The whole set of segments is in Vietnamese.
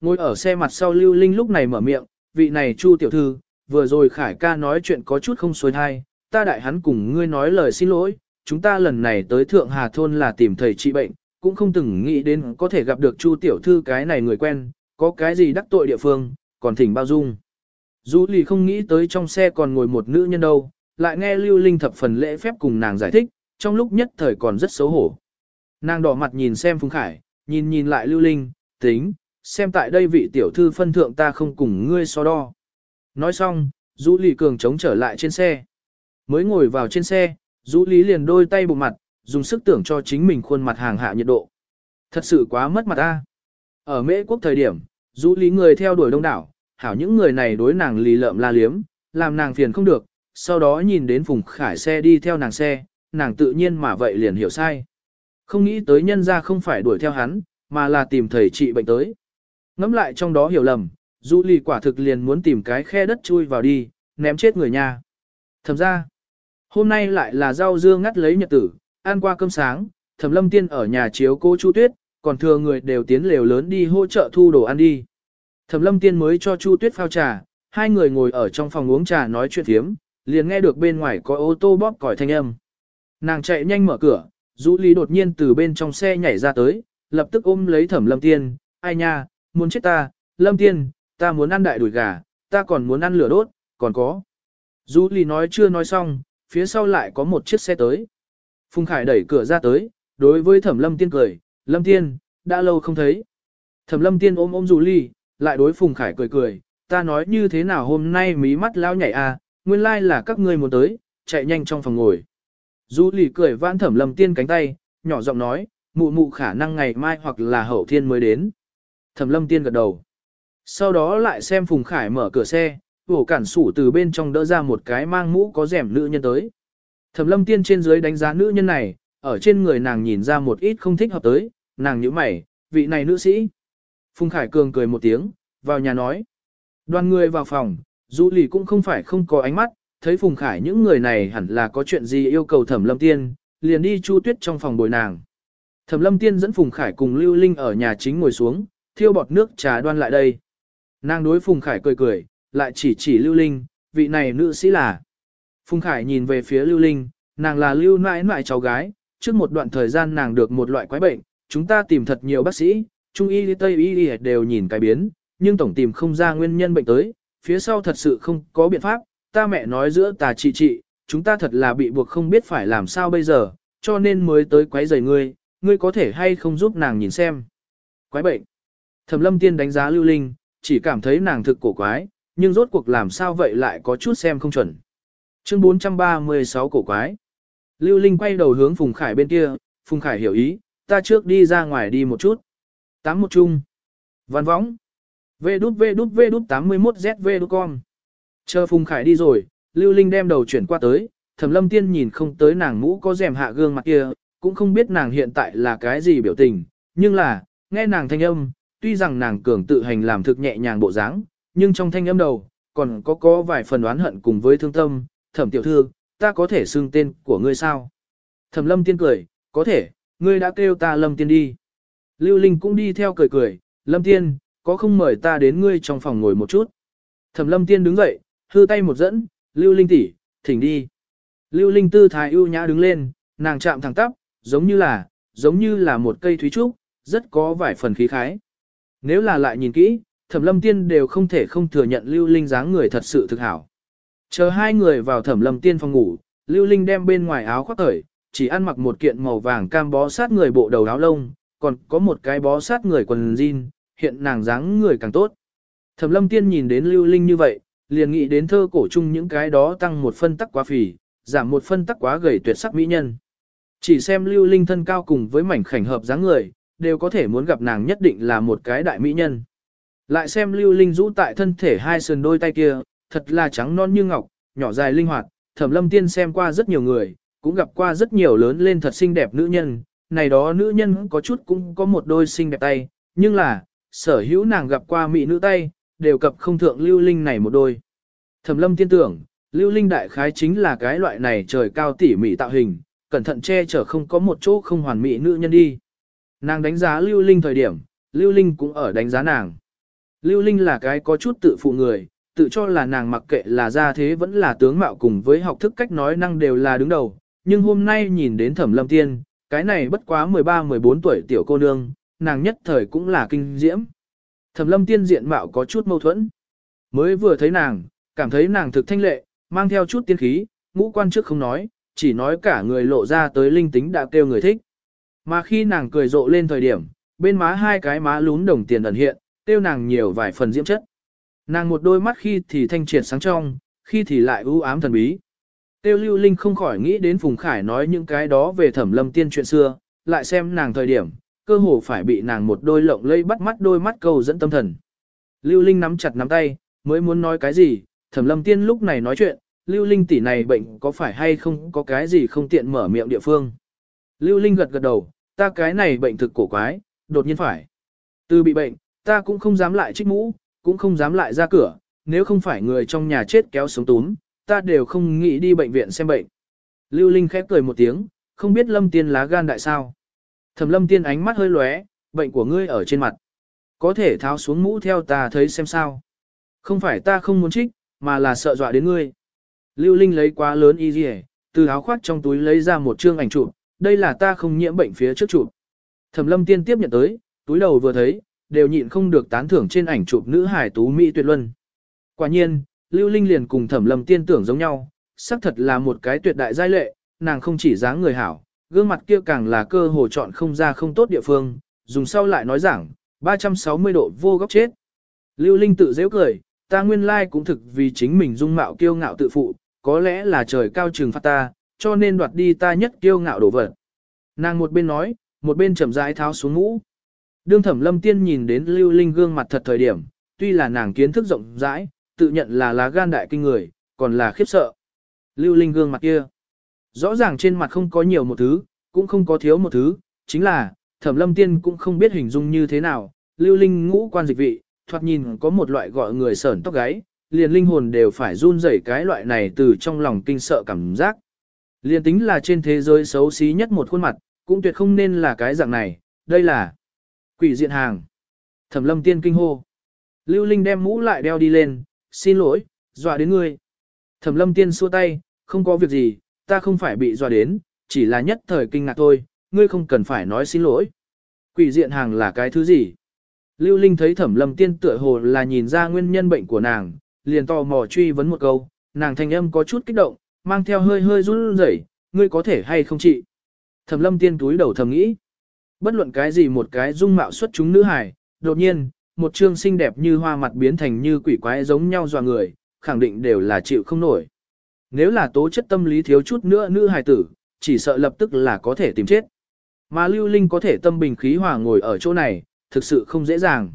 Ngồi ở xe mặt sau Lưu Linh lúc này mở miệng, vị này Chu tiểu thư, vừa rồi Khải ca nói chuyện có chút không xuôi thai, ta đại hắn cùng ngươi nói lời xin lỗi, chúng ta lần này tới Thượng Hà Thôn là tìm thầy trị bệnh, cũng không từng nghĩ đến có thể gặp được Chu tiểu thư cái này người quen, có cái gì đắc tội địa phương, còn thỉnh bao dung. Dù lì không nghĩ tới trong xe còn ngồi một nữ nhân đâu, lại nghe Lưu Linh thập phần lễ phép cùng nàng giải thích, trong lúc nhất thời còn rất xấu hổ. Nàng đỏ mặt nhìn xem Phùng Khải, nhìn nhìn lại Lưu Linh, tính, xem tại đây vị tiểu thư phân thượng ta không cùng ngươi so đo. Nói xong, Du Lý Cường chống trở lại trên xe. Mới ngồi vào trên xe, Du Lý liền đôi tay bụng mặt, dùng sức tưởng cho chính mình khuôn mặt hàng hạ nhiệt độ. Thật sự quá mất mặt ta. Ở Mễ quốc thời điểm, Du Lý người theo đuổi đông đảo, hảo những người này đối nàng lì lợm la liếm, làm nàng phiền không được, sau đó nhìn đến Phùng Khải xe đi theo nàng xe, nàng tự nhiên mà vậy liền hiểu sai. Không nghĩ tới nhân ra không phải đuổi theo hắn, mà là tìm thầy trị bệnh tới. Ngắm lại trong đó hiểu lầm, Du lì quả thực liền muốn tìm cái khe đất chui vào đi, ném chết người nhà. Thầm ra, hôm nay lại là rau dưa ngắt lấy nhật tử, ăn qua cơm sáng, thẩm lâm tiên ở nhà chiếu cô Chu Tuyết, còn thừa người đều tiến lều lớn đi hỗ trợ thu đồ ăn đi. Thẩm lâm tiên mới cho Chu Tuyết phao trà, hai người ngồi ở trong phòng uống trà nói chuyện thiếm, liền nghe được bên ngoài có ô tô bóp còi thanh âm. Nàng chạy nhanh mở cửa, Du Ly đột nhiên từ bên trong xe nhảy ra tới, lập tức ôm lấy thẩm lâm tiên, ai nha, muốn chết ta, lâm tiên, ta muốn ăn đại đùi gà, ta còn muốn ăn lửa đốt, còn có. Dù Ly nói chưa nói xong, phía sau lại có một chiếc xe tới. Phùng Khải đẩy cửa ra tới, đối với thẩm lâm tiên cười, lâm tiên, đã lâu không thấy. Thẩm lâm tiên ôm ôm dù Ly, lại đối Phùng Khải cười cười, ta nói như thế nào hôm nay mí mắt lao nhảy à, nguyên lai là các ngươi muốn tới, chạy nhanh trong phòng ngồi. Dù Ly cười vãn thẩm lâm tiên cánh tay, nhỏ giọng nói, mụ mụ khả năng ngày mai hoặc là hậu thiên mới đến. Thẩm lâm tiên gật đầu. Sau đó lại xem Phùng Khải mở cửa xe, vổ cản sủ từ bên trong đỡ ra một cái mang mũ có rẻm nữ nhân tới. Thẩm lâm tiên trên dưới đánh giá nữ nhân này, ở trên người nàng nhìn ra một ít không thích hợp tới, nàng nhíu mày, vị này nữ sĩ. Phùng Khải Cường cười một tiếng, vào nhà nói. Đoàn người vào phòng, dù Lì cũng không phải không có ánh mắt, thấy Phùng Khải những người này hẳn là có chuyện gì yêu cầu Thẩm Lâm Tiên, liền đi Chu Tuyết trong phòng bồi nàng. Thẩm Lâm Tiên dẫn Phùng Khải cùng Lưu Linh ở nhà chính ngồi xuống, thiêu bọt nước trà đoan lại đây. Nàng đối Phùng Khải cười cười, lại chỉ chỉ Lưu Linh, vị này nữ sĩ là. Phùng Khải nhìn về phía Lưu Linh, nàng là Lưu nãi nãi cháu gái, trước một đoạn thời gian nàng được một loại quái bệnh, chúng ta tìm thật nhiều bác sĩ, trung y tây y đều nhìn cái biến, nhưng tổng tìm không ra nguyên nhân bệnh tới, phía sau thật sự không có biện pháp, ta mẹ nói giữa tà trị trị, chúng ta thật là bị buộc không biết phải làm sao bây giờ, cho nên mới tới quái rầy ngươi, ngươi có thể hay không giúp nàng nhìn xem. Quái bệnh. Thẩm lâm tiên đánh giá lưu linh, chỉ cảm thấy nàng thực cổ quái, nhưng rốt cuộc làm sao vậy lại có chút xem không chuẩn. Chương 436 cổ quái. Lưu Linh quay đầu hướng Phùng Khải bên kia, Phùng Khải hiểu ý, ta trước đi ra ngoài đi một chút. Tám một chung. Văn võng. Vê đút vê đút vê đút 81 ZV đút con. Chờ Phùng Khải đi rồi, Lưu Linh đem đầu chuyển qua tới, Thẩm Lâm Tiên nhìn không tới nàng mũ có rèm hạ gương mặt kia, cũng không biết nàng hiện tại là cái gì biểu tình, nhưng là, nghe nàng thanh âm, tuy rằng nàng cường tự hành làm thực nhẹ nhàng bộ dáng, nhưng trong thanh âm đầu, còn có có vài phần oán hận cùng với thương tâm, thẩm tiểu thư, ta có thể xưng tên của ngươi sao? Thẩm lâm tiên cười, có thể, ngươi đã kêu ta lâm tiên đi. Lưu Linh cũng đi theo cười cười, lâm tiên, có không mời ta đến ngươi trong phòng ngồi một chút. Thẩm lâm tiên đứng dậy, hư tay một dẫn, Lưu Linh tỷ, thỉnh đi. Lưu Linh tư thái ưu nhã đứng lên, nàng chạm thẳng tắp, giống như là, giống như là một cây thúy trúc, rất có vài phần khí khái. Nếu là lại nhìn kỹ, thẩm lâm tiên đều không thể không thừa nhận lưu linh dáng người thật sự thực hảo. Chờ hai người vào thẩm lâm tiên phòng ngủ, lưu linh đem bên ngoài áo khoác cởi, chỉ ăn mặc một kiện màu vàng cam bó sát người bộ đầu áo lông, còn có một cái bó sát người quần jean, hiện nàng dáng người càng tốt. Thẩm lâm tiên nhìn đến lưu linh như vậy, liền nghĩ đến thơ cổ chung những cái đó tăng một phân tắc quá phì, giảm một phân tắc quá gầy tuyệt sắc mỹ nhân. Chỉ xem lưu linh thân cao cùng với mảnh khảnh hợp dáng người, đều có thể muốn gặp nàng nhất định là một cái đại mỹ nhân. Lại xem lưu linh rũ tại thân thể hai sườn đôi tay kia, thật là trắng non như ngọc, nhỏ dài linh hoạt, thẩm lâm tiên xem qua rất nhiều người, cũng gặp qua rất nhiều lớn lên thật xinh đẹp nữ nhân, này đó nữ nhân có chút cũng có một đôi xinh đẹp tay, nhưng là, sở hữu nàng gặp qua mỹ nữ tay, đều cập không thượng lưu linh này một đôi. Thẩm lâm tiên tưởng, lưu linh đại khái chính là cái loại này trời cao tỉ mỉ tạo hình, cẩn thận che chở không có một chỗ không hoàn mỹ nữ nhân đi. Nàng đánh giá lưu linh thời điểm, lưu linh cũng ở đánh giá nàng. Lưu Linh là cái có chút tự phụ người, tự cho là nàng mặc kệ là gia thế vẫn là tướng mạo cùng với học thức cách nói năng đều là đứng đầu, nhưng hôm nay nhìn đến thẩm lâm tiên, cái này bất quá 13-14 tuổi tiểu cô nương, nàng nhất thời cũng là kinh diễm. Thẩm lâm tiên diện mạo có chút mâu thuẫn. Mới vừa thấy nàng, cảm thấy nàng thực thanh lệ, mang theo chút tiên khí, ngũ quan trước không nói, chỉ nói cả người lộ ra tới linh tính đã kêu người thích. Mà khi nàng cười rộ lên thời điểm, bên má hai cái má lún đồng tiền ẩn hiện, tiêu nàng nhiều vài phần diễm chất. Nàng một đôi mắt khi thì thanh triệt sáng trong, khi thì lại u ám thần bí. Tiêu lưu linh không khỏi nghĩ đến Phùng Khải nói những cái đó về thẩm lâm tiên chuyện xưa, lại xem nàng thời điểm, cơ hồ phải bị nàng một đôi lộng lây bắt mắt đôi mắt cầu dẫn tâm thần. Lưu Linh nắm chặt nắm tay, mới muốn nói cái gì, thẩm lâm tiên lúc này nói chuyện, Lưu Linh tỷ này bệnh có phải hay không có cái gì không tiện mở miệng địa phương. Lưu Linh gật gật đầu, ta cái này bệnh thực cổ quái, đột nhiên phải. Từ bị bệnh, ta cũng không dám lại trích mũ, cũng không dám lại ra cửa, nếu không phải người trong nhà chết kéo sống túm, ta đều không nghĩ đi bệnh viện xem bệnh. Lưu Linh khép cười một tiếng, không biết lâm tiên lá gan đại sao. Thẩm lâm tiên ánh mắt hơi lóe, bệnh của ngươi ở trên mặt. Có thể tháo xuống mũ theo ta thấy xem sao. Không phải ta không muốn trích, mà là sợ dọa đến ngươi. Lưu Linh lấy quá lớn y dì từ áo khoác trong túi lấy ra một chương ảnh chụp, đây là ta không nhiễm bệnh phía trước chụp. Thẩm lâm tiên tiếp nhận tới, túi đầu vừa thấy, đều nhịn không được tán thưởng trên ảnh chụp nữ hải tú mỹ tuyệt luân. Quả nhiên, Lưu Linh liền cùng Thẩm lâm tiên tưởng giống nhau, xác thật là một cái tuyệt đại giai lệ, nàng không chỉ dáng người hảo, gương mặt kia càng là cơ hồ chọn không ra không tốt địa phương, dùng sau lại nói giảng, 360 độ vô góc chết. Lưu Linh tự dễ cười, ta nguyên lai cũng thực vì chính mình dung mạo kiêu ngạo tự phụ, có lẽ là trời cao trừng phạt ta, cho nên đoạt đi ta nhất kiêu ngạo đổ vật. Nàng một bên nói, một bên chậm rãi tháo xuống mũ. Đương thẩm lâm tiên nhìn đến lưu linh gương mặt thật thời điểm, tuy là nàng kiến thức rộng rãi, tự nhận là lá gan đại kinh người, còn là khiếp sợ. Lưu linh gương mặt kia. Rõ ràng trên mặt không có nhiều một thứ, cũng không có thiếu một thứ, chính là, thẩm lâm tiên cũng không biết hình dung như thế nào, lưu linh ngũ quan dịch vị, thoạt nhìn có một loại gọi người sởn tóc gáy, liền linh hồn đều phải run rẩy cái loại này từ trong lòng kinh sợ cảm giác. Liền tính là trên thế giới xấu xí nhất một khuôn mặt, cũng tuyệt không nên là cái dạng này, đây là quỷ diện hàng. Thẩm lâm tiên kinh hô. Lưu Linh đem mũ lại đeo đi lên, xin lỗi, dọa đến ngươi. Thẩm lâm tiên xua tay, không có việc gì, ta không phải bị dọa đến, chỉ là nhất thời kinh ngạc thôi, ngươi không cần phải nói xin lỗi. Quỷ diện hàng là cái thứ gì? Lưu Linh thấy thẩm lâm tiên tựa hồ là nhìn ra nguyên nhân bệnh của nàng, liền tò mò truy vấn một câu, nàng thanh âm có chút kích động, mang theo hơi hơi run rẩy, ngươi có thể hay không chị? Thẩm lâm tiên túi đầu thầm nghĩ. Bất luận cái gì một cái dung mạo xuất chúng nữ hài, đột nhiên, một trương xinh đẹp như hoa mặt biến thành như quỷ quái giống nhau dọa người, khẳng định đều là chịu không nổi. Nếu là tố chất tâm lý thiếu chút nữa nữ hài tử, chỉ sợ lập tức là có thể tìm chết. Mà lưu linh có thể tâm bình khí hòa ngồi ở chỗ này, thực sự không dễ dàng.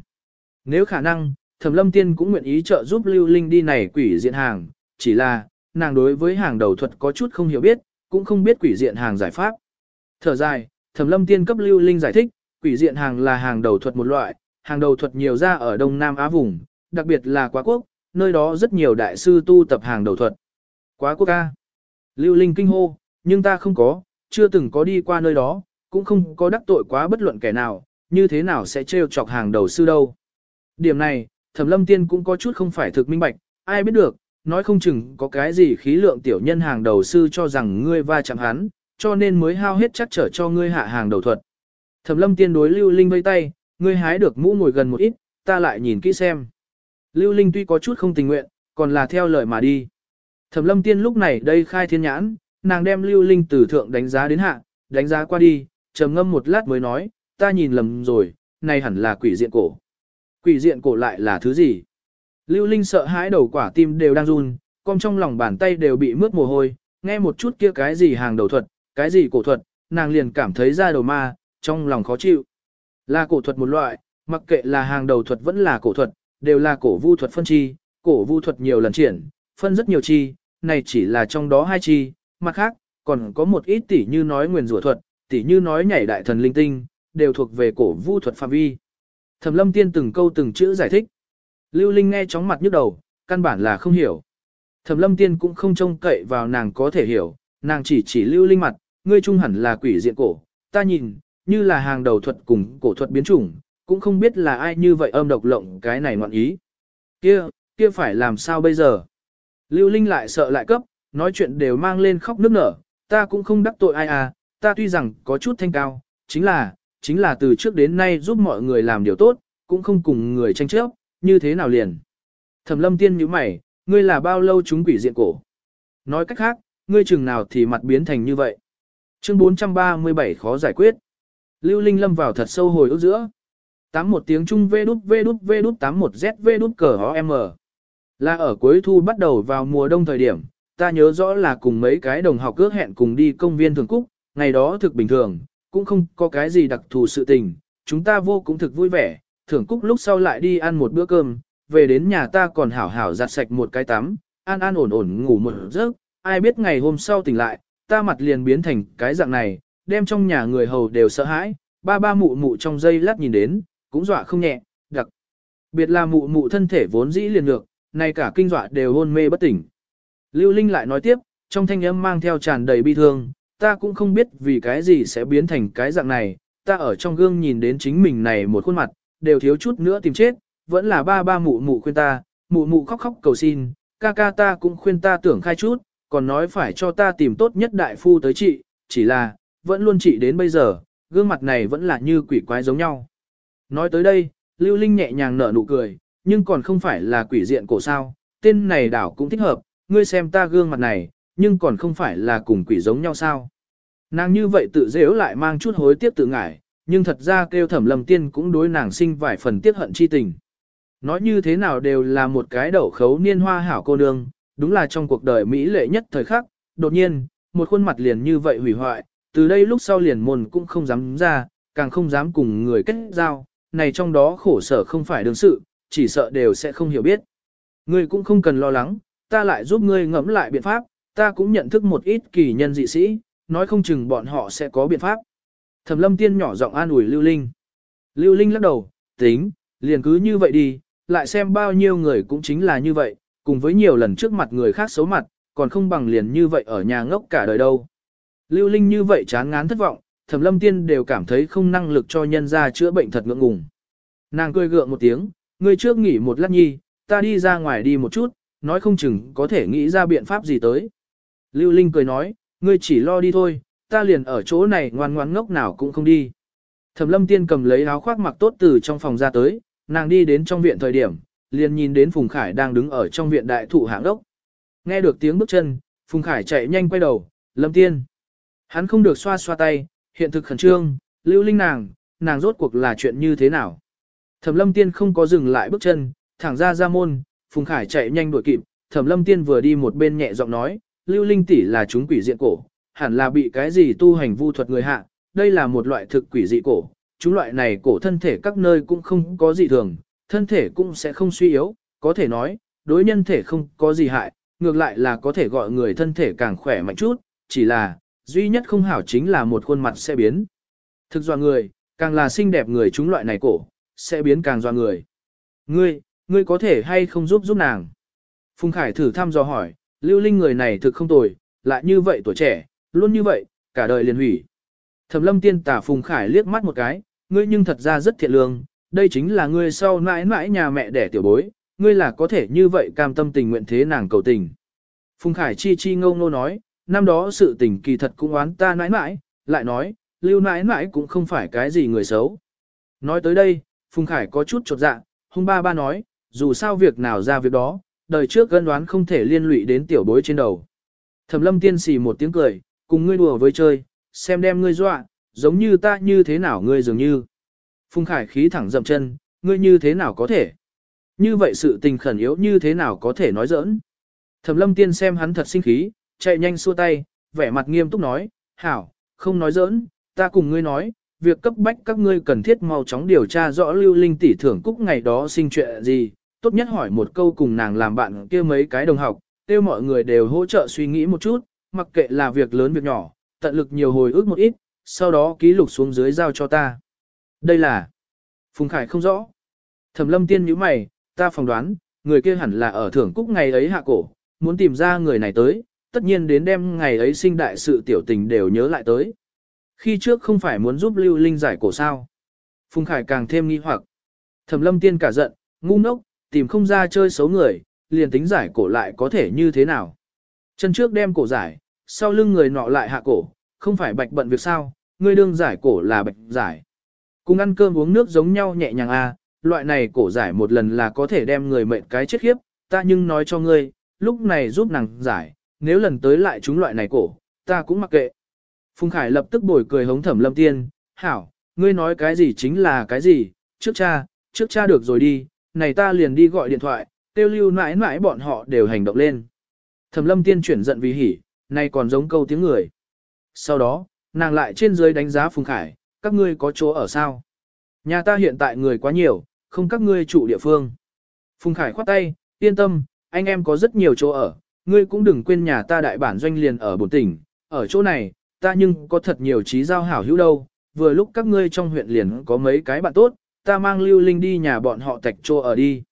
Nếu khả năng, Thẩm Lâm Tiên cũng nguyện ý trợ giúp Lưu Linh đi này quỷ diện hàng, chỉ là, nàng đối với hàng đầu thuật có chút không hiểu biết, cũng không biết quỷ diện hàng giải pháp. Thở dài, Thẩm Lâm Tiên cấp Lưu Linh giải thích, quỷ diện hàng là hàng đầu thuật một loại, hàng đầu thuật nhiều ra ở Đông Nam Á vùng, đặc biệt là Quá Quốc, nơi đó rất nhiều đại sư tu tập hàng đầu thuật. Quá Quốc ca. Lưu Linh kinh hô, nhưng ta không có, chưa từng có đi qua nơi đó, cũng không có đắc tội quá bất luận kẻ nào, như thế nào sẽ trêu chọc hàng đầu sư đâu. Điểm này, Thẩm Lâm Tiên cũng có chút không phải thực minh bạch, ai biết được, nói không chừng có cái gì khí lượng tiểu nhân hàng đầu sư cho rằng ngươi va chạm hắn, cho nên mới hao hết chắc trở cho ngươi hạ hàng đầu thuật. Thẩm Lâm Tiên đối Lưu Linh vây tay, ngươi hái được mũ ngồi gần một ít, ta lại nhìn kỹ xem. Lưu Linh tuy có chút không tình nguyện, còn là theo lời mà đi. Thẩm Lâm Tiên lúc này đây khai thiên nhãn, nàng đem Lưu Linh từ thượng đánh giá đến hạ, đánh giá qua đi, trầm ngâm một lát mới nói, ta nhìn lầm rồi, này hẳn là quỷ diện cổ. Quỷ diện cổ lại là thứ gì? Lưu Linh sợ hãi đầu quả tim đều đang run, con trong lòng bàn tay đều bị mướt mồ hôi, nghe một chút kia cái gì hàng đầu thuật, cái gì cổ thuật, nàng liền cảm thấy ra đầu ma, trong lòng khó chịu. Là cổ thuật một loại, mặc kệ là hàng đầu thuật vẫn là cổ thuật, đều là cổ vu thuật phân chi, cổ vu thuật nhiều lần triển, phân rất nhiều chi, này chỉ là trong đó hai chi, mặt khác, còn có một ít tỉ như nói nguyền rủa thuật, tỉ như nói nhảy đại thần linh tinh, đều thuộc về cổ vu thuật phạm vi. Thẩm lâm tiên từng câu từng chữ giải thích. Lưu Linh nghe chóng mặt nhức đầu, căn bản là không hiểu. Thẩm lâm tiên cũng không trông cậy vào nàng có thể hiểu, nàng chỉ chỉ Lưu Linh mặt, ngươi trung hẳn là quỷ diện cổ, ta nhìn, như là hàng đầu thuật cùng cổ thuật biến chủng, cũng không biết là ai như vậy âm độc lộng cái này ngoạn ý. Kia, kia phải làm sao bây giờ? Lưu Linh lại sợ lại cấp, nói chuyện đều mang lên khóc nức nở, ta cũng không đắc tội ai à, ta tuy rằng có chút thanh cao, chính là, chính là từ trước đến nay giúp mọi người làm điều tốt, cũng không cùng người tranh chấp, như thế nào liền. Thẩm lâm tiên nhíu mày, ngươi là bao lâu chúng quỷ diện cổ? Nói cách khác, ngươi chừng nào thì mặt biến thành như vậy. Chương 437 khó giải quyết. Lưu Linh lâm vào thật sâu hồi ức giữa. Tám một tiếng Trung vê đút vê đút vê đút 81 Z vê đút cờ ho M. Ờ. Là ở cuối thu bắt đầu vào mùa đông thời điểm, ta nhớ rõ là cùng mấy cái đồng học ước hẹn cùng đi công viên thường cúc, ngày đó thực bình thường, cũng không có cái gì đặc thù sự tình, chúng ta vô cũng thực vui vẻ, thưởng cúc lúc sau lại đi ăn một bữa cơm, về đến nhà ta còn hảo hảo giặt sạch một cái tắm, an an ổn ổn ngủ một giấc, ai biết ngày hôm sau tỉnh lại, ta mặt liền biến thành cái dạng này, đem trong nhà người hầu đều sợ hãi, ba ba mụ mụ trong giây lát nhìn đến, cũng dọa không nhẹ, đặc. Biệt là mụ mụ thân thể vốn dĩ liền ngược, nay cả kinh dọa đều hôn mê bất tỉnh. Lưu Linh lại nói tiếp, trong thanh âm mang theo tràn đầy bi thương, ta cũng không biết vì cái gì sẽ biến thành cái dạng này, ta ở trong gương nhìn đến chính mình này một khuôn mặt, đều thiếu chút nữa tìm chết, vẫn là ba ba mụ mụ khuyên ta, mụ mụ khóc khóc cầu xin, ca ca ta cũng khuyên ta tưởng khai chút, còn nói phải cho ta tìm tốt nhất đại phu tới trị, chỉ là, vẫn luôn trị đến bây giờ, gương mặt này vẫn là như quỷ quái giống nhau. Nói tới đây, Lưu Linh nhẹ nhàng nở nụ cười, nhưng còn không phải là quỷ diện cổ sao, tên này đảo cũng thích hợp, ngươi xem ta gương mặt này, nhưng còn không phải là cùng quỷ giống nhau sao. Nàng như vậy tự dễ lại mang chút hối tiếc tự ngải nhưng thật ra kêu thẩm lầm tiên cũng đối nàng sinh vài phần tiếc hận chi tình. Nói như thế nào đều là một cái đậu khấu niên hoa hảo cô nương, đúng là trong cuộc đời Mỹ lệ nhất thời khắc, đột nhiên, một khuôn mặt liền như vậy hủy hoại, từ đây lúc sau liền môn cũng không dám ra, càng không dám cùng người kết giao, này trong đó khổ sở không phải đương sự, chỉ sợ đều sẽ không hiểu biết. Ngươi cũng không cần lo lắng, ta lại giúp ngươi ngẫm lại biện pháp, ta cũng nhận thức một ít kỳ nhân dị sĩ, nói không chừng bọn họ sẽ có biện pháp. Thẩm lâm tiên nhỏ giọng an ủi Lưu Linh. Lưu Linh lắc đầu, tính, liền cứ như vậy đi, lại xem bao nhiêu người cũng chính là như vậy, cùng với nhiều lần trước mặt người khác xấu mặt, còn không bằng liền như vậy ở nhà ngốc cả đời đâu. Lưu Linh như vậy chán ngán thất vọng, Thẩm Lâm Tiên đều cảm thấy không năng lực cho nhân ra chữa bệnh thật ngượng ngùng. Nàng cười gượng một tiếng, ngươi trước nghỉ một lát nhi, ta đi ra ngoài đi một chút, nói không chừng có thể nghĩ ra biện pháp gì tới. Lưu Linh cười nói, ngươi chỉ lo đi thôi, ta liền ở chỗ này ngoan ngoan ngốc nào cũng không đi. Thẩm lâm tiên cầm lấy áo khoác mặc tốt từ trong phòng ra tới, nàng đi đến trong viện thời điểm, liền nhìn đến Phùng Khải đang đứng ở trong viện đại thụ hạng đốc. Nghe được tiếng bước chân, Phùng Khải chạy nhanh quay đầu, lâm tiên. Hắn không được xoa xoa tay, hiện thực khẩn trương, lưu linh nàng, nàng rốt cuộc là chuyện như thế nào. Thẩm lâm tiên không có dừng lại bước chân, thẳng ra ra môn, Phùng Khải chạy nhanh đuổi kịp, Thẩm lâm tiên vừa đi một bên nhẹ giọng nói, lưu linh tỷ là chúng quỷ diện cổ, hẳn là bị cái gì tu hành vu thuật người hạ, đây là một loại thực quỷ dị cổ, chúng loại này cổ thân thể các nơi cũng không có gì thường, thân thể cũng sẽ không suy yếu, có thể nói, đối nhân thể không có gì hại, ngược lại là có thể gọi người thân thể càng khỏe mạnh chút, chỉ là, duy nhất không hảo chính là một khuôn mặt sẽ biến. Thực dọa người, càng là xinh đẹp người chúng loại này cổ, sẽ biến càng dọa người. Ngươi, ngươi có thể hay không giúp giúp nàng? Phùng Khải thử thăm dò hỏi, lưu linh người này thực không tồi, lại như vậy tuổi trẻ, luôn như vậy, cả đời liền hủy. Thẩm lâm tiên tả Phùng Khải liếc mắt một cái, ngươi nhưng thật ra rất thiện lương, đây chính là ngươi sau mãi mãi nhà mẹ đẻ tiểu bối, ngươi là có thể như vậy cam tâm tình nguyện thế nàng cầu tình. Phùng Khải chi chi ngâu ngô nói, năm đó sự tình kỳ thật cũng oán ta mãi mãi, lại nói, lưu mãi mãi cũng không phải cái gì người xấu. Nói tới đây, Phùng Khải có chút chột dạ, hung ba ba nói, dù sao việc nào ra việc đó, đời trước gân đoán không thể liên lụy đến tiểu bối trên đầu. Thẩm lâm tiên xì một tiếng cười, cùng ngươi đùa với chơi, xem đem ngươi dọa, giống như ta như thế nào ngươi dường như. Phùng Khải khí thẳng dậm chân, ngươi như thế nào có thể? Như vậy sự tình khẩn yếu như thế nào có thể nói giỡn? Thẩm lâm tiên xem hắn thật sinh khí, chạy nhanh xua tay, vẻ mặt nghiêm túc nói, hảo, không nói giỡn, ta cùng ngươi nói, việc cấp bách các ngươi cần thiết mau chóng điều tra rõ lưu linh tỷ thưởng cúc ngày đó sinh chuyện gì, tốt nhất hỏi một câu cùng nàng làm bạn kia mấy cái đồng học, kêu mọi người đều hỗ trợ suy nghĩ một chút, mặc kệ là việc lớn việc nhỏ, tận lực nhiều hồi ức một ít, sau đó ký lục xuống dưới giao cho ta. Đây là... Phùng Khải không rõ. Thẩm lâm tiên nhíu mày, ta phỏng đoán, người kia hẳn là ở thưởng cúc ngày ấy hạ cổ, muốn tìm ra người này tới, tất nhiên đến đêm ngày ấy sinh đại sự tiểu tình đều nhớ lại tới. Khi trước không phải muốn giúp Lưu Linh giải cổ sao. Phùng Khải càng thêm nghi hoặc. Thẩm lâm tiên cả giận, ngu ngốc, tìm không ra chơi xấu người, liền tính giải cổ lại có thể như thế nào. Chân trước đem cổ giải, sau lưng người nọ lại hạ cổ, không phải bạch bận việc sao, ngươi đương giải cổ là bạch giải. Cùng ăn cơm uống nước giống nhau nhẹ nhàng a, à, loại này cổ giải một lần là có thể đem người mệnh cái chết khiếp, ta nhưng nói cho ngươi, lúc này giúp nàng giải, nếu lần tới lại chúng loại này cổ, ta cũng mặc kệ. Phùng Khải lập tức bồi cười hống thẩm lâm tiên, hảo, ngươi nói cái gì chính là cái gì, trước cha, trước cha được rồi đi, này ta liền đi gọi điện thoại, tiêu lưu mãi mãi bọn họ đều hành động lên. Thẩm lâm tiên chuyển giận vì hỉ, này còn giống câu tiếng người. Sau đó, nàng lại trên dưới đánh giá Phùng Khải, các ngươi có chỗ ở sao? Nhà ta hiện tại người quá nhiều, không các ngươi trụ địa phương. Phùng Khải khoát tay, yên tâm, anh em có rất nhiều chỗ ở, ngươi cũng đừng quên nhà ta đại bản doanh liền ở bổn tỉnh, ở chỗ này, ta nhưng có thật nhiều trí giao hảo hữu đâu, vừa lúc các ngươi trong huyện liền có mấy cái bạn tốt, ta mang lưu linh đi nhà bọn họ tạch chỗ ở đi.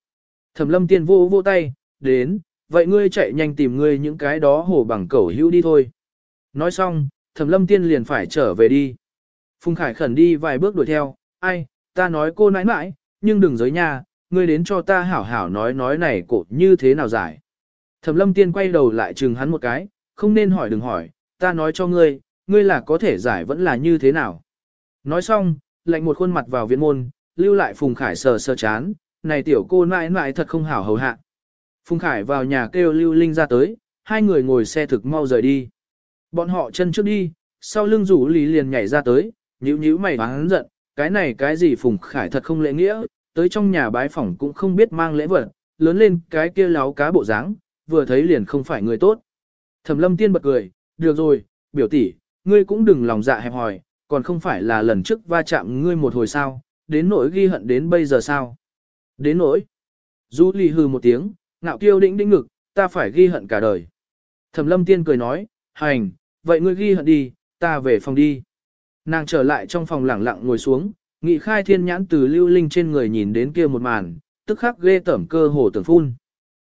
Thẩm lâm tiên vô vô tay, đến, vậy ngươi chạy nhanh tìm ngươi những cái đó hổ bằng cẩu hữu đi thôi. Nói xong, thẩm lâm tiên liền phải trở về đi. Phùng Khải khẩn đi vài bước đuổi theo, ai, ta nói cô nãi nãi, nhưng đừng giới nhà, ngươi đến cho ta hảo hảo nói nói này cột như thế nào giải. Thẩm lâm tiên quay đầu lại chừng hắn một cái, không nên hỏi đừng hỏi, ta nói cho ngươi, ngươi là có thể giải vẫn là như thế nào. Nói xong, lạnh một khuôn mặt vào viện môn, lưu lại Phùng Khải sờ sờ chán, này tiểu cô nãi nãi thật không hảo hầu hạ. Phùng Khải vào nhà kêu Lưu Linh ra tới, hai người ngồi xe thực mau rời đi. Bọn họ chân trước đi, sau lưng rủ Lý liền nhảy ra tới, nhíu nhíu mày hắn giận, cái này cái gì Phùng Khải thật không lễ nghĩa, tới trong nhà bái phỏng cũng không biết mang lễ vật, lớn lên cái kia láo cá bộ dáng, vừa thấy liền không phải người tốt. Thẩm lâm tiên bật cười, được rồi, biểu tỷ, ngươi cũng đừng lòng dạ hẹp hòi, còn không phải là lần trước va chạm ngươi một hồi sao, đến nỗi ghi hận đến bây giờ sao. Đến nỗi. Du Ly hừ một tiếng, ngạo kiêu đĩnh đĩnh ngực, ta phải ghi hận cả đời. Thẩm lâm tiên cười nói, hành, vậy ngươi ghi hận đi, ta về phòng đi. Nàng trở lại trong phòng lẳng lặng ngồi xuống, nghị khai thiên nhãn từ lưu linh trên người nhìn đến kia một màn, tức khắc ghê tẩm cơ hồ tưởng phun.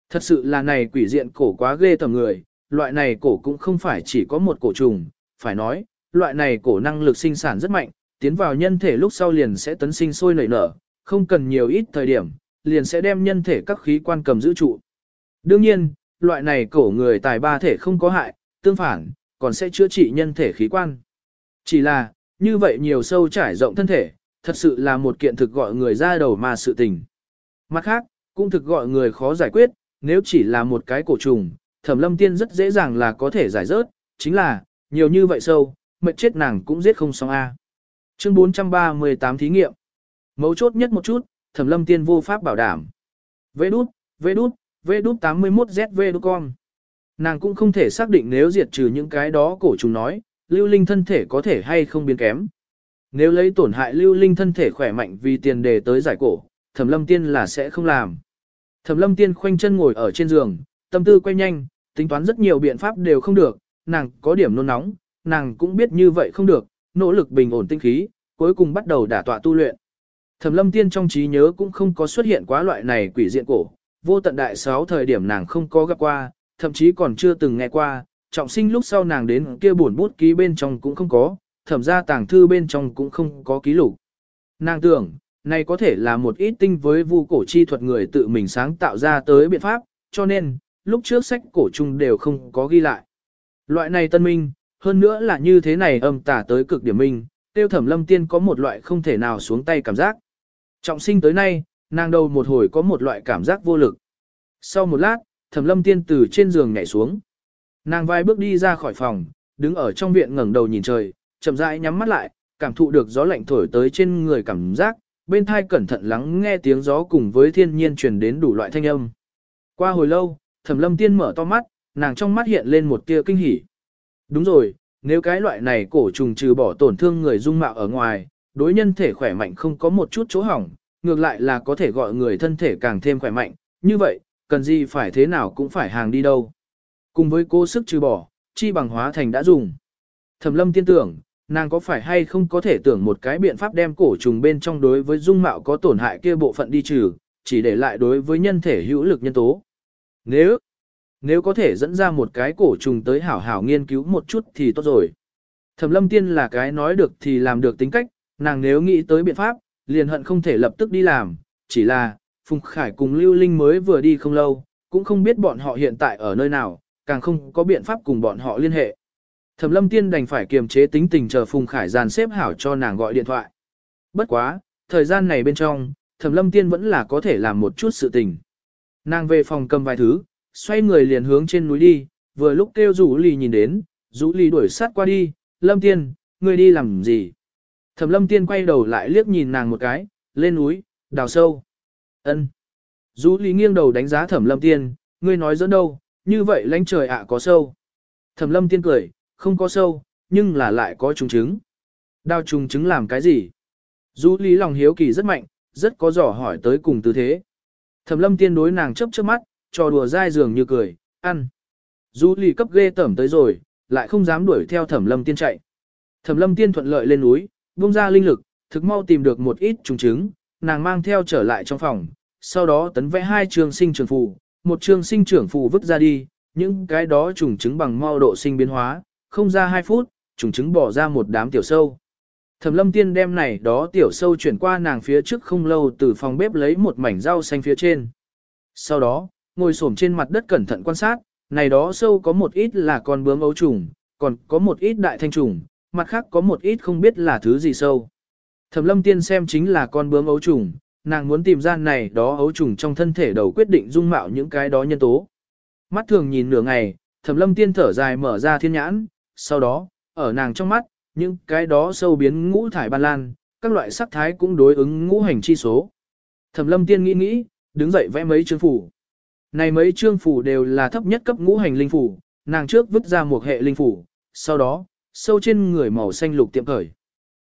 Thật sự là này quỷ diện cổ quá ghê tởm người, loại này cổ cũng không phải chỉ có một cổ trùng, phải nói, loại này cổ năng lực sinh sản rất mạnh, tiến vào nhân thể lúc sau liền sẽ tấn sinh sôi nảy nở, không cần nhiều ít thời điểm, liền sẽ đem nhân thể các khí quan cầm giữ trụ. Đương nhiên, loại này cổ người tài ba thể không có hại, tương phản, còn sẽ chữa trị nhân thể khí quan. Chỉ là, như vậy nhiều sâu trải rộng thân thể, thật sự là một kiện thực gọi người ra đầu mà sự tình. Mặt khác, cũng thực gọi người khó giải quyết, nếu chỉ là một cái cổ trùng, thẩm lâm tiên rất dễ dàng là có thể giải rớt, chính là, nhiều như vậy sâu, mệt chết nàng cũng giết không xong A. Chương 438 thí nghiệm. Mấu chốt nhất một chút, thẩm lâm tiên vô pháp bảo đảm. Vê đút, vê đút, vê đút 81ZV đút con. Nàng cũng không thể xác định nếu diệt trừ những cái đó cổ trùng nói, lưu linh thân thể có thể hay không biến kém. Nếu lấy tổn hại lưu linh thân thể khỏe mạnh vì tiền đề tới giải cổ, thẩm lâm tiên là sẽ không làm. Thẩm lâm tiên khoanh chân ngồi ở trên giường, tâm tư quay nhanh, tính toán rất nhiều biện pháp đều không được, nàng có điểm nôn nóng, nàng cũng biết như vậy không được, nỗ lực bình ổn tinh khí, cuối cùng bắt đầu đả tọa tu luyện. Thẩm lâm tiên trong trí nhớ cũng không có xuất hiện quá loại này quỷ diện cổ, vô tận đại sáu thời điểm nàng không có gặp qua, thậm chí còn chưa từng nghe qua, trọng sinh lúc sau nàng đến kia buồn bút ký bên trong cũng không có, thẩm ra tàng thư bên trong cũng không có ký lục. Nàng tưởng, này có thể là một ít tinh với vu cổ chi thuật người tự mình sáng tạo ra tới biện pháp, cho nên, lúc trước sách cổ chung đều không có ghi lại. Loại này tân minh, hơn nữa là như thế này âm tả tới cực điểm minh, tiêu thẩm lâm tiên có một loại không thể nào xuống tay cảm giác. Trọng sinh tới nay, nàng đầu một hồi có một loại cảm giác vô lực. Sau một lát, thẩm lâm tiên từ trên giường nhảy xuống. Nàng vai bước đi ra khỏi phòng, đứng ở trong viện ngẩng đầu nhìn trời, chậm rãi nhắm mắt lại, cảm thụ được gió lạnh thổi tới trên người cảm giác, bên thai cẩn thận lắng nghe tiếng gió cùng với thiên nhiên truyền đến đủ loại thanh âm. Qua hồi lâu, thẩm lâm tiên mở to mắt, nàng trong mắt hiện lên một tia kinh hỉ. Đúng rồi, nếu cái loại này cổ trùng trừ bỏ tổn thương người dung mạo ở ngoài, đối nhân thể khỏe mạnh không có một chút chỗ hỏng, ngược lại là có thể gọi người thân thể càng thêm khỏe mạnh, như vậy, cần gì phải thế nào cũng phải hàng đi đâu. Cùng với cố sức trừ bỏ, chi bằng hóa thành đã dùng. Thẩm lâm tiên tưởng, nàng có phải hay không có thể tưởng một cái biện pháp đem cổ trùng bên trong đối với dung mạo có tổn hại kia bộ phận đi trừ, chỉ để lại đối với nhân thể hữu lực nhân tố. Nếu, nếu có thể dẫn ra một cái cổ trùng tới hảo hảo nghiên cứu một chút thì tốt rồi. Thẩm lâm tiên là cái nói được thì làm được tính cách, nàng nếu nghĩ tới biện pháp, liền hận không thể lập tức đi làm, chỉ là, Phùng Khải cùng Lưu Linh mới vừa đi không lâu, cũng không biết bọn họ hiện tại ở nơi nào, càng không có biện pháp cùng bọn họ liên hệ. Thẩm lâm tiên đành phải kiềm chế tính tình chờ Phùng Khải dàn xếp hảo cho nàng gọi điện thoại. Bất quá, thời gian này bên trong, thẩm lâm tiên vẫn là có thể làm một chút sự tình. Nàng về phòng cầm vài thứ, xoay người liền hướng trên núi đi, vừa lúc kêu rủ lì nhìn đến, rủ lì đuổi sát qua đi, lâm tiên, ngươi đi làm gì? Thẩm lâm tiên quay đầu lại liếc nhìn nàng một cái, lên núi, đào sâu. ân Dũ lý nghiêng đầu đánh giá thẩm lâm tiên, ngươi nói dẫn đâu, như vậy lãnh trời ạ có sâu. Thẩm lâm tiên cười, không có sâu, nhưng là lại có trùng trứng. Đào trùng trứng làm cái gì? Dũ lý lòng hiếu kỳ rất mạnh, rất có dò hỏi tới cùng tư thế. Thẩm lâm tiên đối nàng chấp chớp mắt, trò đùa dai dường như cười, ăn. Dũ lý cấp ghê tẩm tới rồi, lại không dám đuổi theo thẩm lâm tiên chạy. Thẩm lâm tiên thuận lợi lên núi, bung ra linh lực, thực mau tìm được một ít trùng trứng, nàng mang theo trở lại trong phòng, sau đó tấn vẽ hai trường sinh trưởng phù, một trường sinh trưởng phù vứt ra đi, những cái đó trùng trứng bằng mau độ sinh biến hóa, không ra 2 phút, trùng trứng bỏ ra một đám tiểu sâu. Thẩm lâm tiên đem này đó tiểu sâu chuyển qua nàng phía trước không lâu từ phòng bếp lấy một mảnh rau xanh phía trên. Sau đó, ngồi xổm trên mặt đất cẩn thận quan sát, này đó sâu có một ít là con bướm ấu trùng, còn có một ít đại thanh trùng, mặt khác có một ít không biết là thứ gì sâu. Thẩm lâm tiên xem chính là con bướm ấu trùng, nàng muốn tìm ra này đó ấu trùng trong thân thể đầu quyết định dung mạo những cái đó nhân tố. Mắt thường nhìn nửa ngày, thẩm lâm tiên thở dài mở ra thiên nhãn, sau đó, ở nàng trong mắt, những cái đó sâu biến ngũ thải ban lan, các loại sắc thái cũng đối ứng ngũ hành chi số. Thẩm lâm tiên nghĩ nghĩ, đứng dậy vẽ mấy chương phủ. Này mấy chương phủ đều là thấp nhất cấp ngũ hành linh phủ, nàng trước vứt ra một hệ linh phủ, sau đó, sâu trên người màu xanh lục tiệm khởi.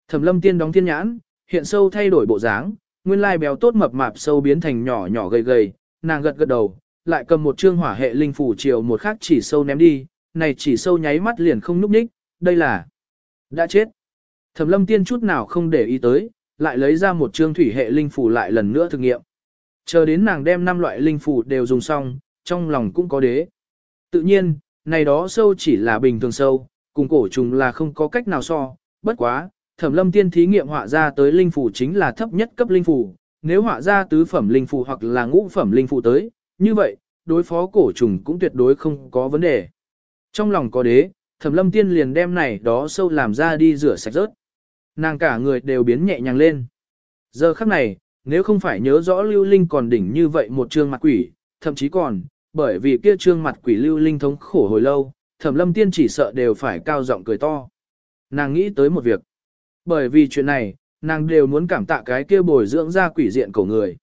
Thẩm lâm tiên đóng thiên nhãn, hiện sâu thay đổi bộ dáng, nguyên lai béo tốt mập mạp sâu biến thành nhỏ nhỏ gầy gầy, nàng gật gật đầu, lại cầm một trương hỏa hệ linh phủ chiều một khắc chỉ sâu ném đi, này chỉ sâu nháy mắt liền không núp ních, đây là đã chết. Thẩm lâm tiên chút nào không để ý tới, lại lấy ra một trương thủy hệ linh phủ lại lần nữa thực nghiệm. Chờ đến nàng đem năm loại linh phủ đều dùng xong, trong lòng cũng có đế. Tự nhiên, này đó sâu chỉ là bình thường sâu, cùng cổ trùng là không có cách nào so, bất quá, thẩm lâm tiên thí nghiệm họa ra tới linh phủ chính là thấp nhất cấp linh phủ, nếu họa ra tứ phẩm linh phủ hoặc là ngũ phẩm linh phủ tới, như vậy, đối phó cổ trùng cũng tuyệt đối không có vấn đề. Trong lòng có đế, thẩm lâm tiên liền đem này đó sâu làm ra đi rửa sạch rớt. Nàng cả người đều biến nhẹ nhàng lên. Giờ khắc này, nếu không phải nhớ rõ lưu linh còn đỉnh như vậy một trương mặt quỷ, thậm chí còn, bởi vì kia trương mặt quỷ lưu linh thống khổ hồi lâu, thẩm lâm tiên chỉ sợ đều phải cao giọng cười to. Nàng nghĩ tới một việc. Bởi vì chuyện này, nàng đều muốn cảm tạ cái kia bồi dưỡng ra quỷ diện cổ người.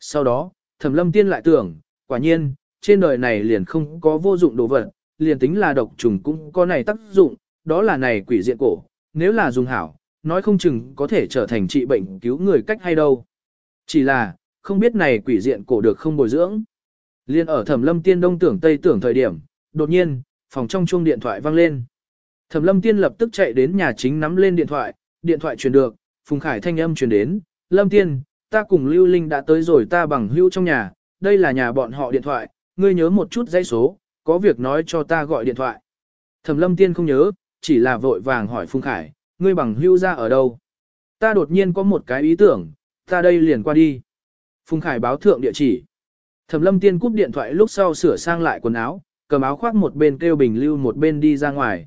Sau đó, thẩm lâm tiên lại tưởng, quả nhiên, trên đời này liền không có vô dụng đồ vật, liền tính là độc trùng cũng có này tác dụng, đó là này quỷ diện cổ, nếu là dùng hảo, nói không chừng có thể trở thành trị bệnh cứu người cách hay đâu. Chỉ là, không biết này quỷ diện cổ được không bồi dưỡng. Liên ở thẩm lâm tiên đông tưởng tây tưởng thời điểm, đột nhiên, phòng trong chuông điện thoại vang lên. Thẩm lâm tiên lập tức chạy đến nhà chính nắm lên điện thoại, điện thoại truyền được, Phùng Khải thanh âm truyền đến, lâm tiên, ta cùng Lưu Linh đã tới rồi ta bằng hữu trong nhà, đây là nhà bọn họ điện thoại, ngươi nhớ một chút dãy số, có việc nói cho ta gọi điện thoại. Thẩm lâm tiên không nhớ, chỉ là vội vàng hỏi Phùng Khải, ngươi bằng hữu ra ở đâu? Ta đột nhiên có một cái ý tưởng, ta đây liền qua đi. Phùng Khải báo thượng địa chỉ. Thẩm lâm tiên cúp điện thoại lúc sau sửa sang lại quần áo, cầm áo khoác một bên kêu Bình Lưu một bên đi ra ngoài.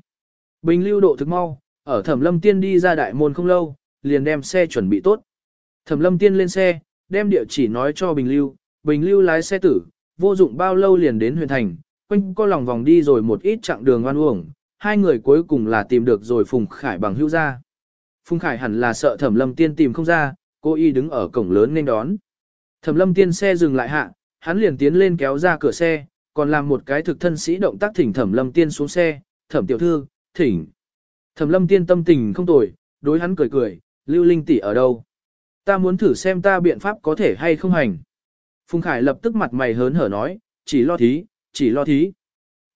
Bình Lưu độ thực mau, ở Thẩm lâm tiên đi ra đại môn không lâu, liền đem xe chuẩn bị tốt. Thẩm lâm tiên lên xe, đem địa chỉ nói cho Bình Lưu, Bình Lưu lái xe tử, vô dụng bao lâu liền đến huyện thành, quanh co lòng vòng đi rồi một ít chặng đường oan uổng, hai người cuối cùng là tìm được rồi Phùng Khải bằng hữu ra. Phùng Khải hẳn là sợ Thẩm Lâm Tiên tìm không ra, cô y đứng ở cổng lớn nên đón. Thẩm Lâm Tiên xe dừng lại hạ, hắn liền tiến lên kéo ra cửa xe, còn làm một cái thực thân sĩ động tác thỉnh Thẩm Lâm Tiên xuống xe, "Thẩm tiểu thư, thỉnh." Thẩm Lâm Tiên tâm tình không tồi, đối hắn cười cười, "Lưu Linh tỷ ở đâu? Ta muốn thử xem ta biện pháp có thể hay không hành." Phùng Khải lập tức mặt mày hớn hở nói, "Chỉ lo thí, chỉ lo thí.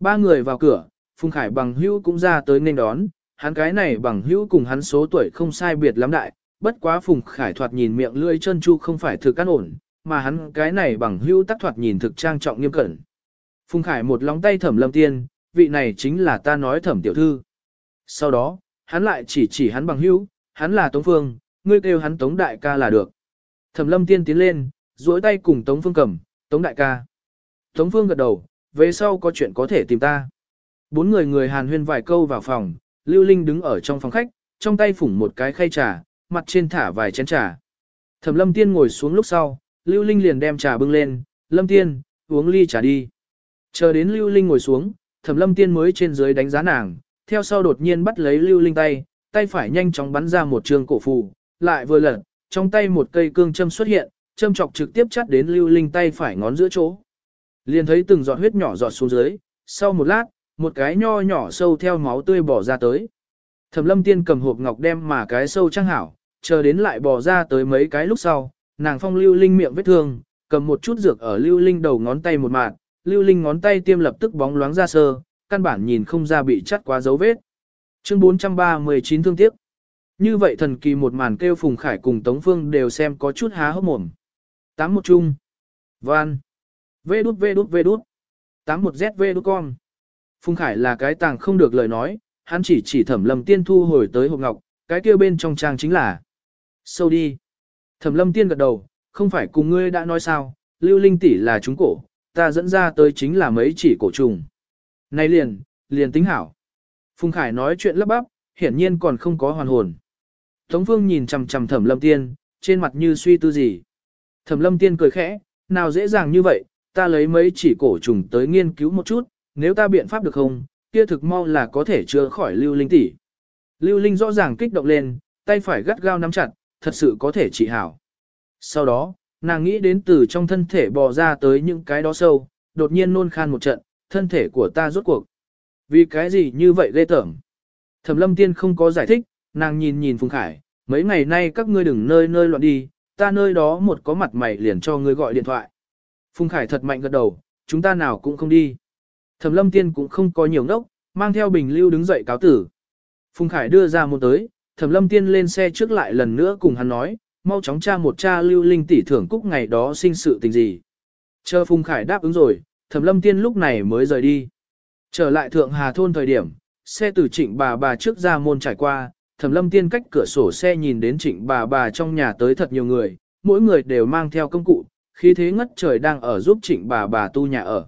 Ba người vào cửa, Phùng Khải bằng hữu cũng ra tới nên đón, hắn cái này bằng hữu cùng hắn số tuổi không sai biệt lắm đại, bất quá Phùng Khải thoạt nhìn miệng lưỡi chân chu không phải thực căn ổn, mà hắn cái này bằng hữu tác thoạt nhìn thực trang trọng nghiêm cẩn. Phùng Khải một lóng tay thẩm lâm tiên, vị này chính là ta nói thẩm tiểu thư. Sau đó, hắn lại chỉ chỉ hắn bằng hữu, hắn là Tống Phương, ngươi kêu hắn Tống đại ca là được. Thẩm lâm tiên tiến lên, duỗi tay cùng Tống Phương cầm, Tống đại ca. Tống Phương gật đầu, về sau có chuyện có thể tìm ta. Bốn người người hàn huyên vài câu vào phòng, Lưu Linh đứng ở trong phòng khách, trong tay phủng một cái khay trà, mặt trên thả vài chén trà. Thẩm lâm tiên ngồi xuống lúc sau, Lưu Linh liền đem trà bưng lên, lâm tiên, uống ly trà đi. Chờ đến Lưu Linh ngồi xuống, Thẩm lâm tiên mới trên dưới đánh giá nàng, theo sau đột nhiên bắt lấy Lưu Linh tay, tay phải nhanh chóng bắn ra một trường cổ phù, lại vừa lật, trong tay một cây cương châm xuất hiện, châm chọc trực tiếp chắt đến Lưu Linh tay phải ngón giữa chỗ. Liền thấy từng giọt huyết nhỏ giọt xuống dưới, sau một lát, một cái nho nhỏ sâu theo máu tươi bỏ ra tới. Thẩm lâm tiên cầm hộp ngọc đem mà cái sâu trang hảo, chờ đến lại bỏ ra tới mấy cái lúc sau, nàng phong lưu linh miệng vết thương, cầm một chút dược ở lưu linh đầu ngón tay một mạt, lưu linh ngón tay tiêm lập tức bóng loáng ra sơ, căn bản nhìn không ra bị chắt quá dấu vết. Chương 439 thương tiếc. Như vậy thần kỳ một màn kêu Phùng Khải cùng Tống Phương đều xem có chút há hốc mồm. Tám một chung. Van. Vê đút vê đút vê đút. Tám một z vê đút con. Phùng Khải là cái tàng không được lời nói, hắn chỉ chỉ thẩm lâm tiên thu hồi tới hộp ngọc, cái kia bên trong trang chính là. Sâu đi. Thẩm lâm tiên gật đầu, không phải cùng ngươi đã nói sao, lưu linh tỷ là chúng cổ, ta dẫn ra tới chính là mấy chỉ cổ trùng. Này liền, liền tính hảo. Phùng Khải nói chuyện lấp bắp, hiển nhiên còn không có hoàn hồn. Tống Phương nhìn chằm chằm Thẩm Lâm Tiên, trên mặt như suy tư gì. Thẩm Lâm Tiên cười khẽ, nào dễ dàng như vậy, ta lấy mấy chỉ cổ trùng tới nghiên cứu một chút, nếu ta biện pháp được không, kia thực mau là có thể chữa khỏi Lưu Linh tỷ. Lưu Linh rõ ràng kích động lên, tay phải gắt gao nắm chặt, thật sự có thể trị hảo. Sau đó, nàng nghĩ đến từ trong thân thể bò ra tới những cái đó sâu, đột nhiên nôn khan một trận, thân thể của ta rốt cuộc. Vì cái gì như vậy ghê tởm? Thẩm lâm tiên không có giải thích, nàng nhìn nhìn Phùng Khải, mấy ngày nay các ngươi đừng nơi nơi loạn đi, ta nơi đó một có mặt mày liền cho ngươi gọi điện thoại. Phùng Khải thật mạnh gật đầu, chúng ta nào cũng không đi. Thẩm lâm tiên cũng không có nhiều ngốc, mang theo bình lưu đứng dậy cáo tử. Phùng Khải đưa ra một tới, Thẩm lâm tiên lên xe trước lại lần nữa cùng hắn nói, mau chóng tra một cha lưu linh tỷ thưởng cúc ngày đó sinh sự tình gì. Chờ Phùng Khải đáp ứng rồi, Thẩm lâm tiên lúc này mới rời đi. Trở lại Thượng Hà Thôn thời điểm, xe từ trịnh bà bà trước ra môn trải qua, Thẩm lâm tiên cách cửa sổ xe nhìn đến trịnh bà bà trong nhà tới thật nhiều người, mỗi người đều mang theo công cụ, khí thế ngất trời đang ở giúp trịnh bà bà tu nhà ở.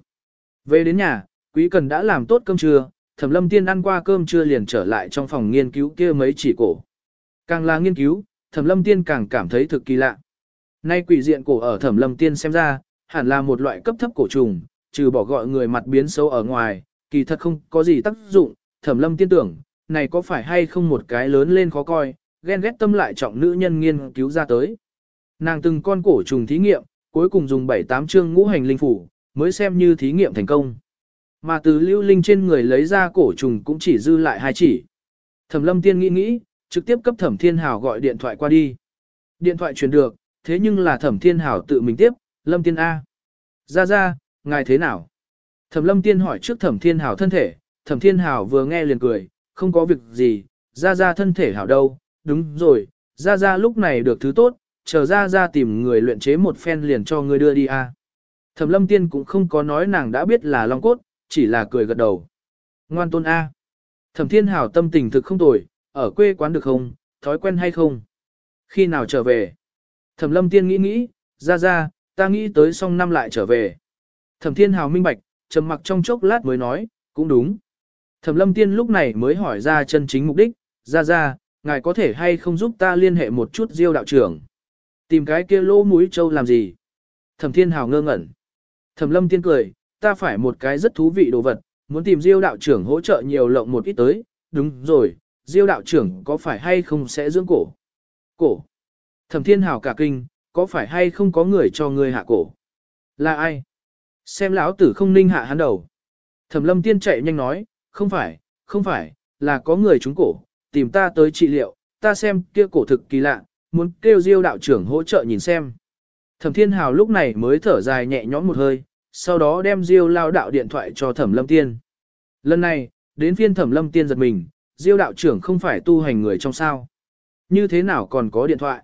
Về đến nhà, Quý Cần đã làm tốt cơm trưa, Thẩm Lâm Tiên ăn qua cơm trưa liền trở lại trong phòng nghiên cứu kia mấy chỉ cổ. Càng là nghiên cứu, Thẩm Lâm Tiên càng cảm thấy thực kỳ lạ. Nay quỷ diện cổ ở Thẩm Lâm Tiên xem ra, hẳn là một loại cấp thấp cổ trùng, trừ bỏ gọi người mặt biến xấu ở ngoài, kỳ thật không có gì tác dụng, Thẩm Lâm Tiên tưởng, này có phải hay không một cái lớn lên khó coi, ghen ghét tâm lại trọng nữ nhân nghiên cứu ra tới. Nàng từng con cổ trùng thí nghiệm, cuối cùng dùng 7-8 chương ngũ hành linh phủ, mới xem như thí nghiệm thành công. Mà từ lưu linh trên người lấy ra cổ trùng cũng chỉ dư lại hai chỉ. Thẩm lâm tiên nghĩ nghĩ, trực tiếp cấp thẩm thiên hảo gọi điện thoại qua đi. Điện thoại truyền được, thế nhưng là thẩm thiên hảo tự mình tiếp, lâm tiên A. Ra ra, ngài thế nào? Thẩm lâm tiên hỏi trước thẩm thiên hảo thân thể, thẩm thiên hảo vừa nghe liền cười, không có việc gì, ra ra thân thể hảo đâu, đúng rồi, ra ra lúc này được thứ tốt, chờ ra ra tìm người luyện chế một phen liền cho người đưa đi a. Thẩm lâm tiên cũng không có nói nàng đã biết là long cốt, chỉ là cười gật đầu. Ngoan tôn A. Thẩm thiên hảo tâm tình thực không tồi, ở quê quán được không, thói quen hay không? Khi nào trở về? Thẩm lâm tiên nghĩ nghĩ, ra ra, ta nghĩ tới xong năm lại trở về. Thẩm thiên Hào minh bạch, trầm mặc trong chốc lát mới nói, cũng đúng. Thẩm lâm tiên lúc này mới hỏi ra chân chính mục đích, ra ra, ngài có thể hay không giúp ta liên hệ một chút diêu đạo trưởng. Tìm cái kia lỗ mũi châu làm gì? Thẩm thiên hào ngơ ngẩn. Thẩm lâm tiên cười, ta phải một cái rất thú vị đồ vật, muốn tìm diêu đạo trưởng hỗ trợ nhiều lộng một ít tới, đúng rồi, diêu đạo trưởng có phải hay không sẽ dưỡng cổ? Cổ. Thẩm thiên hào cả kinh, có phải hay không có người cho người hạ cổ? Là ai? Xem lão tử không ninh hạ hắn đầu. Thẩm lâm tiên chạy nhanh nói, không phải, không phải, là có người trúng cổ, tìm ta tới trị liệu, ta xem kia cổ thực kỳ lạ, muốn kêu diêu đạo trưởng hỗ trợ nhìn xem. Thẩm thiên hào lúc này mới thở dài nhẹ nhõm một hơi, sau đó đem diêu lao đạo điện thoại cho thẩm lâm tiên. Lần này, đến phiên thẩm lâm tiên giật mình, diêu đạo trưởng không phải tu hành người trong sao. Như thế nào còn có điện thoại?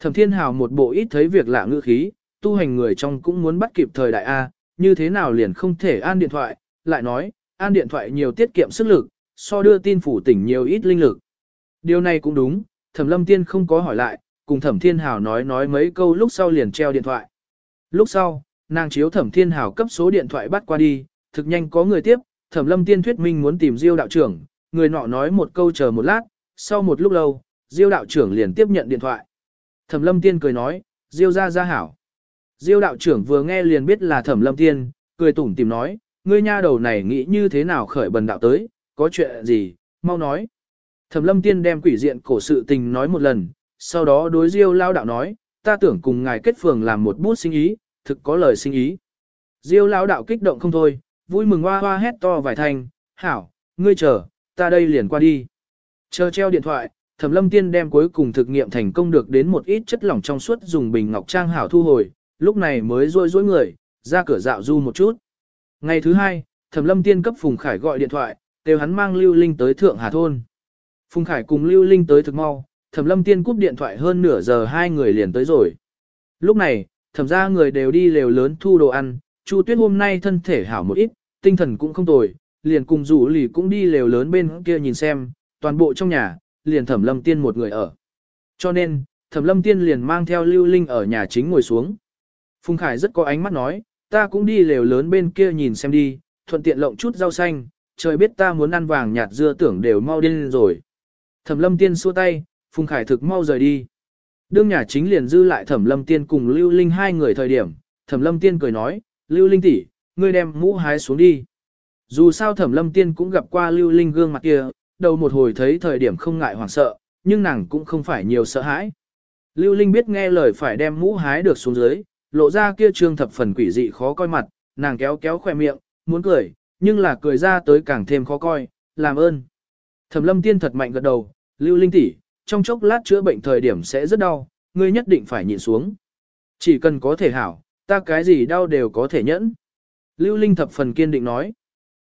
Thẩm thiên hào một bộ ít thấy việc lạ ngữ khí, tu hành người trong cũng muốn bắt kịp thời đại A, như thế nào liền không thể an điện thoại, lại nói, an điện thoại nhiều tiết kiệm sức lực, so đưa tin phủ tỉnh nhiều ít linh lực. Điều này cũng đúng, Thẩm Lâm Tiên không có hỏi lại, cùng Thẩm Thiên Hảo nói nói mấy câu lúc sau liền treo điện thoại. Lúc sau, nàng chiếu Thẩm Thiên Hảo cấp số điện thoại bắt qua đi, thực nhanh có người tiếp, Thẩm Lâm Tiên thuyết minh muốn tìm Diêu đạo trưởng, người nọ nói một câu chờ một lát, sau một lúc lâu, Diêu đạo trưởng liền tiếp nhận điện thoại. Thẩm Lâm Tiên cười nói, Diêu gia gia hảo. Diêu đạo trưởng vừa nghe liền biết là Thẩm Lâm Tiên, cười tủm tìm nói, ngươi nha đầu này nghĩ như thế nào khởi bần đạo tới, có chuyện gì, mau nói. Thẩm Lâm Tiên đem quỷ diện cổ sự tình nói một lần, sau đó đối Diêu lao đạo nói, ta tưởng cùng ngài kết phường làm một bút sinh ý, thực có lời sinh ý. Diêu lao đạo kích động không thôi, vui mừng hoa hoa hét to vài thanh, hảo, ngươi chờ, ta đây liền qua đi. Chờ treo điện thoại, Thẩm Lâm Tiên đem cuối cùng thực nghiệm thành công được đến một ít chất lỏng trong suốt dùng bình ngọc trang hảo thu hồi, lúc này mới rôi rối người, ra cửa dạo du một chút. Ngày thứ hai, Thẩm Lâm Tiên cấp Phùng Khải gọi điện thoại, kêu hắn mang Lưu Linh tới Thượng Hà Thôn. Phùng Khải cùng Lưu Linh tới thực mau, Thẩm Lâm Tiên cúp điện thoại hơn nửa giờ hai người liền tới rồi. Lúc này, thẩm ra người đều đi lều lớn thu đồ ăn, Chu Tuyết hôm nay thân thể hảo một ít, tinh thần cũng không tồi, liền cùng rủ lì cũng đi lều lớn bên kia nhìn xem, toàn bộ trong nhà, liền Thẩm Lâm Tiên một người ở. Cho nên, Thẩm Lâm Tiên liền mang theo Lưu Linh ở nhà chính ngồi xuống. Phùng Khải rất có ánh mắt nói, ta cũng đi lều lớn bên kia nhìn xem đi, thuận tiện lộng chút rau xanh, trời biết ta muốn ăn vàng nhạt dưa tưởng đều mau điên rồi. Thẩm lâm tiên xua tay, Phùng Khải thực mau rời đi. Đương nhà chính liền dư lại thẩm lâm tiên cùng Lưu Linh hai người thời điểm, thẩm lâm tiên cười nói, Lưu Linh tỷ, ngươi đem mũ hái xuống đi. Dù sao thẩm lâm tiên cũng gặp qua Lưu Linh gương mặt kia, đầu một hồi thấy thời điểm không ngại hoảng sợ, nhưng nàng cũng không phải nhiều sợ hãi. Lưu Linh biết nghe lời phải đem mũ hái được xuống dưới, lộ ra kia trương thập phần quỷ dị khó coi mặt, nàng kéo kéo khỏe miệng, muốn cười, nhưng là cười ra tới càng thêm khó coi, làm ơn. Thẩm lâm tiên thật mạnh gật đầu, lưu linh tỷ, trong chốc lát chữa bệnh thời điểm sẽ rất đau, ngươi nhất định phải nhịn xuống. Chỉ cần có thể hảo, ta cái gì đau đều có thể nhẫn. Lưu linh thập phần kiên định nói.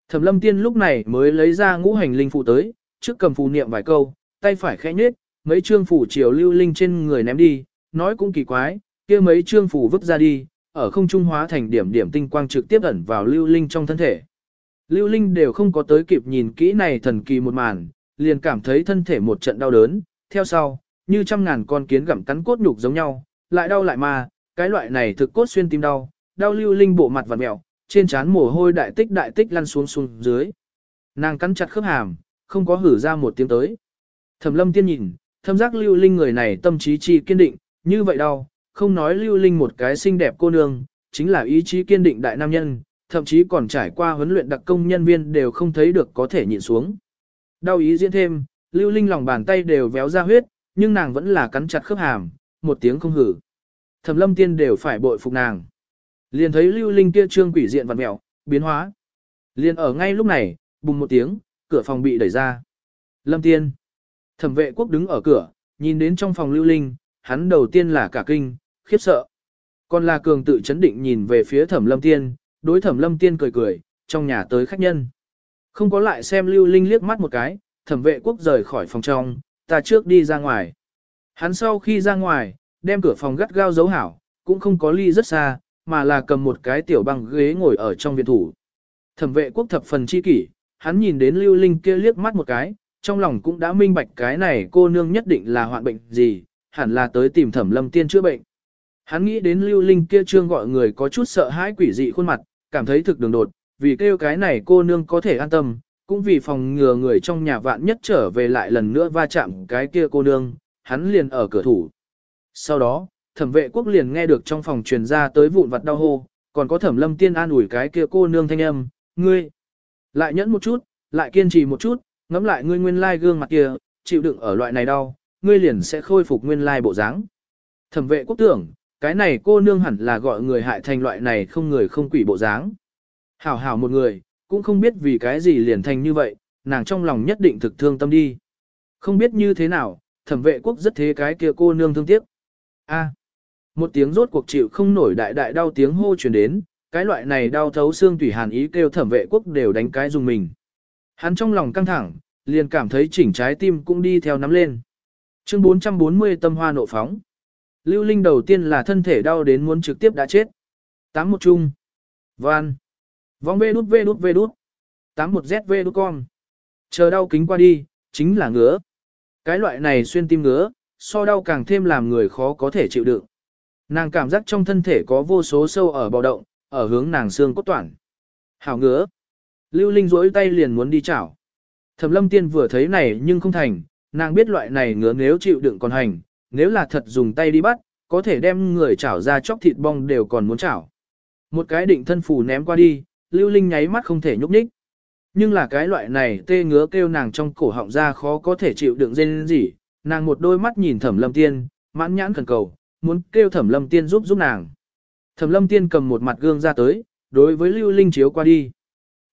Thẩm lâm tiên lúc này mới lấy ra ngũ hành linh phụ tới, trước cầm phù niệm vài câu, tay phải khẽ nhếch, mấy trương phủ chiều lưu linh trên người ném đi, nói cũng kỳ quái, kia mấy trương phủ vứt ra đi, ở không trung hóa thành điểm điểm tinh quang trực tiếp ẩn vào lưu linh trong thân thể. Lưu linh đều không có tới kịp nhìn kỹ này thần kỳ một màn, liền cảm thấy thân thể một trận đau đớn, theo sau, như trăm ngàn con kiến gặm cắn cốt nhục giống nhau, lại đau lại mà, cái loại này thực cốt xuyên tim đau, đau lưu linh bộ mặt vặn mẹo, trên trán mồ hôi đại tích đại tích lăn xuống xuống dưới. Nàng cắn chặt khớp hàm, không có hử ra một tiếng tới. Thẩm lâm tiên nhìn, thâm giác lưu linh người này tâm trí chi kiên định, như vậy đau, không nói lưu linh một cái xinh đẹp cô nương, chính là ý chí kiên định đại nam nhân, thậm chí còn trải qua huấn luyện đặc công nhân viên đều không thấy được có thể nhịn xuống. Đau ý diễn thêm, lưu linh lòng bàn tay đều véo ra huyết, nhưng nàng vẫn là cắn chặt khớp hàm, một tiếng không hử. Thẩm lâm tiên đều phải bội phục nàng. Liền thấy lưu linh kia trương quỷ diện vặn mèo biến hóa. Liền ở ngay lúc này, bùng một tiếng, cửa phòng bị đẩy ra. Lâm tiên. Thẩm vệ quốc đứng ở cửa, nhìn đến trong phòng lưu linh, hắn đầu tiên là cả kinh, khiếp sợ. Còn là cường tự chấn định nhìn về phía thẩm lâm tiên, đối thẩm lâm tiên cười cười, trong nhà tới khách nhân. Không có lại xem lưu linh liếc mắt một cái, thẩm vệ quốc rời khỏi phòng trong, ta trước đi ra ngoài. Hắn sau khi ra ngoài, đem cửa phòng gắt gao giấu hảo, cũng không có ly rất xa, mà là cầm một cái tiểu băng ghế ngồi ở trong viện thủ. Thẩm vệ quốc thập phần chi kỷ, hắn nhìn đến lưu linh kia liếc mắt một cái, trong lòng cũng đã minh bạch cái này cô nương nhất định là hoạn bệnh gì, hẳn là tới tìm thẩm lâm tiên chữa bệnh. Hắn nghĩ đến lưu linh kia trương gọi người có chút sợ hãi quỷ dị khuôn mặt, cảm thấy thực đường đột, vì kêu cái này cô nương có thể an tâm, cũng vì phòng ngừa người trong nhà vạn nhất trở về lại lần nữa va chạm cái kia cô nương, hắn liền ở cửa thủ. Sau đó, thẩm vệ quốc liền nghe được trong phòng truyền ra tới vụn vặt đau hô, còn có thẩm lâm tiên an ủi cái kia cô nương thanh âm, ngươi, lại nhẫn một chút, lại kiên trì một chút, ngắm lại ngươi nguyên lai gương mặt kia, chịu đựng ở loại này đau, ngươi liền sẽ khôi phục nguyên lai bộ dáng. Thẩm vệ quốc tưởng, cái này cô nương hẳn là gọi người hại thành loại này không người không quỷ bộ dáng. Hảo hảo một người, cũng không biết vì cái gì liền thành như vậy, nàng trong lòng nhất định thực thương tâm đi. Không biết như thế nào, thẩm vệ quốc rất thế cái kia cô nương thương tiếc. A một tiếng rốt cuộc chịu không nổi đại đại đau tiếng hô truyền đến, cái loại này đau thấu xương tủy hàn ý kêu thẩm vệ quốc đều đánh cái dùng mình. Hắn trong lòng căng thẳng, liền cảm thấy chỉnh trái tim cũng đi theo nắm lên. Chương 440 tâm hoa nộ phóng. Lưu Linh đầu tiên là thân thể đau đến muốn trực tiếp đã chết. Tám một chung. Van. Vong vê đút vê đút vê đút. Tám một z vê đút con. Chờ đau kính qua đi, chính là ngứa. Cái loại này xuyên tim ngứa, so đau càng thêm làm người khó có thể chịu đựng. Nàng cảm giác trong thân thể có vô số sâu ở bò động, ở hướng nàng xương cốt toàn. Hảo ngứa. Lưu Linh rỗi tay liền muốn đi chảo. Thẩm lâm tiên vừa thấy này nhưng không thành, nàng biết loại này ngứa nếu chịu đựng còn hành, nếu là thật dùng tay đi bắt, có thể đem người chảo ra chóc thịt bong đều còn muốn chảo. Một cái định thân phủ ném qua đi, Lưu Linh nháy mắt không thể nhúc nhích. Nhưng là cái loại này tê ngứa kêu nàng trong cổ họng ra khó có thể chịu đựng dên gì, nàng một đôi mắt nhìn thẩm lâm tiên, mãn nhãn khẩn cầu, muốn kêu thẩm lâm tiên giúp giúp nàng. Thẩm lâm tiên cầm một mặt gương ra tới, đối với Lưu Linh chiếu qua đi.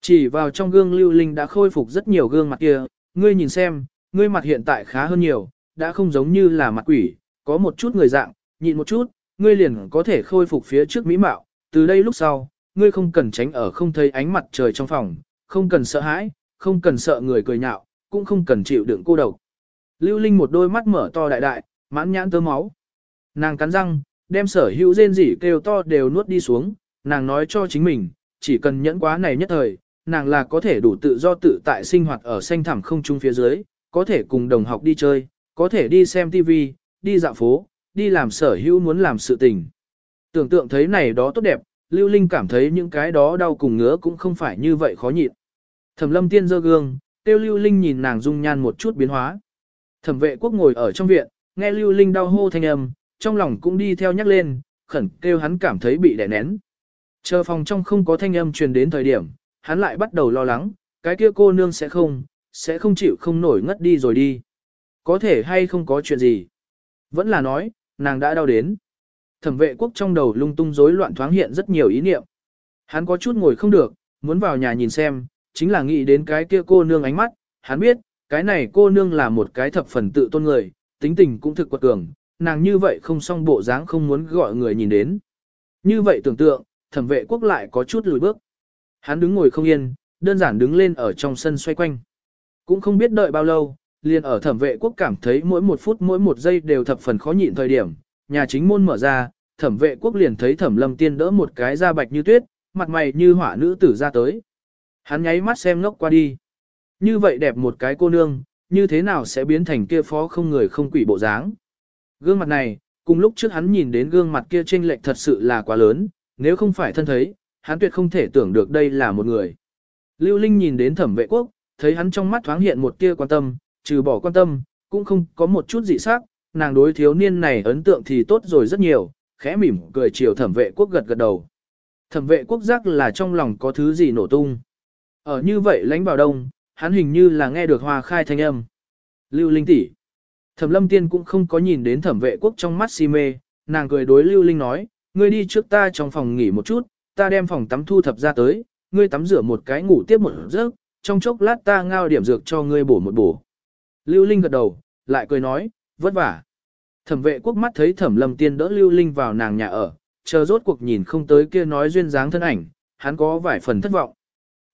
Chỉ vào trong gương Lưu Linh đã khôi phục rất nhiều gương mặt kia, ngươi nhìn xem, ngươi mặt hiện tại khá hơn nhiều, đã không giống như là mặt quỷ, có một chút người dạng, nhịn một chút, ngươi liền có thể khôi phục phía trước mỹ mạo, từ đây lúc sau, ngươi không cần tránh ở không thấy ánh mặt trời trong phòng, không cần sợ hãi, không cần sợ người cười nhạo, cũng không cần chịu đựng cô độc. Lưu Linh một đôi mắt mở to đại đại, mãn nhãn tơ máu. Nàng cắn răng, đem sở hữu rên rỉ kêu to đều nuốt đi xuống, nàng nói cho chính mình, chỉ cần nhẫn quá này nhất thời, nàng là có thể đủ tự do tự tại sinh hoạt ở xanh thẳm không trung phía dưới, có thể cùng đồng học đi chơi, có thể đi xem TV, đi dạo phố, đi làm sở hữu muốn làm sự tình. Tưởng tượng thấy này đó tốt đẹp, Lưu Linh cảm thấy những cái đó đau cùng ngứa cũng không phải như vậy khó nhịn. Thẩm lâm tiên dơ gương, tiêu Lưu Linh nhìn nàng dung nhan một chút biến hóa. Thẩm vệ quốc ngồi ở trong viện, nghe Lưu Linh đau hô thanh âm, trong lòng cũng đi theo nhắc lên, khẩn kêu hắn cảm thấy bị đè nén. Chờ phòng trong không có thanh âm truyền đến thời điểm, hắn lại bắt đầu lo lắng, cái kia cô nương sẽ không, sẽ không chịu không nổi ngất đi rồi đi. Có thể hay không có chuyện gì. Vẫn là nói, nàng đã đau đến. Thẩm vệ quốc trong đầu lung tung rối loạn thoáng hiện rất nhiều ý niệm. Hắn có chút ngồi không được, muốn vào nhà nhìn xem, chính là nghĩ đến cái kia cô nương ánh mắt, hắn biết, cái này cô nương là một cái thập phần tự tôn người, tính tình cũng thực quật cường, nàng như vậy không xong bộ dáng không muốn gọi người nhìn đến. Như vậy tưởng tượng, thẩm vệ quốc lại có chút lùi bước. Hắn đứng ngồi không yên, đơn giản đứng lên ở trong sân xoay quanh. Cũng không biết đợi bao lâu, liền ở thẩm vệ quốc cảm thấy mỗi một phút mỗi một giây đều thập phần khó nhịn thời điểm, nhà chính môn mở ra, thẩm vệ quốc liền thấy thẩm lâm tiên đỡ một cái da bạch như tuyết, mặt mày như hỏa nữ tử ra tới. Hắn nháy mắt xem ngốc qua đi. Như vậy đẹp một cái cô nương, như thế nào sẽ biến thành kia phó không người không quỷ bộ dáng. Gương mặt này, cùng lúc trước hắn nhìn đến gương mặt kia chênh lệch thật sự là quá lớn, nếu không phải thân thấy, hắn tuyệt không thể tưởng được đây là một người. Lưu Linh nhìn đến thẩm vệ quốc, thấy hắn trong mắt thoáng hiện một tia quan tâm, trừ bỏ quan tâm, cũng không có một chút dị sắc, nàng đối thiếu niên này ấn tượng thì tốt rồi rất nhiều, khẽ mỉm cười chiều thẩm vệ quốc gật gật đầu. Thẩm vệ quốc giác là trong lòng có thứ gì nổ tung. Ở như vậy lánh vào đông, hắn hình như là nghe được hoa khai thanh âm. Lưu Linh tỷ, Thẩm lâm tiên cũng không có nhìn đến thẩm vệ quốc trong mắt si mê, nàng cười đối Lưu Linh nói, ngươi đi trước ta trong phòng nghỉ một chút, ta đem phòng tắm thu thập ra tới, ngươi tắm rửa một cái ngủ tiếp một giấc, trong chốc lát ta ngao điểm dược cho ngươi bổ một bổ. Lưu Linh gật đầu, lại cười nói, vất vả. Thẩm vệ quốc mắt thấy thẩm lâm tiên đỡ Lưu Linh vào nàng nhà ở, chờ rốt cuộc nhìn không tới kia nói duyên dáng thân ảnh, hắn có vài phần thất vọng.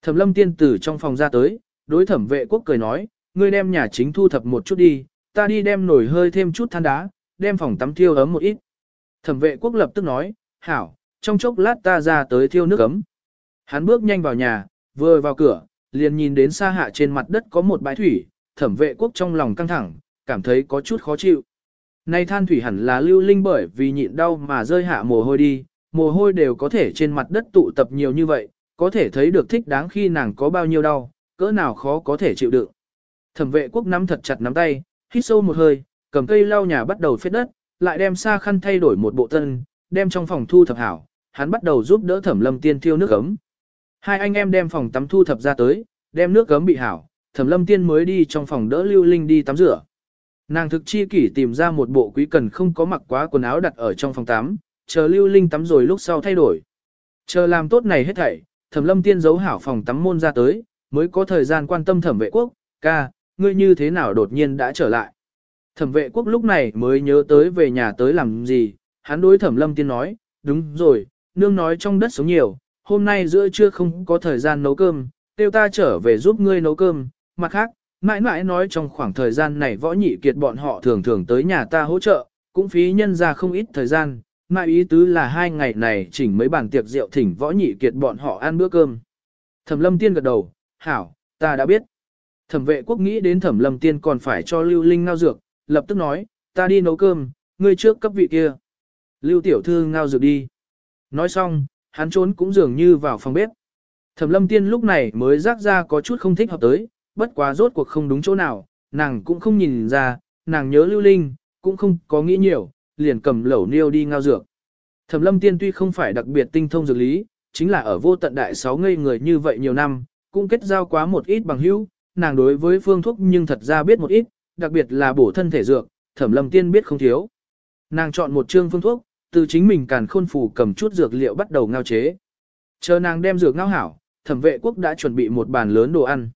Thẩm lâm tiên từ trong phòng ra tới, đối thẩm vệ quốc cười nói, ngươi đem nhà chính thu thập một chút đi, ta đi đem nồi hơi thêm chút than đá, đem phòng tắm thiêu ấm một ít. Thẩm vệ quốc lập tức nói, hảo, trong chốc lát ta ra tới thiêu nước ấm. Hắn bước nhanh vào nhà, vừa vào cửa, liền nhìn đến xa hạ trên mặt đất có một bãi thủy, thẩm vệ quốc trong lòng căng thẳng, cảm thấy có chút khó chịu. Nay than thủy hẳn là lưu linh bởi vì nhịn đau mà rơi hạ mồ hôi đi, mồ hôi đều có thể trên mặt đất tụ tập nhiều như vậy, có thể thấy được thích đáng khi nàng có bao nhiêu đau, cỡ nào khó có thể chịu đựng. Thẩm vệ quốc nắm thật chặt nắm tay, hít sâu một hơi, cầm cây lau nhà bắt đầu phết đất, lại đem xa khăn thay đổi một bộ tân, đem trong phòng thu thập hảo, hắn bắt đầu giúp đỡ thẩm lâm tiên thiêu nước ấm. Hai anh em đem phòng tắm thu thập ra tới, đem nước ấm bị hảo, thẩm lâm tiên mới đi trong phòng đỡ lưu linh đi tắm rửa. Nàng thực chi kỷ tìm ra một bộ quý cần không có mặc quá quần áo đặt ở trong phòng tắm, chờ lưu linh tắm rồi lúc sau thay đổi. Chờ làm tốt này hết thảy, thẩm lâm tiên giấu hảo phòng tắm môn ra tới, mới có thời gian quan tâm thẩm vệ quốc, ca, ngươi như thế nào đột nhiên đã trở lại. Thẩm vệ quốc lúc này mới nhớ tới về nhà tới làm gì, hắn đối thẩm lâm tiên nói, đúng rồi, nương nói trong đất sống nhiều, hôm nay giữa trưa không có thời gian nấu cơm, tiêu ta trở về giúp ngươi nấu cơm, mặt khác, mãi mãi nói trong khoảng thời gian này võ nhị kiệt bọn họ thường thường tới nhà ta hỗ trợ, cũng phí nhân ra không ít thời gian, mãi ý tứ là hai ngày này chỉnh mấy bàn tiệc rượu thỉnh võ nhị kiệt bọn họ ăn bữa cơm. Thẩm lâm tiên gật đầu, hảo, ta đã biết. Thẩm vệ quốc nghĩ đến thẩm lâm tiên còn phải cho lưu linh ngao dược, lập tức nói, ta đi nấu cơm, ngươi trước cấp vị kia. Lưu tiểu thư ngao dược đi. Nói xong, hắn trốn cũng dường như vào phòng bếp. Thẩm lâm tiên lúc này mới rác ra có chút không thích hợp tới, bất quá rốt cuộc không đúng chỗ nào, nàng cũng không nhìn ra, nàng nhớ lưu linh, cũng không có nghĩ nhiều, liền cầm lẩu niêu đi ngao dược. Thẩm lâm tiên tuy không phải đặc biệt tinh thông dược lý, chính là ở vô tận đại sáu ngây người như vậy nhiều năm, cũng kết giao quá một ít bằng hữu, nàng đối với phương thuốc nhưng thật ra biết một ít, đặc biệt là bổ thân thể dược, thẩm lâm tiên biết không thiếu. Nàng chọn một chương phương thuốc, từ chính mình càn khôn phủ cầm chút dược liệu bắt đầu ngao chế. Chờ nàng đem dược ngao hảo, thẩm vệ quốc đã chuẩn bị một bàn lớn đồ ăn.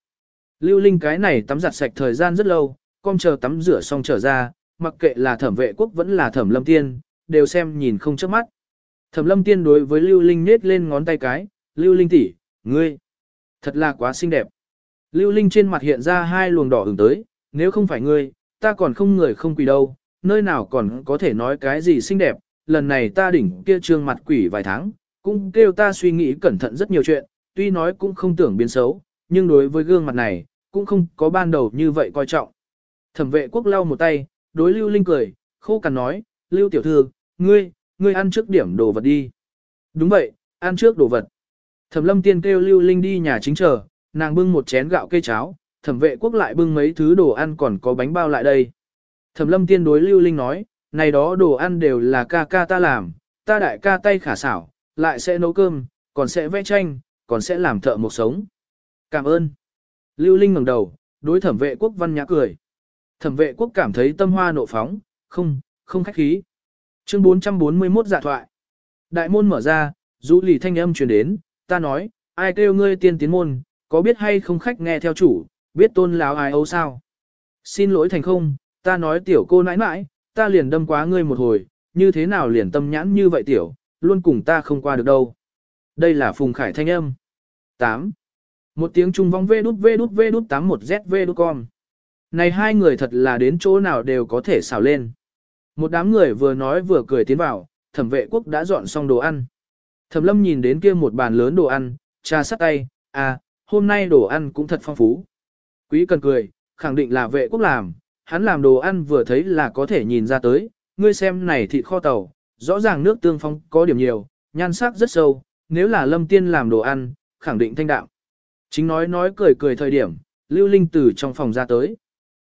Lưu Linh cái này tắm giặt sạch thời gian rất lâu, con chờ tắm rửa xong trở ra, mặc kệ là thẩm vệ quốc vẫn là thẩm lâm tiên, đều xem nhìn không chớp mắt. Thẩm lâm tiên đối với Lưu Linh nết lên ngón tay cái, Lưu Linh tỷ, ngươi, thật là quá xinh đẹp. Lưu Linh trên mặt hiện ra hai luồng đỏ ửng tới, nếu không phải ngươi, ta còn không người không quỷ đâu, nơi nào còn có thể nói cái gì xinh đẹp, lần này ta đỉnh kia trương mặt quỷ vài tháng, cũng kêu ta suy nghĩ cẩn thận rất nhiều chuyện, tuy nói cũng không tưởng biến xấu, nhưng đối với gương mặt này, cũng không có ban đầu như vậy coi trọng. Thẩm vệ quốc lau một tay, đối Lưu Linh cười, khô cằn nói, Lưu tiểu thư, ngươi, ngươi ăn trước điểm đồ vật đi. Đúng vậy, ăn trước đồ vật. Thẩm lâm tiên kêu Lưu Linh đi nhà chính chờ, nàng bưng một chén gạo cây cháo, thẩm vệ quốc lại bưng mấy thứ đồ ăn còn có bánh bao lại đây. Thẩm lâm tiên đối Lưu Linh nói, này đó đồ ăn đều là ca ca ta làm, ta đại ca tay khả xảo, lại sẽ nấu cơm, còn sẽ vẽ tranh, còn sẽ làm thợ một sống. Cảm ơn. Lưu Linh ngẩng đầu, đối thẩm vệ quốc văn nhã cười. Thẩm vệ quốc cảm thấy tâm hoa nộ phóng, không, không khách khí. Chương 441 giả dạ thoại. Đại môn mở ra, rũ lì thanh âm truyền đến, ta nói, ai kêu ngươi tiên tiến môn, có biết hay không khách nghe theo chủ, biết tôn láo ai ấu sao. Xin lỗi thành không, ta nói tiểu cô nãi nãi, ta liền đâm quá ngươi một hồi, như thế nào liền tâm nhãn như vậy tiểu, luôn cùng ta không qua được đâu. Đây là Phùng Khải thanh âm. 8. Một tiếng trung vong vê đút vê đút vê đút 81 vê đút con. Này hai người thật là đến chỗ nào đều có thể xào lên. Một đám người vừa nói vừa cười tiến vào, thẩm vệ quốc đã dọn xong đồ ăn. Thẩm lâm nhìn đến kia một bàn lớn đồ ăn, trà sắt tay, à, hôm nay đồ ăn cũng thật phong phú. Quý cần cười, khẳng định là vệ quốc làm, hắn làm đồ ăn vừa thấy là có thể nhìn ra tới, ngươi xem này thịt kho tàu, rõ ràng nước tương phong có điểm nhiều, nhan sắc rất sâu, nếu là lâm tiên làm đồ ăn, khẳng định thanh đạm. Chính nói nói cười cười thời điểm, Lưu Linh từ trong phòng ra tới.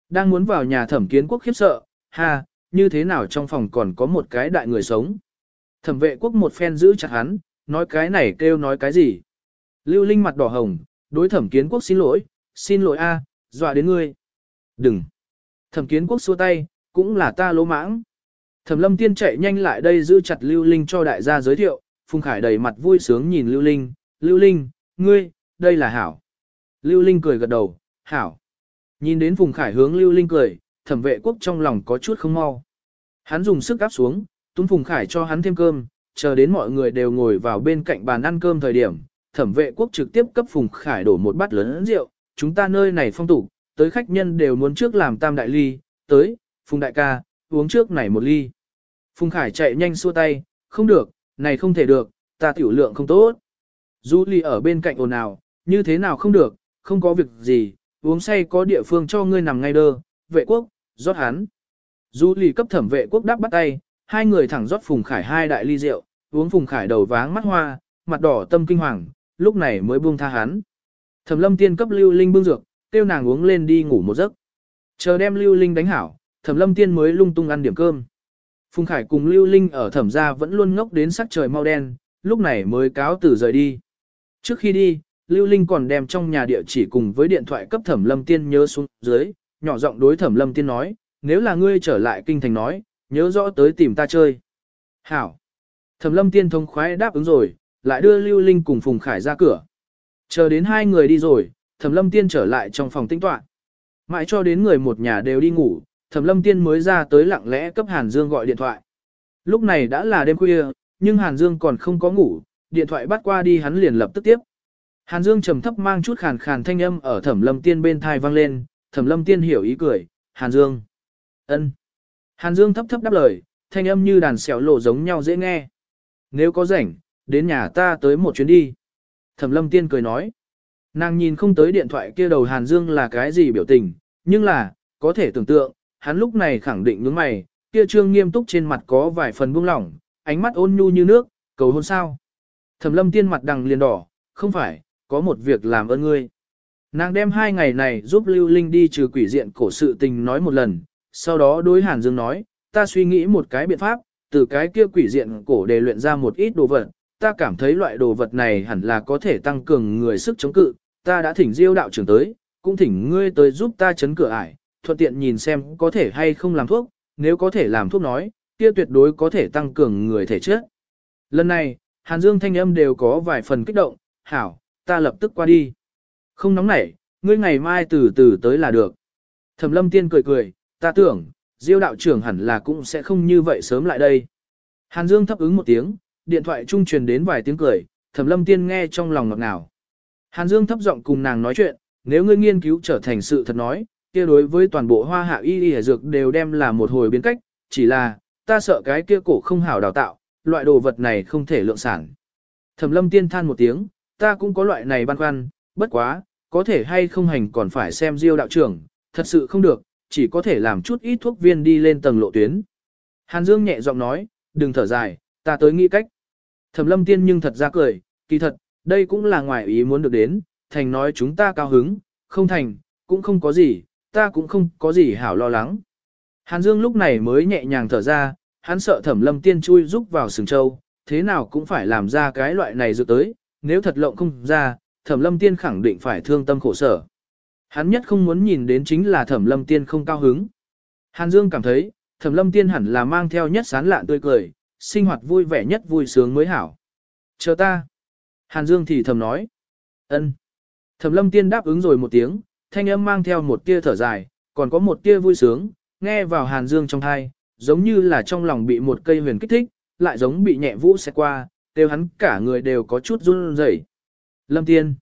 Đang muốn vào nhà thẩm kiến quốc khiếp sợ, ha, như thế nào trong phòng còn có một cái đại người sống. Thẩm vệ quốc một phen giữ chặt hắn, nói cái này kêu nói cái gì. Lưu Linh mặt đỏ hồng, đối thẩm kiến quốc xin lỗi, xin lỗi a, dọa đến ngươi. Đừng. Thẩm kiến quốc xua tay, cũng là ta lỗ mãng. Thẩm lâm tiên chạy nhanh lại đây giữ chặt Lưu Linh cho đại gia giới thiệu, Phùng Khải đầy mặt vui sướng nhìn Lưu Linh, Lưu Linh, ngươi, đây là Hảo. Lưu Linh cười gật đầu, Hảo. Nhìn đến Phùng Khải hướng Lưu Linh cười, thẩm vệ quốc trong lòng có chút không mau. Hắn dùng sức áp xuống, túm Phùng Khải cho hắn thêm cơm, chờ đến mọi người đều ngồi vào bên cạnh bàn ăn cơm thời điểm, thẩm vệ quốc trực tiếp cấp Phùng Khải đổ một bát lớn rượu, chúng ta nơi này phong tục, tới khách nhân đều muốn trước làm tam đại ly, tới, Phùng đại ca, uống trước này một ly. Phùng Khải chạy nhanh xua tay, không được, này không thể được, ta tiểu lượng không tốt. Du ly ở bên cạnh ồn ào, như thế nào không được, không có việc gì, uống say có địa phương cho ngươi nằm ngay đơ, vệ quốc, rót hắn. Du ly cấp thẩm vệ quốc đáp bắt tay, hai người thẳng rót Phùng Khải hai đại ly rượu, uống Phùng Khải đầu váng mắt hoa, mặt đỏ tâm kinh hoàng, lúc này mới buông tha hắn. Thẩm lâm tiên cấp lưu linh bưng dược, tiêu nàng uống lên đi ngủ một giấc. Chờ đem lưu linh đánh hảo, thẩm lâm tiên mới lung tung ăn điểm cơm. Phùng Khải cùng lưu linh ở thẩm gia vẫn luôn ngốc đến sắc trời mau đen, lúc này mới cáo từ rời đi. Trước khi đi, lưu linh còn đem trong nhà địa chỉ cùng với điện thoại cấp thẩm lâm tiên nhớ xuống dưới, nhỏ giọng đối thẩm lâm tiên nói, nếu là ngươi trở lại kinh thành nói, nhớ rõ tới tìm ta chơi. Hảo. Thẩm lâm tiên thông khoái đáp ứng rồi, lại đưa lưu linh cùng Phùng Khải ra cửa. Chờ đến hai người đi rồi, Thẩm Lâm Tiên trở lại trong phòng tĩnh tọa. Mãi cho đến người một nhà đều đi ngủ, Thẩm Lâm Tiên mới ra tới lặng lẽ cấp Hàn Dương gọi điện thoại. Lúc này đã là đêm khuya, nhưng Hàn Dương còn không có ngủ, điện thoại bắt qua đi hắn liền lập tức tiếp. Hàn Dương trầm thấp mang chút khàn khàn thanh âm ở Thẩm Lâm Tiên bên thai vang lên, Thẩm Lâm Tiên hiểu ý cười, "Hàn Dương." "Ân." Hàn Dương thấp thấp đáp lời, thanh âm như đàn xẻo lộ giống nhau dễ nghe. "Nếu có rảnh, đến nhà ta tới một chuyến đi." Thẩm Lâm Tiên cười nói. Nàng nhìn không tới điện thoại kia đầu Hàn Dương là cái gì biểu tình, nhưng là, có thể tưởng tượng, hắn lúc này khẳng định nhướng mày, kia trương nghiêm túc trên mặt có vài phần buông lỏng, ánh mắt ôn nhu như nước, cầu hôn sao. Thẩm lâm tiên mặt đằng liền đỏ, không phải, có một việc làm ơn ngươi. Nàng đem hai ngày này giúp Lưu Linh đi trừ quỷ diện cổ sự tình nói một lần, sau đó đối Hàn Dương nói, ta suy nghĩ một cái biện pháp, từ cái kia quỷ diện cổ để luyện ra một ít đồ vật, ta cảm thấy loại đồ vật này hẳn là có thể tăng cường người sức chống cự, ta đã thỉnh diêu đạo trưởng tới, cũng thỉnh ngươi tới giúp ta chấn cửa ải, thuận tiện nhìn xem có thể hay không làm thuốc, nếu có thể làm thuốc nói, kia tuyệt đối có thể tăng cường người thể chất. Lần này, Hàn Dương thanh âm đều có vài phần kích động, hảo, ta lập tức qua đi. Không nóng nảy, ngươi ngày mai từ từ tới là được. Thẩm lâm tiên cười cười, ta tưởng, diêu đạo trưởng hẳn là cũng sẽ không như vậy sớm lại đây. Hàn Dương thấp ứng một tiếng, điện thoại trung truyền đến vài tiếng cười, thẩm lâm tiên nghe trong lòng ngọt ngào. Hàn Dương thấp giọng cùng nàng nói chuyện, nếu ngươi nghiên cứu trở thành sự thật nói, kia đối với toàn bộ hoa hạ y y dược đều đem là một hồi biến cách, chỉ là, ta sợ cái kia cổ không hảo đào tạo, loại đồ vật này không thể lượng sản. Thẩm lâm tiên than một tiếng, ta cũng có loại này băn khoăn, bất quá, có thể hay không hành còn phải xem diêu đạo trưởng, thật sự không được, chỉ có thể làm chút ít thuốc viên đi lên tầng lộ tuyến. Hàn Dương nhẹ giọng nói, đừng thở dài, ta tới nghĩ cách. Thẩm lâm tiên nhưng thật ra cười, kỳ thật, đây cũng là ngoài ý muốn được đến, thành nói chúng ta cao hứng, không thành, cũng không có gì, ta cũng không có gì hảo lo lắng. Hàn Dương lúc này mới nhẹ nhàng thở ra, hắn sợ thẩm lâm tiên chui rúc vào sừng châu, thế nào cũng phải làm ra cái loại này dự tới, nếu thật lộng không ra, thẩm lâm tiên khẳng định phải thương tâm khổ sở. Hắn nhất không muốn nhìn đến chính là thẩm lâm tiên không cao hứng. Hàn Dương cảm thấy, thẩm lâm tiên hẳn là mang theo nhất sán lạn tươi cười, sinh hoạt vui vẻ nhất vui sướng mới hảo. Chờ ta. Hàn Dương thì thầm nói. ân. Thẩm lâm tiên đáp ứng rồi một tiếng, thanh âm mang theo một tia thở dài, còn có một tia vui sướng, nghe vào Hàn Dương trong thai, giống như là trong lòng bị một cây huyền kích thích, lại giống bị nhẹ vũ xẹt qua, đều hắn cả người đều có chút run rẩy. Lâm Tiên.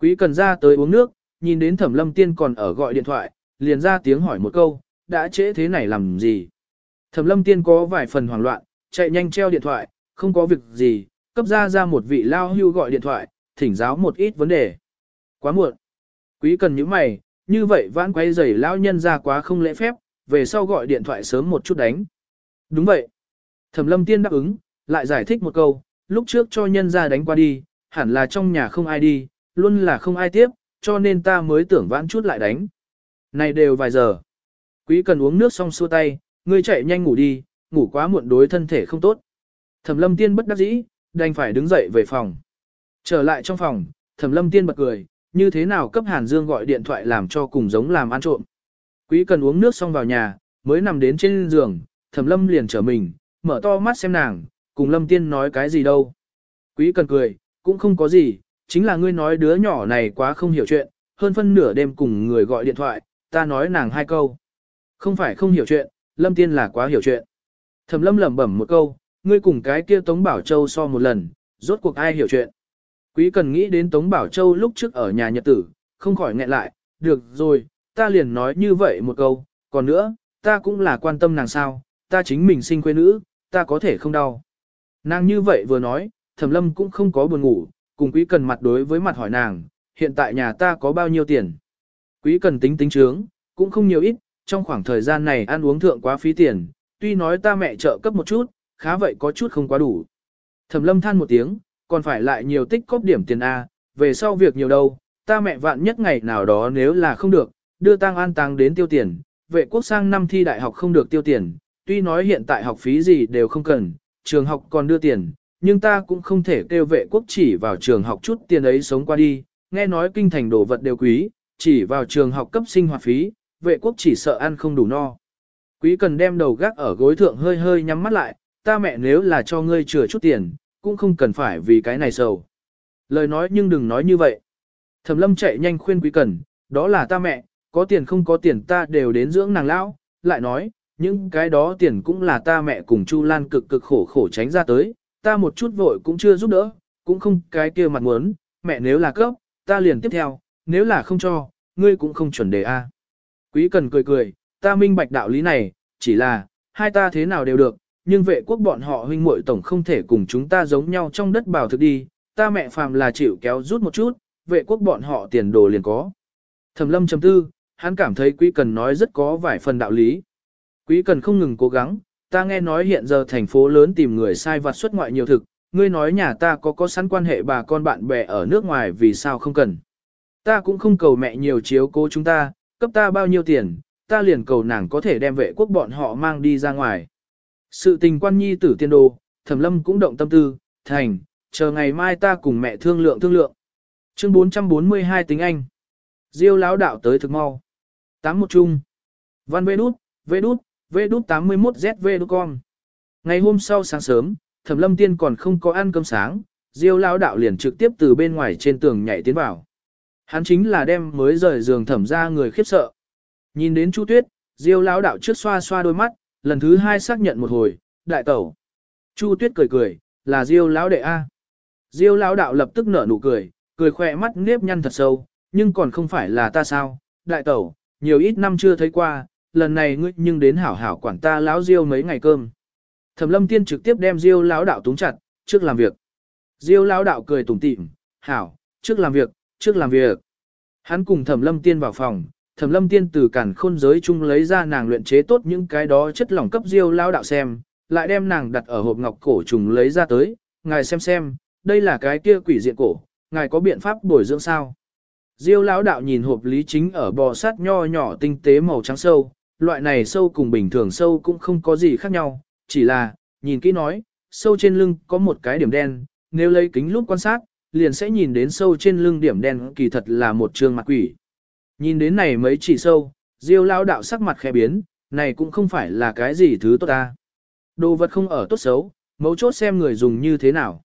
Quý cần ra tới uống nước, nhìn đến Thẩm Lâm Tiên còn ở gọi điện thoại, liền ra tiếng hỏi một câu, đã trễ thế này làm gì? Thẩm Lâm Tiên có vài phần hoảng loạn, chạy nhanh treo điện thoại, không có việc gì, cấp ra ra một vị lao hưu gọi điện thoại, thỉnh giáo một ít vấn đề. Quá muộn. Quý cần những mày, như vậy vãn quay giày lao nhân ra quá không lễ phép, về sau gọi điện thoại sớm một chút đánh. Đúng vậy. Thẩm lâm tiên đáp ứng, lại giải thích một câu, lúc trước cho nhân ra đánh qua đi, hẳn là trong nhà không ai đi, luôn là không ai tiếp, cho nên ta mới tưởng vãn chút lại đánh. Này đều vài giờ. Quý cần uống nước xong xua tay, ngươi chạy nhanh ngủ đi, ngủ quá muộn đối thân thể không tốt. Thẩm lâm tiên bất đắc dĩ, đành phải đứng dậy về phòng. Trở lại trong phòng, thẩm lâm tiên bật cười, như thế nào cấp Hàn Dương gọi điện thoại làm cho cùng giống làm ăn trộm. Quý cần uống nước xong vào nhà, mới nằm đến trên giường, thẩm lâm liền trở mình, mở to mắt xem nàng, cùng lâm tiên nói cái gì đâu. Quý cần cười, cũng không có gì, chính là ngươi nói đứa nhỏ này quá không hiểu chuyện, hơn phân nửa đêm cùng người gọi điện thoại, ta nói nàng hai câu. Không phải không hiểu chuyện, lâm tiên là quá hiểu chuyện. Thẩm lâm lẩm bẩm một câu, ngươi cùng cái kia Tống Bảo Châu so một lần, rốt cuộc ai hiểu chuyện. Quý cần nghĩ đến Tống Bảo Châu lúc trước ở nhà nhật tử, không khỏi nghẹn lại, được rồi, ta liền nói như vậy một câu, còn nữa, ta cũng là quan tâm nàng sao, ta chính mình sinh quê nữ, ta có thể không đau. Nàng như vậy vừa nói, thẩm lâm cũng không có buồn ngủ, cùng quý cần mặt đối với mặt hỏi nàng, hiện tại nhà ta có bao nhiêu tiền. Quý cần tính tính trướng, cũng không nhiều ít, trong khoảng thời gian này ăn uống thượng quá phí tiền, tuy nói ta mẹ trợ cấp một chút, khá vậy có chút không quá đủ. Thẩm lâm than một tiếng, còn phải lại nhiều tích cóp điểm tiền A, về sau việc nhiều đâu, ta mẹ vạn nhất ngày nào đó nếu là không được, đưa tang an táng đến tiêu tiền, vệ quốc sang năm thi đại học không được tiêu tiền, tuy nói hiện tại học phí gì đều không cần, trường học còn đưa tiền, nhưng ta cũng không thể kêu vệ quốc chỉ vào trường học chút tiền ấy sống qua đi, nghe nói kinh thành đồ vật đều quý, chỉ vào trường học cấp sinh hoạt phí, vệ quốc chỉ sợ ăn không đủ no. Quý cần đem đầu gác ở gối thượng hơi hơi nhắm mắt lại, ta mẹ nếu là cho ngươi chừa chút tiền, cũng không cần phải vì cái này sầu. Lời nói nhưng đừng nói như vậy. Thẩm lâm chạy nhanh khuyên quý cần, đó là ta mẹ, có tiền không có tiền ta đều đến dưỡng nàng lão, lại nói, những cái đó tiền cũng là ta mẹ cùng Chu Lan cực cực khổ khổ tránh ra tới, ta một chút vội cũng chưa giúp đỡ, cũng không cái kia mặt muốn, mẹ nếu là cấp, ta liền tiếp theo, nếu là không cho, ngươi cũng không chuẩn đề a. Quý cần cười cười, ta minh bạch đạo lý này, chỉ là, hai ta thế nào đều được, nhưng vệ quốc bọn họ huynh muội tổng không thể cùng chúng ta giống nhau trong đất bảo thực đi, ta mẹ phàm là chịu kéo rút một chút, vệ quốc bọn họ tiền đồ liền có. Thẩm lâm chấm tư, hắn cảm thấy quý cần nói rất có vài phần đạo lý. Quý cần không ngừng cố gắng, ta nghe nói hiện giờ thành phố lớn tìm người sai vặt xuất ngoại nhiều thực, ngươi nói nhà ta có có sẵn quan hệ bà con bạn bè ở nước ngoài vì sao không cần. Ta cũng không cầu mẹ nhiều chiếu cố chúng ta, cấp ta bao nhiêu tiền, ta liền cầu nàng có thể đem vệ quốc bọn họ mang đi ra ngoài. Sự tình quan nhi tử tiên đồ, thẩm lâm cũng động tâm tư, thành, chờ ngày mai ta cùng mẹ thương lượng thương lượng. Chương 442 tính Anh. Diêu lão đạo tới thực mau. Tám một chung. Văn vê đút, vê đút, vê đút 81 ZV đút con. Ngày hôm sau sáng sớm, thẩm lâm tiên còn không có ăn cơm sáng, Diêu lão đạo liền trực tiếp từ bên ngoài trên tường nhảy tiến vào. Hắn chính là đem mới rời giường thẩm ra người khiếp sợ. Nhìn đến Chu Tuyết, Diêu lão đạo trước xoa xoa đôi mắt, lần thứ hai xác nhận một hồi, đại tẩu. Chu Tuyết cười cười, là Diêu lão đệ a. Diêu lão đạo lập tức nở nụ cười, cười khỏe mắt nếp nhăn thật sâu, nhưng còn không phải là ta sao, đại tẩu, nhiều ít năm chưa thấy qua, lần này ngươi nhưng đến hảo hảo quản ta lão Diêu mấy ngày cơm. Thẩm Lâm Tiên trực tiếp đem Diêu lão đạo túng chặt, trước làm việc. Diêu lão đạo cười tủm tỉm, "Hảo, trước làm việc, trước làm việc." Hắn cùng Thẩm Lâm Tiên vào phòng, Thẩm Lâm Tiên từ cản khôn giới chung lấy ra nàng luyện chế tốt những cái đó chất lỏng cấp Diêu lão đạo xem, lại đem nàng đặt ở hộp ngọc cổ trùng lấy ra tới, "Ngài xem xem, đây là cái kia quỷ diện cổ, ngài có biện pháp bồi dưỡng sao?" Diêu lão đạo nhìn hộp lý chính ở bò sát nho nhỏ tinh tế màu trắng sâu, loại này sâu cùng bình thường sâu cũng không có gì khác nhau, chỉ là, nhìn kỹ nói, sâu trên lưng có một cái điểm đen, nếu lấy kính lúc quan sát, liền sẽ nhìn đến sâu trên lưng điểm đen kỳ thật là một trường mặt quỷ. Nhìn đến này mấy chỉ sâu, Diêu lao đạo sắc mặt khẽ biến, này cũng không phải là cái gì thứ tốt ta. Đồ vật không ở tốt xấu, mấu chốt xem người dùng như thế nào.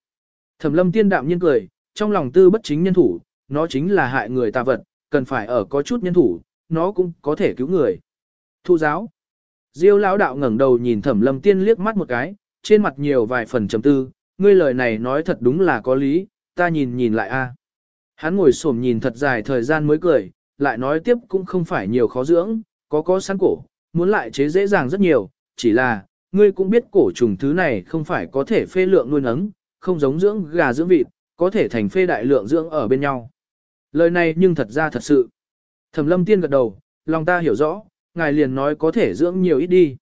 Thẩm lâm tiên đạm nhiên cười, trong lòng tư bất chính nhân thủ, nó chính là hại người tà vật, cần phải ở có chút nhân thủ, nó cũng có thể cứu người. Thu giáo. Diêu lão đạo ngẩng đầu nhìn Thẩm Lâm Tiên liếc mắt một cái, trên mặt nhiều vài phần trầm tư, ngươi lời này nói thật đúng là có lý, ta nhìn nhìn lại a. Hắn ngồi xổm nhìn thật dài thời gian mới cười, lại nói tiếp cũng không phải nhiều khó dưỡng, có có sẵn cổ, muốn lại chế dễ dàng rất nhiều, chỉ là, ngươi cũng biết cổ trùng thứ này không phải có thể phê lượng nuôi nấng, không giống dưỡng gà dưỡng vịt, có thể thành phê đại lượng dưỡng ở bên nhau. Lời này nhưng thật ra thật sự. Thẩm lâm tiên gật đầu, lòng ta hiểu rõ, ngài liền nói có thể dưỡng nhiều ít đi.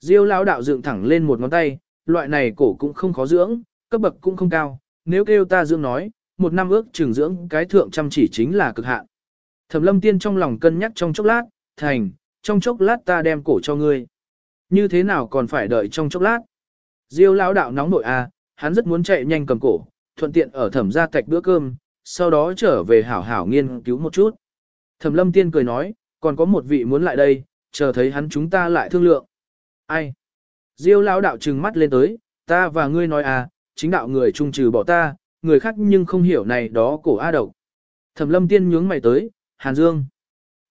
Diêu lão đạo dựng thẳng lên một ngón tay, loại này cổ cũng không khó dưỡng, cấp bậc cũng không cao, nếu kêu ta dưỡng nói, một năm ước trường dưỡng cái thượng chăm chỉ chính là cực hạn. Thẩm lâm tiên trong lòng cân nhắc trong chốc lát, thành, trong chốc lát ta đem cổ cho ngươi. Như thế nào còn phải đợi trong chốc lát? Diêu lão đạo nóng nội à, hắn rất muốn chạy nhanh cầm cổ, thuận tiện ở thẩm gia cạch bữa cơm, sau đó trở về hảo hảo nghiên cứu một chút. Thẩm lâm tiên cười nói, còn có một vị muốn lại đây, chờ thấy hắn chúng ta lại thương lượng. Ai? Diêu lão đạo trừng mắt lên tới, ta và ngươi nói à, chính đạo người trung trừ bỏ ta, người khác nhưng không hiểu này đó cổ A độc. Thẩm lâm tiên nhướng mày tới, Hàn Dương.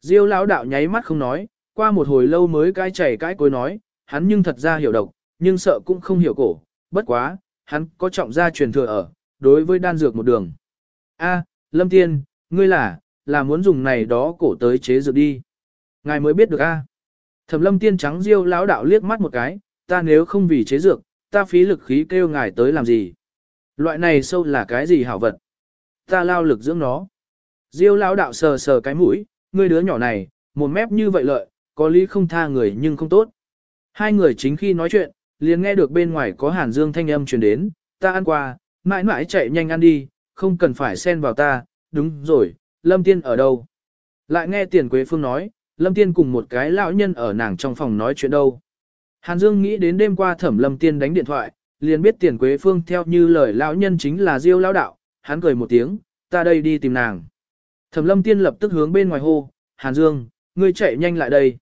Diêu lão đạo nháy mắt không nói, qua một hồi lâu mới cái chảy cái cối nói, hắn nhưng thật ra hiểu độc, nhưng sợ cũng không hiểu cổ, bất quá, hắn có trọng gia truyền thừa ở, đối với đan dược một đường. A, Lâm Tiên, ngươi là, là muốn dùng này đó cổ tới chế dược đi. Ngài mới biết được a. Thẩm Lâm Tiên trắng Diêu lão đạo liếc mắt một cái, ta nếu không vì chế dược, ta phí lực khí kêu ngài tới làm gì? Loại này sâu là cái gì hảo vật? Ta lao lực dưỡng nó. Diêu lão đạo sờ sờ cái mũi, ngươi đứa nhỏ này, một mép như vậy lợi, có lý không tha người nhưng không tốt. Hai người chính khi nói chuyện, liền nghe được bên ngoài có Hàn Dương thanh âm truyền đến, ta ăn qua, mãi mãi chạy nhanh ăn đi, không cần phải xen vào ta, đúng rồi, Lâm Tiên ở đâu? Lại nghe Tiền Quế Phương nói, Lâm Tiên cùng một cái lão nhân ở nàng trong phòng nói chuyện đâu. Hàn Dương nghĩ đến đêm qua thẩm Lâm Tiên đánh điện thoại, liền biết Tiền Quế Phương theo như lời lão nhân chính là Diêu lão đạo, hắn cười một tiếng, ta đây đi tìm nàng. Thẩm Lâm Tiên lập tức hướng bên ngoài hô, Hàn Dương, ngươi chạy nhanh lại đây.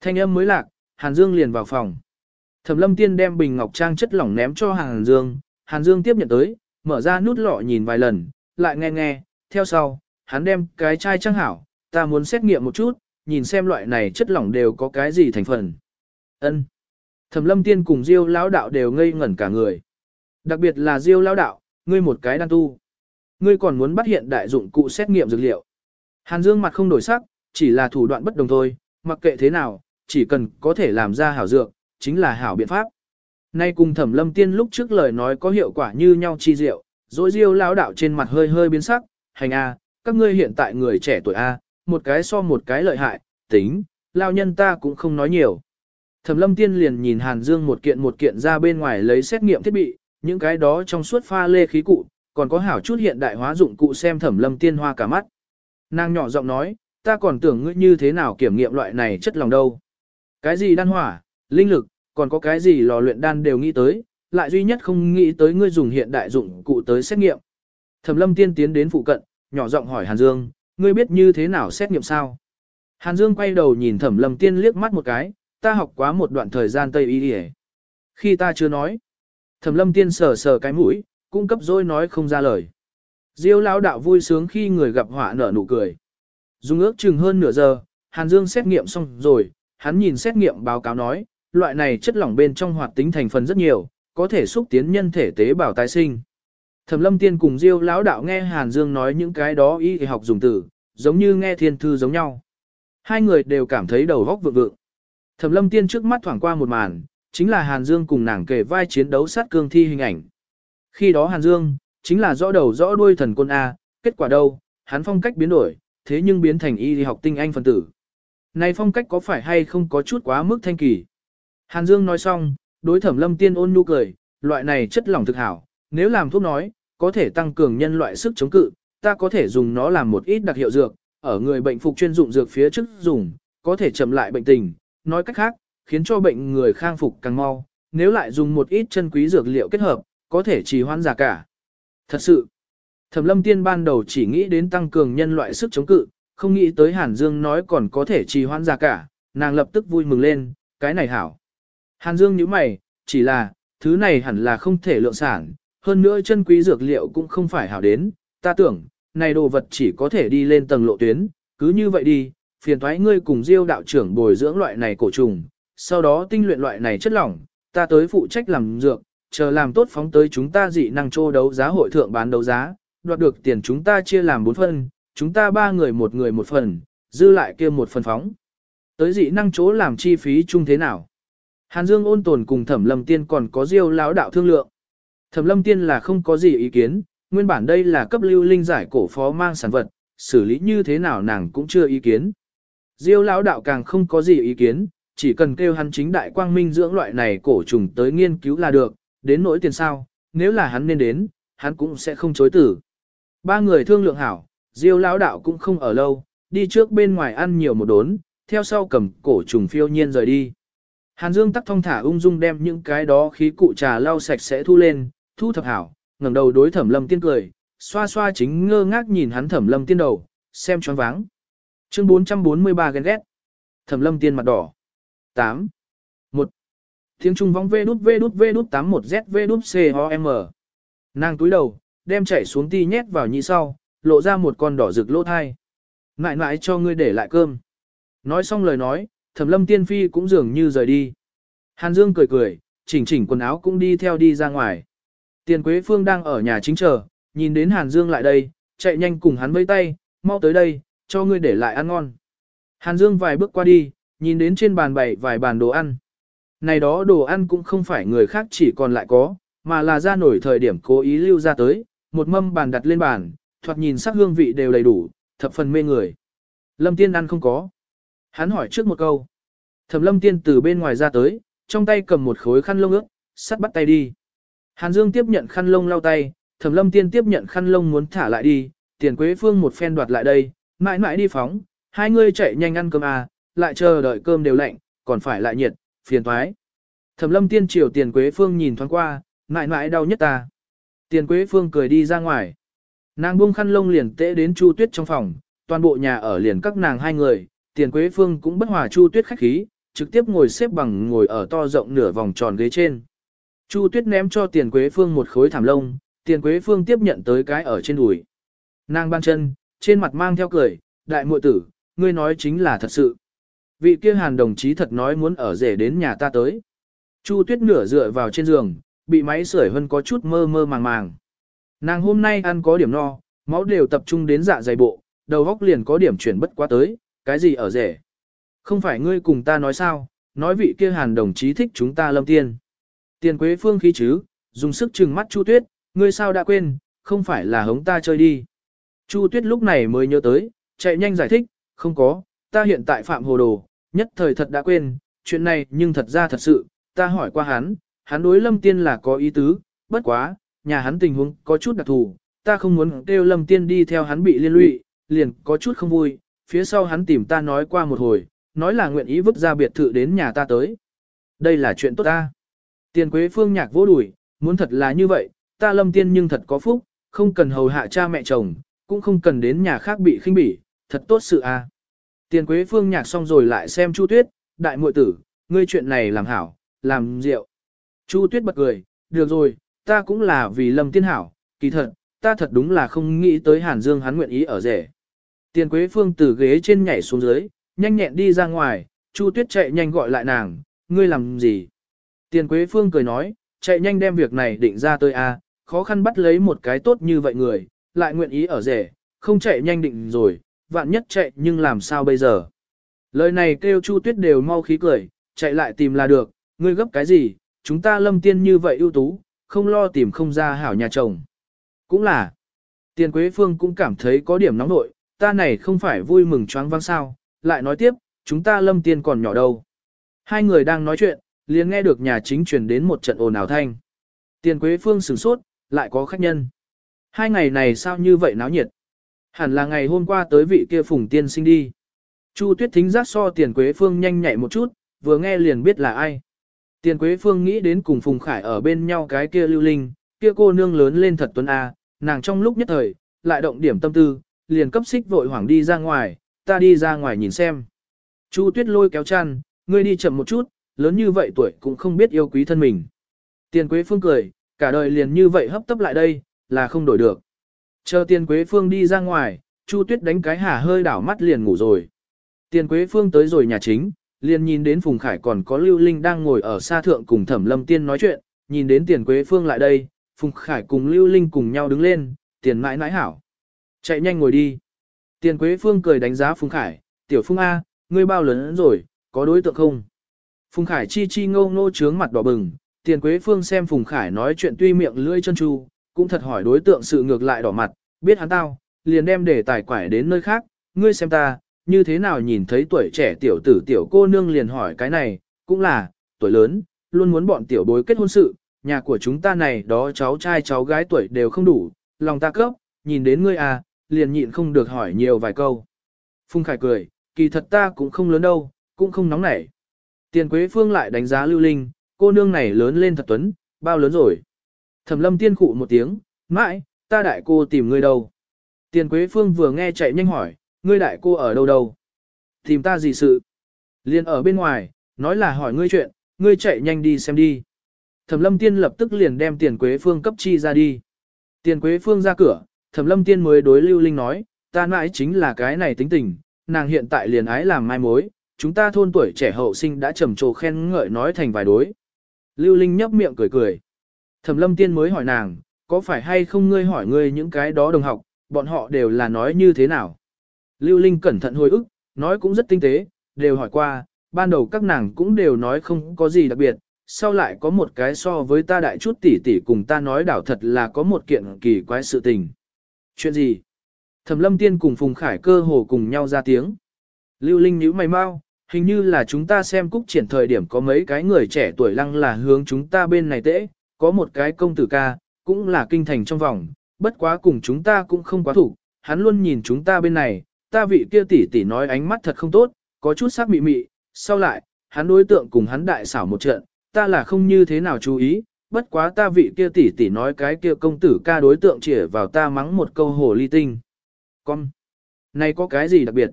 Thanh âm mới lạc, Hàn Dương liền vào phòng. Thẩm Lâm Tiên đem bình ngọc trang chất lỏng ném cho Hàn Dương, Hàn Dương tiếp nhận tới, mở ra nút lọ nhìn vài lần, lại nghe nghe, theo sau, hắn đem cái chai trang hảo, ta muốn xét nghiệm một chút, nhìn xem loại này chất lỏng đều có cái gì thành phần. Ân. Thẩm Lâm Tiên cùng Diêu lão đạo đều ngây ngẩn cả người. Đặc biệt là Diêu lão đạo, ngươi một cái đan tu. Ngươi còn muốn bắt hiện đại dụng cụ xét nghiệm dược liệu. Hàn Dương mặt không đổi sắc, chỉ là thủ đoạn bất đồng thôi, mặc kệ thế nào, chỉ cần có thể làm ra hảo dược, chính là hảo biện pháp. Nay cùng Thẩm Lâm Tiên lúc trước lời nói có hiệu quả như nhau chi diệu, dỗi Diêu lão đạo trên mặt hơi hơi biến sắc, hành a, các ngươi hiện tại người trẻ tuổi A, một cái so một cái lợi hại, tính, lao nhân ta cũng không nói nhiều. Thẩm lâm tiên liền nhìn Hàn Dương một kiện một kiện ra bên ngoài lấy xét nghiệm thiết bị, những cái đó trong suốt pha lê khí cụ, còn có hảo chút hiện đại hóa dụng cụ xem thẩm lâm tiên hoa cả mắt. Nàng nhỏ giọng nói, ta còn tưởng ngươi như thế nào kiểm nghiệm loại này chất lòng đâu. Cái gì đan hỏa, linh lực, còn có cái gì lò luyện đan đều nghĩ tới, lại duy nhất không nghĩ tới ngươi dùng hiện đại dụng cụ tới xét nghiệm. Thẩm lâm tiên tiến đến phụ cận, nhỏ giọng hỏi Hàn Dương, ngươi biết như thế nào xét nghiệm sao? Hàn Dương quay đầu nhìn thẩm lâm tiên liếc mắt một cái, ta học quá một đoạn thời gian Tây Y Khi ta chưa nói, thẩm lâm tiên sờ sờ cái mũi, cung cấp dối nói không ra lời. Diêu lão đạo vui sướng khi người gặp họa nở nụ cười. Dùng ước chừng hơn nửa giờ, Hàn Dương xét nghiệm xong rồi, hắn nhìn xét nghiệm báo cáo nói, loại này chất lỏng bên trong hoạt tính thành phần rất nhiều, có thể xúc tiến nhân thể tế bào tái sinh. Thẩm Lâm Tiên cùng Diêu lão đạo nghe Hàn Dương nói những cái đó y học dùng từ, giống như nghe thiên thư giống nhau. Hai người đều cảm thấy đầu góc vượng vượng. Thẩm Lâm Tiên trước mắt thoảng qua một màn, chính là Hàn Dương cùng nàng kể vai chiến đấu sát cương thi hình ảnh. Khi đó Hàn Dương, chính là rõ đầu rõ đuôi thần quân A, kết quả đâu, hắn phong cách biến đổi, thế nhưng biến thành y học tinh anh phân tử. Này phong cách có phải hay không có chút quá mức thanh kỳ? Hàn Dương nói xong, đối thẩm lâm tiên ôn nhu cười, loại này chất lỏng thực hảo, nếu làm thuốc nói, có thể tăng cường nhân loại sức chống cự, ta có thể dùng nó làm một ít đặc hiệu dược, ở người bệnh phục chuyên dụng dược phía trước dùng, có thể chậm lại bệnh tình, nói cách khác, khiến cho bệnh người khang phục càng mau, nếu lại dùng một ít chân quý dược liệu kết hợp, có thể trì hoãn giả cả. Thật sự, Thẩm Lâm Tiên ban đầu chỉ nghĩ đến tăng cường nhân loại sức chống cự, không nghĩ tới Hàn Dương nói còn có thể trì hoãn giả cả, nàng lập tức vui mừng lên, cái này hảo. Hàn Dương nhíu mày, chỉ là, thứ này hẳn là không thể lượng sản, hơn nữa chân quý dược liệu cũng không phải hảo đến, ta tưởng, này đồ vật chỉ có thể đi lên tầng lộ tuyến, cứ như vậy đi, phiền thoái ngươi cùng Diêu đạo trưởng bồi dưỡng loại này cổ trùng, sau đó tinh luyện loại này chất lỏng, ta tới phụ trách làm dược, chờ làm tốt phóng tới chúng ta dị năng trô đấu giá hội thượng bán đấu giá, đoạt được tiền chúng ta chia làm bốn phần, chúng ta ba người một người một phần, dư lại kia một phần phóng. Tới dị năng chỗ làm chi phí chung thế nào? Hàn Dương ôn tồn cùng Thẩm Lâm Tiên còn có Diêu lão đạo thương lượng. Thẩm Lâm Tiên là không có gì ý kiến, nguyên bản đây là cấp lưu linh giải cổ phó mang sản vật, xử lý như thế nào nàng cũng chưa ý kiến. Diêu lão đạo càng không có gì ý kiến, chỉ cần kêu hắn chính đại quang minh dưỡng loại này cổ trùng tới nghiên cứu là được, đến nỗi tiền sao, nếu là hắn nên đến, hắn cũng sẽ không chối tử. Ba người thương lượng hảo, Diêu lão đạo cũng không ở lâu, đi trước bên ngoài ăn nhiều một đốn, theo sau cầm cổ trùng phiêu nhiên rời đi. Hàn Dương tắc thông thả ung dung đem những cái đó khí cụ trà lau sạch sẽ thu lên, thu thập hảo, ngẩng đầu đối Thẩm Lâm Tiên cười, xoa xoa chính ngơ ngác nhìn hắn Thẩm Lâm Tiên đầu, xem choáng váng. Chương 443 ghen ghét. Thẩm Lâm Tiên mặt đỏ. 8. Tiếng Trung vong vê đút vê đút vê đút 81 z vê đút c o m. Nàng túi đầu, đem chảy xuống ti nhét vào nhị sau, lộ ra một con đỏ rực lỗ thai. Ngại ngại cho ngươi để lại cơm. Nói xong lời nói, thẩm lâm tiên phi cũng dường như rời đi. Hàn Dương cười cười, chỉnh chỉnh quần áo cũng đi theo đi ra ngoài. Tiền Quế Phương đang ở nhà chính chờ, nhìn đến Hàn Dương lại đây, chạy nhanh cùng hắn vẫy tay, mau tới đây, cho ngươi để lại ăn ngon. Hàn Dương vài bước qua đi, nhìn đến trên bàn bày vài bàn đồ ăn. Này đó đồ ăn cũng không phải người khác chỉ còn lại có, mà là ra nổi thời điểm cố ý lưu ra tới, một mâm bàn đặt lên bàn, thoạt nhìn sắc hương vị đều đầy đủ, thập phần mê người. Lâm Tiên ăn không có. Hắn hỏi trước một câu. Thẩm lâm tiên từ bên ngoài ra tới, trong tay cầm một khối khăn lông ướt, sắt bắt tay đi. Hàn Dương tiếp nhận khăn lông lau tay, Thẩm lâm tiên tiếp nhận khăn lông muốn thả lại đi, tiền quế phương một phen đoạt lại đây, mãi mãi đi phóng, hai người chạy nhanh ăn cơm à, lại chờ đợi cơm đều lạnh, còn phải lại nhiệt, phiền thoái. Thẩm lâm tiên Triều tiền quế phương nhìn thoáng qua, mãi mãi đau nhất ta. Tiền quế phương cười đi ra ngoài. Nàng buông khăn lông liền tễ đến Chu Tuyết trong phòng, toàn bộ nhà ở liền các nàng hai người, tiền quế phương cũng bất hòa Chu Tuyết khách khí, trực tiếp ngồi xếp bằng ngồi ở to rộng nửa vòng tròn ghế trên. Chu Tuyết ném cho tiền quế phương một khối thảm lông, tiền quế phương tiếp nhận tới cái ở trên đùi. Nàng ban chân, trên mặt mang theo cười, đại muội tử, ngươi nói chính là thật sự. Vị kia hàn đồng chí thật nói muốn ở rể đến nhà ta tới. Chu Tuyết nửa dựa vào trên giường, bị máy sưởi hơn có chút mơ mơ màng màng. Nàng hôm nay ăn có điểm no, máu đều tập trung đến dạ dày bộ, đầu góc liền có điểm chuyển bất quá tới, cái gì ở rể? Không phải ngươi cùng ta nói sao, nói vị kia hàn đồng chí thích chúng ta lâm tiên. Tiền quế phương khí chứ, dùng sức trừng mắt Chu Tuyết, ngươi sao đã quên, không phải là hống ta chơi đi. Chu Tuyết lúc này mới nhớ tới, chạy nhanh giải thích, không có, ta hiện tại phạm hồ đồ, nhất thời thật đã quên, chuyện này nhưng thật ra thật sự, ta hỏi qua hắn, hắn đối lâm tiên là có ý tứ, bất quá, nhà hắn tình huống có chút đặc thù, ta không muốn kêu lâm tiên đi theo hắn bị liên lụy, liền có chút không vui, phía sau hắn tìm ta nói qua một hồi, nói là nguyện ý vứt ra biệt thự đến nhà ta tới. Đây là chuyện tốt ta. Tiền quế phương nhạc vô đuổi, muốn thật là như vậy, ta lâm tiên nhưng thật có phúc, không cần hầu hạ cha mẹ chồng, cũng không cần đến nhà khác bị khinh bỉ, thật tốt sự a. Tiền quế phương nhạc xong rồi lại xem Chu Tuyết, đại muội tử, ngươi chuyện này làm hảo, làm rượu. Chu Tuyết bật cười, được rồi, ta cũng là vì lâm tiên hảo, kỳ thật, ta thật đúng là không nghĩ tới Hàn Dương hắn nguyện ý ở rể. Tiền Quế Phương từ ghế trên nhảy xuống dưới, nhanh nhẹn đi ra ngoài, Chu Tuyết chạy nhanh gọi lại nàng, ngươi làm gì? Tiền Quế Phương cười nói, chạy nhanh đem việc này định ra tôi a, khó khăn bắt lấy một cái tốt như vậy người, lại nguyện ý ở rể, không chạy nhanh định rồi, vạn nhất chạy nhưng làm sao bây giờ? Lời này kêu Chu Tuyết đều mau khí cười, chạy lại tìm là được, ngươi gấp cái gì, chúng ta lâm tiên như vậy ưu tú, không lo tìm không ra hảo nhà chồng. Cũng là, tiền quế phương cũng cảm thấy có điểm nóng nội, ta này không phải vui mừng choáng vang sao, lại nói tiếp, chúng ta lâm tiên còn nhỏ đâu. Hai người đang nói chuyện, liền nghe được nhà chính truyền đến một trận ồn ào thanh. Tiền quế phương sửng sốt, lại có khách nhân. Hai ngày này sao như vậy náo nhiệt? Hẳn là ngày hôm qua tới vị kia phùng tiên sinh đi. Chu tuyết thính giác so tiền quế phương nhanh nhạy một chút, vừa nghe liền biết là ai. Tiền quế phương nghĩ đến cùng phùng khải ở bên nhau cái kia lưu linh, kia cô nương lớn lên thật tuấn A, nàng trong lúc nhất thời, lại động điểm tâm tư, liền cấp xích vội hoảng đi ra ngoài, ta đi ra ngoài nhìn xem. Chu tuyết lôi kéo chăn, ngươi đi chậm một chút, lớn như vậy tuổi cũng không biết yêu quý thân mình. Tiền Quế Phương cười, cả đời liền như vậy hấp tấp lại đây, là không đổi được. Chờ Tiền Quế Phương đi ra ngoài, Chu Tuyết đánh cái hả hơi đảo mắt liền ngủ rồi. Tiền Quế Phương tới rồi nhà chính, liền nhìn đến Phùng Khải còn có Lưu Linh đang ngồi ở xa thượng cùng Thẩm Lâm Tiên nói chuyện, nhìn đến Tiền Quế Phương lại đây, Phùng Khải cùng Lưu Linh cùng nhau đứng lên, Tiền mãi nãi hảo. Chạy nhanh ngồi đi. Tiền Quế Phương cười đánh giá Phùng Khải, tiểu Phùng A, ngươi bao lớn rồi, có đối tượng không? Phùng Khải chi chi ngâu ngô trướng mặt đỏ bừng, Tiền Quế Phương xem Phùng Khải nói chuyện tuy miệng lưỡi chân chu, cũng thật hỏi đối tượng sự ngược lại đỏ mặt, biết hắn tao, liền đem để tài quải đến nơi khác, ngươi xem ta, như thế nào nhìn thấy tuổi trẻ tiểu tử tiểu cô nương liền hỏi cái này, cũng là, tuổi lớn, luôn muốn bọn tiểu bối kết hôn sự, nhà của chúng ta này đó cháu trai cháu gái tuổi đều không đủ, lòng ta cấp, nhìn đến ngươi à, liền nhịn không được hỏi nhiều vài câu. phung Khải cười, kỳ thật ta cũng không lớn đâu, cũng không nóng nảy. Tiền Quế Phương lại đánh giá Lưu Linh, cô nương này lớn lên thật tuấn, bao lớn rồi. Thẩm lâm tiên khụ một tiếng, mãi, ta đại cô tìm ngươi đâu. Tiền Quế Phương vừa nghe chạy nhanh hỏi, ngươi đại cô ở đâu đâu? Tìm ta gì sự? Liên ở bên ngoài, nói là hỏi ngươi chuyện, ngươi chạy nhanh đi xem đi. Thẩm lâm tiên lập tức liền đem tiền Quế Phương cấp chi ra đi. Tiền Quế Phương ra cửa, Thẩm lâm tiên mới đối Lưu Linh nói, ta mãi chính là cái này tính tình, nàng hiện tại liền ái làm mai mối, chúng ta thôn tuổi trẻ hậu sinh đã trầm trồ khen ngợi nói thành vài đối. Lưu Linh nhấp miệng cười cười. Thẩm lâm tiên mới hỏi nàng, có phải hay không ngươi hỏi ngươi những cái đó đồng học, bọn họ đều là nói như thế nào? Lưu Linh cẩn thận hồi ức, nói cũng rất tinh tế, đều hỏi qua, ban đầu các nàng cũng đều nói không có gì đặc biệt, sau lại có một cái so với ta đại chút tỷ tỷ cùng ta nói đảo thật là có một kiện kỳ quái sự tình. Chuyện gì? Thẩm lâm tiên cùng Phùng Khải cơ hồ cùng nhau ra tiếng. Lưu Linh nhíu mày mau, hình như là chúng ta xem cúc triển thời điểm có mấy cái người trẻ tuổi lăng là hướng chúng ta bên này tễ, có một cái công tử ca, cũng là kinh thành trong vòng, bất quá cùng chúng ta cũng không quá thủ, hắn luôn nhìn chúng ta bên này, ta vị kia tỷ tỷ nói ánh mắt thật không tốt, có chút sắc mị mị, sau lại, hắn đối tượng cùng hắn đại xảo một trận, ta là không như thế nào chú ý, bất quá ta vị kia tỷ tỷ nói cái kia công tử ca đối tượng chỉ vào ta mắng một câu hồ ly tinh. Con, này có cái gì đặc biệt?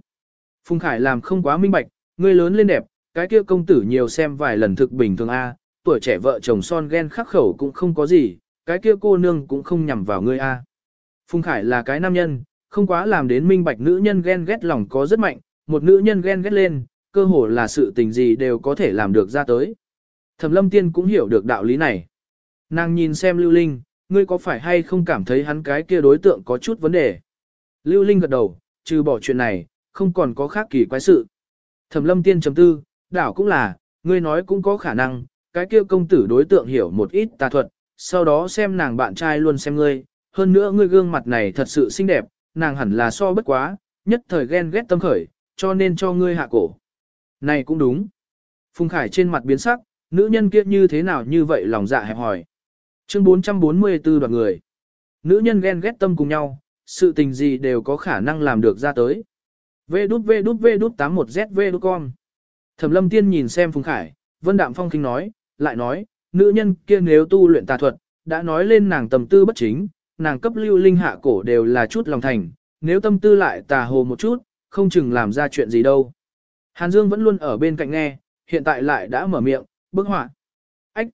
Phùng Khải làm không quá minh bạch, ngươi lớn lên đẹp, cái kia công tử nhiều xem vài lần thực bình thường a, tuổi trẻ vợ chồng son ghen khắc khẩu cũng không có gì, cái kia cô nương cũng không nhằm vào ngươi a. Phùng Khải là cái nam nhân, không quá làm đến minh bạch nữ nhân ghen ghét lòng có rất mạnh, một nữ nhân ghen ghét lên, cơ hồ là sự tình gì đều có thể làm được ra tới. Thẩm lâm tiên cũng hiểu được đạo lý này. Nàng nhìn xem Lưu Linh, ngươi có phải hay không cảm thấy hắn cái kia đối tượng có chút vấn đề? Lưu Linh gật đầu, trừ bỏ chuyện này, không còn có khác kỳ quái sự. Thẩm lâm tiên chấm tư, đảo cũng là, ngươi nói cũng có khả năng, cái kia công tử đối tượng hiểu một ít tà thuật, sau đó xem nàng bạn trai luôn xem ngươi, hơn nữa ngươi gương mặt này thật sự xinh đẹp, nàng hẳn là so bất quá, nhất thời ghen ghét tâm khởi, cho nên cho ngươi hạ cổ. Này cũng đúng. Phùng Khải trên mặt biến sắc, nữ nhân kia như thế nào như vậy lòng dạ hẹp hỏi. Chương 444 đoạn người. Nữ nhân ghen ghét tâm cùng nhau, sự tình gì đều có khả năng làm được ra tới. Vê đút vê đút vê đút 81ZV đút con. Thẩm lâm tiên nhìn xem Phùng Khải, Vân Đạm Phong kinh nói, lại nói, nữ nhân kia nếu tu luyện tà thuật, đã nói lên nàng tầm tư bất chính, nàng cấp lưu linh hạ cổ đều là chút lòng thành, nếu tâm tư lại tà hồ một chút, không chừng làm ra chuyện gì đâu. Hàn Dương vẫn luôn ở bên cạnh nghe, hiện tại lại đã mở miệng, bức họa. Ách!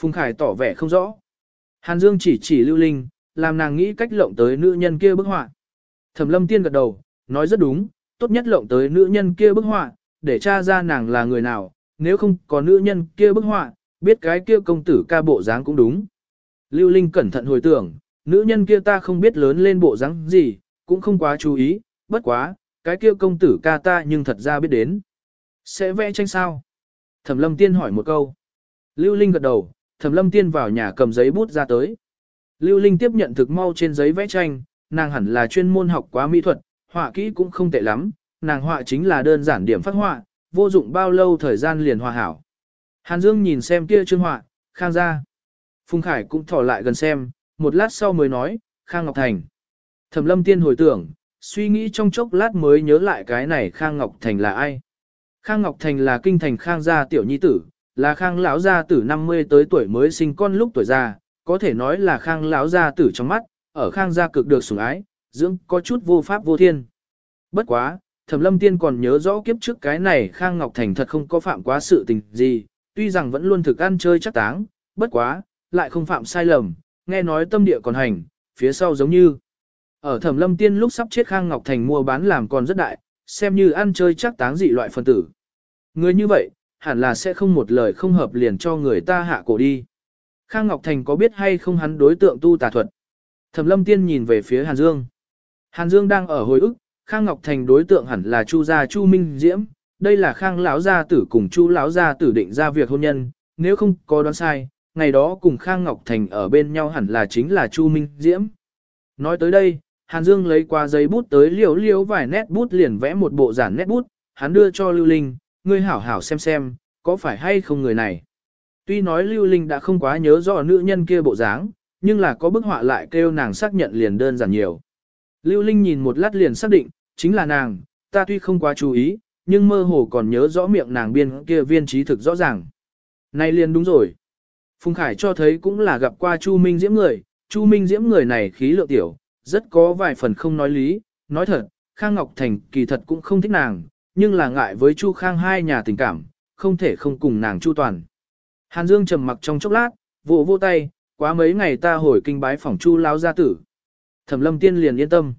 Phùng Khải tỏ vẻ không rõ. Hàn Dương chỉ chỉ lưu linh, làm nàng nghĩ cách lộng tới nữ nhân kia bức họa. Thẩm lâm tiên gật đầu, nói rất đúng, tốt nhất lộng tới nữ nhân kia bức họa, để tra ra nàng là người nào, nếu không có nữ nhân kia bức họa, biết cái kia công tử ca bộ dáng cũng đúng. Lưu Linh cẩn thận hồi tưởng, nữ nhân kia ta không biết lớn lên bộ dáng gì, cũng không quá chú ý, bất quá, cái kia công tử ca ta nhưng thật ra biết đến. Sẽ vẽ tranh sao? Thẩm lâm tiên hỏi một câu. Lưu Linh gật đầu, thẩm lâm tiên vào nhà cầm giấy bút ra tới. Lưu Linh tiếp nhận thực mau trên giấy vẽ tranh, nàng hẳn là chuyên môn học quá mỹ thuật, họa kỹ cũng không tệ lắm, nàng họa chính là đơn giản điểm phát họa, vô dụng bao lâu thời gian liền hòa hảo. Hàn Dương nhìn xem kia chương họa, Khang gia. Phùng Khải cũng thỏ lại gần xem, một lát sau mới nói, Khang Ngọc Thành. Thẩm lâm tiên hồi tưởng, suy nghĩ trong chốc lát mới nhớ lại cái này Khang Ngọc Thành là ai. Khang Ngọc Thành là kinh thành Khang gia tiểu nhi tử, là Khang lão gia tử 50 tới tuổi mới sinh con lúc tuổi già, có thể nói là Khang lão gia tử trong mắt, ở Khang gia cực được sủng ái, dưỡng có chút vô pháp vô thiên. Bất quá, Thẩm Lâm Tiên còn nhớ rõ kiếp trước cái này Khang Ngọc Thành thật không có phạm quá sự tình gì, tuy rằng vẫn luôn thực ăn chơi chắc táng, bất quá, lại không phạm sai lầm, nghe nói tâm địa còn hành, phía sau giống như. Ở Thẩm Lâm Tiên lúc sắp chết Khang Ngọc Thành mua bán làm còn rất đại, xem như ăn chơi chắc táng dị loại phân tử. Người như vậy, hẳn là sẽ không một lời không hợp liền cho người ta hạ cổ đi. Khang Ngọc Thành có biết hay không hắn đối tượng tu tà thuật? Thẩm Lâm Tiên nhìn về phía Hàn Dương. Hàn Dương đang ở hồi ức, Khang Ngọc Thành đối tượng hẳn là Chu gia Chu Minh Diễm, đây là Khang lão gia tử cùng Chu lão gia tử định ra việc hôn nhân, nếu không có đoán sai, ngày đó cùng Khang Ngọc Thành ở bên nhau hẳn là chính là Chu Minh Diễm. Nói tới đây, Hàn Dương lấy qua giấy bút tới liều liều vài nét bút liền vẽ một bộ giản nét bút, hắn đưa cho Lưu Linh, ngươi hảo hảo xem xem, có phải hay không người này. Tuy nói Lưu Linh đã không quá nhớ rõ nữ nhân kia bộ dáng, nhưng là có bức họa lại kêu nàng xác nhận liền đơn giản nhiều. Lưu Linh nhìn một lát liền xác định, chính là nàng, ta tuy không quá chú ý, nhưng mơ hồ còn nhớ rõ miệng nàng biên kia viên trí thực rõ ràng. Nay liền đúng rồi. Phùng Khải cho thấy cũng là gặp qua Chu Minh Diễm người, Chu Minh Diễm người này khí lượng tiểu, rất có vài phần không nói lý, nói thật, Khang Ngọc Thành kỳ thật cũng không thích nàng, nhưng là ngại với Chu Khang hai nhà tình cảm, không thể không cùng nàng chu toàn. Hàn Dương trầm mặc trong chốc lát, vỗ vỗ tay, quá mấy ngày ta hồi kinh bái phỏng Chu lão gia tử. Thẩm Lâm Tiên liền yên tâm.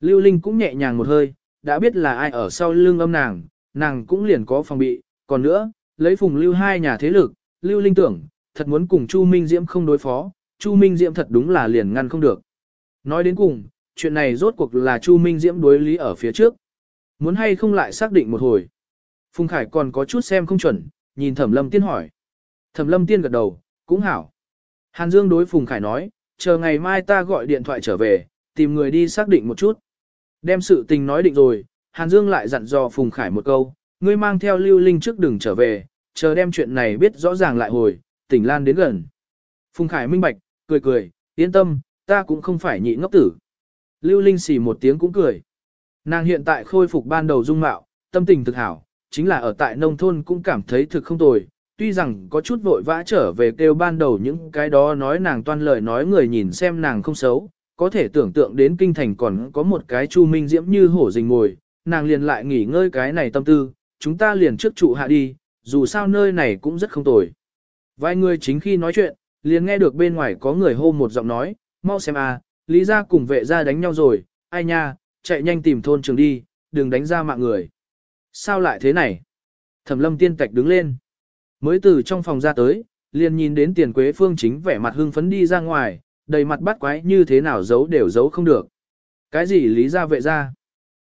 Lưu Linh cũng nhẹ nhàng một hơi, đã biết là ai ở sau lưng âm nàng, nàng cũng liền có phòng bị, còn nữa, lấy phùng lưu hai nhà thế lực, Lưu Linh tưởng, thật muốn cùng Chu Minh Diễm không đối phó, Chu Minh Diễm thật đúng là liền ngăn không được. Nói đến cùng, chuyện này rốt cuộc là Chu Minh Diễm đối lý ở phía trước. Muốn hay không lại xác định một hồi. Phùng Khải còn có chút xem không chuẩn, nhìn Thẩm Lâm Tiên hỏi. Thẩm Lâm Tiên gật đầu, cũng hảo. Hàn Dương đối Phùng Khải nói, chờ ngày mai ta gọi điện thoại trở về, tìm người đi xác định một chút. Đem sự tình nói định rồi, Hàn Dương lại dặn dò Phùng Khải một câu, ngươi mang theo Lưu Linh trước đừng trở về, chờ đem chuyện này biết rõ ràng lại hồi, tỉnh Lan đến gần. Phùng Khải minh bạch, cười cười, yên tâm, ta cũng không phải nhị ngốc tử. Lưu Linh xì một tiếng cũng cười. Nàng hiện tại khôi phục ban đầu dung mạo, tâm tình thực hảo, chính là ở tại nông thôn cũng cảm thấy thực không tồi. Tuy rằng có chút vội vã trở về kêu ban đầu những cái đó nói nàng toan lời nói người nhìn xem nàng không xấu, có thể tưởng tượng đến kinh thành còn có một cái chu minh diễm như hổ rình ngồi, nàng liền lại nghỉ ngơi cái này tâm tư, chúng ta liền trước trụ hạ đi, dù sao nơi này cũng rất không tồi. Vài người chính khi nói chuyện, liền nghe được bên ngoài có người hô một giọng nói, mau xem à, lý ra cùng vệ ra đánh nhau rồi, ai nha, chạy nhanh tìm thôn trường đi, đừng đánh ra mạng người. Sao lại thế này? Thẩm lâm tiên tạch đứng lên. Mới từ trong phòng ra tới, liền nhìn đến tiền quế phương chính vẻ mặt hưng phấn đi ra ngoài, đầy mặt bắt quái như thế nào giấu đều giấu không được. Cái gì lý ra vệ ra?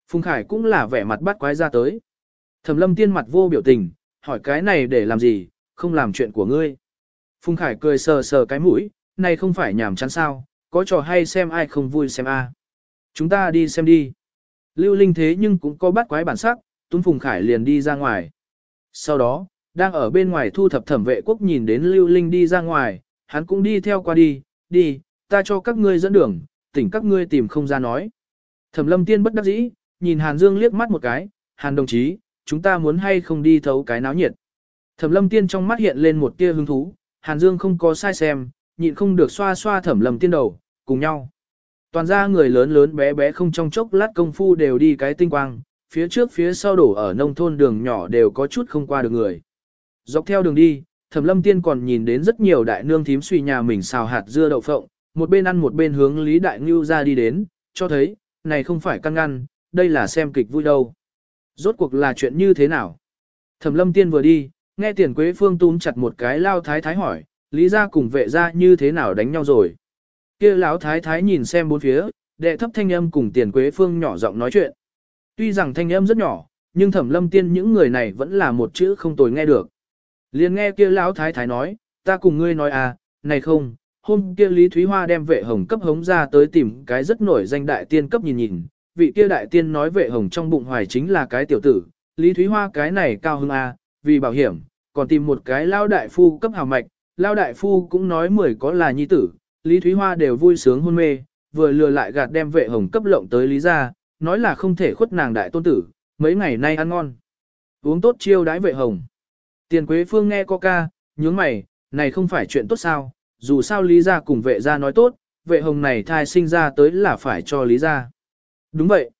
Phùng Khải cũng là vẻ mặt bắt quái ra tới. Thẩm lâm tiên mặt vô biểu tình, hỏi cái này để làm gì, không làm chuyện của ngươi. Phùng Khải cười sờ sờ cái mũi, này không phải nhảm chán sao, có trò hay xem ai không vui xem a. Chúng ta đi xem đi. Lưu Linh thế nhưng cũng có bắt quái bản sắc, Tuấn Phùng Khải liền đi ra ngoài. Sau đó, đang ở bên ngoài thu thập thẩm vệ quốc nhìn đến Lưu Linh đi ra ngoài, hắn cũng đi theo qua đi, đi, ta cho các ngươi dẫn đường, tỉnh các ngươi tìm không ra nói. Thẩm lâm tiên bất đắc dĩ, nhìn Hàn Dương liếc mắt một cái, Hàn đồng chí, chúng ta muốn hay không đi thấu cái náo nhiệt. Thẩm lâm tiên trong mắt hiện lên một tia hứng thú, Hàn Dương không có sai xem, nhịn không được xoa xoa thẩm lâm tiên đầu, cùng nhau. Toàn ra người lớn lớn bé bé không trong chốc lát công phu đều đi cái tinh quang, phía trước phía sau đổ ở nông thôn đường nhỏ đều có chút không qua được người. Dọc theo đường đi, Thẩm Lâm Tiên còn nhìn đến rất nhiều đại nương thím suy nhà mình xào hạt dưa đậu phộng, một bên ăn một bên hướng Lý Đại Ngưu ra đi đến, cho thấy, này không phải căn ngăn, đây là xem kịch vui đâu. Rốt cuộc là chuyện như thế nào? Thẩm Lâm Tiên vừa đi, nghe Tiền Quế Phương túm chặt một cái lao thái thái hỏi, Lý gia cùng vệ gia như thế nào đánh nhau rồi? Kia lão thái thái nhìn xem bốn phía, đệ thấp thanh âm cùng Tiền Quế Phương nhỏ giọng nói chuyện. Tuy rằng thanh âm rất nhỏ, nhưng Thẩm Lâm Tiên những người này vẫn là một chữ không tồi nghe được. Liền nghe kia lão thái thái nói, ta cùng ngươi nói à, này không, hôm kia Lý Thúy Hoa đem vệ hồng cấp hống ra tới tìm cái rất nổi danh đại tiên cấp nhìn nhìn, vị kia đại tiên nói vệ hồng trong bụng hoài chính là cái tiểu tử, Lý Thúy Hoa cái này cao hơn à, vì bảo hiểm, còn tìm một cái lao đại phu cấp hào mạch, lao đại phu cũng nói mười có là nhi tử, Lý Thúy Hoa đều vui sướng hôn mê, vừa lừa lại gạt đem vệ hồng cấp lộng tới Lý gia, nói là không thể khuất nàng đại tôn tử, mấy ngày nay ăn ngon. Uống tốt chiêu đãi vệ hồng. Tiền Quế Phương nghe có ca, nhướng mày, này không phải chuyện tốt sao, dù sao Lý gia cùng vệ gia nói tốt, vệ hồng này thai sinh ra tới là phải cho Lý gia. Đúng vậy.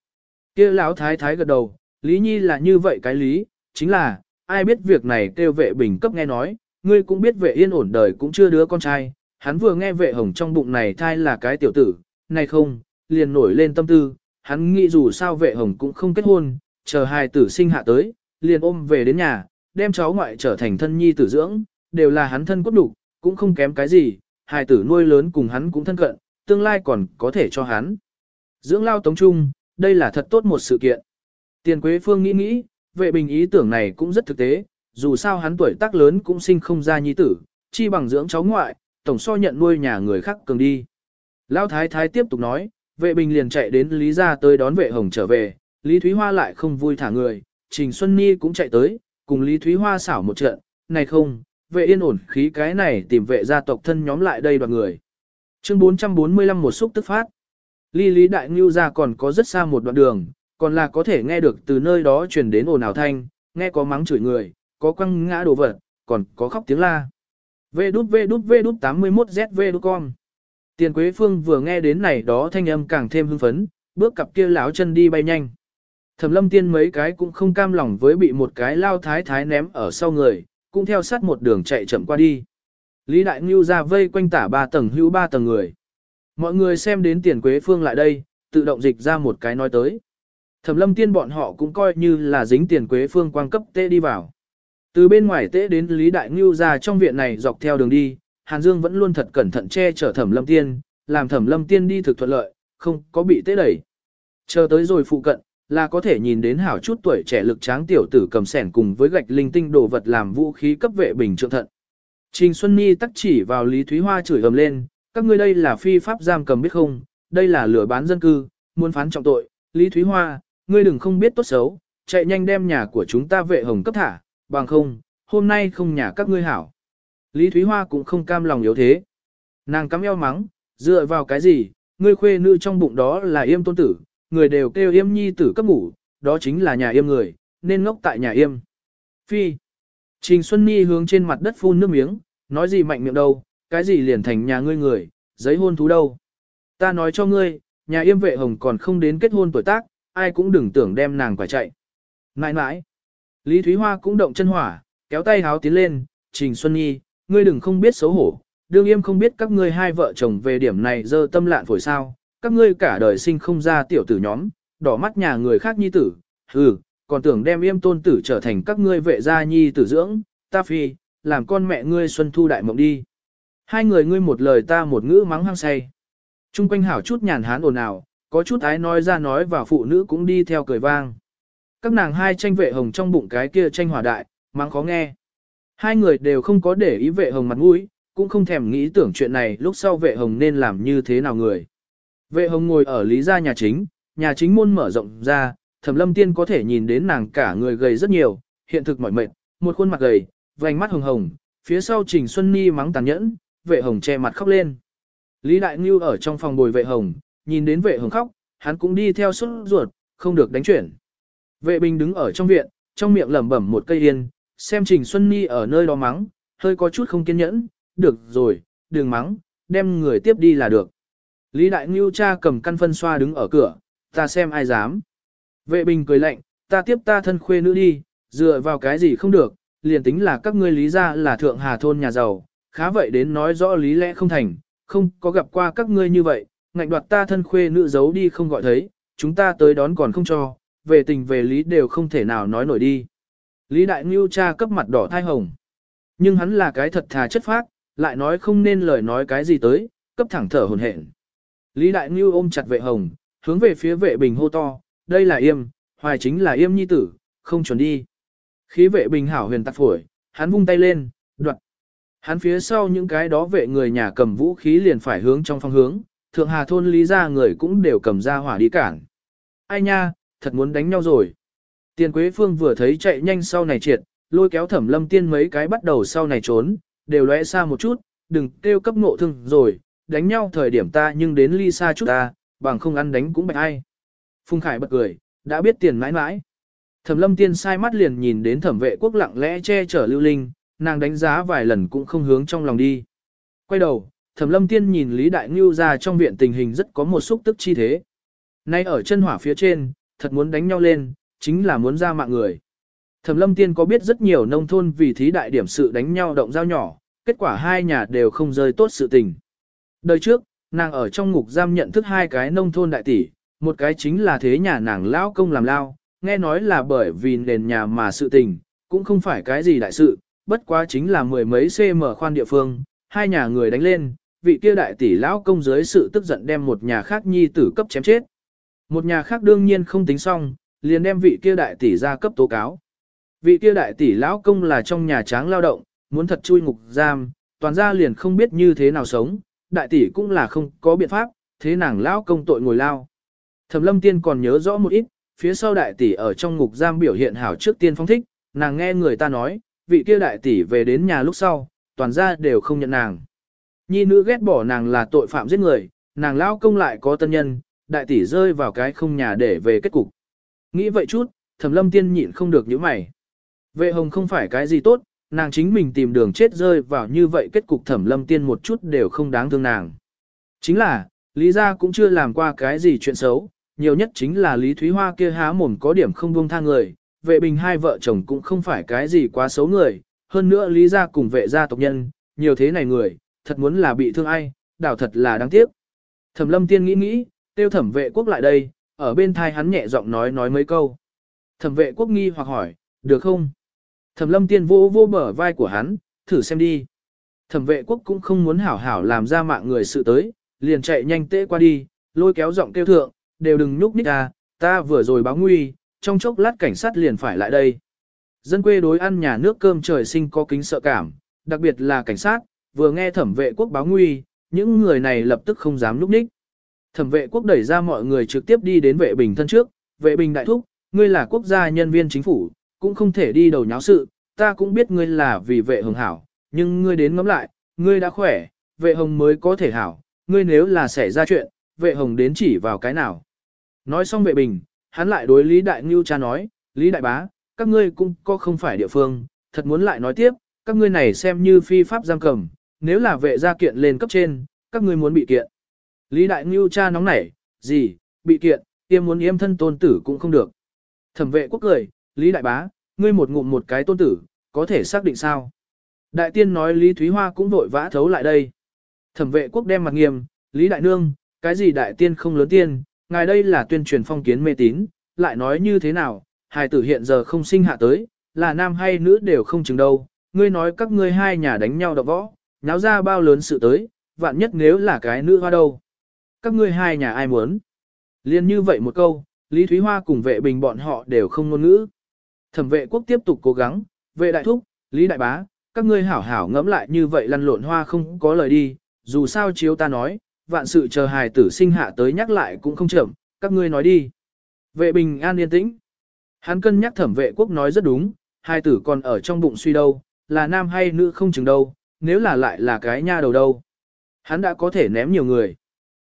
kia lão thái thái gật đầu, Lý Nhi là như vậy cái lý, chính là, ai biết việc này kêu vệ bình cấp nghe nói, ngươi cũng biết vệ yên ổn đời cũng chưa đứa con trai, hắn vừa nghe vệ hồng trong bụng này thai là cái tiểu tử, này không, liền nổi lên tâm tư, hắn nghĩ dù sao vệ hồng cũng không kết hôn, chờ hai tử sinh hạ tới, liền ôm về đến nhà, đem cháu ngoại trở thành thân nhi tử dưỡng, đều là hắn thân cốt đủ, cũng không kém cái gì, hài tử nuôi lớn cùng hắn cũng thân cận, tương lai còn có thể cho hắn. Dưỡng lao tống trung, đây là thật tốt một sự kiện. Tiền Quế Phương nghĩ nghĩ, vệ bình ý tưởng này cũng rất thực tế, dù sao hắn tuổi tác lớn cũng sinh không ra nhi tử, chi bằng dưỡng cháu ngoại, tổng so nhận nuôi nhà người khác cường đi. Lão Thái Thái tiếp tục nói, vệ bình liền chạy đến Lý gia tới đón vệ hồng trở về, Lý Thúy Hoa lại không vui thả người, Trình Xuân Ni cũng chạy tới, cùng Lý Thúy Hoa xảo một trận, này không, vệ yên ổn khí cái này tìm vệ gia tộc thân nhóm lại đây đoàn người. Chương 445 một xúc tức phát. Ly Lý Đại Ngưu ra còn có rất xa một đoạn đường, còn là có thể nghe được từ nơi đó truyền đến ồn ào thanh, nghe có mắng chửi người, có quăng ngã đồ vật, còn có khóc tiếng la. Vê đút vê đút vê đút 81ZV đút con. Tiền Quế Phương vừa nghe đến này đó thanh âm càng thêm hưng phấn, bước cặp kia láo chân đi bay nhanh. Thẩm lâm tiên mấy cái cũng không cam lòng với bị một cái lao thái thái ném ở sau người, cũng theo sát một đường chạy chậm qua đi. Lý Đại Ngưu ra vây quanh tả ba tầng hữu ba tầng người. Mọi người xem đến tiền quế phương lại đây, tự động dịch ra một cái nói tới. Thẩm lâm tiên bọn họ cũng coi như là dính tiền quế phương quang cấp tế đi vào. Từ bên ngoài tế đến Lý Đại Ngưu ra trong viện này dọc theo đường đi, Hàn Dương vẫn luôn thật cẩn thận che chở thẩm lâm tiên, làm thẩm lâm tiên đi thực thuận lợi, không có bị tế đẩy. Chờ tới rồi phụ cận, là có thể nhìn đến hảo chút tuổi trẻ lực tráng tiểu tử cầm sẻn cùng với gạch linh tinh đồ vật làm vũ khí cấp vệ bình trượng thận. Trình Xuân Nhi tắc chỉ vào Lý Thúy Hoa chửi ầm lên, các ngươi đây là phi pháp giam cầm biết không, đây là lừa bán dân cư, muốn phán trọng tội, Lý Thúy Hoa, ngươi đừng không biết tốt xấu, chạy nhanh đem nhà của chúng ta vệ hồng cấp thả, bằng không, hôm nay không nhà các ngươi hảo. Lý Thúy Hoa cũng không cam lòng yếu thế. Nàng cắm eo mắng, dựa vào cái gì, ngươi khuê nữ trong bụng đó là yêm tôn tử, người đều kêu yêm nhi tử cấp ngủ, đó chính là nhà yêm người, nên ngốc tại nhà yêm. Phi. Trình Xuân Nhi hướng trên mặt đất phun nước miếng, nói gì mạnh miệng đâu, cái gì liền thành nhà ngươi người, giấy hôn thú đâu. Ta nói cho ngươi, nhà yêm vệ hồng còn không đến kết hôn tuổi tác, ai cũng đừng tưởng đem nàng quả chạy. Nãi nãi. Lý Thúy Hoa cũng động chân hỏa, kéo tay háo tiến lên, Trình Xuân Nhi, ngươi đừng không biết xấu hổ, đương yêm không biết các ngươi hai vợ chồng về điểm này dơ tâm lạn phổi sao, các ngươi cả đời sinh không ra tiểu tử nhóm, đỏ mắt nhà người khác nhi tử, hừ, còn tưởng đem yêm tôn tử trở thành các ngươi vệ gia nhi tử dưỡng, ta phi, làm con mẹ ngươi xuân thu đại mộng đi. Hai người ngươi một lời ta một ngữ mắng hăng say. Trung quanh hảo chút nhàn hán ồn ào, có chút ái nói ra nói và phụ nữ cũng đi theo cười vang. Các nàng hai tranh vệ hồng trong bụng cái kia tranh hỏa đại, mắng khó nghe. Hai người đều không có để ý vệ hồng mặt mũi, cũng không thèm nghĩ tưởng chuyện này lúc sau vệ hồng nên làm như thế nào người. Vệ hồng ngồi ở lý gia nhà chính, nhà chính môn mở rộng ra, thẩm lâm tiên có thể nhìn đến nàng cả người gầy rất nhiều, hiện thực mỏi mệt, một khuôn mặt gầy, vành mắt hồng hồng, phía sau Trình Xuân Ni mắng tàn nhẫn, vệ hồng che mặt khóc lên. Lý Đại Ngưu ở trong phòng bồi vệ hồng, nhìn đến vệ hồng khóc, hắn cũng đi theo suốt ruột, không được đánh chuyển. Vệ bình đứng ở trong viện, trong miệng lẩm bẩm một cây yên, xem Trình Xuân Ni ở nơi đó mắng, hơi có chút không kiên nhẫn, được rồi, đừng mắng, đem người tiếp đi là được. Lý Đại Ngưu cha cầm căn phân xoa đứng ở cửa, ta xem ai dám. Vệ bình cười lạnh, ta tiếp ta thân khuê nữ đi, dựa vào cái gì không được, liền tính là các ngươi lý ra là thượng hà thôn nhà giàu, khá vậy đến nói rõ lý lẽ không thành, không có gặp qua các ngươi như vậy, ngạnh đoạt ta thân khuê nữ giấu đi không gọi thấy, chúng ta tới đón còn không cho, về tình về lý đều không thể nào nói nổi đi. Lý Đại Ngưu cha cấp mặt đỏ thai hồng. Nhưng hắn là cái thật thà chất phác, lại nói không nên lời nói cái gì tới, cấp thẳng thở hồn hển. Lý Đại Ngưu ôm chặt vệ hồng, hướng về phía vệ bình hô to, đây là yêm, hoài chính là yêm nhi tử, không chuẩn đi. Khí vệ bình hảo huyền tạc phổi, hắn vung tay lên, đoạn, Hắn phía sau những cái đó vệ người nhà cầm vũ khí liền phải hướng trong phong hướng, thượng hà thôn lý ra người cũng đều cầm ra hỏa đi cản. Ai nha, thật muốn đánh nhau rồi. Tiền Quế Phương vừa thấy chạy nhanh sau này triệt, lôi kéo thẩm lâm tiên mấy cái bắt đầu sau này trốn, đều lóe xa một chút, đừng kêu cấp ngộ thương rồi, đánh nhau thời điểm ta nhưng đến ly xa chút ta, bằng không ăn đánh cũng bạch ai. Phùng Khải bật cười, đã biết tiền mãi mãi. Thẩm lâm tiên sai mắt liền nhìn đến thẩm vệ quốc lặng lẽ che chở lưu linh, nàng đánh giá vài lần cũng không hướng trong lòng đi. Quay đầu, thẩm lâm tiên nhìn Lý Đại Ngưu ra trong viện tình hình rất có một xúc tức chi thế. Nay ở chân hỏa phía trên, thật muốn đánh nhau lên, chính là muốn ra mạng người. Thẩm lâm tiên có biết rất nhiều nông thôn vì thí đại điểm sự đánh nhau động dao nhỏ, kết quả hai nhà đều không rơi tốt sự tình. Đời trước, nàng ở trong ngục giam nhận thức hai cái nông thôn đại tỷ, một cái chính là thế nhà nàng lão công làm lao, nghe nói là bởi vì nền nhà mà sự tình, cũng không phải cái gì đại sự, bất quá chính là mười mấy cm khoan địa phương, hai nhà người đánh lên, vị kia đại tỷ lão công dưới sự tức giận đem một nhà khác nhi tử cấp chém chết. Một nhà khác đương nhiên không tính xong, liền đem vị kia đại tỷ ra cấp tố cáo. Vị kia đại tỷ lão công là trong nhà tráng lao động, muốn thật chui ngục giam, toàn gia liền không biết như thế nào sống, đại tỷ cũng là không có biện pháp, thế nàng lão công tội ngồi lao. Thẩm lâm tiên còn nhớ rõ một ít, phía sau đại tỷ ở trong ngục giam biểu hiện hảo trước tiên phong thích, nàng nghe người ta nói, vị kia đại tỷ về đến nhà lúc sau, toàn gia đều không nhận nàng. Nhi nữ ghét bỏ nàng là tội phạm giết người, nàng lão công lại có tân nhân, đại tỷ rơi vào cái không nhà để về kết cục. Nghĩ vậy chút, thẩm lâm tiên nhịn không được những mày. Vệ hồng không phải cái gì tốt, nàng chính mình tìm đường chết rơi vào như vậy kết cục thẩm lâm tiên một chút đều không đáng thương nàng. Chính là, Lý gia cũng chưa làm qua cái gì chuyện xấu, nhiều nhất chính là Lý Thúy Hoa kia há mồm có điểm không buông tha người, vệ bình hai vợ chồng cũng không phải cái gì quá xấu người, hơn nữa Lý gia cùng vệ gia tộc nhân, nhiều thế này người, thật muốn là bị thương ai, đảo thật là đáng tiếc. Thẩm lâm tiên nghĩ nghĩ, tiêu thẩm vệ quốc lại đây, ở bên thai hắn nhẹ giọng nói nói mấy câu. Thẩm vệ quốc nghi hoặc hỏi, được không? Thẩm lâm tiên vô vô bờ vai của hắn, thử xem đi. Thẩm vệ quốc cũng không muốn hảo hảo làm ra mạng người sự tới, liền chạy nhanh tễ qua đi, lôi kéo giọng kêu thượng, đều đừng nhúc nhích ta, ta vừa rồi báo nguy, trong chốc lát cảnh sát liền phải lại đây. Dân quê đối ăn nhà nước cơm trời sinh có kính sợ cảm, đặc biệt là cảnh sát, vừa nghe thẩm vệ quốc báo nguy, những người này lập tức không dám nhúc nhích. Thẩm vệ quốc đẩy ra mọi người trực tiếp đi đến vệ bình thân trước, vệ bình đại thúc, ngươi là quốc gia nhân viên chính phủ, cũng không thể đi đầu nháo sự, ta cũng biết ngươi là vì vệ hồng hảo, nhưng ngươi đến ngẫm lại, ngươi đã khỏe, vệ hồng mới có thể hảo, ngươi nếu là xảy ra chuyện, vệ hồng đến chỉ vào cái nào. Nói xong vệ bình, hắn lại đối Lý Đại Ngưu cha nói, Lý Đại Bá, các ngươi cũng có không phải địa phương, thật muốn lại nói tiếp, các ngươi này xem như phi pháp giam cầm, nếu là vệ gia kiện lên cấp trên, các ngươi muốn bị kiện. Lý Đại Ngưu cha nóng nảy, gì, bị kiện, tiêm muốn yêm thân tôn tử cũng không được. Thẩm vệ quốc cười, Lý Đại Bá, ngươi một ngụm một cái tôn tử, có thể xác định sao? Đại tiên nói Lý Thúy Hoa cũng vội vã thấu lại đây. Thẩm vệ quốc đem mặt nghiêm, Lý Đại Nương, cái gì đại tiên không lớn tiên, ngài đây là tuyên truyền phong kiến mê tín, lại nói như thế nào, hài tử hiện giờ không sinh hạ tới, là nam hay nữ đều không chừng đâu, ngươi nói các ngươi hai nhà đánh nhau đập võ, nháo ra bao lớn sự tới, vạn nhất nếu là cái nữ hoa đâu. Các ngươi hai nhà ai muốn? Liên như vậy một câu, Lý Thúy Hoa cùng vệ bình bọn họ đều không ngôn ngữ. Thẩm vệ quốc tiếp tục cố gắng, vệ đại thúc, Lý đại bá, các ngươi hảo hảo ngẫm lại như vậy lăn lộn hoa không có lời đi, dù sao chiếu ta nói, vạn sự chờ hài tử sinh hạ tới nhắc lại cũng không chậm, các ngươi nói đi. Vệ bình an yên tĩnh. Hắn cân nhắc thẩm vệ quốc nói rất đúng, hài tử còn ở trong bụng suy đâu, là nam hay nữ không chừng đâu, nếu là lại là cái nha đầu đâu. Hắn đã có thể ném nhiều người.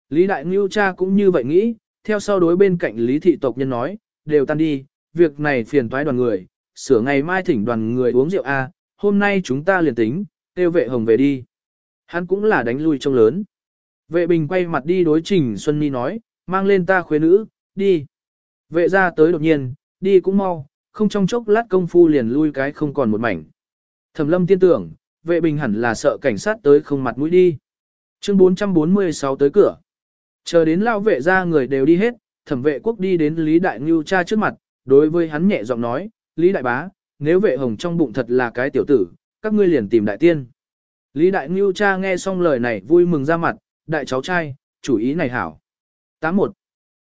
Lý Đại Ngưu cha cũng như vậy nghĩ, theo sau đối bên cạnh Lý Thị tộc nhân nói, đều tan đi, việc này phiền toái đoàn người, sửa ngày mai thỉnh đoàn người uống rượu A, hôm nay chúng ta liền tính, tiêu vệ hồng về đi. Hắn cũng là đánh lui trông lớn. Vệ bình quay mặt đi đối trình Xuân Ni nói, mang lên ta khuê nữ, đi. Vệ ra tới đột nhiên, đi cũng mau, không trong chốc lát công phu liền lui cái không còn một mảnh. Thẩm lâm tiên tưởng, vệ bình hẳn là sợ cảnh sát tới không mặt mũi đi. Chương 446 tới cửa. Chờ đến lao vệ ra người đều đi hết, thẩm vệ quốc đi đến Lý Đại Ngưu cha trước mặt, đối với hắn nhẹ giọng nói, Lý Đại Bá, nếu vệ hồng trong bụng thật là cái tiểu tử, các ngươi liền tìm đại tiên. Lý Đại Ngưu cha nghe xong lời này vui mừng ra mặt, đại cháu trai, chủ ý này hảo. 81.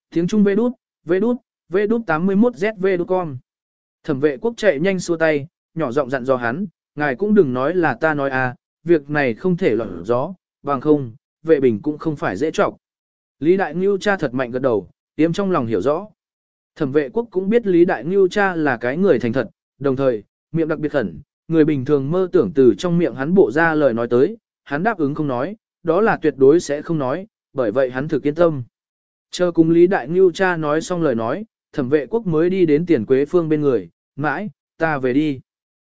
Tiếng Trung vê đút, vê đút, vê đút 81 ZV đút con. Thẩm vệ quốc chạy nhanh xua tay, nhỏ giọng dặn dò hắn, ngài cũng đừng nói là ta nói à, việc này không thể lọt gió, bằng không, vệ bình cũng không phải dễ trọng. Lý Đại Ngưu cha thật mạnh gật đầu, tiêm trong lòng hiểu rõ. Thẩm vệ quốc cũng biết Lý Đại Ngưu cha là cái người thành thật, đồng thời, miệng đặc biệt khẩn, người bình thường mơ tưởng từ trong miệng hắn bộ ra lời nói tới, hắn đáp ứng không nói, đó là tuyệt đối sẽ không nói, bởi vậy hắn thực yên tâm. Chờ cùng Lý Đại Ngưu cha nói xong lời nói, thẩm vệ quốc mới đi đến tiền quế phương bên người, mãi, ta về đi.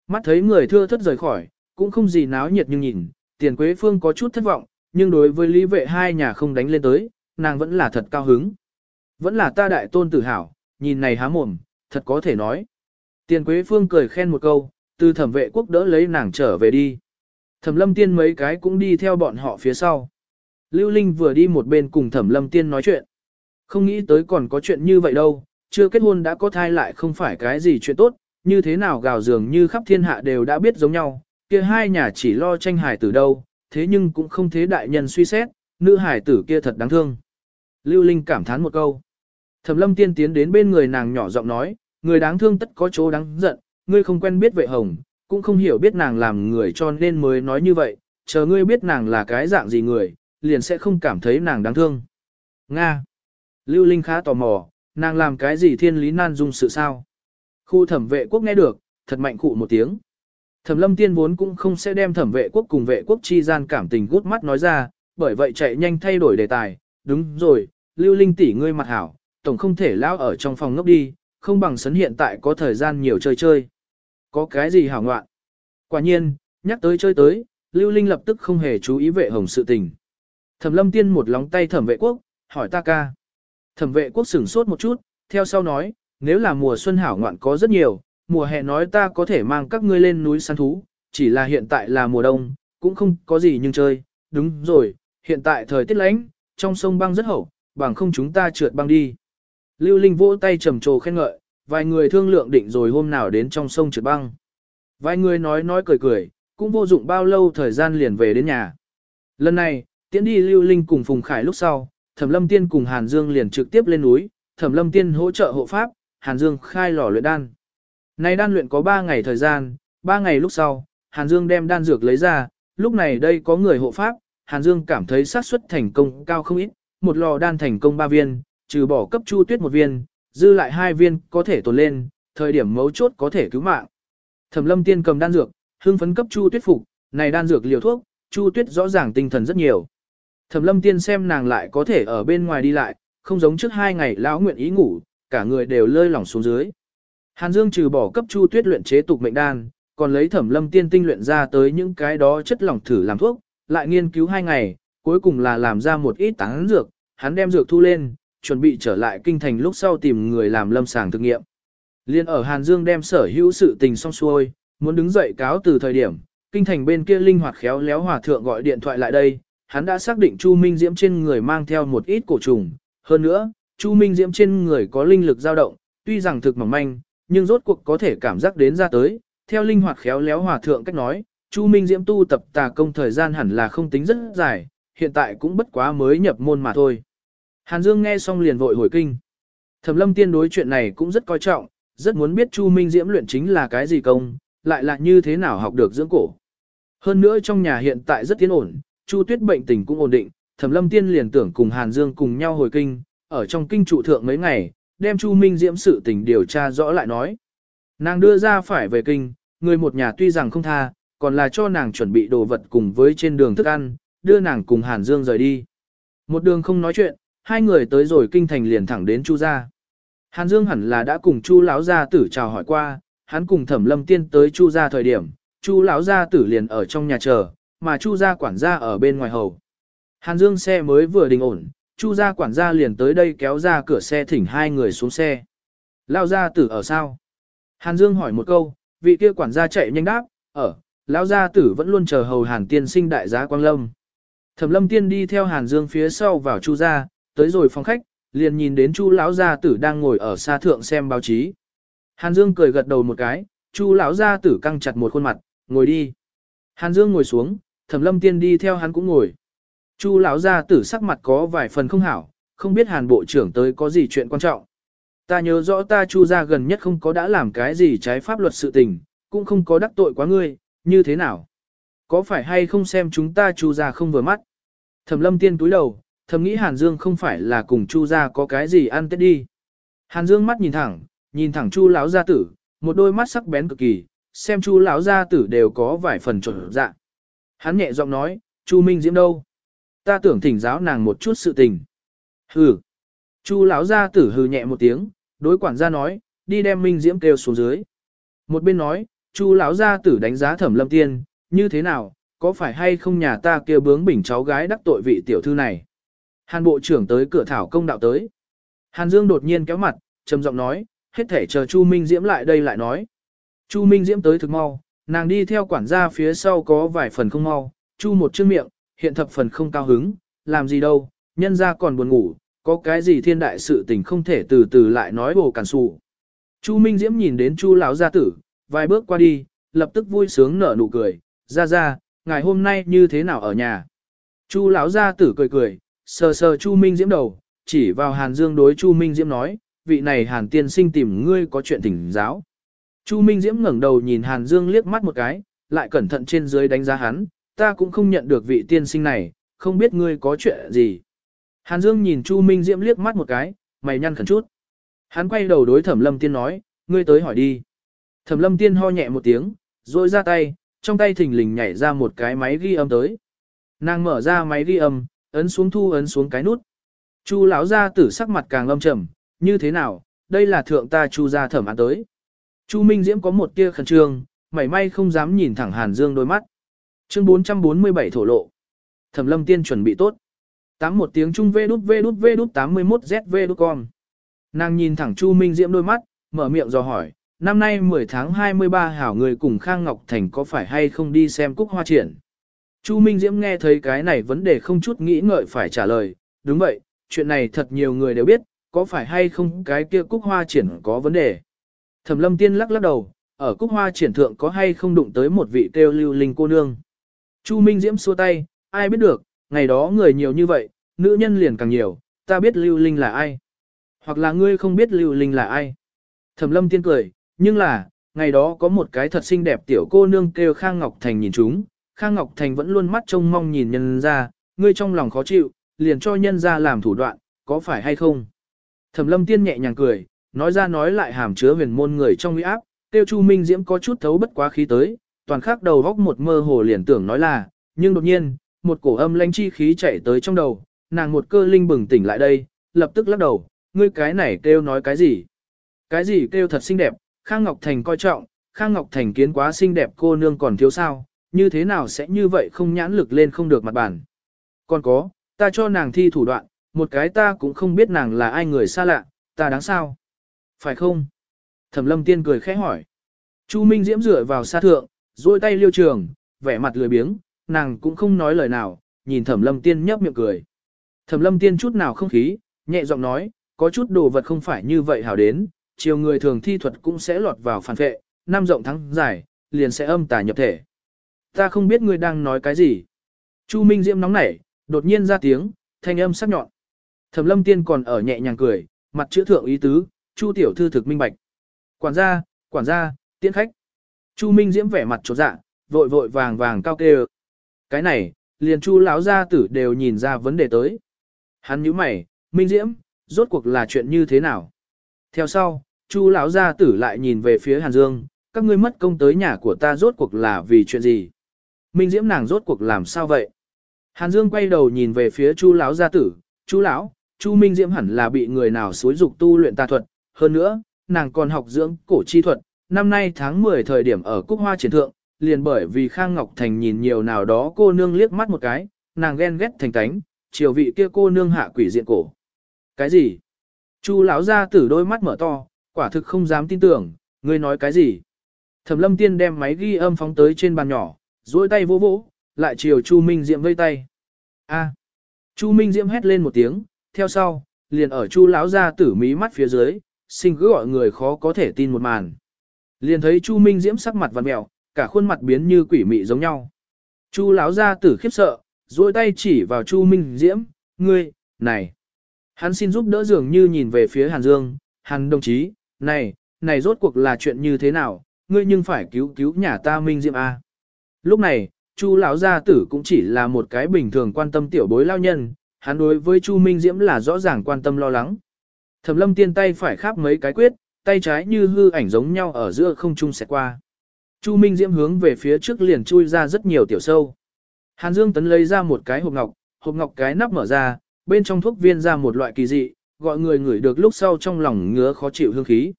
Mắt thấy người thưa thất rời khỏi, cũng không gì náo nhiệt nhưng nhìn, tiền quế phương có chút thất vọng, nhưng đối với lý vệ hai nhà không đánh lên tới, nàng vẫn là thật cao hứng. Vẫn là ta đại tôn tự hào, nhìn này há mồm, thật có thể nói. Tiền quế phương cười khen một câu, từ thẩm vệ quốc đỡ lấy nàng trở về đi. Thẩm lâm tiên mấy cái cũng đi theo bọn họ phía sau. Lưu Linh vừa đi một bên cùng thẩm lâm tiên nói chuyện. Không nghĩ tới còn có chuyện như vậy đâu, chưa kết hôn đã có thai lại không phải cái gì chuyện tốt, như thế nào gào dường như khắp thiên hạ đều đã biết giống nhau, kia hai nhà chỉ lo tranh hài tử đâu, thế nhưng cũng không thế đại nhân suy xét, nữ hài tử kia thật đáng thương. Lưu Linh cảm thán một câu. Thẩm lâm tiên tiến đến bên người nàng nhỏ giọng nói, người đáng thương tất có chỗ đáng giận, ngươi không quen biết vệ hồng, cũng không hiểu biết nàng làm người cho nên mới nói như vậy, chờ ngươi biết nàng là cái dạng gì người, liền sẽ không cảm thấy nàng đáng thương. Nga. Lưu Linh khá tò mò, nàng làm cái gì thiên lý nan dung sự sao? Khu thẩm vệ quốc nghe được, thật mạnh cụ một tiếng. Thẩm lâm tiên vốn cũng không sẽ đem thẩm vệ quốc cùng vệ quốc chi gian cảm tình gút mắt nói ra, bởi vậy chạy nhanh thay đổi đề tài. Đúng rồi, lưu linh tỷ ngươi mặt hảo, tổng không thể lao ở trong phòng ngốc đi, không bằng sấn hiện tại có thời gian nhiều chơi chơi. Có cái gì hảo ngoạn? Quả nhiên, nhắc tới chơi tới, lưu linh lập tức không hề chú ý vệ hồng sự tình. Thẩm lâm tiên một lóng tay thẩm vệ quốc, hỏi ta ca. Thẩm vệ quốc sửng sốt một chút, theo sau nói, nếu là mùa xuân hảo ngoạn có rất nhiều, mùa hè nói ta có thể mang các ngươi lên núi săn thú, chỉ là hiện tại là mùa đông, cũng không có gì nhưng chơi, đúng rồi, hiện tại thời tiết lạnh, trong sông băng rất hậu, bằng không chúng ta trượt băng đi. Lưu Linh vỗ tay trầm trồ khen ngợi, vài người thương lượng định rồi hôm nào đến trong sông trượt băng. Vài người nói nói cười cười, cũng vô dụng bao lâu thời gian liền về đến nhà. Lần này, tiễn đi Lưu Linh cùng Phùng Khải lúc sau, Thẩm Lâm Tiên cùng Hàn Dương liền trực tiếp lên núi, Thẩm Lâm Tiên hỗ trợ hộ pháp, Hàn Dương khai lò luyện đan. Này đan luyện có 3 ngày thời gian, 3 ngày lúc sau, Hàn Dương đem đan dược lấy ra, lúc này đây có người hộ pháp, Hàn Dương cảm thấy xác suất thành công cao không ít, một lò đan thành công 3 viên, trừ bỏ cấp Chu Tuyết một viên, dư lại hai viên có thể tồn lên, thời điểm mấu chốt có thể cứu mạng. Thẩm Lâm Tiên cầm đan dược, hương phấn cấp Chu Tuyết phục, này đan dược liều thuốc, Chu Tuyết rõ ràng tinh thần rất nhiều. Thẩm Lâm Tiên xem nàng lại có thể ở bên ngoài đi lại, không giống trước hai ngày lão nguyện ý ngủ, cả người đều lơi lỏng xuống dưới. Hàn Dương trừ bỏ cấp Chu Tuyết luyện chế tục mệnh đan, còn lấy Thẩm Lâm Tiên tinh luyện ra tới những cái đó chất lỏng thử làm thuốc, lại nghiên cứu hai ngày, cuối cùng là làm ra một ít tán dược, hắn đem dược thu lên, chuẩn bị trở lại kinh thành lúc sau tìm người làm lâm sàng thực nghiệm. Liên ở Hàn Dương đem sở hữu sự tình xong xuôi, muốn đứng dậy cáo từ thời điểm, kinh thành bên kia linh hoạt khéo léo hòa thượng gọi điện thoại lại đây, hắn đã xác định Chu Minh Diễm trên người mang theo một ít cổ trùng, hơn nữa, Chu Minh Diễm trên người có linh lực dao động, tuy rằng thực mỏng manh, nhưng rốt cuộc có thể cảm giác đến ra tới, theo linh hoạt khéo léo hòa thượng cách nói, Chu Minh Diễm tu tập tà công thời gian hẳn là không tính rất dài, hiện tại cũng bất quá mới nhập môn mà thôi. Hàn Dương nghe xong liền vội hồi kinh. Thẩm Lâm Tiên đối chuyện này cũng rất coi trọng, rất muốn biết Chu Minh Diễm luyện chính là cái gì công, lại là như thế nào học được dưỡng cổ. Hơn nữa trong nhà hiện tại rất tiến ổn, Chu Tuyết bệnh tình cũng ổn định, Thẩm Lâm Tiên liền tưởng cùng Hàn Dương cùng nhau hồi kinh, ở trong kinh trụ thượng mấy ngày, đem Chu Minh Diễm sự tình điều tra rõ lại nói. Nàng đưa ra phải về kinh, người một nhà tuy rằng không tha, còn là cho nàng chuẩn bị đồ vật cùng với trên đường thức ăn, đưa nàng cùng Hàn Dương rời đi. Một đường không nói chuyện, hai người tới rồi kinh thành liền thẳng đến Chu gia. Hàn Dương hẳn là đã cùng Chu lão gia tử chào hỏi qua, hắn cùng Thẩm Lâm Tiên tới Chu gia thời điểm, Chu lão gia tử liền ở trong nhà chờ, mà Chu gia quản gia ở bên ngoài hầu. Hàn Dương xe mới vừa đình ổn, Chu gia quản gia liền tới đây kéo ra cửa xe thỉnh hai người xuống xe. Lão gia tử ở sao? Hàn Dương hỏi một câu, vị kia quản gia chạy nhanh đáp, ở, lão gia tử vẫn luôn chờ hầu Hàn tiên sinh đại giá Quang Lâm. Thẩm Lâm tiên đi theo Hàn Dương phía sau vào Chu gia, tới rồi phòng khách, liền nhìn đến Chu lão gia tử đang ngồi ở xa thượng xem báo chí. Hàn Dương cười gật đầu một cái, Chu lão gia tử căng chặt một khuôn mặt, ngồi đi. Hàn Dương ngồi xuống, Thẩm Lâm tiên đi theo hắn cũng ngồi. Chu lão gia tử sắc mặt có vài phần không hảo, không biết Hàn bộ trưởng tới có gì chuyện quan trọng. Ta nhớ rõ ta Chu gia gần nhất không có đã làm cái gì trái pháp luật sự tình, cũng không có đắc tội quá ngươi, như thế nào? Có phải hay không xem chúng ta Chu gia không vừa mắt? Thẩm Lâm tiên túi đầu, thầm nghĩ Hàn Dương không phải là cùng Chu gia có cái gì ăn tết đi. Hàn Dương mắt nhìn thẳng, nhìn thẳng Chu lão gia tử, một đôi mắt sắc bén cực kỳ, xem Chu lão gia tử đều có vài phần trở dạ. Hắn nhẹ giọng nói, Chu Minh Diễm đâu? Ta tưởng thỉnh giáo nàng một chút sự tình. Hừ. Chu lão gia tử hừ nhẹ một tiếng, đối quản gia nói, đi đem Minh Diễm kêu xuống dưới. Một bên nói, Chu lão gia tử đánh giá Thẩm Lâm Tiên, như thế nào, có phải hay không nhà ta kêu bướng bỉnh cháu gái đắc tội vị tiểu thư này? Hàn bộ trưởng tới cửa thảo công đạo tới. Hàn Dương đột nhiên kéo mặt, trầm giọng nói, hết thể chờ Chu Minh Diễm lại đây lại nói. Chu Minh Diễm tới thực mau, nàng đi theo quản gia phía sau có vài phần không mau, Chu một chương miệng, hiện thập phần không cao hứng, làm gì đâu, nhân ra còn buồn ngủ, có cái gì thiên đại sự tình không thể từ từ lại nói bồ cản sụ. Chu Minh Diễm nhìn đến Chu lão gia tử, vài bước qua đi, lập tức vui sướng nở nụ cười, ra ra, ngày hôm nay như thế nào ở nhà. Chu lão gia tử cười cười, sờ sờ Chu Minh Diễm đầu, chỉ vào Hàn Dương đối Chu Minh Diễm nói, vị này Hàn tiên sinh tìm ngươi có chuyện thỉnh giáo. Chu Minh Diễm ngẩng đầu nhìn Hàn Dương liếc mắt một cái, lại cẩn thận trên dưới đánh giá hắn, ta cũng không nhận được vị tiên sinh này, không biết ngươi có chuyện gì. Hàn Dương nhìn Chu Minh Diễm liếc mắt một cái, mày nhăn khẩn chút. Hắn quay đầu đối Thẩm Lâm Tiên nói, ngươi tới hỏi đi. Thẩm Lâm Tiên ho nhẹ một tiếng, rồi ra tay, trong tay thình lình nhảy ra một cái máy ghi âm tới. Nàng mở ra máy ghi âm, ấn xuống thu ấn xuống cái nút. Chu lão gia tử sắc mặt càng âm trầm, như thế nào, đây là thượng ta Chu gia thẩm án tới. Chu Minh Diễm có một tia khẩn trương, mảy may không dám nhìn thẳng Hàn Dương đôi mắt. Chương 447 thổ lộ. Thẩm Lâm Tiên chuẩn bị tốt. Tám một tiếng trung vê đút vê đút vê đút 81 ZV đút con. Nàng nhìn thẳng Chu Minh Diễm đôi mắt, mở miệng dò hỏi, năm nay 10 tháng 23 hảo người cùng Khang Ngọc Thành có phải hay không đi xem cúc hoa triển. Chu Minh Diễm nghe thấy cái này vấn đề không chút nghĩ ngợi phải trả lời, đúng vậy, chuyện này thật nhiều người đều biết, có phải hay không cái kia cúc hoa triển có vấn đề. Thẩm lâm tiên lắc lắc đầu, ở cúc hoa triển thượng có hay không đụng tới một vị kêu lưu linh cô nương. Chu Minh Diễm xua tay, ai biết được, ngày đó người nhiều như vậy, nữ nhân liền càng nhiều, ta biết lưu linh là ai. Hoặc là ngươi không biết lưu linh là ai. Thẩm lâm tiên cười, nhưng là, ngày đó có một cái thật xinh đẹp tiểu cô nương kêu Khang Ngọc Thành nhìn chúng, Khang Ngọc Thành vẫn luôn mắt trông mong nhìn nhân ra, ngươi trong lòng khó chịu, liền cho nhân ra làm thủ đoạn, có phải hay không? Thẩm lâm tiên nhẹ nhàng cười, nói ra nói lại hàm chứa huyền môn người trong uy áp, tiêu Chu Minh Diễm có chút thấu bất quá khí tới, toàn khắc đầu góc một mơ hồ liền tưởng nói là, nhưng đột nhiên, một cổ âm lãnh chi khí chạy tới trong đầu, nàng một cơ linh bừng tỉnh lại đây, lập tức lắc đầu, ngươi cái này kêu nói cái gì? Cái gì kêu thật xinh đẹp, Khang Ngọc Thành coi trọng, Khang Ngọc Thành kiến quá xinh đẹp cô nương còn thiếu sao, như thế nào sẽ như vậy không nhãn lực lên không được mặt bản. Còn có, ta cho nàng thi thủ đoạn, một cái ta cũng không biết nàng là ai người xa lạ, ta đáng sao? Phải không? Thẩm lâm tiên cười khẽ hỏi. Chu Minh Diễm rửa vào xa thượng, duỗi tay liêu trường, vẻ mặt lười biếng, nàng cũng không nói lời nào, nhìn thẩm lâm tiên nhấp miệng cười. Thẩm lâm tiên chút nào không khí, nhẹ giọng nói, có chút đồ vật không phải như vậy hảo đến, chiều người thường thi thuật cũng sẽ lọt vào phản vệ, năm rộng thắng dài, liền sẽ âm tà nhập thể. Ta không biết ngươi đang nói cái gì. Chu Minh Diễm nóng nảy, đột nhiên ra tiếng, thanh âm sắc nhọn. Thẩm lâm tiên còn ở nhẹ nhàng cười, mặt chữ thượng ý tứ, Chu tiểu thư thực minh bạch. Quản gia, quản gia, tiễn khách. Chu Minh Diễm vẻ mặt chỗ dạ, vội vội vàng vàng cao kê Cái này, liền Chu lão gia tử đều nhìn ra vấn đề tới. Hắn nhíu mày, Minh Diễm, rốt cuộc là chuyện như thế nào? Theo sau, Chu lão gia tử lại nhìn về phía Hàn Dương, các ngươi mất công tới nhà của ta rốt cuộc là vì chuyện gì? Minh Diễm nàng rốt cuộc làm sao vậy? Hàn Dương quay đầu nhìn về phía Chu lão gia tử, "Chu lão, Chu Minh Diễm hẳn là bị người nào xúi dục tu luyện tà thuật, hơn nữa, nàng còn học dưỡng cổ chi thuật, năm nay tháng 10 thời điểm ở Cúc Hoa triển thượng, liền bởi vì Khang Ngọc Thành nhìn nhiều nào đó cô nương liếc mắt một cái, nàng ghen ghét thành cánh, chiều vị kia cô nương hạ quỷ diện cổ." "Cái gì?" Chu lão gia tử đôi mắt mở to, quả thực không dám tin tưởng, "Ngươi nói cái gì?" Thẩm Lâm Tiên đem máy ghi âm phóng tới trên bàn nhỏ, duỗi tay vỗ vỗ, lại chiều Chu Minh Diệm vây tay. A. Chu Minh Diệm hét lên một tiếng, theo sau, liền ở Chu lão gia tử mí mắt phía dưới, xin cứ gọi người khó có thể tin một màn. Liền thấy Chu Minh Diễm sắc mặt vặn mèo, cả khuôn mặt biến như quỷ mị giống nhau. Chu lão gia tử khiếp sợ, duỗi tay chỉ vào Chu Minh Diễm, "Ngươi, này." Hắn xin giúp đỡ dường như nhìn về phía Hàn Dương, "Hàn đồng chí, này, này rốt cuộc là chuyện như thế nào, ngươi nhưng phải cứu cứu nhà ta Minh Diễm a." À? Lúc này, Chu lão gia tử cũng chỉ là một cái bình thường quan tâm tiểu bối lao nhân, hắn đối với Chu Minh Diễm là rõ ràng quan tâm lo lắng. Thẩm Lâm Tiên tay phải khắp mấy cái quyết, tay trái như hư ảnh giống nhau ở giữa không trung sẽ qua. Chu Minh Diễm hướng về phía trước liền chui ra rất nhiều tiểu sâu. Hàn Dương Tấn lấy ra một cái hộp ngọc, hộp ngọc cái nắp mở ra, bên trong thuốc viên ra một loại kỳ dị, gọi người ngửi được lúc sau trong lòng ngứa khó chịu hương khí.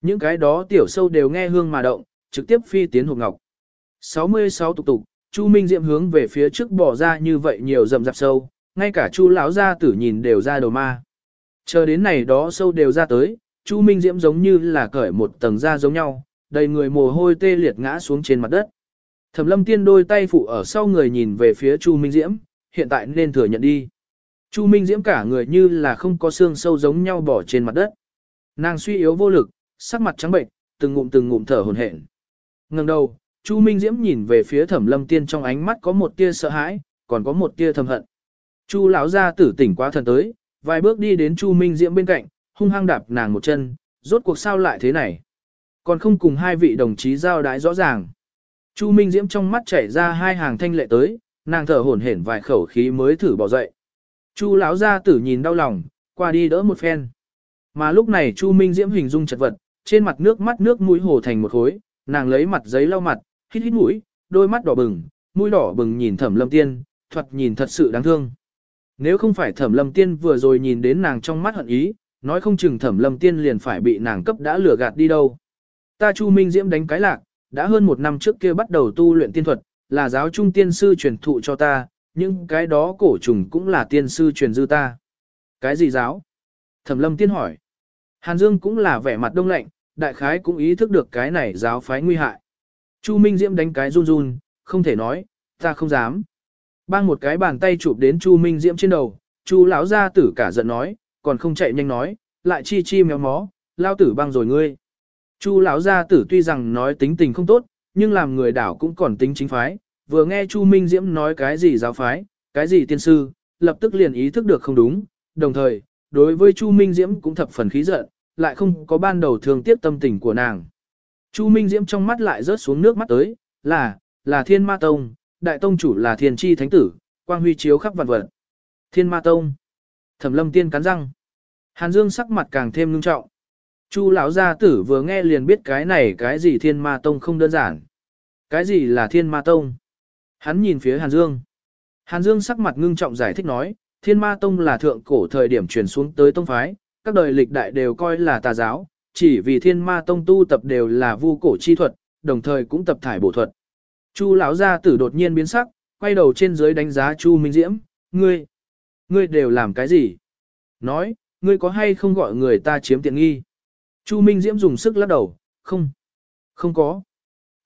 Những cái đó tiểu sâu đều nghe hương mà động, trực tiếp phi tiến hộp ngọc. 66 tục tục, Chu Minh Diệm hướng về phía trước bỏ ra như vậy nhiều rầm rạp sâu, ngay cả Chu lão gia tử nhìn đều ra đầu ma. Chờ đến này đó sâu đều ra tới, Chu Minh Diễm giống như là cởi một tầng da giống nhau, đầy người mồ hôi tê liệt ngã xuống trên mặt đất. Thẩm Lâm Tiên đôi tay phụ ở sau người nhìn về phía Chu Minh Diễm, hiện tại nên thừa nhận đi. Chu Minh Diễm cả người như là không có xương sâu giống nhau bỏ trên mặt đất. Nàng suy yếu vô lực, sắc mặt trắng bệnh, từng ngụm từng ngụm thở hổn hển. Ngẩng đầu, Chu Minh Diễm nhìn về phía Thẩm Lâm Tiên trong ánh mắt có một tia sợ hãi, còn có một tia thầm hận. Chu lão gia tử tỉnh quá thần tới, vài bước đi đến Chu Minh Diễm bên cạnh, hung hăng đạp nàng một chân, rốt cuộc sao lại thế này? Còn không cùng hai vị đồng chí giao đái rõ ràng. Chu Minh Diễm trong mắt chảy ra hai hàng thanh lệ tới, nàng thở hổn hển vài khẩu khí mới thử bỏ dậy. Chu lão gia tử nhìn đau lòng, qua đi đỡ một phen. Mà lúc này Chu Minh Diễm hình dung chật vật, trên mặt nước mắt nước mũi hồ thành một khối, nàng lấy mặt giấy lau mặt, hít hít mũi, đôi mắt đỏ bừng, mũi đỏ bừng nhìn Thẩm Lâm Tiên, thuật nhìn thật sự đáng thương. Nếu không phải Thẩm Lâm Tiên vừa rồi nhìn đến nàng trong mắt hận ý, nói không chừng Thẩm Lâm Tiên liền phải bị nàng cấp đã lừa gạt đi đâu. Ta Chu Minh Diễm đánh cái lạc, đã hơn một năm trước kia bắt đầu tu luyện tiên thuật, là giáo trung tiên sư truyền thụ cho ta, nhưng cái đó cổ trùng cũng là tiên sư truyền dư ta. Cái gì giáo? Thẩm Lâm Tiên hỏi. Hàn Dương cũng là vẻ mặt đông lạnh, đại khái cũng ý thức được cái này giáo phái nguy hại. Chu Minh Diễm đánh cái run run, không thể nói, ta không dám. Bang một cái bàn tay chụp đến Chu Minh Diễm trên đầu, Chu lão gia tử cả giận nói, còn không chạy nhanh nói, lại chi chi méo mó, lao tử băng rồi ngươi. Chu lão gia tử tuy rằng nói tính tình không tốt, nhưng làm người đảo cũng còn tính chính phái, vừa nghe Chu Minh Diễm nói cái gì giáo phái, cái gì tiên sư, lập tức liền ý thức được không đúng, đồng thời, đối với Chu Minh Diễm cũng thập phần khí giận, lại không có ban đầu thường tiếp tâm tình của nàng. Chu Minh Diễm trong mắt lại rớt xuống nước mắt tới, là, là Thiên Ma Tông, đại tông chủ là Thiên Chi Thánh Tử, quang huy chiếu khắp vạn vật. Thiên Ma Tông. Thẩm Lâm Tiên cắn răng. Hàn Dương sắc mặt càng thêm ngưng trọng. Chu lão gia tử vừa nghe liền biết cái này cái gì Thiên Ma Tông không đơn giản. Cái gì là Thiên Ma Tông? Hắn nhìn phía Hàn Dương. Hàn Dương sắc mặt ngưng trọng giải thích nói, Thiên Ma Tông là thượng cổ thời điểm truyền xuống tới tông phái, các đời lịch đại đều coi là tà giáo, chỉ vì thiên ma tông tu tập đều là vu cổ chi thuật, đồng thời cũng tập thải bổ thuật. Chu lão gia tử đột nhiên biến sắc, quay đầu trên dưới đánh giá Chu Minh Diễm, ngươi, ngươi đều làm cái gì? Nói, ngươi có hay không gọi người ta chiếm tiện nghi? Chu Minh Diễm dùng sức lắc đầu, không, không có.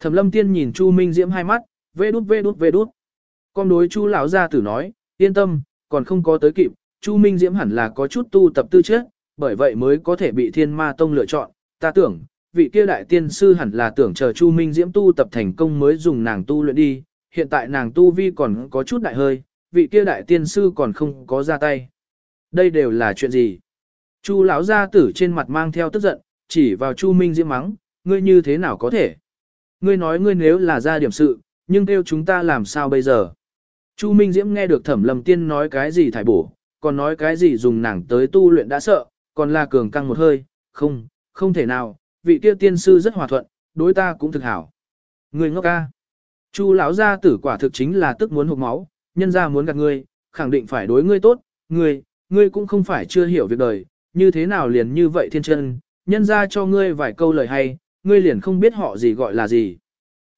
Thẩm lâm tiên nhìn Chu Minh Diễm hai mắt, vê đút vê đút vê đút. Con đối Chu lão gia tử nói, yên tâm, còn không có tới kịp, Chu Minh Diễm hẳn là có chút tu tập tư chất, bởi vậy mới có thể bị thiên ma tông lựa chọn. Ta tưởng, vị kia đại tiên sư hẳn là tưởng chờ Chu Minh Diễm tu tập thành công mới dùng nàng tu luyện đi, hiện tại nàng tu vi còn có chút đại hơi, vị kia đại tiên sư còn không có ra tay. Đây đều là chuyện gì? Chu lão gia tử trên mặt mang theo tức giận, chỉ vào Chu Minh Diễm mắng, ngươi như thế nào có thể? Ngươi nói ngươi nếu là ra điểm sự, nhưng kêu chúng ta làm sao bây giờ? Chu Minh Diễm nghe được Thẩm Lâm Tiên nói cái gì thải bổ, còn nói cái gì dùng nàng tới tu luyện đã sợ, còn là cường căng một hơi, không, không thể nào, vị kia tiên sư rất hòa thuận, đối ta cũng thực hảo. người ngốc ca. Chu lão gia tử quả thực chính là tức muốn hụt máu, nhân ra muốn gạt ngươi, khẳng định phải đối ngươi tốt, ngươi, ngươi cũng không phải chưa hiểu việc đời, như thế nào liền như vậy thiên chân, nhân ra cho ngươi vài câu lời hay, ngươi liền không biết họ gì gọi là gì.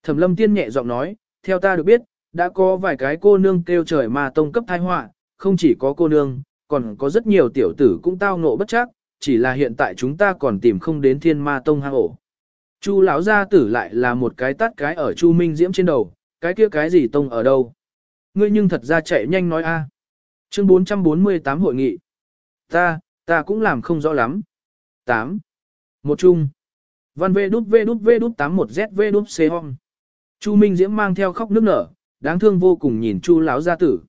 Thẩm lâm tiên nhẹ giọng nói, theo ta được biết, đã có vài cái cô nương kêu trời mà tông cấp thai họa, không chỉ có cô nương, còn có rất nhiều tiểu tử cũng tao ngộ bất chắc, chỉ là hiện tại chúng ta còn tìm không đến thiên ma tông hang ổ. Chu lão gia tử lại là một cái tắt cái ở Chu Minh Diễm trên đầu, cái kia cái gì tông ở đâu? Ngươi nhưng thật ra chạy nhanh nói a. Chương 448 hội nghị. Ta, ta cũng làm không rõ lắm. 8. Một chung. Văn V đút V đút V đút 81 Z V đút C hong. Chu Minh Diễm mang theo khóc nước nở, đáng thương vô cùng nhìn Chu lão gia tử.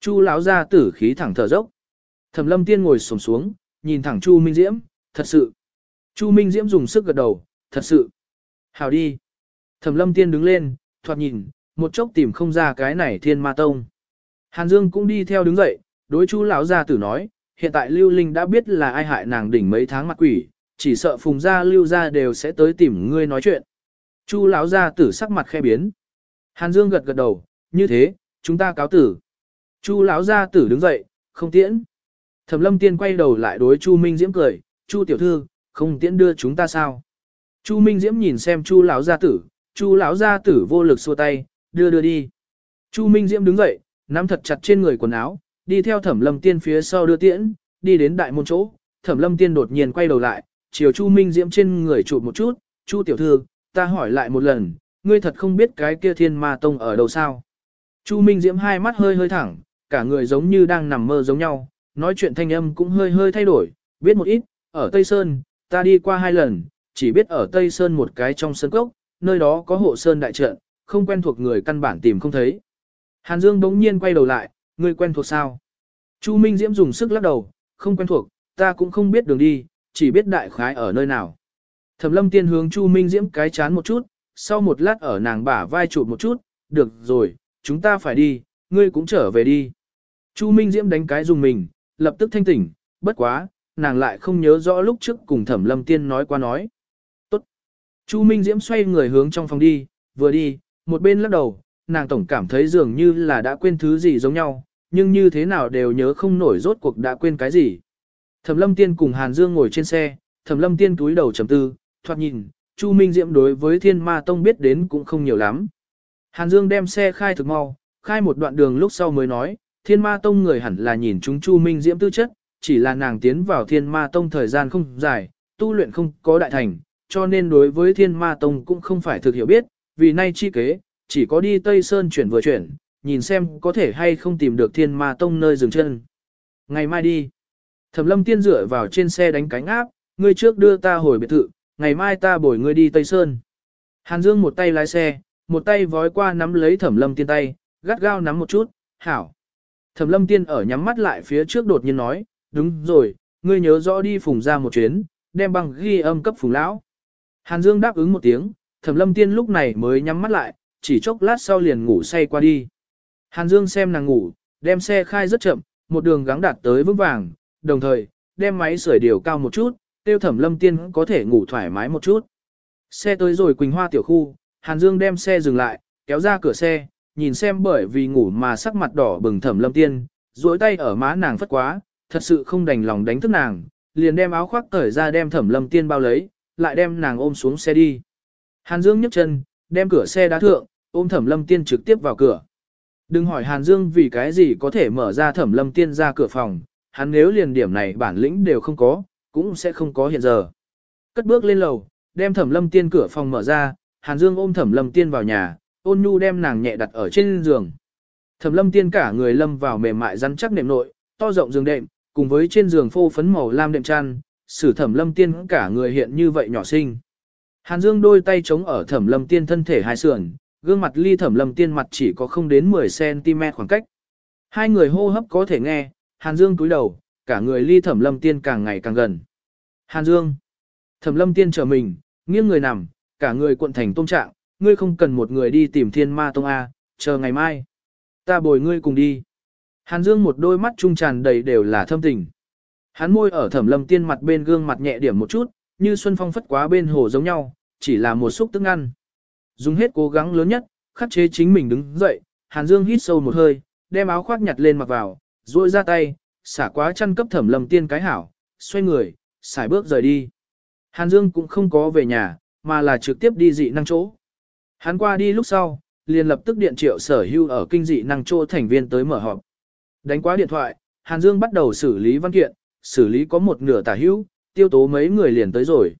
Chu lão gia tử khí thẳng thở dốc. Thẩm Lâm Tiên ngồi sổm xuống, nhìn thẳng Chu Minh Diễm, thật sự. Chu Minh Diễm dùng sức gật đầu, thật sự. Hào đi. Thẩm Lâm Tiên đứng lên, thoạt nhìn, một chốc tìm không ra cái này thiên ma tông. Hàn Dương cũng đi theo đứng dậy, đối Chu lão gia tử nói, hiện tại Lưu Linh đã biết là ai hại nàng đỉnh mấy tháng mặt quỷ, chỉ sợ phùng gia lưu gia đều sẽ tới tìm ngươi nói chuyện. Chu lão gia tử sắc mặt khe biến. Hàn Dương gật gật đầu, như thế, chúng ta cáo tử. Chu lão gia tử đứng dậy, không tiễn. Thẩm Lâm Tiên quay đầu lại đối Chu Minh Diễm cười, "Chu tiểu thư, không tiễn đưa chúng ta sao?" Chu Minh Diễm nhìn xem Chu lão gia tử, Chu lão gia tử vô lực xua tay, "Đưa đưa đi." Chu Minh Diễm đứng dậy, nắm thật chặt trên người quần áo, đi theo Thẩm Lâm Tiên phía sau đưa tiễn, đi đến đại môn chỗ, Thẩm Lâm Tiên đột nhiên quay đầu lại, chiều Chu Minh Diễm trên người chụp một chút, "Chu tiểu thư, ta hỏi lại một lần, ngươi thật không biết cái kia Thiên Ma Tông ở đâu sao?" Chu Minh Diễm hai mắt hơi hơi thẳng, cả người giống như đang nằm mơ giống nhau, nói chuyện thanh âm cũng hơi hơi thay đổi, biết một ít, ở Tây Sơn, ta đi qua hai lần, chỉ biết ở Tây Sơn một cái trong sân cốc, nơi đó có hộ sơn đại trận, không quen thuộc người căn bản tìm không thấy. Hàn Dương bỗng nhiên quay đầu lại, người quen thuộc sao? Chu Minh Diễm dùng sức lắc đầu, không quen thuộc, ta cũng không biết đường đi, chỉ biết đại khái ở nơi nào. Thẩm lâm tiên hướng Chu Minh Diễm cái chán một chút, sau một lát ở nàng bả vai chụp một chút, được rồi, chúng ta phải đi, ngươi cũng trở về đi. Chu Minh Diễm đánh cái dùng mình, lập tức thanh tỉnh, bất quá, nàng lại không nhớ rõ lúc trước cùng thẩm lâm tiên nói qua nói. Tốt. Chu Minh Diễm xoay người hướng trong phòng đi, vừa đi, một bên lắc đầu, nàng tổng cảm thấy dường như là đã quên thứ gì giống nhau, nhưng như thế nào đều nhớ không nổi rốt cuộc đã quên cái gì. Thẩm lâm tiên cùng Hàn Dương ngồi trên xe, thẩm lâm tiên túi đầu trầm tư, thoạt nhìn, Chu Minh Diễm đối với thiên ma tông biết đến cũng không nhiều lắm. Hàn Dương đem xe khai thực mau, khai một đoạn đường lúc sau mới nói, thiên ma tông người hẳn là nhìn chúng Chu Minh Diễm tư chất, chỉ là nàng tiến vào thiên ma tông thời gian không dài, tu luyện không có đại thành, cho nên đối với thiên ma tông cũng không phải thực hiểu biết, vì nay chi kế, chỉ có đi Tây Sơn chuyển vừa chuyển, nhìn xem có thể hay không tìm được thiên ma tông nơi dừng chân. Ngày mai đi. Thẩm lâm tiên dựa vào trên xe đánh cánh áp, ngươi trước đưa ta hồi biệt thự, ngày mai ta bồi ngươi đi Tây Sơn. Hàn Dương một tay lái xe, một tay vói qua nắm lấy thẩm lâm tiên tay, gắt gao nắm một chút, hảo. Thẩm lâm tiên ở nhắm mắt lại phía trước đột nhiên nói, đúng rồi, ngươi nhớ rõ đi phùng ra một chuyến, đem băng ghi âm cấp phùng lão. Hàn Dương đáp ứng một tiếng, thẩm lâm tiên lúc này mới nhắm mắt lại, chỉ chốc lát sau liền ngủ say qua đi. Hàn Dương xem nàng ngủ, đem xe khai rất chậm, một đường gắng đạt tới vững vàng, đồng thời, đem máy sưởi điều cao một chút, tiêu thẩm lâm tiên có thể ngủ thoải mái một chút. Xe tới rồi Quỳnh Hoa tiểu khu, Hàn Dương đem xe dừng lại, kéo ra cửa xe, nhìn xem bởi vì ngủ mà sắc mặt đỏ bừng thẩm lâm tiên, duỗi tay ở má nàng phất quá, thật sự không đành lòng đánh thức nàng, liền đem áo khoác cởi ra đem thẩm lâm tiên bao lấy, lại đem nàng ôm xuống xe đi. Hàn Dương nhấc chân, đem cửa xe đá thượng, ôm thẩm lâm tiên trực tiếp vào cửa. Đừng hỏi Hàn Dương vì cái gì có thể mở ra thẩm lâm tiên ra cửa phòng, hắn nếu liền điểm này bản lĩnh đều không có, cũng sẽ không có hiện giờ. Cất bước lên lầu, đem thẩm lâm tiên cửa phòng mở ra, Hàn Dương ôm thẩm lâm tiên vào nhà, ôn nhu đem nàng nhẹ đặt ở trên giường. Thẩm lâm tiên cả người lâm vào mềm mại rắn chắc nệm nội, to rộng giường đệm, cùng với trên giường phô phấn màu lam đệm chăn, sử thẩm lâm tiên cả người hiện như vậy nhỏ xinh. Hàn Dương đôi tay chống ở thẩm lâm tiên thân thể hai sườn, gương mặt ly thẩm lâm tiên mặt chỉ có không đến 10cm khoảng cách. Hai người hô hấp có thể nghe, Hàn Dương cúi đầu, cả người ly thẩm lâm tiên càng ngày càng gần. Hàn Dương. Thẩm lâm tiên trở mình, nghiêng người nằm, cả người cuộn thành tôm trạng, ngươi không cần một người đi tìm thiên ma tông A, chờ ngày mai. Ta bồi ngươi cùng đi. Hàn Dương một đôi mắt trung tràn đầy đều là thâm tình. Hắn môi ở thẩm lâm tiên mặt bên gương mặt nhẹ điểm một chút, như xuân phong phất quá bên hồ giống nhau, chỉ là một xúc tức ăn. Dùng hết cố gắng lớn nhất, khắc chế chính mình đứng dậy, Hàn Dương hít sâu một hơi, đem áo khoác nhặt lên mặc vào, duỗi ra tay, xả quá chăn cấp thẩm lâm tiên cái hảo, xoay người, xài bước rời đi. Hàn Dương cũng không có về nhà, mà là trực tiếp đi dị năng chỗ. Hắn qua đi lúc sau, liền lập tức điện triệu sở hưu ở kinh dị năng chỗ thành viên tới mở họp. Đánh quá điện thoại, Hàn Dương bắt đầu xử lý văn kiện, xử lý có một nửa tả hữu, tiêu tố mấy người liền tới rồi.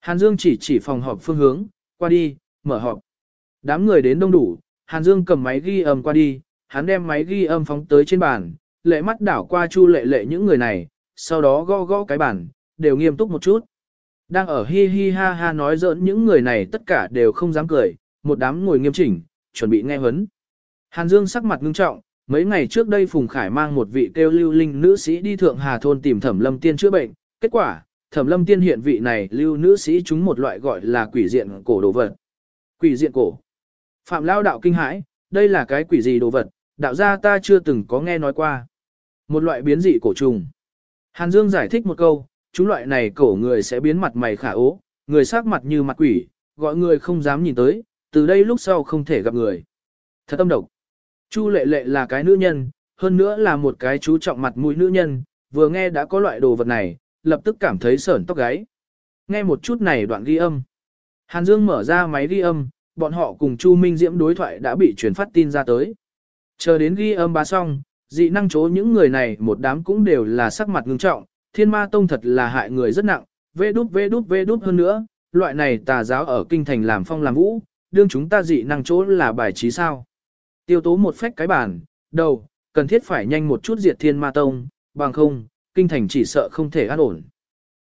Hàn Dương chỉ chỉ phòng họp phương hướng, qua đi, mở họp. Đám người đến đông đủ, Hàn Dương cầm máy ghi âm qua đi, hắn đem máy ghi âm phóng tới trên bàn, lệ mắt đảo qua chu lệ lệ những người này, sau đó gõ gõ cái bàn, đều nghiêm túc một chút. Đang ở hi hi ha ha nói giỡn những người này tất cả đều không dám cười, một đám ngồi nghiêm chỉnh, chuẩn bị nghe huấn. Hàn Dương sắc mặt ngưng trọng, mấy ngày trước đây Phùng Khải mang một vị kêu lưu linh nữ sĩ đi thượng Hà Thôn tìm Thẩm Lâm Tiên chữa bệnh, kết quả, Thẩm Lâm Tiên hiện vị này lưu nữ sĩ chúng một loại gọi là quỷ diện cổ đồ vật. Quỷ diện cổ. Phạm Lao đạo kinh hãi, đây là cái quỷ gì đồ vật, đạo gia ta chưa từng có nghe nói qua. Một loại biến dị cổ trùng. Hàn Dương giải thích một câu, chúng loại này cổ người sẽ biến mặt mày khả ố, người sắc mặt như mặt quỷ, gọi người không dám nhìn tới, từ đây lúc sau không thể gặp người. Thật tâm độc. Chu lệ lệ là cái nữ nhân, hơn nữa là một cái chú trọng mặt mũi nữ nhân, vừa nghe đã có loại đồ vật này, lập tức cảm thấy sởn tóc gáy. Nghe một chút này đoạn ghi âm. Hàn Dương mở ra máy ghi âm, bọn họ cùng Chu Minh Diễm đối thoại đã bị truyền phát tin ra tới. Chờ đến ghi âm bá xong, dị năng chố những người này một đám cũng đều là sắc mặt ngưng trọng, thiên ma tông thật là hại người rất nặng, vê đút vê đút vê đút hơn nữa, loại này tà giáo ở kinh thành làm phong làm vũ, đương chúng ta dị năng chỗ là bài trí sao. Tiêu tố một phách cái bản, đầu, cần thiết phải nhanh một chút diệt thiên ma tông, bằng không, kinh thành chỉ sợ không thể an ổn.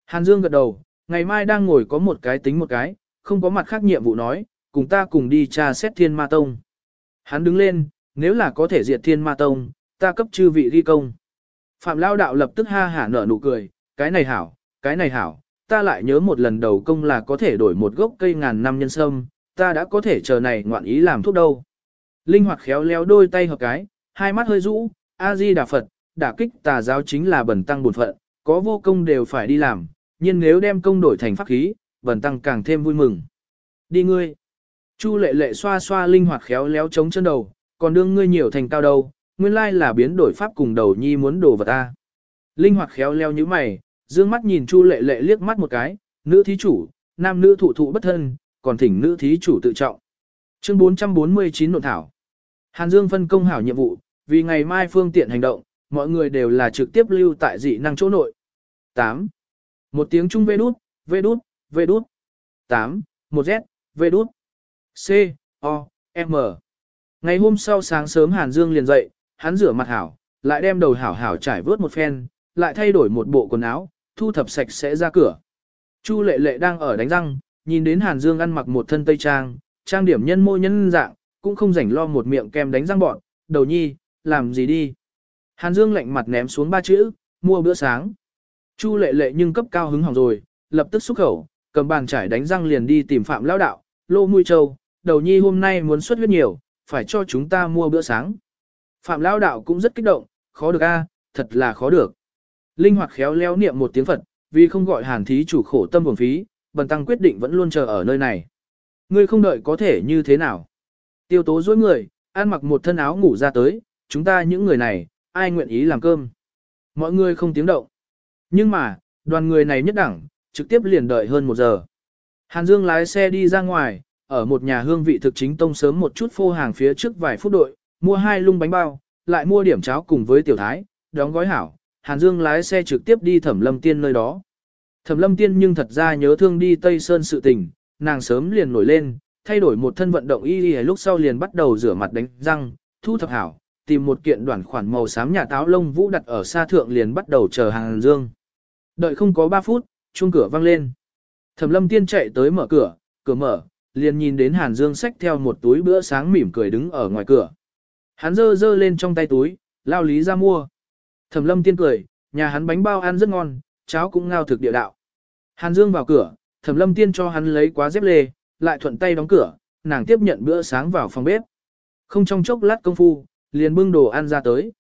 Hàn Dương gật đầu, ngày mai đang ngồi có một cái tính một cái, không có mặt khác nhiệm vụ nói, cùng ta cùng đi tra xét thiên ma tông. Hắn đứng lên, nếu là có thể diệt thiên ma tông, ta cấp chư vị ghi công. Phạm Lao Đạo lập tức ha hả nở nụ cười, cái này hảo, cái này hảo, ta lại nhớ một lần đầu công là có thể đổi một gốc cây ngàn năm nhân sâm, ta đã có thể chờ này ngoạn ý làm thuốc đâu. Linh hoạt khéo léo đôi tay hợp cái, hai mắt hơi rũ, A-di Đà Phật, đả kích tà giáo chính là bẩn tăng bổn phận, có vô công đều phải đi làm, nhưng nếu đem công đổi thành pháp khí, bẩn tăng càng thêm vui mừng. Đi ngươi. Chu lệ lệ xoa xoa linh hoạt khéo léo chống chân đầu, còn đương ngươi nhiều thành cao đâu, nguyên lai là biến đổi pháp cùng đầu nhi muốn đổ vào ta. Linh hoạt khéo léo như mày, dương mắt nhìn Chu lệ lệ liếc mắt một cái, nữ thí chủ, nam nữ thụ thụ bất thân, còn thỉnh nữ thí chủ tự trọng. Chương 449 nội thảo. Hàn Dương phân công hảo nhiệm vụ, vì ngày mai phương tiện hành động, mọi người đều là trực tiếp lưu tại dị năng chỗ nội. 8. Một tiếng trung vê đút, vê đút, vê đút. 8. Một Z, vê đút. C, O, M. Ngày hôm sau sáng sớm Hàn Dương liền dậy, hắn rửa mặt hảo, lại đem đầu hảo hảo trải vớt một phen, lại thay đổi một bộ quần áo, thu thập sạch sẽ ra cửa. Chu lệ lệ đang ở đánh răng, nhìn đến Hàn Dương ăn mặc một thân tây trang, trang điểm nhân mô nhân dạng, cũng không rảnh lo một miệng kem đánh răng bọn, đầu nhi, làm gì đi. Hàn Dương lạnh mặt ném xuống ba chữ, mua bữa sáng. Chu lệ lệ nhưng cấp cao hứng hỏng rồi, lập tức xúc khẩu, cầm bàn trải đánh răng liền đi tìm Phạm Lão Đạo, lô mũi châu, đầu nhi hôm nay muốn xuất huyết nhiều, phải cho chúng ta mua bữa sáng. Phạm Lão Đạo cũng rất kích động, khó được a, thật là khó được. Linh hoạt khéo léo niệm một tiếng Phật, vì không gọi hàn thí chủ khổ tâm buồn phí, bần tăng quyết định vẫn luôn chờ ở nơi này. Ngươi không đợi có thể như thế nào. Tiêu tố dối người, ăn mặc một thân áo ngủ ra tới, chúng ta những người này, ai nguyện ý làm cơm. Mọi người không tiếng động. Nhưng mà, đoàn người này nhất đẳng, trực tiếp liền đợi hơn một giờ. Hàn Dương lái xe đi ra ngoài, ở một nhà hương vị thực chính tông sớm một chút phô hàng phía trước vài phút đội, mua hai lung bánh bao, lại mua điểm cháo cùng với tiểu thái, đóng gói hảo. Hàn Dương lái xe trực tiếp đi thẩm lâm tiên nơi đó. Thẩm lâm tiên nhưng thật ra nhớ thương đi Tây Sơn sự tình, nàng sớm liền nổi lên, thay đổi một thân vận động y y lúc sau liền bắt đầu rửa mặt đánh răng, thu thập hảo, tìm một kiện đoạn khoản màu xám nhà táo lông vũ đặt ở xa thượng liền bắt đầu chờ hàng dương. Đợi không có 3 phút, chuông cửa vang lên. Thẩm lâm tiên chạy tới mở cửa, cửa mở, liền nhìn đến Hàn Dương xách theo một túi bữa sáng mỉm cười đứng ở ngoài cửa. Hắn giơ giơ lên trong tay túi, lao lý ra mua. Thẩm lâm tiên cười, nhà hắn bánh bao ăn rất ngon, cháo cũng ngao thực địa đạo. Hàn Dương vào cửa, Thẩm lâm tiên cho hắn lấy quá dép lê, lại thuận tay đóng cửa, nàng tiếp nhận bữa sáng vào phòng bếp. Không trong chốc lát công phu, liền bưng đồ ăn ra tới.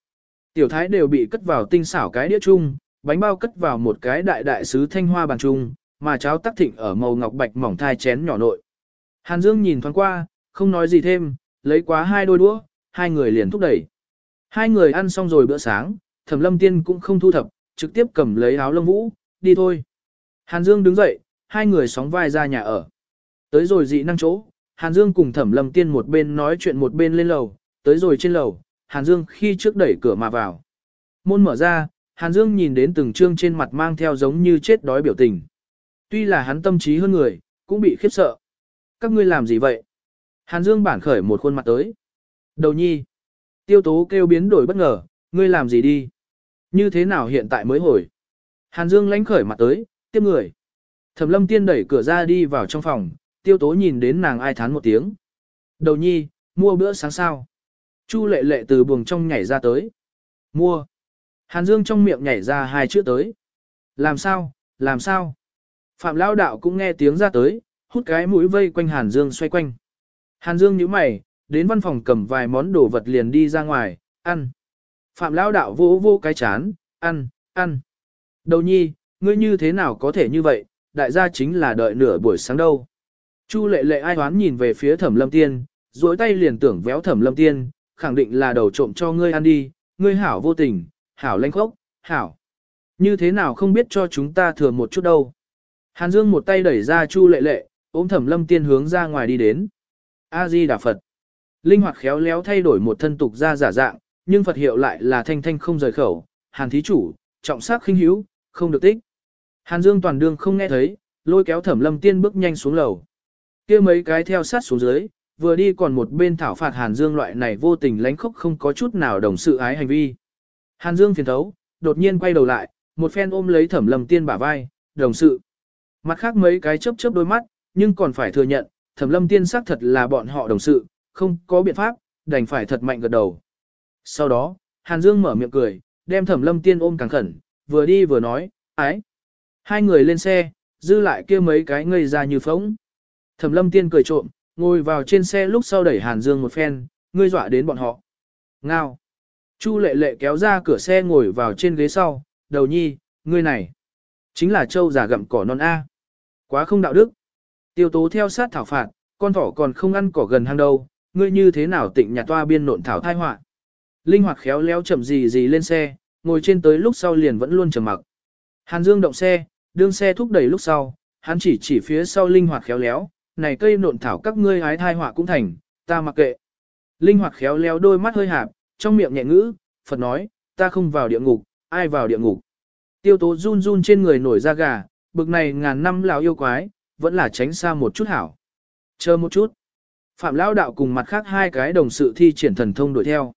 Tiểu thái đều bị cất vào tinh xảo cái đĩa chung, bánh bao cất vào một cái đại đại sứ thanh hoa bàn chung, mà cháo tắc thịnh ở màu ngọc bạch mỏng thai chén nhỏ nội. Hàn Dương nhìn thoáng qua, không nói gì thêm, lấy quá hai đôi đũa, hai người liền thúc đẩy. Hai người ăn xong rồi bữa sáng, Thẩm Lâm Tiên cũng không thu thập, trực tiếp cầm lấy áo lông vũ, đi thôi. Hàn Dương đứng dậy, hai người sóng vai ra nhà ở. Tới rồi dị năng chỗ, Hàn Dương cùng Thẩm Lâm Tiên một bên nói chuyện một bên lên lầu, tới rồi trên lầu, Hàn Dương khi trước đẩy cửa mà vào. Môn mở ra, Hàn Dương nhìn đến từng trương trên mặt mang theo giống như chết đói biểu tình. Tuy là hắn tâm trí hơn người, cũng bị khiếp sợ. Các ngươi làm gì vậy? Hàn Dương bản khởi một khuôn mặt tới. Đầu nhi. Tiêu tố kêu biến đổi bất ngờ, ngươi làm gì đi? Như thế nào hiện tại mới hồi? Hàn Dương lánh khởi mặt tới, tiếp người. Thẩm lâm tiên đẩy cửa ra đi vào trong phòng, tiêu tố nhìn đến nàng ai thán một tiếng. Đầu nhi, mua bữa sáng sao? Chu lệ lệ từ buồng trong nhảy ra tới. Mua. Hàn Dương trong miệng nhảy ra hai chữ tới. Làm sao, làm sao? Phạm Lao Đạo cũng nghe tiếng ra tới, hút cái mũi vây quanh Hàn Dương xoay quanh. Hàn Dương nhíu mày, đến văn phòng cầm vài món đồ vật liền đi ra ngoài, ăn. Phạm Lao Đạo vô vô cái chán, ăn, ăn. Đầu nhi, ngươi như thế nào có thể như vậy, đại gia chính là đợi nửa buổi sáng đâu. Chu lệ lệ ai hoán nhìn về phía thẩm lâm tiên, duỗi tay liền tưởng véo thẩm lâm tiên, khẳng định là đầu trộm cho ngươi ăn đi, ngươi hảo vô tình, hảo lanh khốc, hảo. Như thế nào không biết cho chúng ta thừa một chút đâu. Hàn Dương một tay đẩy ra Chu lệ lệ, ôm thẩm lâm tiên hướng ra ngoài đi đến. A-di Đà Phật. Linh hoạt khéo léo thay đổi một thân tục ra giả dạng, nhưng Phật hiệu lại là thanh thanh không rời khẩu. Hàn thí chủ, trọng sắc khinh hữu, không được tích. Hàn Dương toàn đương không nghe thấy, lôi kéo thẩm lâm tiên bước nhanh xuống lầu. kia mấy cái theo sát xuống dưới, vừa đi còn một bên thảo phạt Hàn Dương loại này vô tình lánh khóc không có chút nào đồng sự ái hành vi. Hàn Dương phiền thấu, đột nhiên quay đầu lại, một phen ôm lấy thẩm lâm tiên bả vai, đồng sự. Mặt khác mấy cái chớp chớp đôi mắt, nhưng còn phải thừa nhận, thẩm lâm tiên xác thật là bọn họ đồng sự, không có biện pháp, đành phải thật mạnh gật đầu. Sau đó, Hàn Dương mở miệng cười, đem thẩm lâm tiên ôm càng khẩn, vừa đi vừa nói, ái. Hai người lên xe, dư lại kia mấy cái ngây ra như phóng. Thẩm lâm tiên cười trộm, ngồi vào trên xe lúc sau đẩy Hàn Dương một phen, ngươi dọa đến bọn họ. Ngao. Chu lệ lệ kéo ra cửa xe ngồi vào trên ghế sau, đầu nhi, ngươi này. Chính là châu giả gặm cỏ non A. Quá không đạo đức. Tiêu tố theo sát thảo phạt, con thỏ còn không ăn cỏ gần hang đâu, ngươi như thế nào tịnh nhà toa biên nộn thảo thai họa Linh hoạt khéo léo chậm gì gì lên xe, ngồi trên tới lúc sau liền vẫn luôn trầm mặc. Hàn Dương động xe, đương xe thúc đẩy lúc sau, hắn chỉ chỉ phía sau linh hoạt khéo léo, này cây nộn thảo các ngươi hái thai họa cũng thành, ta mặc kệ. Linh hoạt khéo léo đôi mắt hơi hạp, trong miệng nhẹ ngữ, Phật nói, ta không vào địa ngục, ai vào địa ngục. Tiêu tố run run trên người nổi da gà, bực này ngàn năm lão yêu quái, vẫn là tránh xa một chút hảo. Chờ một chút. Phạm Lão đạo cùng mặt khác hai cái đồng sự thi triển thần thông đuổi theo.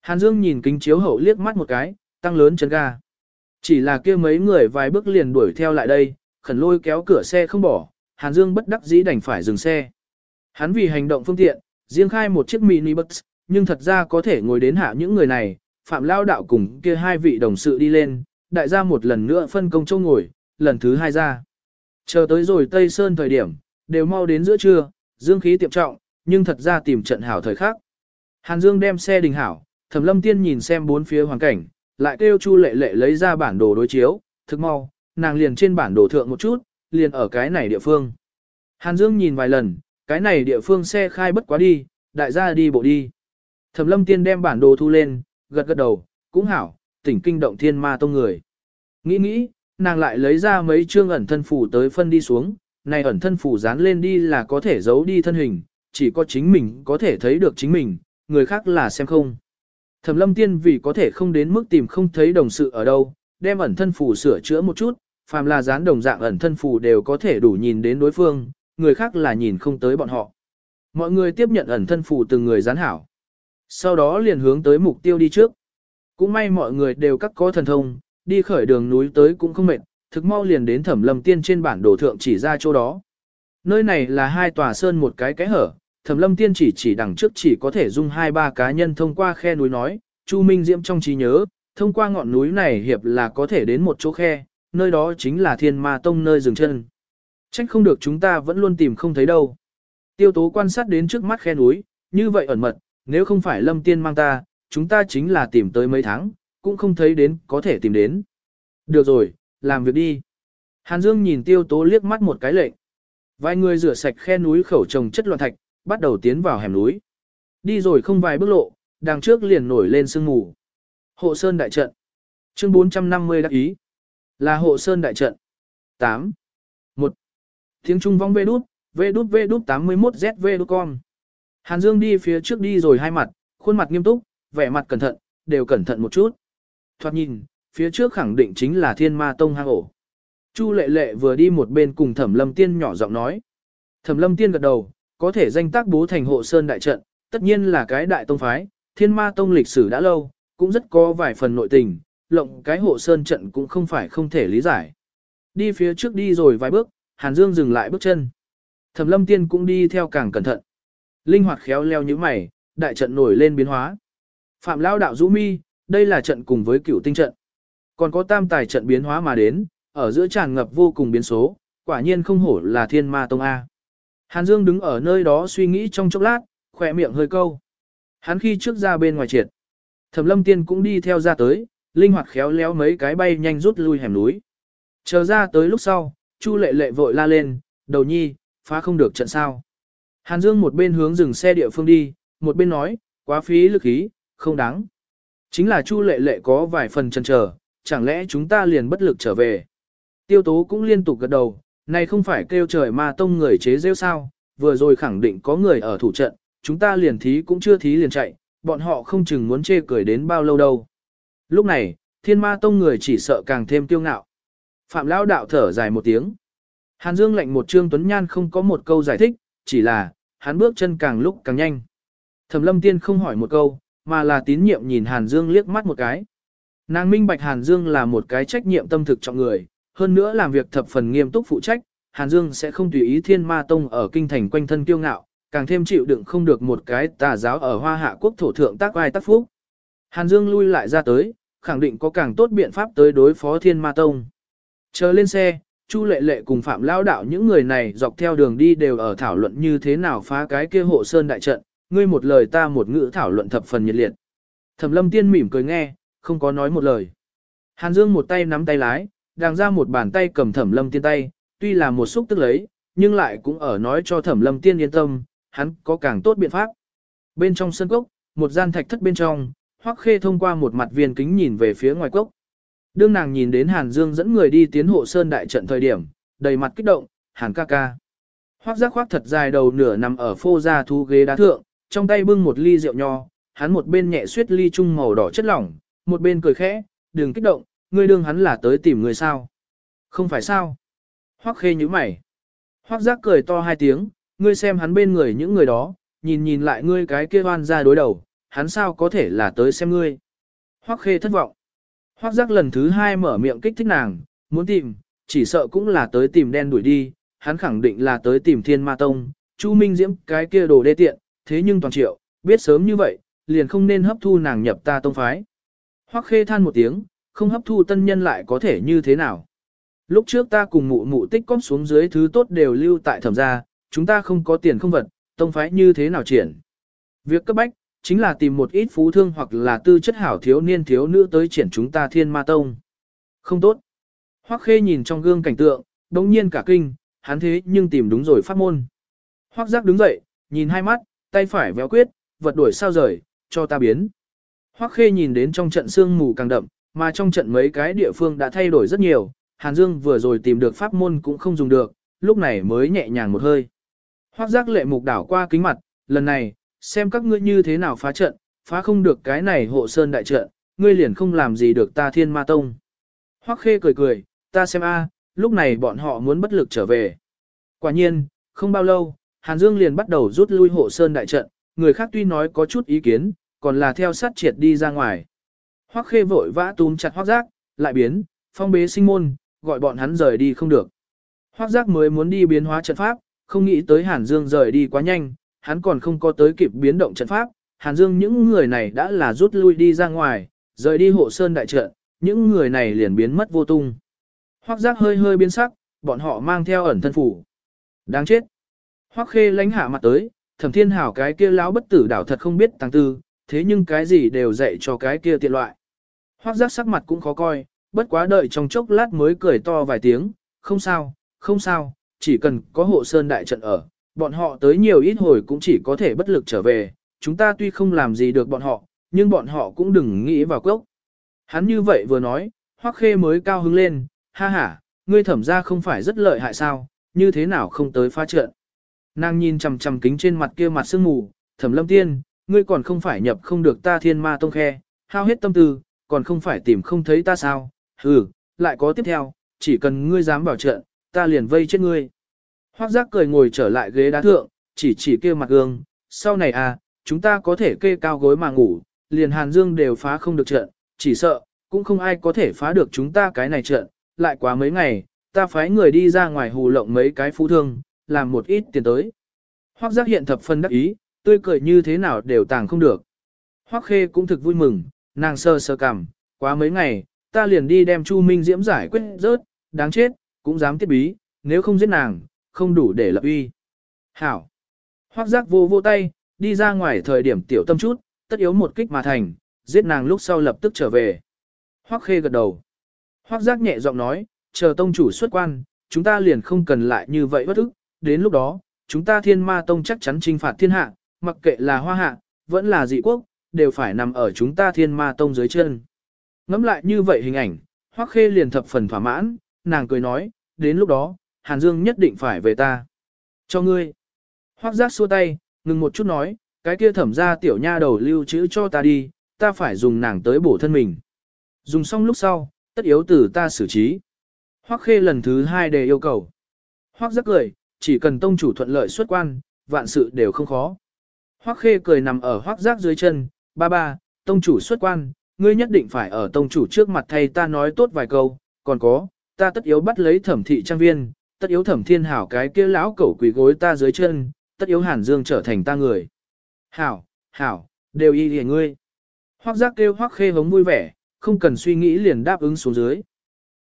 Hàn Dương nhìn kính chiếu hậu liếc mắt một cái, tăng lớn chân ga. Chỉ là kia mấy người vài bước liền đuổi theo lại đây, khẩn lôi kéo cửa xe không bỏ, Hàn Dương bất đắc dĩ đành phải dừng xe. Hắn vì hành động phương tiện, riêng khai một chiếc mini bus, nhưng thật ra có thể ngồi đến hạ những người này, Phạm Lao đạo cùng kia hai vị đồng sự đi lên, đại gia một lần nữa phân công châu ngồi, lần thứ hai ra. Chờ tới rồi Tây Sơn thời điểm, đều mau đến giữa trưa, dương khí tiệm trọng, nhưng thật ra tìm trận hảo thời khác. Hàn Dương đem xe đình hảo, Thẩm Lâm Tiên nhìn xem bốn phía hoàn cảnh, lại kêu Chu Lệ Lệ lấy ra bản đồ đối chiếu, thực mau, nàng liền trên bản đồ thượng một chút, liền ở cái này địa phương. Hàn Dương nhìn vài lần, cái này địa phương xe khai bất quá đi, đại gia đi bộ đi. Thẩm Lâm Tiên đem bản đồ thu lên, gật gật đầu, cũng hảo, tỉnh kinh động thiên ma tông người. Nghĩ nghĩ, nàng lại lấy ra mấy chương ẩn thân phủ tới phân đi xuống, này ẩn thân phủ dán lên đi là có thể giấu đi thân hình, chỉ có chính mình có thể thấy được chính mình, người khác là xem không. Thẩm lâm tiên vì có thể không đến mức tìm không thấy đồng sự ở đâu, đem ẩn thân phù sửa chữa một chút, phàm là dán đồng dạng ẩn thân phù đều có thể đủ nhìn đến đối phương, người khác là nhìn không tới bọn họ. Mọi người tiếp nhận ẩn thân phù từng người dán hảo. Sau đó liền hướng tới mục tiêu đi trước. Cũng may mọi người đều các có thần thông, đi khởi đường núi tới cũng không mệt, thực mau liền đến thẩm lâm tiên trên bản đồ thượng chỉ ra chỗ đó. Nơi này là hai tòa sơn một cái cái hở, thẩm lâm tiên chỉ chỉ đằng trước chỉ có thể dung hai ba cá nhân thông qua khe núi nói, Chu Minh Diễm trong trí nhớ, thông qua ngọn núi này hiệp là có thể đến một chỗ khe, nơi đó chính là thiên ma tông nơi dừng chân. Trách không được chúng ta vẫn luôn tìm không thấy đâu. Tiêu tố quan sát đến trước mắt khe núi, như vậy ẩn mật, nếu không phải lâm tiên mang ta, chúng ta chính là tìm tới mấy tháng, cũng không thấy đến có thể tìm đến. Được rồi, làm việc đi. Hàn Dương nhìn tiêu tố liếc mắt một cái lệnh. Vài người rửa sạch khe núi khẩu trồng chất loạn thạch, bắt đầu tiến vào hẻm núi. Đi rồi không vài bước lộ, đằng trước liền nổi lên sương mù. Hộ Sơn đại trận. Chương 450 đắc ý. Là Hộ Sơn đại trận. 8. 1. Tiếng Trung vong vê đút, vê đút vê đút 81ZV đút con. Hàn Dương đi phía trước đi rồi hai mặt, khuôn mặt nghiêm túc, vẻ mặt cẩn thận, đều cẩn thận một chút. Thoạt nhìn, phía trước khẳng định chính là thiên ma tông hang ổ. Chu lệ lệ vừa đi một bên cùng thẩm lâm tiên nhỏ giọng nói. Thẩm lâm tiên gật đầu, có thể danh tác bố thành hộ sơn đại trận, tất nhiên là cái đại tông phái, thiên ma tông lịch sử đã lâu, cũng rất có vài phần nội tình, lộng cái hộ sơn trận cũng không phải không thể lý giải. Đi phía trước đi rồi vài bước, Hàn Dương dừng lại bước chân. Thẩm lâm tiên cũng đi theo càng cẩn thận. Linh hoạt khéo leo như mày, đại trận nổi lên biến hóa. Phạm Lao đạo rũ mi, đây là trận cùng với cửu tinh trận. Còn có tam tài trận biến hóa mà đến, ở giữa tràn ngập vô cùng biến số, quả nhiên không hổ là thiên ma tông A. Hàn Dương đứng ở nơi đó suy nghĩ trong chốc lát, khỏe miệng hơi câu. Hắn khi trước ra bên ngoài triệt. Thẩm lâm tiên cũng đi theo ra tới, linh hoạt khéo léo mấy cái bay nhanh rút lui hẻm núi. Chờ ra tới lúc sau, Chu lệ lệ vội la lên, đầu nhi, phá không được trận sao. Hàn Dương một bên hướng dừng xe địa phương đi, một bên nói, quá phí lực khí, không đáng. Chính là Chu lệ lệ có vài phần chần chờ, chẳng lẽ chúng ta liền bất lực trở về. Tiêu tố cũng liên tục gật đầu, này không phải kêu trời ma tông người chế rêu sao, vừa rồi khẳng định có người ở thủ trận, chúng ta liền thí cũng chưa thí liền chạy, bọn họ không chừng muốn chê cười đến bao lâu đâu. Lúc này, thiên ma tông người chỉ sợ càng thêm tiêu ngạo. Phạm Lão đạo thở dài một tiếng. Hàn Dương lệnh một trương tuấn nhan không có một câu giải thích, chỉ là, hắn bước chân càng lúc càng nhanh. Thẩm lâm tiên không hỏi một câu, mà là tín nhiệm nhìn Hàn Dương liếc mắt một cái. Nàng minh bạch Hàn Dương là một cái trách nhiệm tâm thực trọng người, hơn nữa làm việc thập phần nghiêm túc phụ trách, Hàn Dương sẽ không tùy ý thiên ma tông ở kinh thành quanh thân kiêu ngạo, càng thêm chịu đựng không được một cái tà giáo ở hoa hạ quốc thổ thượng tác vai tác phúc. Hàn Dương lui lại ra tới, khẳng định có càng tốt biện pháp tới đối phó thiên ma tông. Chờ lên xe, Chu lệ lệ cùng Phạm Lao đạo những người này dọc theo đường đi đều ở thảo luận như thế nào phá cái kia hộ sơn đại trận, ngươi một lời ta một ngữ thảo luận thập phần nhiệt liệt. Thẩm lâm tiên mỉm cười nghe, không có nói một lời. Hàn Dương một tay nắm tay lái, đang ra một bàn tay cầm thẩm lâm tiên tay, tuy là một xúc tức lấy, nhưng lại cũng ở nói cho thẩm lâm tiên yên tâm, hắn có càng tốt biện pháp. Bên trong sân cốc, một gian thạch thất bên trong, hoắc khê thông qua một mặt viên kính nhìn về phía ngoài cốc. Đương nàng nhìn đến Hàn Dương dẫn người đi tiến hộ sơn đại trận thời điểm, đầy mặt kích động, Hàn ca ca. Hoắc giác khoác thật dài đầu nửa nằm ở phô ra thú ghế đá thượng, trong tay bưng một ly rượu nho, hắn một bên nhẹ suyết ly chung màu đỏ chất lỏng, một bên cười khẽ, đừng kích động, ngươi đương hắn là tới tìm người sao. Không phải sao. Hoắc khê như mày. Hoắc giác cười to hai tiếng, ngươi xem hắn bên người những người đó, nhìn nhìn lại ngươi cái kia hoan ra đối đầu, hắn sao có thể là tới xem ngươi. Hoắc khê thất vọng. Hoắc giác lần thứ hai mở miệng kích thích nàng, muốn tìm, chỉ sợ cũng là tới tìm đen đuổi đi, hắn khẳng định là tới tìm thiên ma tông, Chu Minh Diễm cái kia đồ đê tiện, thế nhưng toàn triệu, biết sớm như vậy, liền không nên hấp thu nàng nhập ta tông phái. Hoắc khê than một tiếng, không hấp thu tân nhân lại có thể như thế nào. Lúc trước ta cùng mụ mụ tích cóp xuống dưới thứ tốt đều lưu tại thẩm gia, chúng ta không có tiền không vật, tông phái như thế nào triển. Việc cấp bách, chính là tìm một ít phú thương hoặc là tư chất hảo thiếu niên thiếu nữ tới triển chúng ta thiên ma tông. Không tốt. Hoắc khê nhìn trong gương cảnh tượng, đống nhiên cả kinh, hắn thế nhưng tìm đúng rồi pháp môn. Hoắc giác đứng dậy, nhìn hai mắt, tay phải véo quyết, vật đuổi sao rời, cho ta biến. Hoắc khê nhìn đến trong trận sương mù càng đậm, mà trong trận mấy cái địa phương đã thay đổi rất nhiều, Hàn Dương vừa rồi tìm được pháp môn cũng không dùng được, lúc này mới nhẹ nhàng một hơi. Hoắc giác lệ mục đảo qua kính mặt, lần này, xem các ngươi như thế nào phá trận, phá không được cái này hộ sơn đại trận, ngươi liền không làm gì được ta thiên ma tông. Hoắc khê cười cười, ta xem a, lúc này bọn họ muốn bất lực trở về. Quả nhiên, không bao lâu, Hàn Dương liền bắt đầu rút lui hộ sơn đại trận, người khác tuy nói có chút ý kiến, còn là theo sát triệt đi ra ngoài. Hoắc khê vội vã túm chặt hoắc giác, lại biến, phong bế sinh môn, gọi bọn hắn rời đi không được. Hoắc giác mới muốn đi biến hóa trận pháp, không nghĩ tới Hàn Dương rời đi quá nhanh, hắn còn không có tới kịp biến động trận pháp, Hàn Dương những người này đã là rút lui đi ra ngoài, rời đi hộ sơn đại trận, những người này liền biến mất vô tung. Hoắc giác hơi hơi biến sắc, bọn họ mang theo ẩn thân phủ. Đáng chết. Hoắc khê lánh hạ mặt tới, thẩm thiên hảo cái kia lão bất tử đảo thật không biết tăng tư, thế nhưng cái gì đều dạy cho cái kia tiện loại. Hoác giác sắc mặt cũng khó coi, bất quá đợi trong chốc lát mới cười to vài tiếng, không sao, không sao, chỉ cần có hộ sơn đại trận ở, bọn họ tới nhiều ít hồi cũng chỉ có thể bất lực trở về, chúng ta tuy không làm gì được bọn họ, nhưng bọn họ cũng đừng nghĩ vào cốc. Hắn như vậy vừa nói, hoắc khê mới cao hứng lên, ha ha, ngươi thẩm ra không phải rất lợi hại sao, như thế nào không tới pha trận. Nàng nhìn chằm chằm kính trên mặt kia mặt sương mù, thẩm lâm tiên, ngươi còn không phải nhập không được ta thiên ma tông khe, hao hết tâm tư, còn không phải tìm không thấy ta sao, hừ, lại có tiếp theo, chỉ cần ngươi dám vào trận, ta liền vây chết ngươi. Hoác giác cười ngồi trở lại ghế đá thượng, chỉ chỉ kia mặt gương, sau này à, chúng ta có thể kê cao gối mà ngủ, liền Hàn Dương đều phá không được trận, chỉ sợ, cũng không ai có thể phá được chúng ta cái này trận, lại quá mấy ngày, ta phái người đi ra ngoài hù lộng mấy cái phú thương, làm một ít tiền tới. Hoác giác hiện thập phân đắc ý, tươi cười như thế nào đều tàng không được. Hoác khê cũng thực vui mừng, nàng sơ sơ cảm, quá mấy ngày, ta liền đi đem Chu Minh Diễm giải quyết rớt, đáng chết, cũng dám tiết bí, nếu không giết nàng, không đủ để lập uy. Hảo. Hoác giác vô vô tay, đi ra ngoài thời điểm tiểu tâm chút, tất yếu một kích mà thành, giết nàng lúc sau lập tức trở về. Hoác khê gật đầu. Hoác giác nhẹ giọng nói, chờ tông chủ xuất quan, chúng ta liền không cần lại như vậy bất ức, đến lúc đó, chúng ta thiên ma tông chắc chắn trinh phạt thiên hạ, mặc kệ là hoa hạ, vẫn là dị quốc, đều phải nằm ở chúng ta thiên ma tông dưới chân. Ngắm lại như vậy hình ảnh, Hoắc Khê liền thập phần thỏa mãn, nàng cười nói, đến lúc đó, Hàn Dương nhất định phải về ta. Cho ngươi. Hoắc Giác xua tay, ngừng một chút nói, cái kia thẩm ra tiểu nha đầu lưu trữ cho ta đi, ta phải dùng nàng tới bổ thân mình. Dùng xong lúc sau, tất yếu tử ta xử trí. Hoắc Khê lần thứ hai đề yêu cầu. Hoắc Giác cười, chỉ cần tông chủ thuận lợi xuất quan, vạn sự đều không khó. Hoắc Khê cười nằm ở Hoắc Giác dưới chân, ba ba, tông chủ xuất quan, ngươi nhất định phải ở tông chủ trước mặt thay ta nói tốt vài câu, còn có, ta tất yếu bắt lấy thẩm thị trang viên, tất yếu thẩm thiên hảo cái kia lão cẩu quỳ gối ta dưới chân, tất yếu hàn dương trở thành ta người. Hảo, hảo, đều y hề ngươi. Hoắc giác kêu hoắc khê hống vui vẻ, không cần suy nghĩ liền đáp ứng xuống dưới.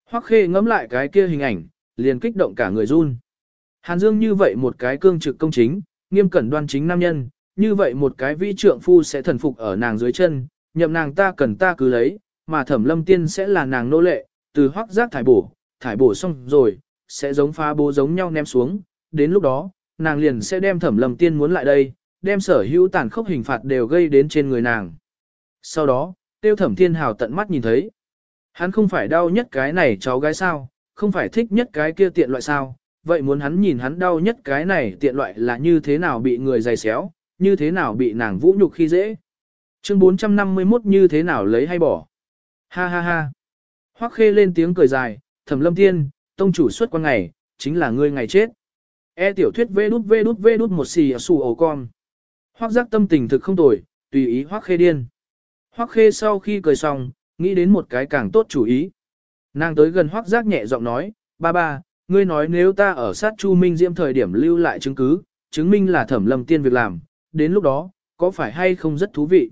Hoắc khê ngẫm lại cái kia hình ảnh, liền kích động cả người run. Hàn Dương như vậy một cái cương trực công chính, nghiêm cẩn đoan chính nam nhân, như vậy một cái vi trượng phu sẽ thần phục ở nàng dưới chân, nhậm nàng ta cần ta cứ lấy, mà thẩm lâm tiên sẽ là nàng nô lệ, từ hoác giác thải bổ, thải bổ xong rồi, sẽ giống phá bố giống nhau ném xuống, đến lúc đó, nàng liền sẽ đem thẩm lâm tiên muốn lại đây, đem sở hữu tàn khốc hình phạt đều gây đến trên người nàng. Sau đó, tiêu thẩm thiên hào tận mắt nhìn thấy. Hắn không phải đau nhất cái này cháu gái sao, không phải thích nhất cái kia tiện loại sao, vậy muốn hắn nhìn hắn đau nhất cái này tiện loại là như thế nào bị người giày xéo, như thế nào bị nàng vũ nhục khi dễ. Chương 451 như thế nào lấy hay bỏ. Ha ha ha. Hoắc khê lên tiếng cười dài, thẩm lâm tiên, tông chủ xuất quan ngày, chính là ngươi ngày chết. E tiểu thuyết vê đút vê đút vê đút một xì xù ổ con. Hoắc giác tâm tình thực không tồi, tùy ý Hoắc khê điên. Hoắc khê sau khi cười xong, nghĩ đến một cái càng tốt chủ ý. Nàng tới gần Hoắc giác nhẹ giọng nói, ba ba, ngươi nói nếu ta ở sát Chu Minh Diễm thời điểm lưu lại chứng cứ, chứng minh là thẩm lâm tiên việc làm, đến lúc đó, có phải hay không rất thú vị.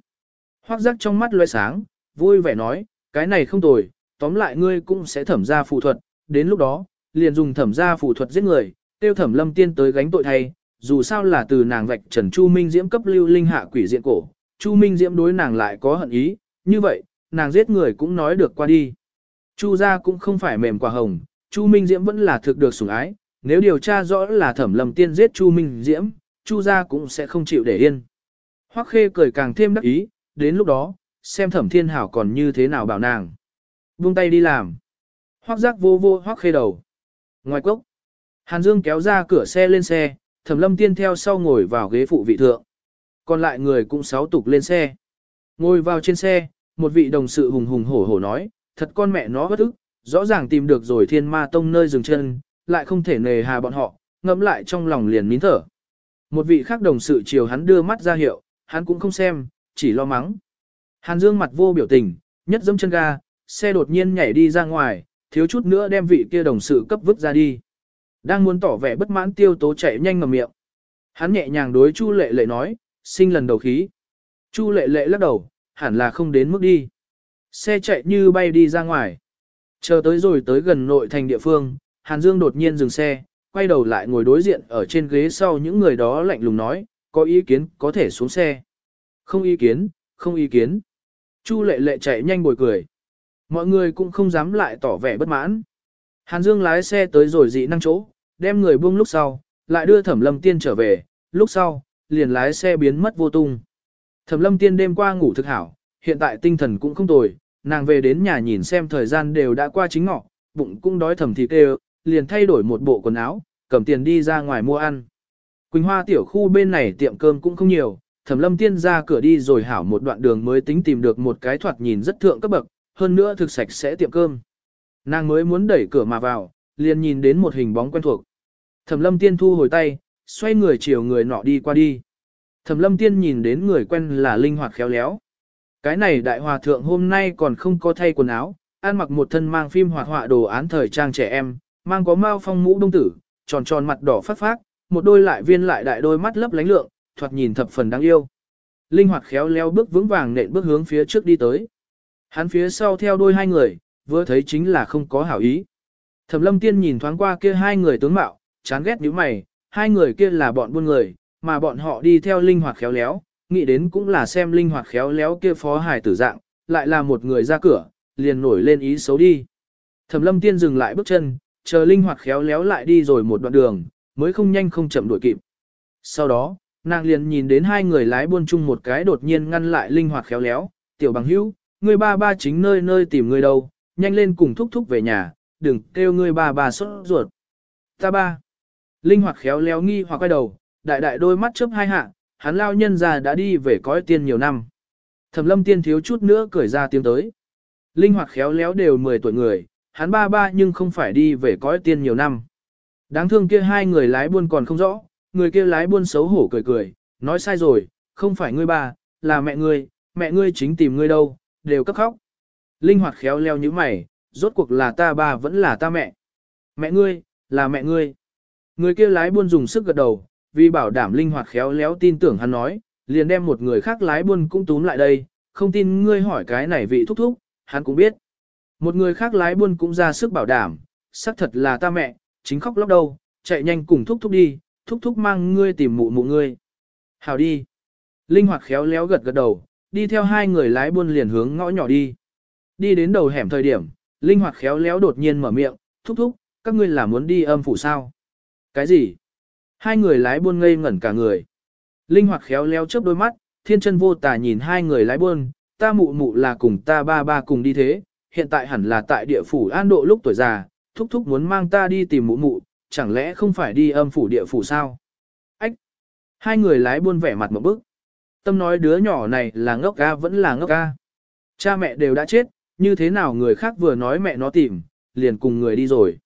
Hoác giác trong mắt loe sáng, vui vẻ nói, cái này không tồi, tóm lại ngươi cũng sẽ thẩm ra phù thuật, đến lúc đó, liền dùng thẩm ra phù thuật giết người, tiêu thẩm lâm tiên tới gánh tội thay, dù sao là từ nàng vạch trần Chu Minh Diễm cấp lưu linh hạ quỷ diện cổ, Chu Minh Diễm đối nàng lại có hận ý, như vậy, nàng giết người cũng nói được qua đi. Chu gia cũng không phải mềm quả hồng, Chu Minh Diễm vẫn là thực được sủng ái, nếu điều tra rõ là thẩm lâm tiên giết Chu Minh Diễm, Chu gia cũng sẽ không chịu để yên. Hoắc Khê cười càng thêm đắc ý, đến lúc đó, xem thẩm thiên hảo còn như thế nào bảo nàng. Buông tay đi làm. Hoắc giác vô vô Hoắc Khê đầu. Ngoài cốc, Hàn Dương kéo ra cửa xe lên xe, thẩm lâm tiên theo sau ngồi vào ghế phụ vị thượng. Còn lại người cũng sáu tục lên xe. Ngồi vào trên xe, một vị đồng sự hùng hùng hổ hổ nói, thật con mẹ nó bất ức, rõ ràng tìm được rồi thiên ma tông nơi dừng chân, lại không thể nề hà bọn họ, ngẫm lại trong lòng liền nín thở. Một vị khác đồng sự chiều hắn đưa mắt ra hiệu, hắn cũng không xem, chỉ lo mắng. Hàn Dương mặt vô biểu tình, nhất dâm chân ga, xe đột nhiên nhảy đi ra ngoài, thiếu chút nữa đem vị kia đồng sự cấp vứt ra đi. Đang muốn tỏ vẻ bất mãn tiêu tố chạy nhanh ngầm miệng. Hắn nhẹ nhàng đối Chu lệ lệ nói, sinh lần đầu khí. Chu lệ lệ lắc đầu, hẳn là không đến mức đi. Xe chạy như bay đi ra ngoài. Chờ tới rồi tới gần nội thành địa phương, Hàn Dương đột nhiên dừng xe, quay đầu lại ngồi đối diện ở trên ghế sau những người đó lạnh lùng nói, có ý kiến có thể xuống xe. Không ý kiến, không ý kiến. Chu lệ lệ chạy nhanh bồi cười. Mọi người cũng không dám lại tỏ vẻ bất mãn. Hàn Dương lái xe tới rồi dị năng chỗ, đem người buông lúc sau, lại đưa Thẩm Lâm Tiên trở về, lúc sau, liền lái xe biến mất vô tung. Thẩm Lâm Tiên đêm qua ngủ thực hảo, hiện tại tinh thần cũng không tồi, nàng về đến nhà nhìn xem thời gian đều đã qua chính ngọ, bụng cũng đói thầm thịt đều, liền thay đổi một bộ quần áo, cầm tiền đi ra ngoài mua ăn. Quỳnh Hoa tiểu khu bên này tiệm cơm cũng không nhiều, Thẩm Lâm Tiên ra cửa đi rồi hảo một đoạn đường mới tính tìm được một cái thoạt nhìn rất thượng cấp bậc, hơn nữa thực sạch sẽ tiệm cơm. Nàng mới muốn đẩy cửa mà vào, liền nhìn đến một hình bóng quen thuộc. Thẩm Lâm Tiên thu hồi tay, xoay người chiều người nọ đi qua đi. Thẩm Lâm Tiên nhìn đến người quen là linh hoạt khéo léo. Cái này đại hòa thượng hôm nay còn không có thay quần áo, ăn mặc một thân mang phim hoạt họa đồ án thời trang trẻ em, mang có mao phong mũ đông tử, tròn tròn mặt đỏ phát phát, một đôi lại viên lại đại đôi mắt lấp lánh lượng, thoạt nhìn thập phần đáng yêu. Linh hoạt khéo léo bước vững vàng nện bước hướng phía trước đi tới. Hắn phía sau theo đôi hai người, vừa thấy chính là không có hảo ý. Thẩm lâm tiên nhìn thoáng qua kia hai người tướng mạo, chán ghét nhíu mày, hai người kia là bọn buôn người, mà bọn họ đi theo linh hoạt khéo léo, nghĩ đến cũng là xem linh hoạt khéo léo kia phó hài tử dạng, lại là một người ra cửa, liền nổi lên ý xấu đi. Thẩm lâm tiên dừng lại bước chân, chờ linh hoạt khéo léo lại đi rồi một đoạn đường, mới không nhanh không chậm đuổi kịp. Sau đó, nàng liền nhìn đến hai người lái buôn chung một cái đột nhiên ngăn lại linh hoạt khéo léo, tiểu bằng hữu, người ba ba chính nơi nơi tìm người đâu, nhanh lên cùng thúc thúc về nhà, đừng kêu người ba ba sốt ruột. Ta ba. Linh hoạt khéo léo nghi hoặc quay đầu, đại đại đôi mắt chớp hai hạ, hắn lao nhân già đã đi về cõi tiên nhiều năm. Thẩm lâm tiên thiếu chút nữa cười ra tiếng tới. Linh hoạt khéo léo đều 10 tuổi người, hắn ba ba nhưng không phải đi về cõi tiên nhiều năm. Đáng thương kia hai người lái buôn còn không rõ, người kia lái buôn xấu hổ cười cười, nói sai rồi, không phải ngươi ba, là mẹ ngươi, mẹ ngươi chính tìm ngươi đâu, đều cấp khóc. Linh hoạt khéo leo như mày, rốt cuộc là ta ba vẫn là ta mẹ. Mẹ ngươi, là mẹ ngươi. Người kia lái buôn dùng sức gật đầu, vì bảo đảm linh hoạt khéo léo tin tưởng hắn nói, liền đem một người khác lái buôn cũng túm lại đây, không tin ngươi hỏi cái này vị thúc thúc, hắn cũng biết. Một người khác lái buôn cũng ra sức bảo đảm, xác thật là ta mẹ, chính khóc lóc đâu, chạy nhanh cùng thúc thúc đi, thúc thúc mang ngươi tìm mụ mụ ngươi. Hào đi. Linh hoạt khéo léo gật gật đầu, đi theo hai người lái buôn liền hướng ngõ nhỏ đi. Đi đến đầu hẻm thời điểm, Linh hoạt khéo léo đột nhiên mở miệng, thúc thúc, các ngươi là muốn đi âm phủ sao? Cái gì? Hai người lái buôn ngây ngẩn cả người. Linh hoạt khéo léo chớp đôi mắt, thiên chân vô tà nhìn hai người lái buôn, ta mụ mụ là cùng ta ba ba cùng đi thế, hiện tại hẳn là tại địa phủ an độ lúc tuổi già, thúc thúc muốn mang ta đi tìm mụ mụ, chẳng lẽ không phải đi âm phủ địa phủ sao? Ách! Hai người lái buôn vẻ mặt một bức. Tâm nói đứa nhỏ này là ngốc ca vẫn là ngốc ca. Cha mẹ đều đã chết, như thế nào người khác vừa nói mẹ nó tìm, liền cùng người đi rồi.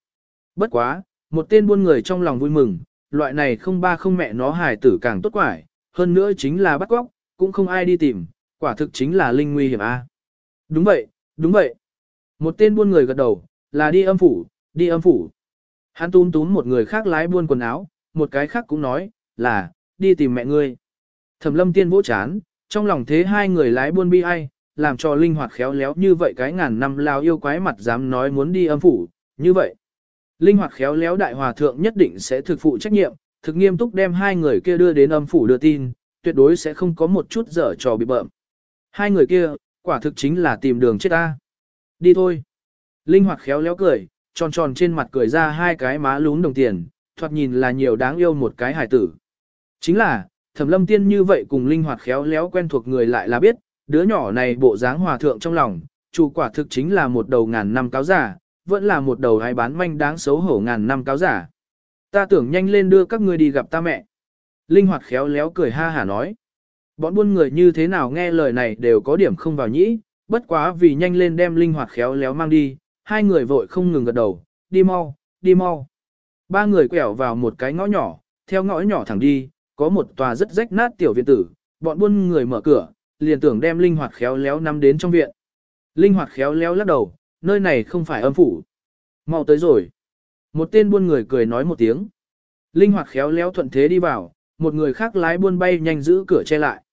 Bất quá, một tên buôn người trong lòng vui mừng, loại này không ba không mẹ nó hài tử càng tốt quải, hơn nữa chính là bắt góc, cũng không ai đi tìm, quả thực chính là linh nguy hiểm a. Đúng vậy, đúng vậy. Một tên buôn người gật đầu, là đi âm phủ, đi âm phủ. Hắn tún tún một người khác lái buôn quần áo, một cái khác cũng nói, là, đi tìm mẹ ngươi. Thẩm lâm tiên vỗ chán, trong lòng thế hai người lái buôn bi ai, làm cho linh hoạt khéo léo như vậy cái ngàn năm lao yêu quái mặt dám nói muốn đi âm phủ, như vậy. Linh hoạt khéo léo đại hòa thượng nhất định sẽ thực phụ trách nhiệm, thực nghiêm túc đem hai người kia đưa đến âm phủ đưa tin, tuyệt đối sẽ không có một chút dở trò bị bợm. Hai người kia, quả thực chính là tìm đường chết ta. Đi thôi. Linh hoạt khéo léo cười, tròn tròn trên mặt cười ra hai cái má lún đồng tiền, thoạt nhìn là nhiều đáng yêu một cái hài tử. Chính là, thẩm lâm tiên như vậy cùng linh hoạt khéo léo quen thuộc người lại là biết, đứa nhỏ này bộ dáng hòa thượng trong lòng, chủ quả thực chính là một đầu ngàn năm cáo giả, vẫn là một đầu hai bán manh đáng xấu hổ ngàn năm cáo giả. Ta tưởng nhanh lên đưa các ngươi đi gặp ta mẹ. Linh hoạt khéo léo cười ha hả nói. Bọn buôn người như thế nào nghe lời này đều có điểm không vào nhĩ, bất quá vì nhanh lên đem linh hoạt khéo léo mang đi, hai người vội không ngừng gật đầu, đi mau, đi mau. Ba người quẹo vào một cái ngõ nhỏ, theo ngõ nhỏ thẳng đi, có một tòa rất rách nát tiểu viện tử, bọn buôn người mở cửa, liền tưởng đem linh hoạt khéo léo nắm đến trong viện. Linh hoạt khéo léo lắc đầu, nơi này không phải âm phủ. Mau tới rồi. Một tên buôn người cười nói một tiếng. Linh hoạt khéo léo thuận thế đi vào, một người khác lái buôn bay nhanh giữ cửa che lại.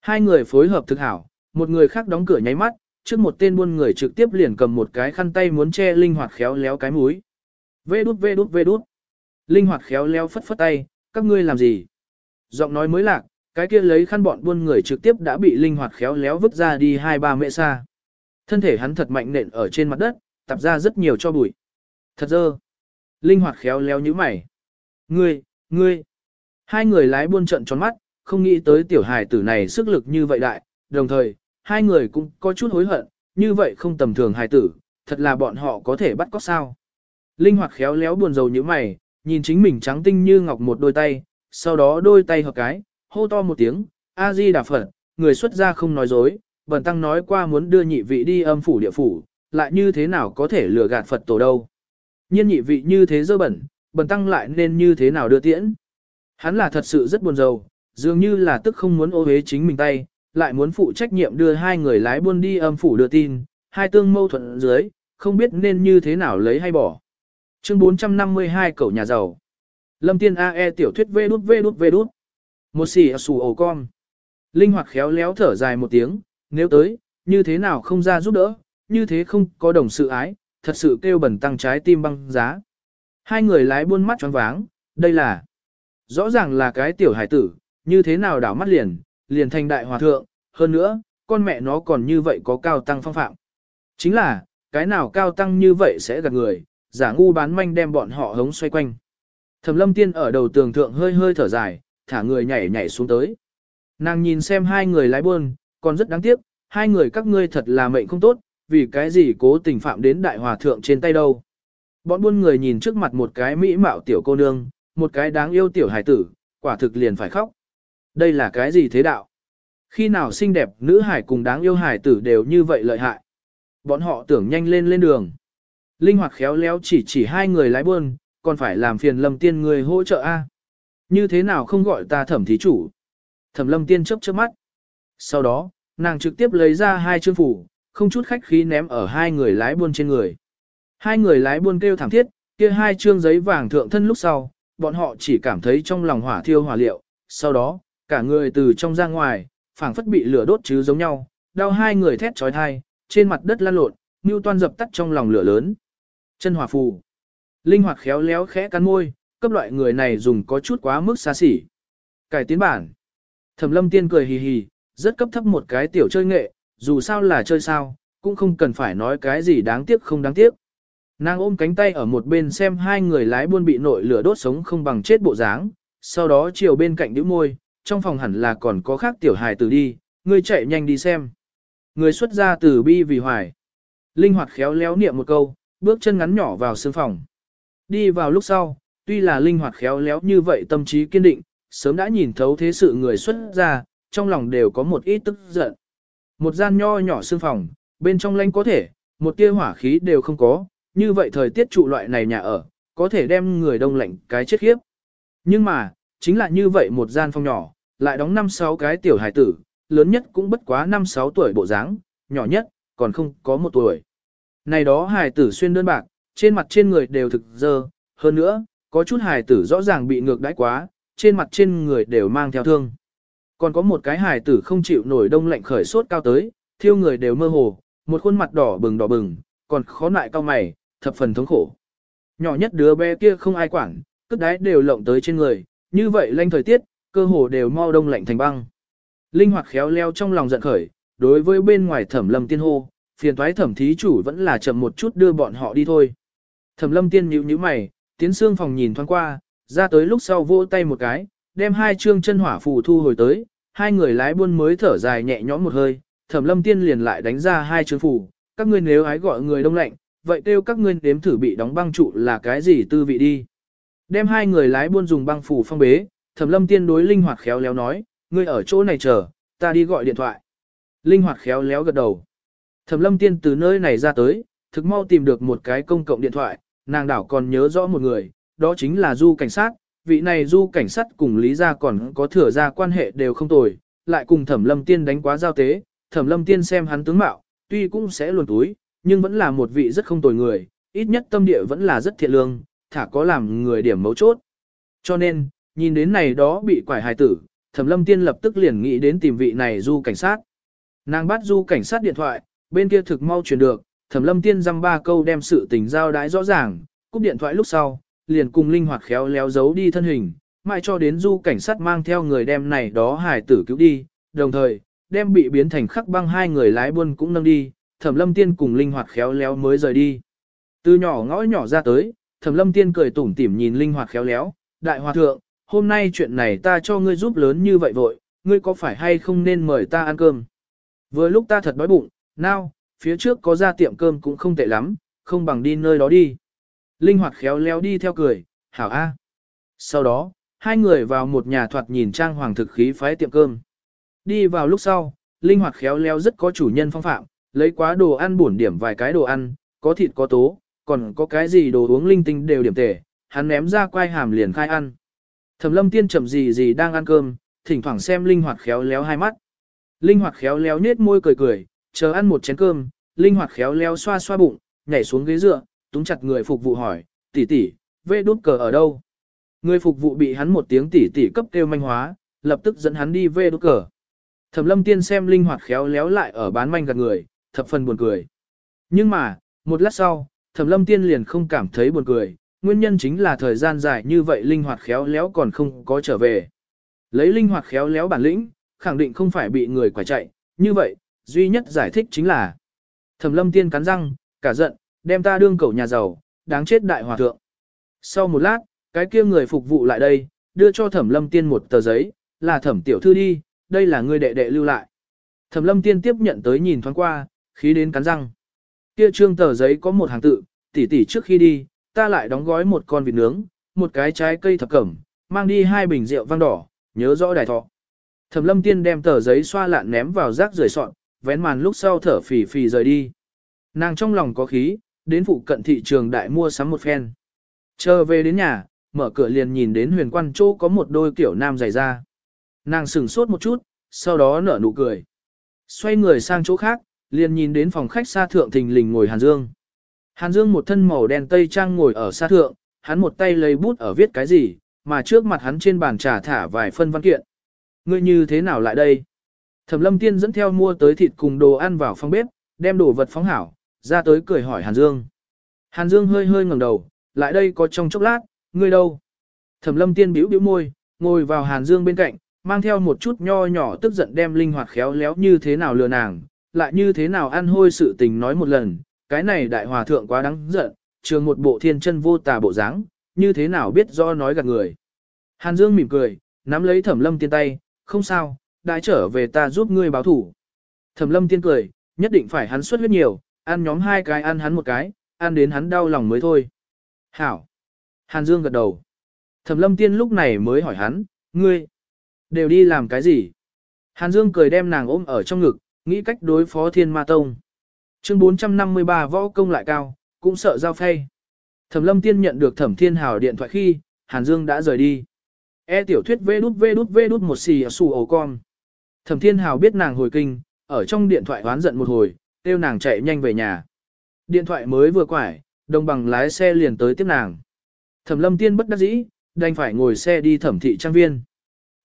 Hai người phối hợp thực hảo, một người khác đóng cửa nháy mắt, trước một tên buôn người trực tiếp liền cầm một cái khăn tay muốn che linh hoạt khéo léo cái mũi. Vê đút vê đút vê đút. Linh hoạt khéo léo phất phất tay, các ngươi làm gì? Giọng nói mới lạc, cái kia lấy khăn bọn buôn người trực tiếp đã bị linh hoạt khéo léo vứt ra đi hai ba mẹ xa. Thân thể hắn thật mạnh nện ở trên mặt đất, tập ra rất nhiều cho bụi. Thật dơ. Linh hoạt khéo léo như mày. Ngươi, ngươi. Hai người lái buôn trận tròn mắt, không nghĩ tới tiểu hài tử này sức lực như vậy đại, đồng thời, hai người cũng có chút hối hận, như vậy không tầm thường hài tử, thật là bọn họ có thể bắt có sao. Linh hoạt khéo léo buồn rầu như mày, nhìn chính mình trắng tinh như ngọc một đôi tay, sau đó đôi tay hợp cái, hô to một tiếng, A-di đà Phật, người xuất gia không nói dối, bần tăng nói qua muốn đưa nhị vị đi âm phủ địa phủ, lại như thế nào có thể lừa gạt Phật tổ đâu. Nhiên nhị vị như thế dơ bẩn, bần tăng lại nên như thế nào đưa tiễn. Hắn là thật sự rất buồn rầu, dường như là tức không muốn ô hế chính mình tay, lại muốn phụ trách nhiệm đưa hai người lái buôn đi âm phủ đưa tin, hai tương mâu thuẫn dưới, không biết nên như thế nào lấy hay bỏ. Chương 452 cậu nhà giàu. Lâm Tiên AE tiểu thuyết vê đút vê đút vê đút. Một xì xù ổ con. Linh hoạt khéo léo thở dài một tiếng, nếu tới, như thế nào không ra giúp đỡ, như thế không có đồng sự ái, thật sự kêu bẩn tăng trái tim băng giá. Hai người lái buôn mắt choáng váng, đây là, rõ ràng là cái tiểu hải tử, như thế nào đảo mắt liền, liền thành đại hòa thượng, hơn nữa, con mẹ nó còn như vậy có cao tăng phong phạm. Chính là, cái nào cao tăng như vậy sẽ gạt người, giả ngu bán manh đem bọn họ hống xoay quanh. Thẩm lâm tiên ở đầu tường thượng hơi hơi thở dài, thả người nhảy nhảy xuống tới. Nàng nhìn xem hai người lái buôn, còn rất đáng tiếc, hai người các ngươi thật là mệnh không tốt, vì cái gì cố tình phạm đến đại hòa thượng trên tay đâu. Bọn buôn người nhìn trước mặt một cái mỹ mạo tiểu cô nương, một cái đáng yêu tiểu hải tử, quả thực liền phải khóc. Đây là cái gì thế đạo? Khi nào xinh đẹp nữ hải cùng đáng yêu hải tử đều như vậy lợi hại. Bọn họ tưởng nhanh lên lên đường. Linh hoạt khéo léo chỉ chỉ hai người lái buôn, còn phải làm phiền lâm tiên người hỗ trợ a. Như thế nào không gọi ta thẩm thí chủ? Thẩm lâm tiên chớp chớp mắt. Sau đó, nàng trực tiếp lấy ra hai chương phủ, không chút khách khí ném ở hai người lái buôn trên người. Hai người lái buôn kêu thảm thiết, kia hai chương giấy vàng thượng thân lúc sau, bọn họ chỉ cảm thấy trong lòng hỏa thiêu hỏa liệu, sau đó, cả người từ trong ra ngoài, phảng phất bị lửa đốt chứ giống nhau, đau hai người thét trói thai, trên mặt đất lăn lộn, toan dập tắt trong lòng lửa lớn. Chân hỏa phù. Linh hoạt khéo léo khẽ cắn môi, cấp loại người này dùng có chút quá mức xa xỉ. Cải tiến bản. Thẩm lâm tiên cười hì hì, rất cấp thấp một cái tiểu chơi nghệ, dù sao là chơi sao, cũng không cần phải nói cái gì đáng tiếc không đáng tiếc. Nàng ôm cánh tay ở một bên xem hai người lái buôn bị nội lửa đốt sống không bằng chết bộ dáng, sau đó chiều bên cạnh đứa môi, trong phòng hẳn là còn có khác tiểu hài tử đi, ngươi chạy nhanh đi xem. Người xuất ra từ bi vì hoài. Linh hoạt khéo léo niệm một câu, bước chân ngắn nhỏ vào sương phòng. Đi vào lúc sau, tuy là linh hoạt khéo léo như vậy tâm trí kiên định, sớm đã nhìn thấu thế sự người xuất ra, trong lòng đều có một ít tức giận. Một gian nho nhỏ sương phòng, bên trong lanh có thể, một tia hỏa khí đều không có, như vậy thời tiết trụ loại này nhà ở, có thể đem người đông lạnh cái chết khiếp. Nhưng mà, chính là như vậy một gian phòng nhỏ, lại đóng 5-6 cái tiểu hài tử, lớn nhất cũng bất quá 5-6 tuổi bộ dáng, nhỏ nhất, còn không có một tuổi. Này đó hài tử xuyên đơn bạc, trên mặt trên người đều thực dơ, hơn nữa, có chút hài tử rõ ràng bị ngược đãi quá, trên mặt trên người đều mang theo thương. Còn có một cái hài tử không chịu nổi đông lạnh khởi sốt cao tới, thiêu người đều mơ hồ, một khuôn mặt đỏ bừng đỏ bừng, còn khó nại cao mày, thập phần thống khổ. Nhỏ nhất đứa bé kia không ai quản, cất đái đều lộng tới trên người, như vậy lanh thời tiết, cơ hồ đều mau đông lạnh thành băng. Linh hoạt khéo leo trong lòng giận khởi, đối với bên ngoài thẩm lâm tiên hô, phiền toái thẩm thí chủ vẫn là chậm một chút đưa bọn họ đi thôi. Thẩm lâm tiên nhíu nhíu mày, tiến xương phòng nhìn thoáng qua, ra tới lúc sau vỗ tay một cái, đem hai chương chân hỏa phù thu hồi tới, hai người lái buôn mới thở dài nhẹ nhõm một hơi, thẩm lâm tiên liền lại đánh ra hai chương phù, các ngươi nếu ái gọi người đông lạnh, vậy kêu các ngươi nếm thử bị đóng băng trụ là cái gì tư vị đi. Đem hai người lái buôn dùng băng phủ phong bế, thẩm lâm tiên đối linh hoạt khéo léo nói, ngươi ở chỗ này chờ, ta đi gọi điện thoại. Linh hoạt khéo léo gật đầu. Thẩm lâm tiên từ nơi này ra tới, thực mau tìm được một cái công cộng điện thoại, nàng đảo còn nhớ rõ một người, đó chính là du cảnh sát, vị này du cảnh sát cùng lý gia còn có thừa ra quan hệ đều không tồi, lại cùng thẩm lâm tiên đánh quá giao tế, thẩm lâm tiên xem hắn tướng mạo, tuy cũng sẽ luồn túi, nhưng vẫn là một vị rất không tồi người, ít nhất tâm địa vẫn là rất thiện lương, thả có làm người điểm mấu chốt. Cho nên, nhìn đến này đó bị quải hài tử, thẩm lâm tiên lập tức liền nghĩ đến tìm vị này du cảnh sát. Nàng bắt du cảnh sát điện thoại, bên kia thực mau truyền được, thẩm lâm tiên dăm ba câu đem sự tình giao đái rõ ràng, cúp điện thoại lúc sau, liền cùng linh hoạt khéo léo giấu đi thân hình, mãi cho đến du cảnh sát mang theo người đem này đó hài tử cứu đi, đồng thời, đem bị biến thành khắc băng hai người lái buôn cũng nâng đi, thẩm lâm tiên cùng linh hoạt khéo léo mới rời đi. Từ nhỏ ngõ nhỏ ra tới, Thẩm Lâm Tiên cười tủm tỉm nhìn linh hoạt khéo léo, "Đại hòa thượng, hôm nay chuyện này ta cho ngươi giúp lớn như vậy vội, ngươi có phải hay không nên mời ta ăn cơm?" Vừa lúc ta thật đói bụng, nào, phía trước có ra tiệm cơm cũng không tệ lắm, không bằng đi nơi đó đi. Linh hoạt khéo léo đi theo cười, "Hảo a." Sau đó, hai người vào một nhà thoạt nhìn trang hoàng thực khí phái tiệm cơm. Đi vào lúc sau, linh hoạt khéo léo rất có chủ nhân phong phạm, lấy quá đồ ăn bổn điểm vài cái đồ ăn, có thịt có tố, còn có cái gì đồ uống linh tinh đều điểm tể, hắn ném ra quai hàm liền khai ăn. Thẩm lâm tiên chậm gì gì đang ăn cơm, thỉnh thoảng xem linh hoạt khéo léo hai mắt. Linh hoạt khéo léo nết môi cười cười, chờ ăn một chén cơm, linh hoạt khéo léo xoa xoa bụng, nhảy xuống ghế dựa, túng chặt người phục vụ hỏi, tỷ tỷ, vê đút cờ ở đâu? Người phục vụ bị hắn một tiếng tỷ tỷ cấp kêu manh hóa, lập tức dẫn hắn đi vê đút cờ. Thẩm lâm tiên xem linh hoạt khéo léo lại ở bán manh gạt người, thập phần buồn cười. Nhưng mà, một lát sau, thẩm lâm tiên liền không cảm thấy buồn cười, nguyên nhân chính là thời gian dài như vậy linh hoạt khéo léo còn không có trở về. Lấy linh hoạt khéo léo bản lĩnh, khẳng định không phải bị người quả chạy, như vậy, duy nhất giải thích chính là thẩm lâm tiên cắn răng, cả giận, đem ta đương cầu nhà giàu, đáng chết đại hòa thượng. Sau một lát, cái kia người phục vụ lại đây, đưa cho thẩm lâm tiên một tờ giấy, là thẩm tiểu thư đi, đây là người đệ đệ lưu lại. Thẩm lâm tiên tiếp nhận tới nhìn thoáng qua, khí đến cắn răng. Kia trương tờ giấy có một hàng tự, tỷ tỷ trước khi đi, ta lại đóng gói một con vịt nướng, một cái trái cây thập cẩm, mang đi hai bình rượu vang đỏ, nhớ rõ đài thọ. Thẩm lâm tiên đem tờ giấy xoa lạn ném vào rác rời soạn, vén màn lúc sau thở phì phì rời đi. Nàng trong lòng có khí, đến phụ cận thị trường đại mua sắm một phen. Chờ về đến nhà, mở cửa liền nhìn đến huyền quan chỗ có một đôi kiểu nam dày ra. Nàng sửng sốt một chút, sau đó nở nụ cười. Xoay người sang chỗ khác, liền nhìn đến phòng khách xa thượng thình lình ngồi Hàn Dương. Hàn Dương một thân màu đen tây trang ngồi ở xa thượng, hắn một tay lấy bút ở viết cái gì, mà trước mặt hắn trên bàn trà thả vài phân văn kiện. Ngươi như thế nào lại đây? Thẩm lâm tiên dẫn theo mua tới thịt cùng đồ ăn vào phòng bếp, đem đồ vật phóng hảo, ra tới cười hỏi Hàn Dương. Hàn Dương hơi hơi ngẩng đầu, lại đây có trong chốc lát, ngươi đâu? Thẩm lâm tiên bĩu bĩu môi, ngồi vào Hàn Dương bên cạnh, mang theo một chút nho nhỏ tức giận đem linh hoạt khéo léo như thế nào lừa nàng, lại như thế nào ăn hôi sự tình nói một lần, cái này đại hòa thượng quá đáng giận, trường một bộ thiên chân vô tà bộ dáng, như thế nào biết do nói gạt người. Hàn Dương mỉm cười, nắm lấy thẩm lâm tiên tay, không sao, đại trở về ta giúp ngươi báo thủ. Thẩm lâm tiên cười, nhất định phải hắn xuất huyết nhiều, ăn nhóm hai cái ăn hắn một cái, ăn đến hắn đau lòng mới thôi. Hảo. Hàn Dương gật đầu. Thẩm lâm tiên lúc này mới hỏi hắn, ngươi, đều đi làm cái gì? Hàn Dương cười đem nàng ôm ở trong ngực, nghĩ cách đối phó thiên ma tông. Chương 453 võ công lại cao, cũng sợ giao phay. Thẩm lâm tiên nhận được thẩm thiên hào điện thoại khi, Hàn Dương đã rời đi. E tiểu thuyết vê đút vê đút vê đút một xì xù ổ con. Thẩm thiên hào biết nàng hồi kinh, ở trong điện thoại oán giận một hồi, kêu nàng chạy nhanh về nhà. Điện thoại mới vừa quải, đồng bằng lái xe liền tới tiếp nàng. Thẩm lâm tiên bất đắc dĩ, đành phải ngồi xe đi thẩm thị trang viên.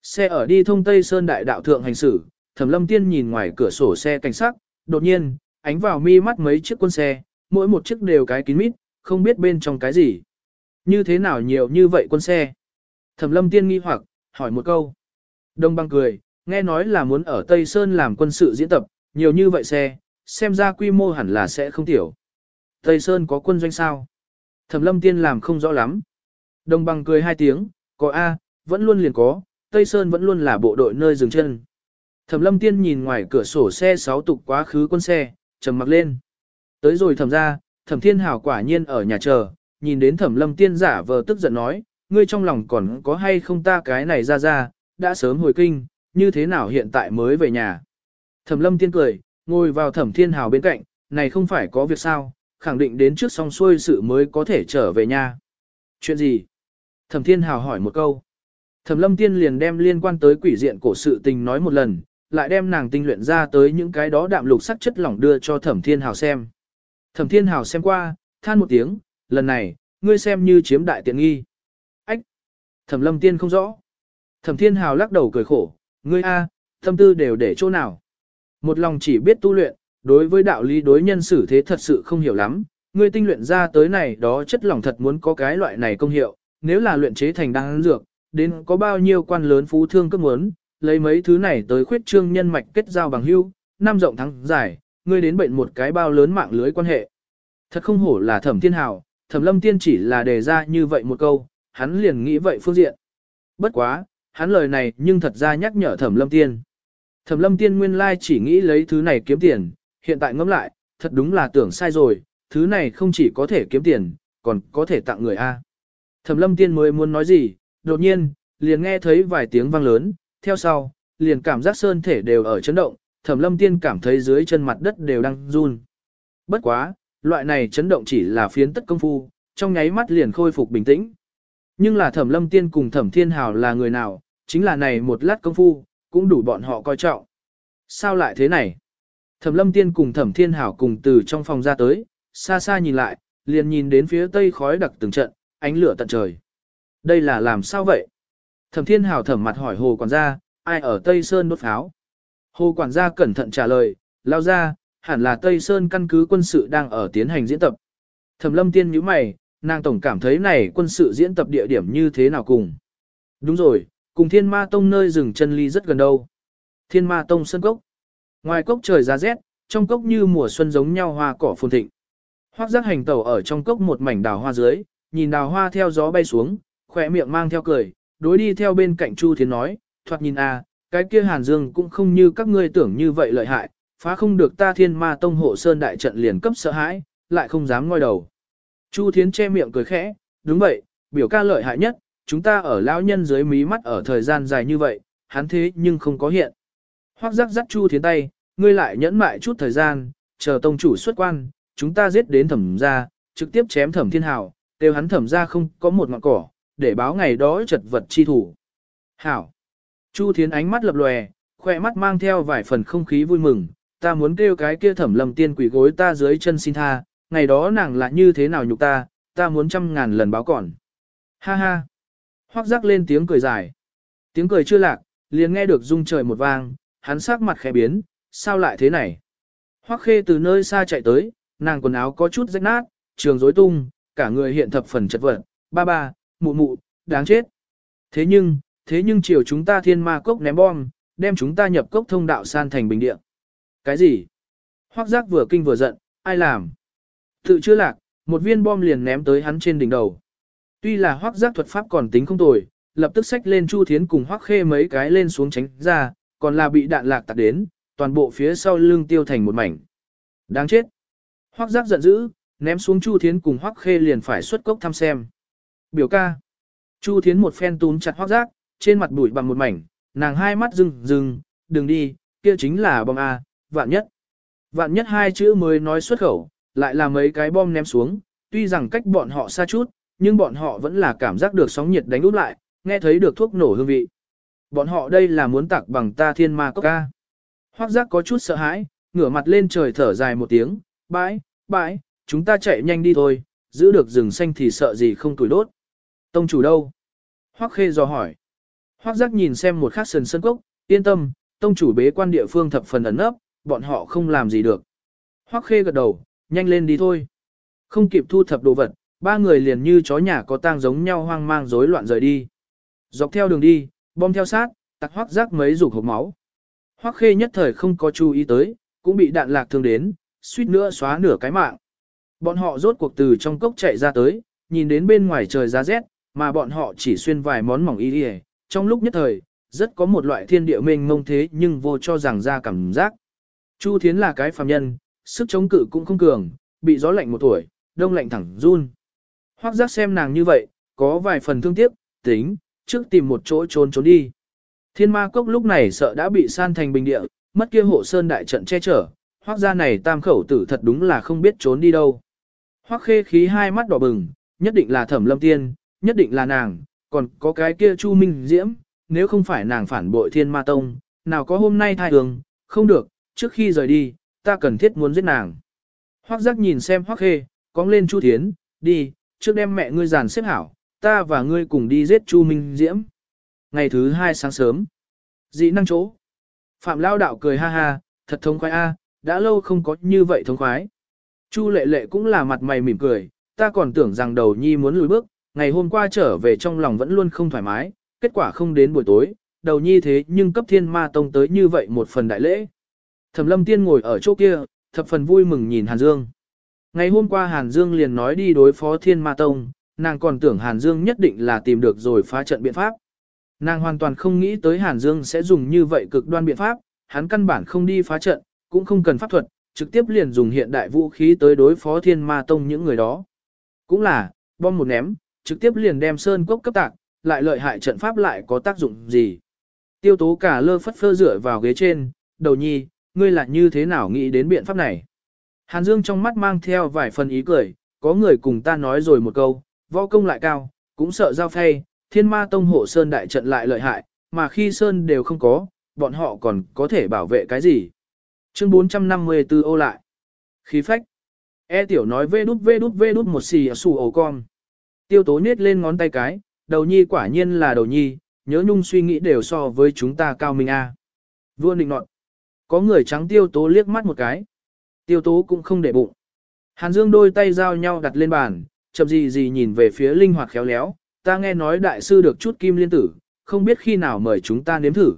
Xe ở đi thông Tây Sơn Đại Đạo Thượng hành xử, thẩm lâm tiên nhìn ngoài cửa sổ xe cảnh sắc, đột nhiên, ánh vào mi mắt mấy chiếc quân xe, mỗi một chiếc đều cái kín mít, không biết bên trong cái gì. Như thế nào nhiều như vậy quân xe? Thẩm lâm tiên nghi hoặc, hỏi một câu. Đông băng cười, nghe nói là muốn ở Tây Sơn làm quân sự diễn tập, nhiều như vậy xe, xem ra quy mô hẳn là sẽ không tiểu. Tây Sơn có quân doanh sao? Thẩm lâm tiên làm không rõ lắm. Đông băng cười hai tiếng, có A, vẫn luôn liền có, Tây Sơn vẫn luôn là bộ đội nơi dừng chân. Thẩm lâm tiên nhìn ngoài cửa sổ xe sáu tục quá khứ quân xe, trầm mặc lên. Tới rồi thẩm ra, thẩm thiên hảo quả nhiên ở nhà chờ, nhìn đến thẩm lâm tiên giả vờ tức giận nói, ngươi trong lòng còn có hay không ta cái này ra ra, đã sớm hồi kinh, như thế nào hiện tại mới về nhà. Thẩm lâm tiên cười, ngồi vào thẩm thiên Hảo bên cạnh, này không phải có việc sao, khẳng định đến trước xong xuôi sự mới có thể trở về nhà. Chuyện gì? Thẩm thiên hào hỏi một câu. Thẩm lâm tiên liền đem liên quan tới quỷ diện cổ sự tình nói một lần, lại đem nàng tinh luyện ra tới những cái đó đạm lục sắc chất lỏng đưa cho thẩm thiên hào xem. Thẩm thiên hào xem qua, than một tiếng, lần này, ngươi xem như chiếm đại tiện nghi. Ách! Thẩm lâm tiên không rõ. Thẩm thiên hào lắc đầu cười khổ, ngươi a, tâm tư đều để chỗ nào. Một lòng chỉ biết tu luyện, đối với đạo lý đối nhân xử thế thật sự không hiểu lắm, ngươi tinh luyện ra tới này đó chất lỏng thật muốn có cái loại này công hiệu, nếu là luyện chế thành đan dược, đến có bao nhiêu quan lớn phú thương cấp muốn, lấy mấy thứ này tới khuyết trương nhân mạch kết giao bằng hữu, năm rộng thắng dài, ngươi đến bệnh một cái bao lớn mạng lưới quan hệ. Thật không hổ là thẩm thiên hào, thẩm lâm tiên chỉ là đề ra như vậy một câu, hắn liền nghĩ vậy phương diện. Bất quá, hắn lời này nhưng thật ra nhắc nhở thẩm lâm tiên. Thẩm lâm tiên nguyên lai chỉ nghĩ lấy thứ này kiếm tiền, hiện tại ngẫm lại, thật đúng là tưởng sai rồi, thứ này không chỉ có thể kiếm tiền, còn có thể tặng người A. Thẩm lâm tiên mới muốn nói gì, đột nhiên, liền nghe thấy vài tiếng vang lớn, theo sau, liền cảm giác sơn thể đều ở chấn động, thẩm lâm tiên cảm thấy dưới chân mặt đất đều đang run. Bất quá, loại này chấn động chỉ là phiến tất công phu, trong nháy mắt liền khôi phục bình tĩnh. Nhưng là thẩm lâm tiên cùng thẩm thiên hào là người nào, chính là này một lát công phu, cũng đủ bọn họ coi trọng. Sao lại thế này? Thẩm lâm tiên cùng thẩm thiên hảo cùng từ trong phòng ra tới, xa xa nhìn lại, liền nhìn đến phía tây khói đặc từng trận, ánh lửa tận trời. Đây là làm sao vậy? Thẩm thiên hảo thẩm mặt hỏi hồ quản gia, ai ở Tây Sơn đốt pháo? Hồ quản gia cẩn thận trả lời, lao ra, hẳn là Tây Sơn căn cứ quân sự đang ở tiến hành diễn tập. Thẩm lâm tiên nhíu mày, nàng tổng cảm thấy này quân sự diễn tập địa điểm như thế nào cùng. Đúng rồi, cùng thiên ma tông nơi rừng chân ly rất gần đâu. Thiên ma tông sân cốc. Ngoài cốc trời giá rét, trong cốc như mùa xuân giống nhau hoa cỏ phồn thịnh. Hoác giác hành tẩu ở trong cốc một mảnh đào hoa dưới, nhìn đào hoa theo gió bay xuống, khỏe miệng mang theo cười, đối đi theo bên cạnh Chu Thiến nói, thoạt nhìn a, à, cái kia Hàn Dương cũng không như các ngươi tưởng như vậy lợi hại, phá không được ta thiên ma tông hộ sơn đại trận liền cấp sợ hãi, lại không dám ngoi đầu. Chu Thiến che miệng cười khẽ, đúng vậy, biểu ca lợi hại nhất, chúng ta ở lão nhân dưới mí mắt ở thời gian dài như vậy, hắn thế nhưng không có hiện. Hoác giác dắt Chu Thiến tay, ngươi lại nhẫn mại chút thời gian, chờ tông chủ xuất quan, chúng ta giết đến thẩm ra, trực tiếp chém thẩm thiên hào, đều hắn thẩm ra không có một ngọn cỏ, để báo ngày đó chật vật chi thủ. Hảo! Chu Thiến ánh mắt lập lòe, khỏe mắt mang theo vài phần không khí vui mừng, ta muốn kêu cái kia thẩm lầm tiên quỷ gối ta dưới chân xin tha, ngày đó nàng là như thế nào nhục ta, ta muốn trăm ngàn lần báo còn. Ha ha! Hoác giác lên tiếng cười dài. Tiếng cười chưa lạc, liền nghe được rung trời một vang, hắn sắc mặt khẽ biến, sao lại thế này? Hoắc khê từ nơi xa chạy tới, nàng quần áo có chút rách nát, trường rối tung, cả người hiện thập phần chật vật, ba ba, mụ mụ, đáng chết. Thế nhưng, thế nhưng chiều chúng ta thiên ma cốc ném bom, đem chúng ta nhập cốc thông đạo san thành bình địa. Cái gì? Hoắc giác vừa kinh vừa giận, ai làm? Tự chưa lạc, một viên bom liền ném tới hắn trên đỉnh đầu. Tuy là Hoắc giác thuật pháp còn tính không tồi, lập tức xách lên Chu Thiến cùng Hoắc khê mấy cái lên xuống tránh ra, còn là bị đạn lạc tạc đến, toàn bộ phía sau lưng tiêu thành một mảnh. Đáng chết. Hoắc giác giận dữ, ném xuống Chu Thiến cùng Hoắc Khê liền phải xuất cốc thăm xem. Biểu ca. Chu Thiến một phen túm chặt Hoắc giác, trên mặt bụi bằng một mảnh, nàng hai mắt rừng rừng, đừng đi, kia chính là bom A, vạn nhất. Vạn nhất hai chữ mới nói xuất khẩu, lại là mấy cái bom ném xuống, tuy rằng cách bọn họ xa chút, nhưng bọn họ vẫn là cảm giác được sóng nhiệt đánh út lại, nghe thấy được thuốc nổ hương vị. Bọn họ đây là muốn tạc bằng ta thiên ma cốc ca. Hoác giác có chút sợ hãi, ngửa mặt lên trời thở dài một tiếng, bãi, bãi, chúng ta chạy nhanh đi thôi, giữ được rừng xanh thì sợ gì không tuổi đốt. Tông chủ đâu? hoắc khê dò hỏi. hoắc giác nhìn xem một khắc sần sân cốc, yên tâm, tông chủ bế quan địa phương thập phần ẩn nấp, bọn họ không làm gì được. hoắc khê gật đầu, nhanh lên đi thôi. Không kịp thu thập đồ vật, ba người liền như chó nhà có tang giống nhau hoang mang rối loạn rời đi. Dọc theo đường đi, bom theo sát, tặc hoắc giác mấy rục hộp máu. Hoắc khê nhất thời không có chú ý tới, cũng bị đạn lạc thương đến, suýt nữa xóa nửa cái mạng. Bọn họ rốt cuộc từ trong cốc chạy ra tới, nhìn đến bên ngoài trời giá rét, mà bọn họ chỉ xuyên vài món mỏng y đi trong lúc nhất thời, rất có một loại thiên địa mênh mông thế nhưng vô cho rằng ra cảm giác. Chu Thiến là cái phàm nhân, sức chống cự cũng không cường, bị gió lạnh một tuổi, đông lạnh thẳng run. Hoắc giác xem nàng như vậy, có vài phần thương tiếc, tính, trước tìm một chỗ trốn trốn đi. Thiên ma cốc lúc này sợ đã bị san thành bình địa, mất kia hộ sơn đại trận che chở, hoác gia này tam khẩu tử thật đúng là không biết trốn đi đâu. Hoác khê khí hai mắt đỏ bừng, nhất định là thẩm lâm tiên, nhất định là nàng, còn có cái kia chu minh diễm, nếu không phải nàng phản bội thiên ma tông, nào có hôm nay thai Đường, không được, trước khi rời đi, ta cần thiết muốn giết nàng. Hoắc giác nhìn xem Hoắc khê, cong lên chu thiến, đi, trước đem mẹ ngươi giàn xếp hảo, ta và ngươi cùng đi giết chu minh diễm. Ngày thứ hai sáng sớm, dị năng chỗ. Phạm Lao Đạo cười ha ha, thật thống khoái a, đã lâu không có như vậy thống khoái. Chu lệ lệ cũng là mặt mày mỉm cười, ta còn tưởng rằng đầu nhi muốn lùi bước, ngày hôm qua trở về trong lòng vẫn luôn không thoải mái, kết quả không đến buổi tối, đầu nhi thế nhưng cấp thiên ma tông tới như vậy một phần đại lễ. Thẩm lâm tiên ngồi ở chỗ kia, thập phần vui mừng nhìn Hàn Dương. Ngày hôm qua Hàn Dương liền nói đi đối phó Thiên Ma Tông, nàng còn tưởng Hàn Dương nhất định là tìm được rồi phá trận biện pháp. Nàng hoàn toàn không nghĩ tới Hàn Dương sẽ dùng như vậy cực đoan biện pháp, hắn căn bản không đi phá trận, cũng không cần pháp thuật, trực tiếp liền dùng hiện đại vũ khí tới đối phó Thiên Ma Tông những người đó. Cũng là, bom một ném, trực tiếp liền đem sơn cốc cấp tạc, lại lợi hại trận pháp lại có tác dụng gì. Tiêu tố cả lơ phất phơ rửa vào ghế trên, đầu nhi, ngươi là như thế nào nghĩ đến biện pháp này. Hàn Dương trong mắt mang theo vài phần ý cười, có người cùng ta nói rồi một câu, võ công lại cao, cũng sợ giao phay, thiên ma tông hộ sơn đại trận lại lợi hại, mà khi sơn đều không có, bọn họ còn có thể bảo vệ cái gì. Chương 454 ô lại. Khí phách. E tiểu nói vê đút vê đút vê đút một xì xù ổ con. Tiêu tố nết lên ngón tay cái, đầu nhi quả nhiên là đầu nhi, nhớ nhung suy nghĩ đều so với chúng ta cao minh a. Vua định nọt. Có người trắng tiêu tố liếc mắt một cái. Tiêu tố cũng không để bụng. Hàn Dương đôi tay giao nhau đặt lên bàn, chậm gì gì nhìn về phía linh hoạt khéo léo, ta nghe nói đại sư được chút kim liên tử, không biết khi nào mời chúng ta nếm thử.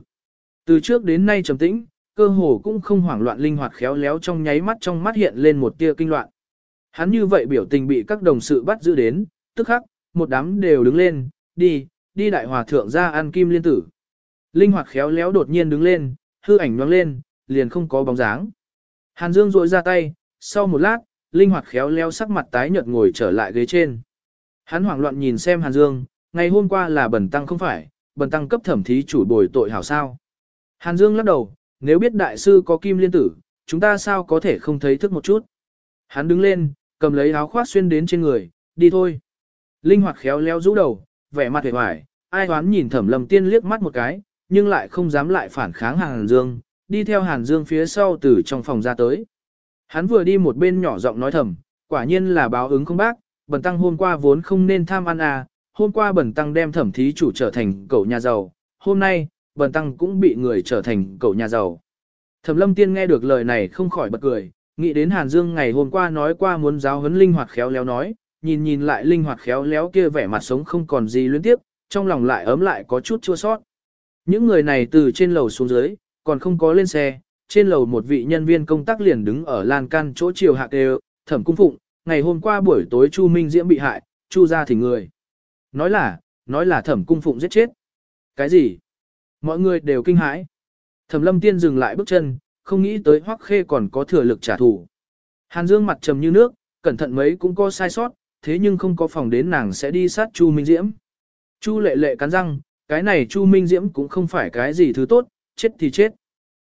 Từ trước đến nay trầm tĩnh, cơ hồ cũng không hoảng loạn linh hoạt khéo léo trong nháy mắt trong mắt hiện lên một tia kinh loạn. Hắn như vậy biểu tình bị các đồng sự bắt giữ đến, tức khắc, một đám đều đứng lên, đi, đi đại hòa thượng ra ăn kim liên tử. Linh hoạt khéo léo đột nhiên đứng lên, hư ảnh nhoáng lên, liền không có bóng dáng. Hàn Dương rội ra tay, sau một lát, linh hoạt khéo léo sắc mặt tái nhợt ngồi trở lại ghế trên. Hắn hoảng loạn nhìn xem Hàn Dương, ngày hôm qua là bẩn tăng không phải, bẩn tăng cấp thẩm thí chủ bồi tội hảo sao. Hàn Dương lắc đầu, nếu biết đại sư có kim liên tử, chúng ta sao có thể không thấy thức một chút. Hắn đứng lên, cầm lấy áo khoác xuyên đến trên người, đi thôi. Linh hoạt khéo léo rũ đầu, vẻ mặt vẻ vải, ai hoán nhìn thẩm lầm tiên liếc mắt một cái, nhưng lại không dám lại phản kháng Hàn Dương, đi theo Hàn Dương phía sau từ trong phòng ra tới. Hắn vừa đi một bên nhỏ giọng nói thầm, quả nhiên là báo ứng không bác, bẩn tăng hôm qua vốn không nên tham ăn à, hôm qua bẩn tăng đem thẩm thí chủ trở thành cậu nhà giàu, hôm nay, bẩn tăng cũng bị người trở thành cậu nhà giàu. Thẩm lâm tiên nghe được lời này không khỏi bật cười, nghĩ đến Hàn Dương ngày hôm qua nói qua muốn giáo huấn linh hoạt khéo léo nói, nhìn nhìn lại linh hoạt khéo léo kia vẻ mặt sống không còn gì liên tiếp, trong lòng lại ấm lại có chút chua sót. Những người này từ trên lầu xuống dưới, còn không có lên xe, trên lầu một vị nhân viên công tác liền đứng ở lan can chỗ chiều hạ đều, thẩm cung phụng, ngày hôm qua buổi tối Chu Minh Diễm bị hại, Chu ra thì người. Nói là, nói là thẩm cung phụng giết chết. Cái gì? Mọi người đều kinh hãi. Thẩm lâm tiên dừng lại bước chân, không nghĩ tới hoắc khê còn có thừa lực trả thù. Hàn Dương mặt trầm như nước, cẩn thận mấy cũng có sai sót, thế nhưng không có phòng đến nàng sẽ đi sát Chu Minh Diễm. Chu lệ lệ cắn răng, cái này Chu Minh Diễm cũng không phải cái gì thứ tốt, chết thì chết.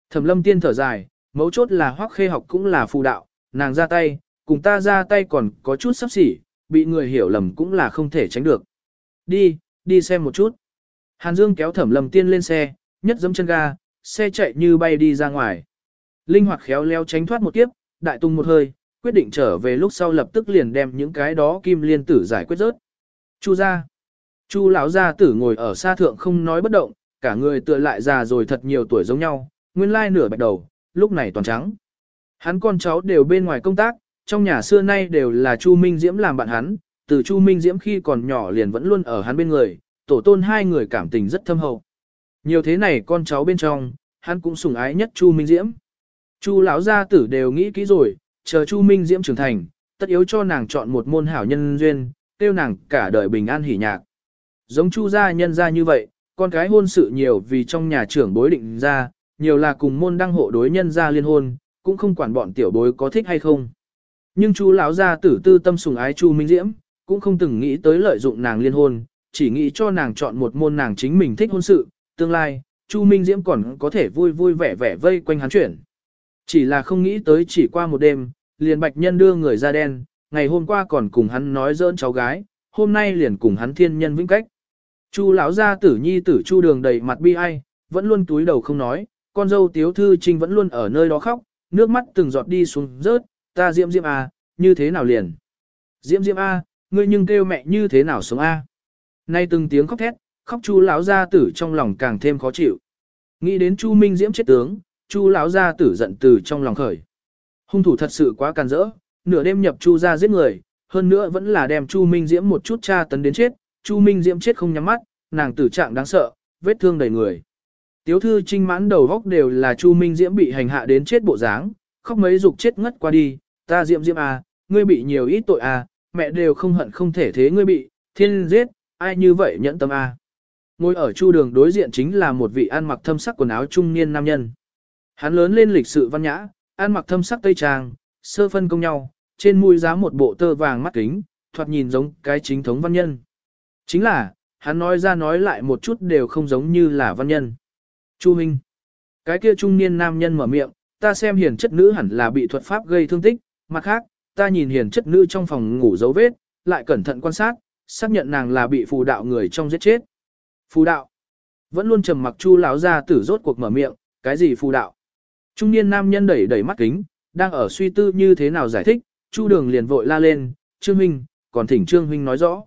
Thẩm lâm tiên thở dài, mấu chốt là hoắc khê học cũng là phù đạo, nàng ra tay, cùng ta ra tay còn có chút sắp xỉ, bị người hiểu lầm cũng là không thể tránh được. Đi, đi xem một chút. Hàn Dương kéo thẩm lâm tiên lên xe, nhất giấm chân ga, xe chạy như bay đi ra ngoài. Linh hoạt khéo léo tránh thoát một kiếp, đại tung một hơi, quyết định trở về lúc sau lập tức liền đem những cái đó kim liên tử giải quyết rớt. Chu ra. Chu lão gia tử ngồi ở xa thượng không nói bất động, cả người tựa lại già rồi thật nhiều tuổi giống nhau, nguyên lai nửa bạch đầu, lúc này toàn trắng. Hắn con cháu đều bên ngoài công tác, trong nhà xưa nay đều là Chu Minh Diễm làm bạn hắn, từ Chu Minh Diễm khi còn nhỏ liền vẫn luôn ở hắn bên người, tổ tôn hai người cảm tình rất thâm hậu. Nhiều thế này con cháu bên trong, hắn cũng sủng ái nhất Chu Minh Diễm. Chu lão gia tử đều nghĩ kỹ rồi, chờ Chu Minh Diễm trưởng thành, tất yếu cho nàng chọn một môn hảo nhân duyên, tiêu nàng cả đời bình an hỉ nhạc. Giống Chu gia nhân gia như vậy, con cái hôn sự nhiều vì trong nhà trưởng bối định ra, nhiều là cùng môn đăng hộ đối nhân gia liên hôn, cũng không quản bọn tiểu bối có thích hay không. Nhưng Chu lão gia tử tư tâm sùng ái Chu Minh Diễm, cũng không từng nghĩ tới lợi dụng nàng liên hôn, chỉ nghĩ cho nàng chọn một môn nàng chính mình thích hôn sự, tương lai, Chu Minh Diễm còn có thể vui vui vẻ vẻ vây quanh hắn chuyển. Chỉ là không nghĩ tới chỉ qua một đêm, liền bạch nhân đưa người ra đen, ngày hôm qua còn cùng hắn nói dỡn cháu gái, hôm nay liền cùng hắn thiên nhân vĩnh cách. Chu lão gia tử nhi tử Chu Đường đầy mặt bi ai, vẫn luôn túi đầu không nói, con dâu Tiếu Thư Trinh vẫn luôn ở nơi đó khóc, nước mắt từng giọt đi xuống rớt, ta Diễm Diễm à như thế nào liền? Diễm Diễm a, ngươi nhưng kêu mẹ như thế nào sống a? Nay từng tiếng khóc thét, khóc Chu lão gia tử trong lòng càng thêm khó chịu. Nghĩ đến Chu Minh Diễm chết tướng, Chu lão gia tử giận từ trong lòng khởi. Hung thủ thật sự quá càn rỡ, nửa đêm nhập Chu gia giết người, hơn nữa vẫn là đem Chu Minh Diễm một chút tra tấn đến chết, Chu Minh Diễm chết không nhắm mắt, nàng tử trạng đáng sợ, vết thương đầy người. Tiếu thư trinh mãn đầu góc đều là Chu Minh Diễm bị hành hạ đến chết bộ dáng, khóc mấy dục chết ngất qua đi, ta Diễm Diễm à, ngươi bị nhiều ít tội à, mẹ đều không hận không thể thế ngươi bị, thiên giết, ai như vậy nhẫn tâm à. Ngồi ở chu đường đối diện chính là một vị ăn mặc thâm sắc quần áo trung niên nam nhân. Hắn lớn lên lịch sự văn nhã, ăn mặc thâm sắc tây trang, sơ phân công nhau, trên mũi giá một bộ tơ vàng mắt kính, thoạt nhìn giống cái chính thống văn nhân. Chính là, hắn nói ra nói lại một chút đều không giống như là văn nhân. Chu Minh. Cái kia trung niên nam nhân mở miệng, ta xem hiền chất nữ hẳn là bị thuật pháp gây thương tích, mặt khác, ta nhìn hiền chất nữ trong phòng ngủ dấu vết, lại cẩn thận quan sát, xác nhận nàng là bị phù đạo người trong giết chết. Phù đạo. Vẫn luôn trầm mặc chu lão ra tử rốt cuộc mở miệng, cái gì phù đạo? Trung niên nam nhân đẩy đẩy mắt kính, đang ở suy tư như thế nào giải thích, chu đường liền vội la lên, Trương Huynh, còn thỉnh Trương Huynh nói rõ.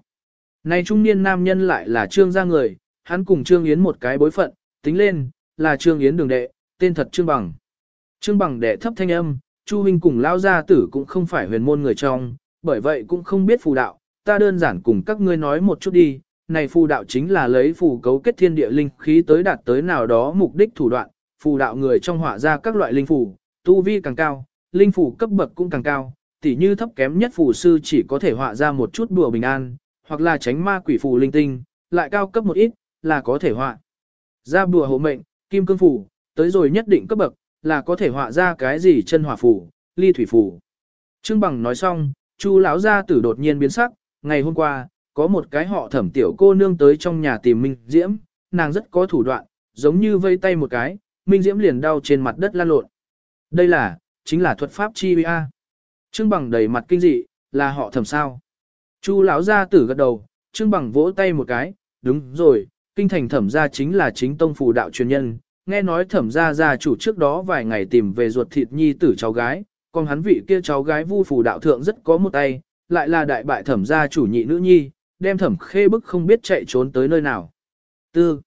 Này trung niên nam nhân lại là Trương gia người, hắn cùng Trương Yến một cái bối phận, tính lên, là Trương Yến đường đệ, tên thật Trương Bằng. Trương Bằng đệ thấp thanh âm, Chu huynh cùng lao gia tử cũng không phải huyền môn người trong, bởi vậy cũng không biết phù đạo, ta đơn giản cùng các ngươi nói một chút đi, này phù đạo chính là lấy phù cấu kết thiên địa linh khí tới đạt tới nào đó mục đích thủ đoạn, phù đạo người trong họa ra các loại linh phù, tu vi càng cao, linh phù cấp bậc cũng càng cao, tỉ như thấp kém nhất phù sư chỉ có thể họa ra một chút bùa bình an, hoặc là tránh ma quỷ phù linh tinh, lại cao cấp một ít, là có thể họa ra bùa hộ mệnh, kim cương phù, tới rồi nhất định cấp bậc, là có thể họa ra cái gì chân hỏa phù, ly thủy phù. Trương Bằng nói xong, Chu lão gia tử đột nhiên biến sắc, ngày hôm qua, có một cái họ thẩm tiểu cô nương tới trong nhà tìm Minh Diễm, nàng rất có thủ đoạn, giống như vây tay một cái, Minh Diễm liền đau trên mặt đất lan lộn. Đây là, chính là thuật pháp chi a. Trương Bằng đầy mặt kinh dị, là họ thẩm sao. Chu lão gia tử gật đầu, Trương Bằng vỗ tay một cái, đúng rồi, kinh thành thẩm gia chính là chính tông phù đạo truyền nhân, nghe nói thẩm gia gia chủ trước đó vài ngày tìm về ruột thịt nhi tử cháu gái, còn hắn vị kia cháu gái vu phù đạo thượng rất có một tay, lại là đại bại thẩm gia chủ nhị nữ nhi, đem thẩm khê bức không biết chạy trốn tới nơi nào. Tư.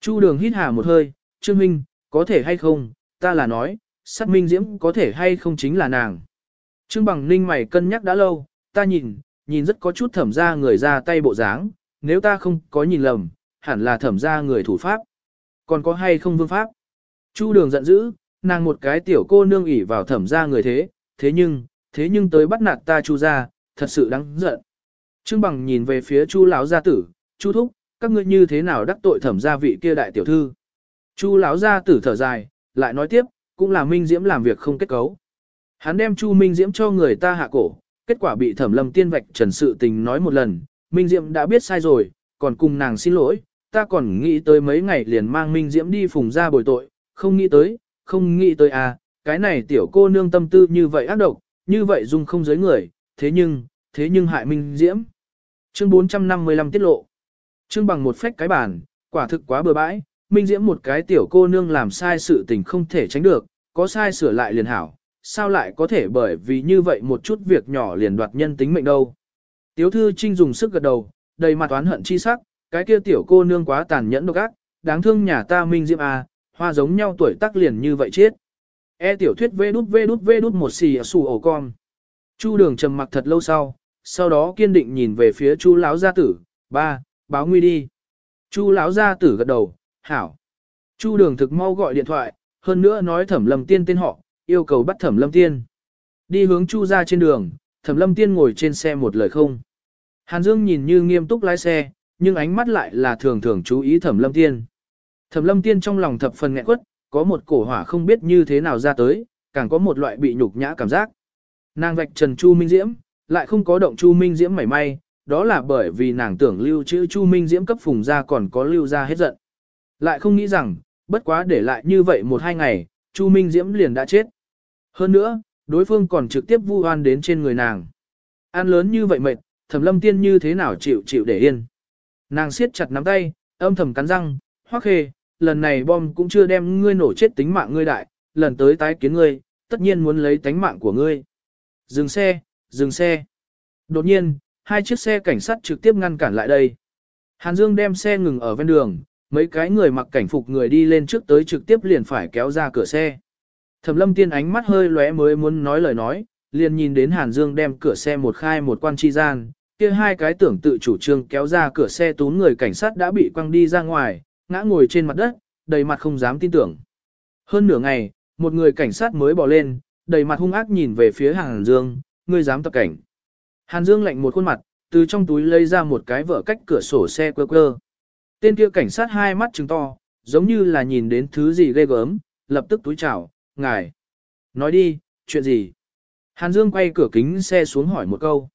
Chu đường hít hà một hơi, Trương Minh, có thể hay không, ta là nói, sát minh diễm có thể hay không chính là nàng. Trương bằng ninh mày cân nhắc đã lâu, ta nhìn, nhìn rất có chút thẩm ra người ra tay bộ dáng, nếu ta không có nhìn lầm, hẳn là thẩm ra người thủ pháp. Còn có hay không vương pháp? Chu đường giận dữ, nàng một cái tiểu cô nương ỉ vào thẩm ra người thế, thế nhưng, thế nhưng tới bắt nạt ta chu ra, thật sự đáng giận. Trương bằng nhìn về phía chu lão gia tử, chu thúc, các ngươi như thế nào đắc tội thẩm gia vị kia đại tiểu thư. Chu lão gia tử thở dài, lại nói tiếp, cũng là Minh Diễm làm việc không kết cấu. Hắn đem Chu Minh Diễm cho người ta hạ cổ, kết quả bị thẩm lâm tiên vạch trần sự tình nói một lần, Minh Diễm đã biết sai rồi, còn cùng nàng xin lỗi, ta còn nghĩ tới mấy ngày liền mang Minh Diễm đi phùng ra bồi tội, không nghĩ tới, không nghĩ tới à, cái này tiểu cô nương tâm tư như vậy ác độc, như vậy dung không giới người, thế nhưng, thế nhưng hại Minh Diễm. Chương 455 tiết lộ. Chương bằng một phách cái bản, quả thực quá bừa bãi, Minh Diễm một cái tiểu cô nương làm sai sự tình không thể tránh được, có sai sửa lại liền hảo, sao lại có thể bởi vì như vậy một chút việc nhỏ liền đoạt nhân tính mệnh đâu. Tiếu thư trinh dùng sức gật đầu, đầy mặt oán hận chi sắc, cái kia tiểu cô nương quá tàn nhẫn độc ác, đáng thương nhà ta Minh Diễm à, hoa giống nhau tuổi tác liền như vậy chết. E tiểu thuyết vê đút vê đút vê đút một xì xù ổ con. Chu đường trầm mặc thật lâu sau, sau đó kiên định nhìn về phía chu lão gia tử, ba, báo nguy đi. Chu lão gia tử gật đầu, hảo. Chu đường thực mau gọi điện thoại, hơn nữa nói thẩm lâm tiên tên họ, yêu cầu bắt thẩm lâm tiên. Đi hướng chu ra trên đường, thẩm lâm tiên ngồi trên xe một lời không. Hàn Dương nhìn như nghiêm túc lái xe, nhưng ánh mắt lại là thường thường chú ý thẩm lâm tiên. Thẩm lâm tiên trong lòng thập phần nghẹn quất, có một cổ hỏa không biết như thế nào ra tới, càng có một loại bị nhục nhã cảm giác. Nàng vạch trần Chu Minh Diễm, lại không có động Chu Minh Diễm mảy may, đó là bởi vì nàng tưởng lưu trữ Chu Minh Diễm cấp phùng ra còn có lưu ra hết giận. Lại không nghĩ rằng, bất quá để lại như vậy một hai ngày, Chu Minh Diễm liền đã chết. Hơn nữa, đối phương còn trực tiếp vu oan đến trên người nàng. Ăn lớn như vậy mệt, thẩm lâm tiên như thế nào chịu chịu để yên. Nàng siết chặt nắm tay, âm thầm cắn răng, hoắc khê, lần này bom cũng chưa đem ngươi nổ chết tính mạng ngươi đại, lần tới tái kiến ngươi, tất nhiên muốn lấy tánh mạng của ngươi. Dừng xe, dừng xe. Đột nhiên, hai chiếc xe cảnh sát trực tiếp ngăn cản lại đây. Hàn Dương đem xe ngừng ở ven đường, mấy cái người mặc cảnh phục người đi lên trước tới trực tiếp liền phải kéo ra cửa xe. Thẩm lâm tiên ánh mắt hơi lóe mới muốn nói lời nói, liền nhìn đến Hàn Dương đem cửa xe một khai một quan chi gian, kia hai cái tưởng tự chủ trương kéo ra cửa xe tún người cảnh sát đã bị quăng đi ra ngoài, ngã ngồi trên mặt đất, đầy mặt không dám tin tưởng. Hơn nửa ngày, một người cảnh sát mới bỏ lên, đầy mặt hung ác nhìn về phía Hàn Dương, ngươi dám tập cảnh. Hàn Dương lạnh một khuôn mặt, từ trong túi lấy ra một cái vở cách cửa sổ xe quơ quơ. Tên kia cảnh sát hai mắt trừng to, giống như là nhìn đến thứ gì ghê gớm, lập tức túi chào, ngài. Nói đi, chuyện gì? Hàn Dương quay cửa kính xe xuống hỏi một câu.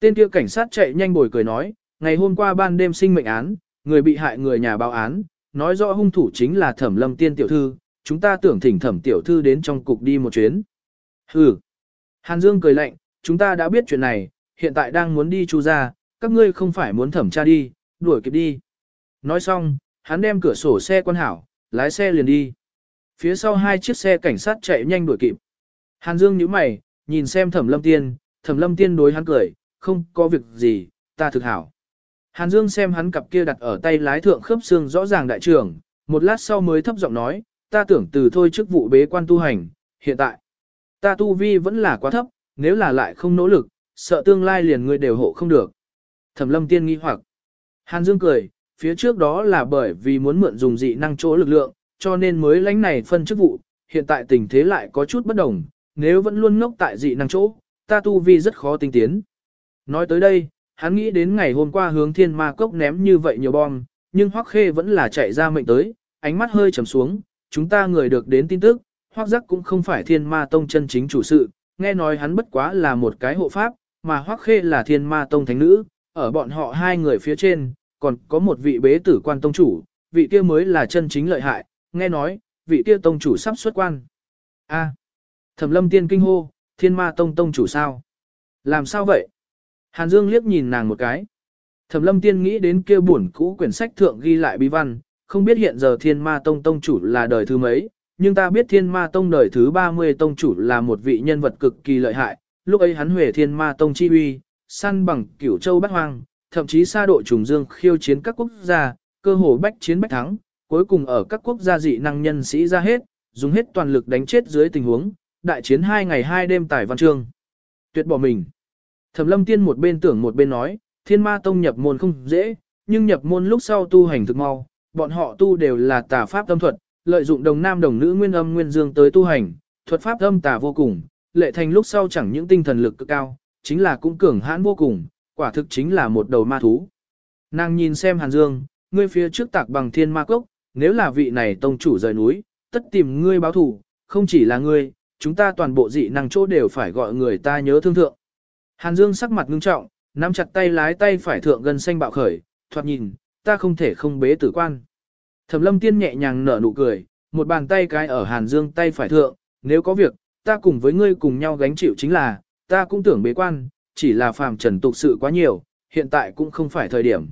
Tên kia cảnh sát chạy nhanh bồi cười nói, ngày hôm qua ban đêm sinh mệnh án, người bị hại người nhà báo án, nói rõ hung thủ chính là thẩm lâm tiên tiểu thư, chúng ta tưởng thỉnh thẩm tiểu thư đến trong cục đi một chuyến. Hừ. Hàn Dương cười lạnh, chúng ta đã biết chuyện này, hiện tại đang muốn đi chu ra, các ngươi không phải muốn thẩm tra đi, đuổi kịp đi. Nói xong, hắn đem cửa sổ xe quan hảo, lái xe liền đi. Phía sau hai chiếc xe cảnh sát chạy nhanh đuổi kịp. Hàn Dương nhíu mày, nhìn xem thẩm lâm tiên, thẩm lâm tiên đối hắn cười, không có việc gì, ta thực hảo. Hàn Dương xem hắn cặp kia đặt ở tay lái thượng khớp xương rõ ràng đại trưởng, một lát sau mới thấp giọng nói, ta tưởng từ thôi chức vụ bế quan tu hành, hiện tại, ta tu vi vẫn là quá thấp, nếu là lại không nỗ lực, sợ tương lai liền người đều hộ không được. Thẩm lâm tiên nghi hoặc. Hàn Dương cười, phía trước đó là bởi vì muốn mượn dùng dị năng chỗ lực lượng, cho nên mới lãnh này phân chức vụ, hiện tại tình thế lại có chút bất đồng, nếu vẫn luôn ngốc tại dị năng chỗ, ta tu vi rất khó tinh tiến. Nói tới đây, hắn nghĩ đến ngày hôm qua hướng thiên ma cốc ném như vậy nhiều bom, nhưng Hoắc Khê vẫn là chạy ra mệnh tới, ánh mắt hơi trầm xuống, chúng ta người được đến tin tức, Hoắc Giác cũng không phải thiên ma tông chân chính chủ sự, nghe nói hắn bất quá là một cái hộ pháp, mà Hoắc Khê là thiên ma tông thánh nữ, ở bọn họ hai người phía trên, còn có một vị bế tử quan tông chủ, vị kia mới là chân chính lợi hại, nghe nói, vị kia tông chủ sắp xuất quan. A. Thẩm Lâm Tiên kinh hô, Thiên Ma tông tông chủ sao? Làm sao vậy? Hàn Dương liếc nhìn nàng một cái. Thẩm Lâm Tiên nghĩ đến kia buồn cũ quyển sách thượng ghi lại bí văn, không biết hiện giờ Thiên Ma tông tông chủ là đời thứ mấy, nhưng ta biết Thiên Ma tông đời thứ 30 tông chủ là một vị nhân vật cực kỳ lợi hại, lúc ấy hắn huề Thiên Ma tông chi uy, săn bằng Cửu Châu Bát Hoang, thậm chí xa độ trùng dương khiêu chiến các quốc gia, cơ hồ bách chiến bách thắng, cuối cùng ở các quốc gia dị năng nhân sĩ ra hết, dùng hết toàn lực đánh chết dưới tình huống, đại chiến hai ngày hai đêm tại văn chương. Tuyệt bỏ mình. Thẩm lâm tiên một bên tưởng một bên nói, thiên ma tông nhập môn không dễ, nhưng nhập môn lúc sau tu hành thực mau, bọn họ tu đều là tà pháp tâm thuật, lợi dụng đồng nam đồng nữ nguyên âm nguyên dương tới tu hành, thuật pháp âm tà vô cùng, lệ thành lúc sau chẳng những tinh thần lực cực cao, chính là cũng cường hãn vô cùng, quả thực chính là một đầu ma thú. Nàng nhìn xem Hàn Dương, ngươi phía trước tạc bằng thiên ma cốc, nếu là vị này tông chủ rời núi, tất tìm ngươi báo thủ, không chỉ là ngươi, chúng ta toàn bộ dị năng chỗ đều phải gọi người ta nhớ thương thượng. Hàn Dương sắc mặt ngưng trọng, nắm chặt tay lái tay phải thượng gần xanh bạo khởi, thoạt nhìn, ta không thể không bế tử quan. Thẩm lâm tiên nhẹ nhàng nở nụ cười, một bàn tay cái ở Hàn Dương tay phải thượng, nếu có việc, ta cùng với ngươi cùng nhau gánh chịu chính là, ta cũng tưởng bế quan, chỉ là phàm trần tục sự quá nhiều, hiện tại cũng không phải thời điểm.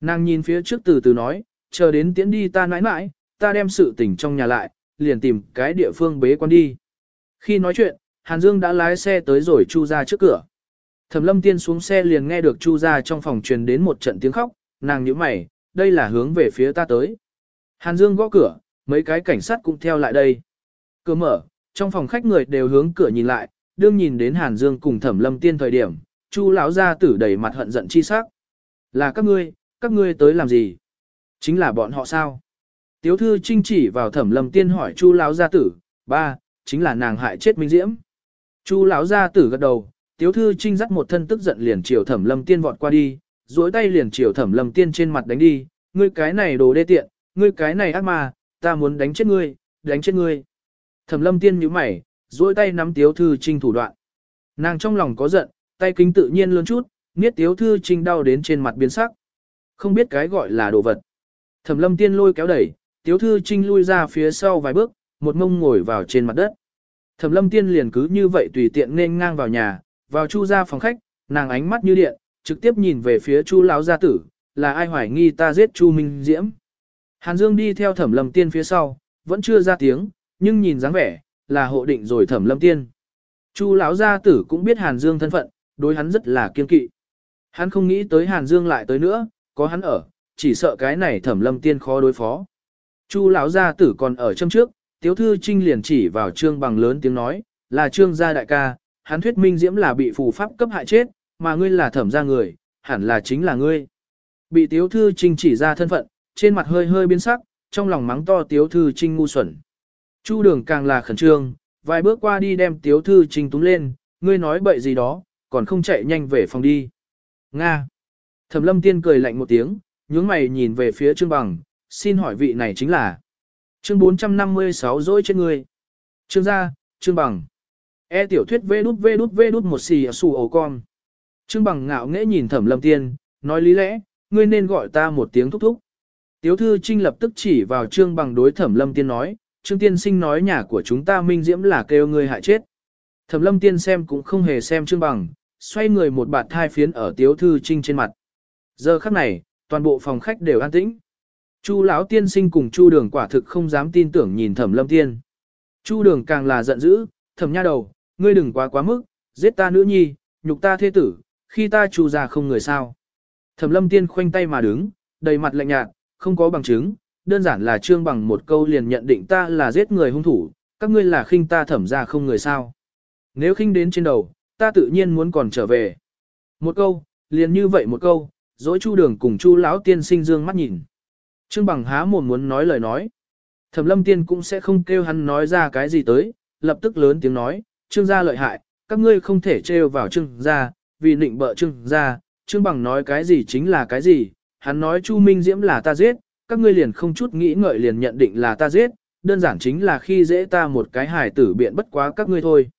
Nàng nhìn phía trước từ từ nói, chờ đến tiễn đi ta nãi nãi, ta đem sự tình trong nhà lại, liền tìm cái địa phương bế quan đi. Khi nói chuyện, Hàn Dương đã lái xe tới rồi chu ra trước cửa. Thẩm lâm tiên xuống xe liền nghe được chu ra trong phòng truyền đến một trận tiếng khóc, nàng nhíu mày, đây là hướng về phía ta tới. Hàn Dương gõ cửa, mấy cái cảnh sát cũng theo lại đây. Cửa mở, trong phòng khách người đều hướng cửa nhìn lại, đương nhìn đến Hàn Dương cùng Thẩm Lâm Tiên thời điểm, Chu lão gia tử đầy mặt hận giận chi sắc. Là các ngươi, các ngươi tới làm gì? Chính là bọn họ sao? Tiếu thư trinh chỉ vào Thẩm Lâm Tiên hỏi Chu lão gia tử, ba, chính là nàng hại chết Minh Diễm. Chu lão gia tử gật đầu, Tiếu thư trinh dắt một thân tức giận liền chiều Thẩm Lâm Tiên vọt qua đi, duỗi tay liền chiều Thẩm Lâm Tiên trên mặt đánh đi, ngươi cái này đồ đê tiện, ngươi cái này ác ma, ta muốn đánh chết ngươi, đánh chết ngươi. Thẩm Lâm Tiên nhíu mày, duỗi tay nắm Tiếu Thư Trinh thủ đoạn. Nàng trong lòng có giận, tay kính tự nhiên lớn chút, niết Tiếu Thư Trinh đau đến trên mặt biến sắc. Không biết cái gọi là đồ vật. Thẩm lâm tiên lôi kéo đẩy, Tiếu Thư Trinh lui ra phía sau vài bước, một mông ngồi vào trên mặt đất. Thẩm lâm tiên liền cứ như vậy tùy tiện nên ngang vào nhà, vào chu ra phòng khách, nàng ánh mắt như điện, trực tiếp nhìn về phía chu lão gia tử, là ai hoài nghi ta giết chu Minh Diễm. Hàn Dương đi theo thẩm lâm tiên phía sau, vẫn chưa ra tiếng, nhưng nhìn dáng vẻ, là hộ định rồi thẩm lâm tiên. Chu lão gia tử cũng biết Hàn Dương thân phận, đối hắn rất là kiên kỵ. Hắn không nghĩ tới Hàn Dương lại tới nữa, có hắn ở, chỉ sợ cái này thẩm lâm tiên khó đối phó. Chu lão gia tử còn ở châm trước, tiếu thư trinh liền chỉ vào trương bằng lớn tiếng nói, là trương gia đại ca, hắn thuyết minh diễm là bị phù pháp cấp hại chết, mà ngươi là thẩm gia người, hẳn là chính là ngươi. Bị tiếu thư trinh chỉ ra thân phận, trên mặt hơi hơi biến sắc, trong lòng mắng to tiếu thư trinh ngu xuẩn. Chu đường càng là khẩn trương, vài bước qua đi đem tiếu thư trình túng lên, ngươi nói bậy gì đó, còn không chạy nhanh về phòng đi. Nga. Thẩm lâm tiên cười lạnh một tiếng, nhướng mày nhìn về phía Trương Bằng, xin hỏi vị này chính là. Chương 456 dối trên người. Trương gia, Trương Bằng. E tiểu thuyết vê đút vê đút vê đút một xì xù ổ con. Trương Bằng ngạo nghễ nhìn Thẩm lâm tiên, nói lý lẽ, ngươi nên gọi ta một tiếng thúc thúc. Tiếu thư trinh lập tức chỉ vào Trương Bằng đối Thẩm lâm tiên nói, Trương tiên sinh nói nhà của chúng ta minh diễm là kêu ngươi hại chết. Thẩm lâm tiên xem cũng không hề xem Trương Bằng, xoay người một bạt thai phiến ở Tiếu thư trinh trên mặt. Giờ khắc này, toàn bộ phòng khách đều an tĩnh. Chu lão tiên sinh cùng Chu Đường quả thực không dám tin tưởng nhìn Thẩm Lâm Tiên. Chu Đường càng là giận dữ, "Thẩm nha đầu, ngươi đừng quá quá mức, giết ta nữ nhi, nhục ta thế tử, khi ta Chu ra không người sao?" Thẩm Lâm Tiên khoanh tay mà đứng, đầy mặt lạnh nhạt, không có bằng chứng, đơn giản là trương bằng một câu liền nhận định ta là giết người hung thủ, các ngươi là khinh ta thẩm ra không người sao? Nếu khinh đến trên đầu, ta tự nhiên muốn còn trở về. Một câu, liền như vậy một câu, dối chu đường cùng chu lão tiên sinh dương mắt nhìn. Trương bằng há mồm muốn nói lời nói. Thẩm lâm tiên cũng sẽ không kêu hắn nói ra cái gì tới, lập tức lớn tiếng nói, trương gia lợi hại, các ngươi không thể trêu vào trương gia, vì định bợ trương gia, trương bằng nói cái gì chính là cái gì, hắn nói chu minh diễm là ta giết, các ngươi liền không chút nghĩ ngợi liền nhận định là ta giết, đơn giản chính là khi dễ ta một cái hài tử biện bất quá các ngươi thôi.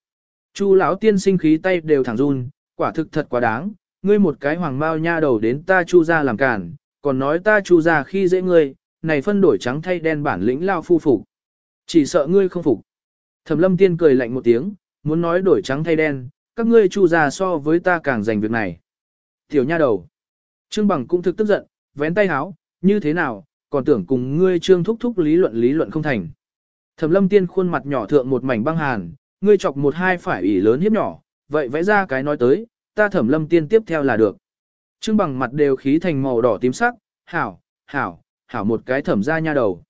Chu lão tiên sinh khí tay đều thẳng run, quả thực thật quá đáng, ngươi một cái hoàng mao nha đầu đến ta chu ra làm cản, còn nói ta chu ra khi dễ ngươi, này phân đổi trắng thay đen bản lĩnh lao phu phục. Chỉ sợ ngươi không phục. Thẩm lâm tiên cười lạnh một tiếng, muốn nói đổi trắng thay đen, các ngươi chu ra so với ta càng giành việc này. Tiểu nha đầu. Trương bằng cũng thực tức giận, vén tay háo, như thế nào, còn tưởng cùng ngươi trương thúc thúc lý luận lý luận không thành. Thẩm lâm tiên khuôn mặt nhỏ thượng một mảnh băng hàn, ngươi chọc một hai phải ỉ lớn hiếp nhỏ, vậy vẽ ra cái nói tới, ta thẩm lâm tiên tiếp theo là được. Trương bằng mặt đều khí thành màu đỏ tím sắc, hảo, hảo, hảo một cái thẩm ra nha đầu.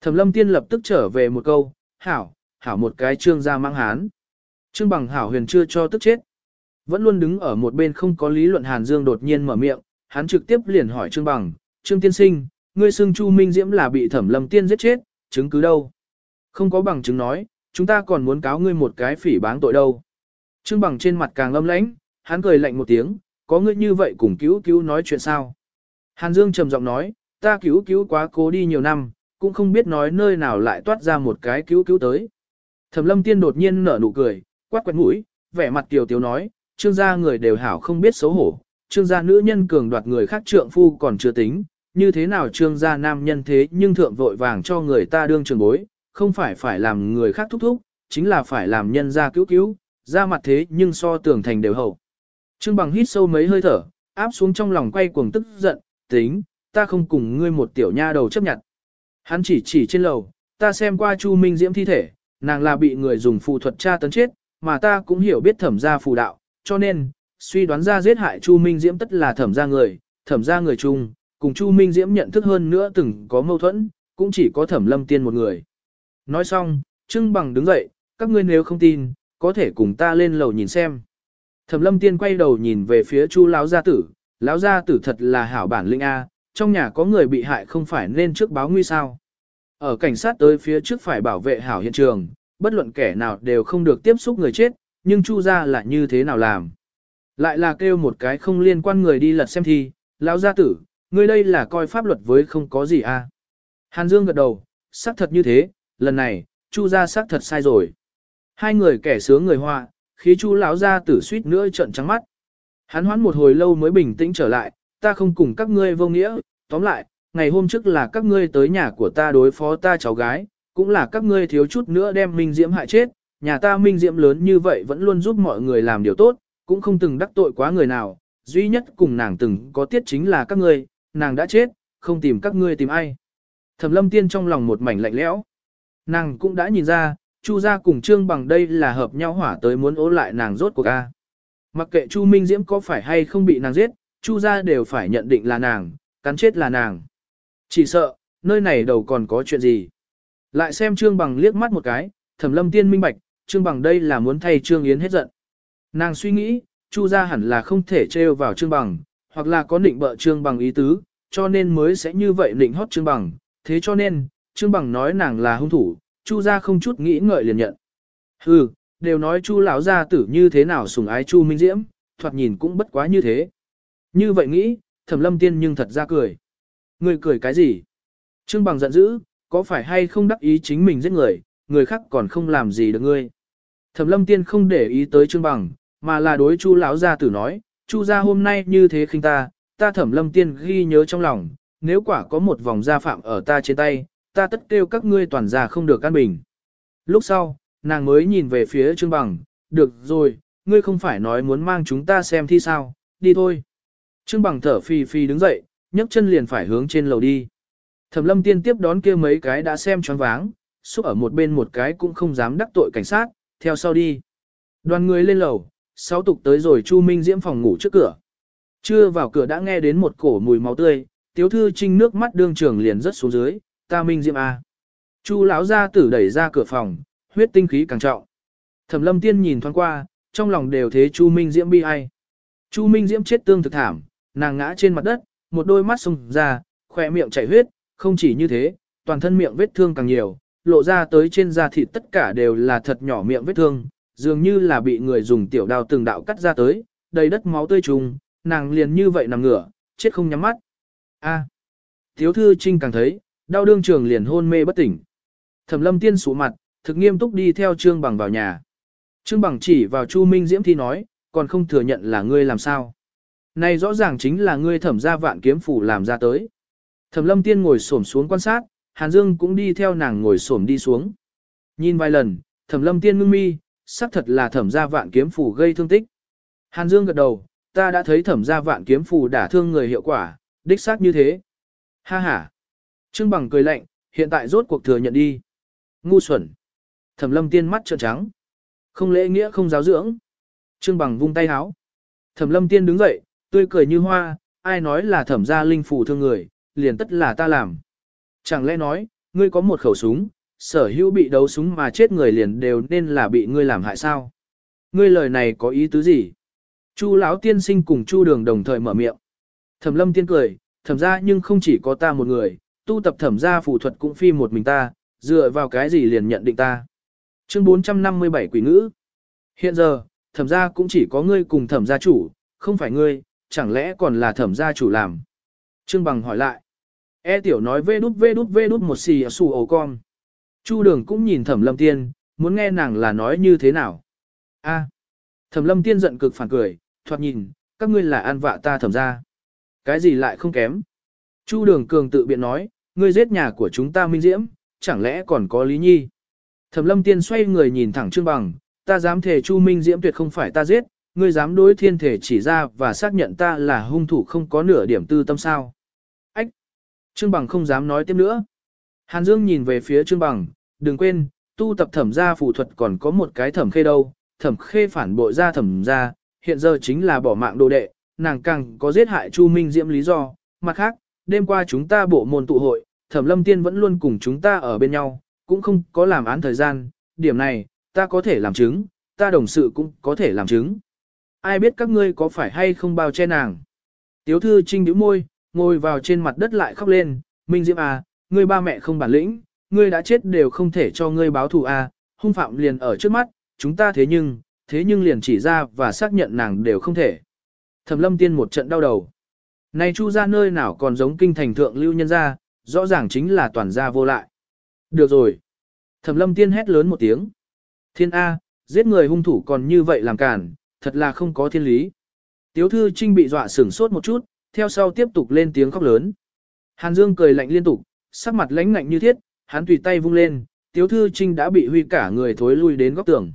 Thẩm lâm tiên lập tức trở về một câu, hảo, hảo một cái trương ra mang hán. Trương bằng hảo huyền chưa cho tức chết. Vẫn luôn đứng ở một bên không có lý luận Hàn Dương đột nhiên mở miệng, hắn trực tiếp liền hỏi Trương bằng, Trương tiên sinh, ngươi xưng Chu Minh Diễm là bị thẩm lâm tiên giết chết, chứng cứ đâu? Không có bằng chứng nói, chúng ta còn muốn cáo ngươi một cái phỉ báng tội đâu. Trương bằng trên mặt càng lâm lãnh, hắn cười lạnh một tiếng, có ngươi như vậy cùng cứu cứu nói chuyện sao? Hàn Dương trầm giọng nói, ta cứu cứu quá cố đi nhiều năm, cũng không biết nói nơi nào lại toát ra một cái cứu cứu tới. Thẩm lâm tiên đột nhiên nở nụ cười, quát quẹt mũi, vẻ mặt kiều tiếu nói, trương gia người đều hảo không biết xấu hổ, trương gia nữ nhân cường đoạt người khác trượng phu còn chưa tính, như thế nào trương gia nam nhân thế nhưng thượng vội vàng cho người ta đương trường bối, không phải phải làm người khác thúc thúc, chính là phải làm nhân gia cứu cứu, ra mặt thế nhưng so tưởng thành đều hậu. Trương bằng hít sâu mấy hơi thở, áp xuống trong lòng quay cuồng tức giận, tính, ta không cùng ngươi một tiểu nha đầu chấp nhận. Hắn chỉ chỉ trên lầu, ta xem qua Chu Minh Diễm thi thể, nàng là bị người dùng phù thuật tra tấn chết, mà ta cũng hiểu biết thẩm gia phù đạo, cho nên, suy đoán ra giết hại Chu Minh Diễm tất là thẩm gia người, thẩm gia người chung, cùng Chu Minh Diễm nhận thức hơn nữa từng có mâu thuẫn, cũng chỉ có thẩm lâm tiên một người. Nói xong, Trưng Bằng đứng dậy, các ngươi nếu không tin, có thể cùng ta lên lầu nhìn xem. Thẩm lâm tiên quay đầu nhìn về phía Chu lão gia tử, lão gia tử thật là hảo bản linh A, trong nhà có người bị hại không phải nên trước báo nguy sao. Ở cảnh sát tới phía trước phải bảo vệ hảo hiện trường, bất luận kẻ nào đều không được tiếp xúc người chết, nhưng Chu gia là như thế nào làm. Lại là kêu một cái không liên quan người đi lật xem thi, lão gia tử, ngươi đây là coi pháp luật với không có gì à? Hàn Dương gật đầu, xác thật như thế, lần này, Chu gia xác thật sai rồi. Hai người kẻ sướng người họa, khí Chu lão gia tử suýt nữa trợn trắng mắt. Hắn hoán một hồi lâu mới bình tĩnh trở lại, ta không cùng các ngươi vô nghĩa, tóm lại, ngày hôm trước là các ngươi tới nhà của ta đối phó ta cháu gái, cũng là các ngươi thiếu chút nữa đem Minh Diễm hại chết, nhà ta Minh Diễm lớn như vậy vẫn luôn giúp mọi người làm điều tốt, cũng không từng đắc tội quá người nào, duy nhất cùng nàng từng có tiết chính là các ngươi, nàng đã chết, không tìm các ngươi tìm ai. Thẩm lâm tiên trong lòng một mảnh lạnh lẽo. Nàng cũng đã nhìn ra, Chu gia cùng Trương bằng đây là hợp nhau hỏa tới muốn ố lại nàng rốt cuộc a. Mặc kệ Chu Minh Diễm có phải hay không bị nàng giết, Chu gia đều phải nhận định là nàng, cắn chết là nàng. Chỉ sợ, nơi này đầu còn có chuyện gì. Lại xem Trương bằng liếc mắt một cái, Thẩm lâm tiên minh bạch, Trương bằng đây là muốn thay Trương Yến hết giận. Nàng suy nghĩ, Chu gia hẳn là không thể trêu vào Trương bằng, hoặc là có định bợ Trương Bằng ý tứ, cho nên mới sẽ như vậy định hót Trương Bằng, thế cho nên, Trương Bằng nói nàng là hung thủ, Chu gia không chút nghĩ ngợi liền nhận. Hừ, đều nói Chu lão gia tử như thế nào sủng ái Chu Minh Diễm, thoạt nhìn cũng bất quá như thế. Như vậy nghĩ, Thẩm Lâm Tiên nhưng thật ra cười. Người cười cái gì? Trương Bằng giận dữ, có phải hay không đắc ý chính mình giết người, người khác còn không làm gì được ngươi. Thẩm Lâm Tiên không để ý tới Trương Bằng, mà là đối Chu lão gia tử nói, Chu gia hôm nay như thế khinh ta, ta Thẩm Lâm Tiên ghi nhớ trong lòng, nếu quả có một vòng gia phạm ở ta trên tay, ta tất kêu các ngươi toàn gia không được căn bình. Lúc sau, nàng mới nhìn về phía Trương Bằng, được rồi, ngươi không phải nói muốn mang chúng ta xem thi sao, đi thôi. Trương Bằng thở phì phì đứng dậy, nhấc chân liền phải hướng trên lầu đi. Thẩm lâm tiên tiếp đón kia mấy cái đã xem choáng váng, xúc ở một bên một cái cũng không dám đắc tội cảnh sát, theo sau đi. Đoàn người lên lầu, sáu tục tới rồi Chu Minh Diễm phòng ngủ trước cửa. Chưa vào cửa đã nghe đến một cổ mùi máu tươi, tiếu thư trinh nước mắt đương trường liền rất xuống dưới, ta Minh Diễm A. Chu lão gia tử đẩy ra cửa phòng, huyết tinh khí càng trọng. Thẩm lâm tiên nhìn thoáng qua, trong lòng đều thế Chu Minh Diễm bi ai. Chu Minh Diễm chết tương thực thảm, nàng ngã trên mặt đất, một đôi mắt sung ra, khỏe miệng chảy huyết, không chỉ như thế, toàn thân miệng vết thương càng nhiều, lộ ra tới trên da thịt tất cả đều là thật nhỏ miệng vết thương, dường như là bị người dùng tiểu đao từng đạo cắt ra tới, đầy đất máu tươi trùng, nàng liền như vậy nằm ngửa, chết không nhắm mắt. A. À. Tiếu thư trinh càng thấy, đau đương trường liền hôn mê bất tỉnh. Thẩm lâm tiên sụ mặt, thực nghiêm túc đi theo Trương Bằng vào nhà. Trương Bằng chỉ vào Chu Minh Diễm thi nói, còn không thừa nhận là ngươi làm sao. Này rõ ràng chính là ngươi thẩm ra vạn kiếm phủ làm ra tới. Thẩm lâm tiên ngồi xổm xuống quan sát, Hàn Dương cũng đi theo nàng ngồi xổm đi xuống. Nhìn vài lần, thẩm lâm tiên ngưng mi, xác thật là thẩm gia vạn kiếm phủ gây thương tích. Hàn Dương gật đầu, ta đã thấy thẩm gia vạn kiếm phủ đả thương người hiệu quả, đích xác như thế. Ha ha. Trương Bằng cười lạnh, hiện tại rốt cuộc thừa nhận đi. Ngu xuẩn. Thẩm lâm tiên mắt trợn trắng. Không lễ nghĩa không giáo dưỡng. Trương Bằng vung tay háo. Thẩm lâm tiên đứng dậy, tươi cười như hoa, ai nói là thẩm gia linh phù thương người, liền tất là ta làm. Chẳng lẽ nói, ngươi có một khẩu súng, sở hữu bị đấu súng mà chết người liền đều nên là bị ngươi làm hại sao? Ngươi lời này có ý tứ gì? Chu lão tiên sinh cùng Chu đường đồng thời mở miệng. Thẩm lâm tiên cười, thẩm ra nhưng không chỉ có ta một người, tu tập thẩm gia phù thuật cũng phi một mình ta, dựa vào cái gì liền nhận định ta. Chương 457 quỷ ngữ. Hiện giờ, thẩm gia cũng chỉ có ngươi cùng thẩm gia chủ, không phải ngươi, chẳng lẽ còn là thẩm gia chủ làm. Trương Bằng hỏi lại. E tiểu nói vê đút vê đút vê đút một xì xù ổ con. Chu đường cũng nhìn thẩm lâm tiên, muốn nghe nàng là nói như thế nào. A. Thẩm lâm tiên giận cực phản cười, thoạt nhìn, các ngươi là an vạ ta thẩm gia. Cái gì lại không kém. Chu đường cường tự biện nói, ngươi giết nhà của chúng ta minh diễm, chẳng lẽ còn có lý nhi. Thẩm lâm tiên xoay người nhìn thẳng Trương Bằng, ta dám thề Chu Minh Diễm tuyệt không phải ta giết, ngươi dám đối thiên thể chỉ ra và xác nhận ta là hung thủ không có nửa điểm tư tâm sao. Ách! Trương Bằng không dám nói tiếp nữa. Hàn Dương nhìn về phía Trương Bằng, đừng quên, tu tập thẩm gia phù thuật còn có một cái thẩm khê đâu, thẩm khê phản bội ra thẩm gia, hiện giờ chính là bỏ mạng đồ đệ, nàng càng có giết hại Chu Minh Diễm lý do. Mặt khác, đêm qua chúng ta bộ môn tụ hội, thẩm lâm tiên vẫn luôn cùng chúng ta ở bên nhau, cũng không có làm án thời gian, điểm này, ta có thể làm chứng, ta đồng sự cũng có thể làm chứng. Ai biết các ngươi có phải hay không bao che nàng. Tiếu thư trinh đứa môi, ngồi vào trên mặt đất lại khóc lên, Minh Diễm à, ngươi ba mẹ không bản lĩnh, ngươi đã chết đều không thể cho ngươi báo thù à, hung phạm liền ở trước mắt, chúng ta thế nhưng, thế nhưng liền chỉ ra và xác nhận nàng đều không thể. Thẩm lâm tiên một trận đau đầu. Này chu ra nơi nào còn giống kinh thành thượng lưu nhân gia, rõ ràng chính là toàn gia vô lại. Được rồi. Thẩm lâm tiên hét lớn một tiếng. Thiên A, giết người hung thủ còn như vậy làm cản, thật là không có thiên lý. Tiếu thư trinh bị dọa sửng sốt một chút, theo sau tiếp tục lên tiếng khóc lớn. Hàn Dương cười lạnh liên tục, sắc mặt lãnh ngạnh như thiết, hắn tùy tay vung lên, Tiếu thư trinh đã bị huy cả người thối lui đến góc tường.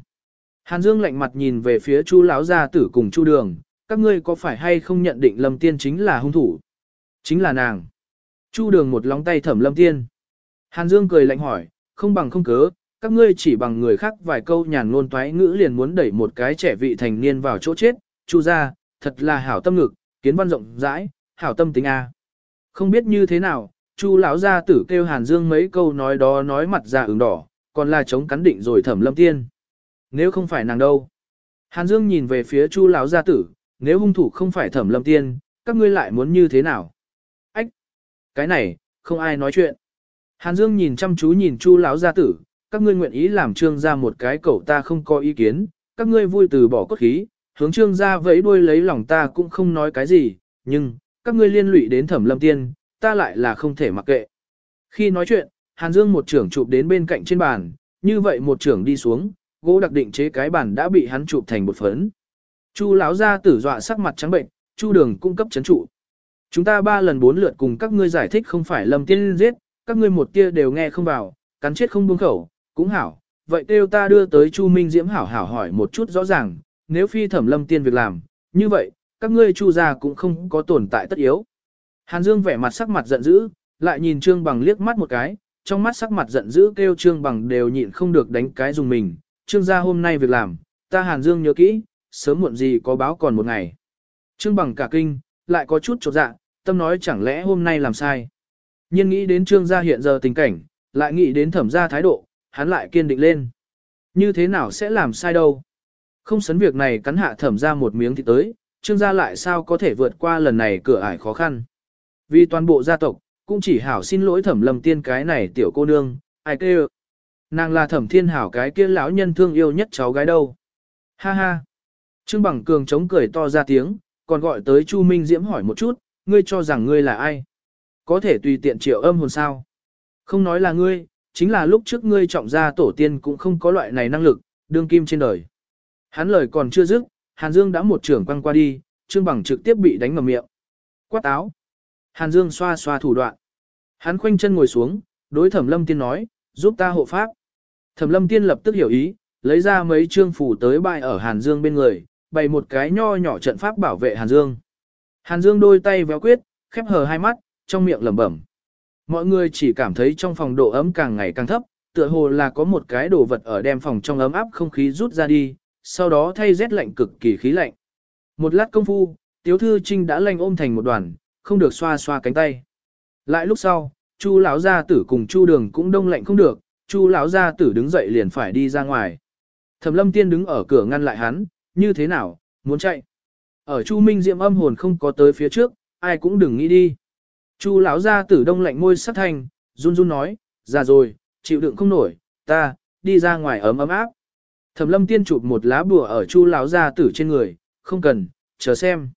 Hàn Dương lạnh mặt nhìn về phía Chu lão gia tử cùng Chu Đường, các ngươi có phải hay không nhận định Lâm Tiên chính là hung thủ? Chính là nàng. Chu Đường một lóng tay thẩm Lâm Tiên. Hàn Dương cười lạnh hỏi, không bằng không cớ, các ngươi chỉ bằng người khác vài câu nhàn ngôn toái ngữ liền muốn đẩy một cái trẻ vị thành niên vào chỗ chết, chu gia, thật là hảo tâm ngực, kiến văn rộng rãi, hảo tâm tính A. Không biết như thế nào, chu lão gia tử kêu Hàn Dương mấy câu nói đó nói mặt ra ửng đỏ, còn là chống cắn định rồi thẩm lâm tiên. Nếu không phải nàng đâu. Hàn Dương nhìn về phía chu lão gia tử, nếu hung thủ không phải thẩm lâm tiên, các ngươi lại muốn như thế nào? Ách! Cái này, không ai nói chuyện. Hàn Dương nhìn chăm chú nhìn chu lão gia tử, các ngươi nguyện ý làm trương gia một cái cậu ta không có ý kiến, các ngươi vui từ bỏ cốt khí, hướng trương gia vẫy đuôi lấy lòng ta cũng không nói cái gì, nhưng, các ngươi liên lụy đến thẩm lâm tiên, ta lại là không thể mặc kệ. Khi nói chuyện, Hàn Dương một trưởng chụp đến bên cạnh trên bàn, như vậy một trưởng đi xuống, gỗ đặc định chế cái bàn đã bị hắn chụp thành một phấn. Chu lão gia tử dọa sắc mặt trắng bệnh, Chu Đường cung cấp chấn trụ. Chúng ta ba lần bốn lượt cùng các ngươi giải thích không phải Lâm Tiên giết, các ngươi một tia đều nghe không vào, cắn chết không buông khẩu, cũng hảo. Vậy kêu ta đưa tới Chu Minh Diễm hảo hảo hỏi một chút rõ ràng, nếu phi thẩm Lâm Tiên việc làm, như vậy, các ngươi Chu gia cũng không có tồn tại tất yếu. Hàn Dương vẻ mặt sắc mặt giận dữ, lại nhìn Trương Bằng liếc mắt một cái, trong mắt sắc mặt giận dữ kêu Trương Bằng đều nhịn không được đánh cái dùng mình. Trương gia hôm nay việc làm, ta Hàn Dương nhớ kỹ, sớm muộn gì có báo còn một ngày. Trương Bằng cả kinh, lại có chút chột dạ, tâm nói chẳng lẽ hôm nay làm sai. Nhưng nghĩ đến Trương gia hiện giờ tình cảnh, lại nghĩ đến thẩm gia thái độ, hắn lại kiên định lên. Như thế nào sẽ làm sai đâu? Không sấn việc này cắn hạ thẩm ra một miếng thì tới, Trương gia lại sao có thể vượt qua lần này cửa ải khó khăn. Vì toàn bộ gia tộc, cũng chỉ hảo xin lỗi thẩm lầm tiên cái này tiểu cô nương, ai kêu. Nàng là thẩm thiên hảo cái kia lão nhân thương yêu nhất cháu gái đâu. Ha ha. Trương Bằng Cường chống cười to ra tiếng, còn gọi tới Chu Minh Diễm hỏi một chút, ngươi cho rằng ngươi là ai? Có thể tùy tiện triệu âm hồn sao? Không nói là ngươi, chính là lúc trước ngươi trọng gia tổ tiên cũng không có loại này năng lực, đương kim trên đời. Hắn lời còn chưa dứt, Hàn Dương đã một trưởng quăng qua đi, Trương Bằng trực tiếp bị đánh ngầm miệng. Quát áo. Hàn Dương xoa xoa thủ đoạn. Hắn khoanh chân ngồi xuống, đối Thẩm Lâm Tiên nói, giúp ta hộ pháp. Thẩm Lâm Tiên lập tức hiểu ý, lấy ra mấy trương phủ tới bài ở Hàn Dương bên người, bày một cái nho nhỏ trận pháp bảo vệ Hàn Dương. Hàn Dương đôi tay véo quyết, khép hờ hai mắt, trong miệng lẩm bẩm. Mọi người chỉ cảm thấy trong phòng độ ấm càng ngày càng thấp, tựa hồ là có một cái đồ vật ở đem phòng trong ấm áp không khí rút ra đi, sau đó thay rét lạnh cực kỳ khí lạnh. Một lát công phu, Tiếu Thư Trinh đã lanh ôm thành một đoàn, không được xoa xoa cánh tay. Lại lúc sau, Chu lão gia tử cùng Chu Đường cũng đông lạnh không được, Chu lão gia tử đứng dậy liền phải đi ra ngoài. Thẩm Lâm Tiên đứng ở cửa ngăn lại hắn, như thế nào, muốn chạy. Ở Chu Minh Diệm âm hồn không có tới phía trước, ai cũng đừng nghĩ đi. Chu lão gia tử đông lạnh môi sắc thành, run run nói, già rồi, chịu đựng không nổi, ta, đi ra ngoài ấm ấm áp. Thẩm lâm tiên chụp một lá bùa ở chu lão gia tử trên người, không cần, chờ xem.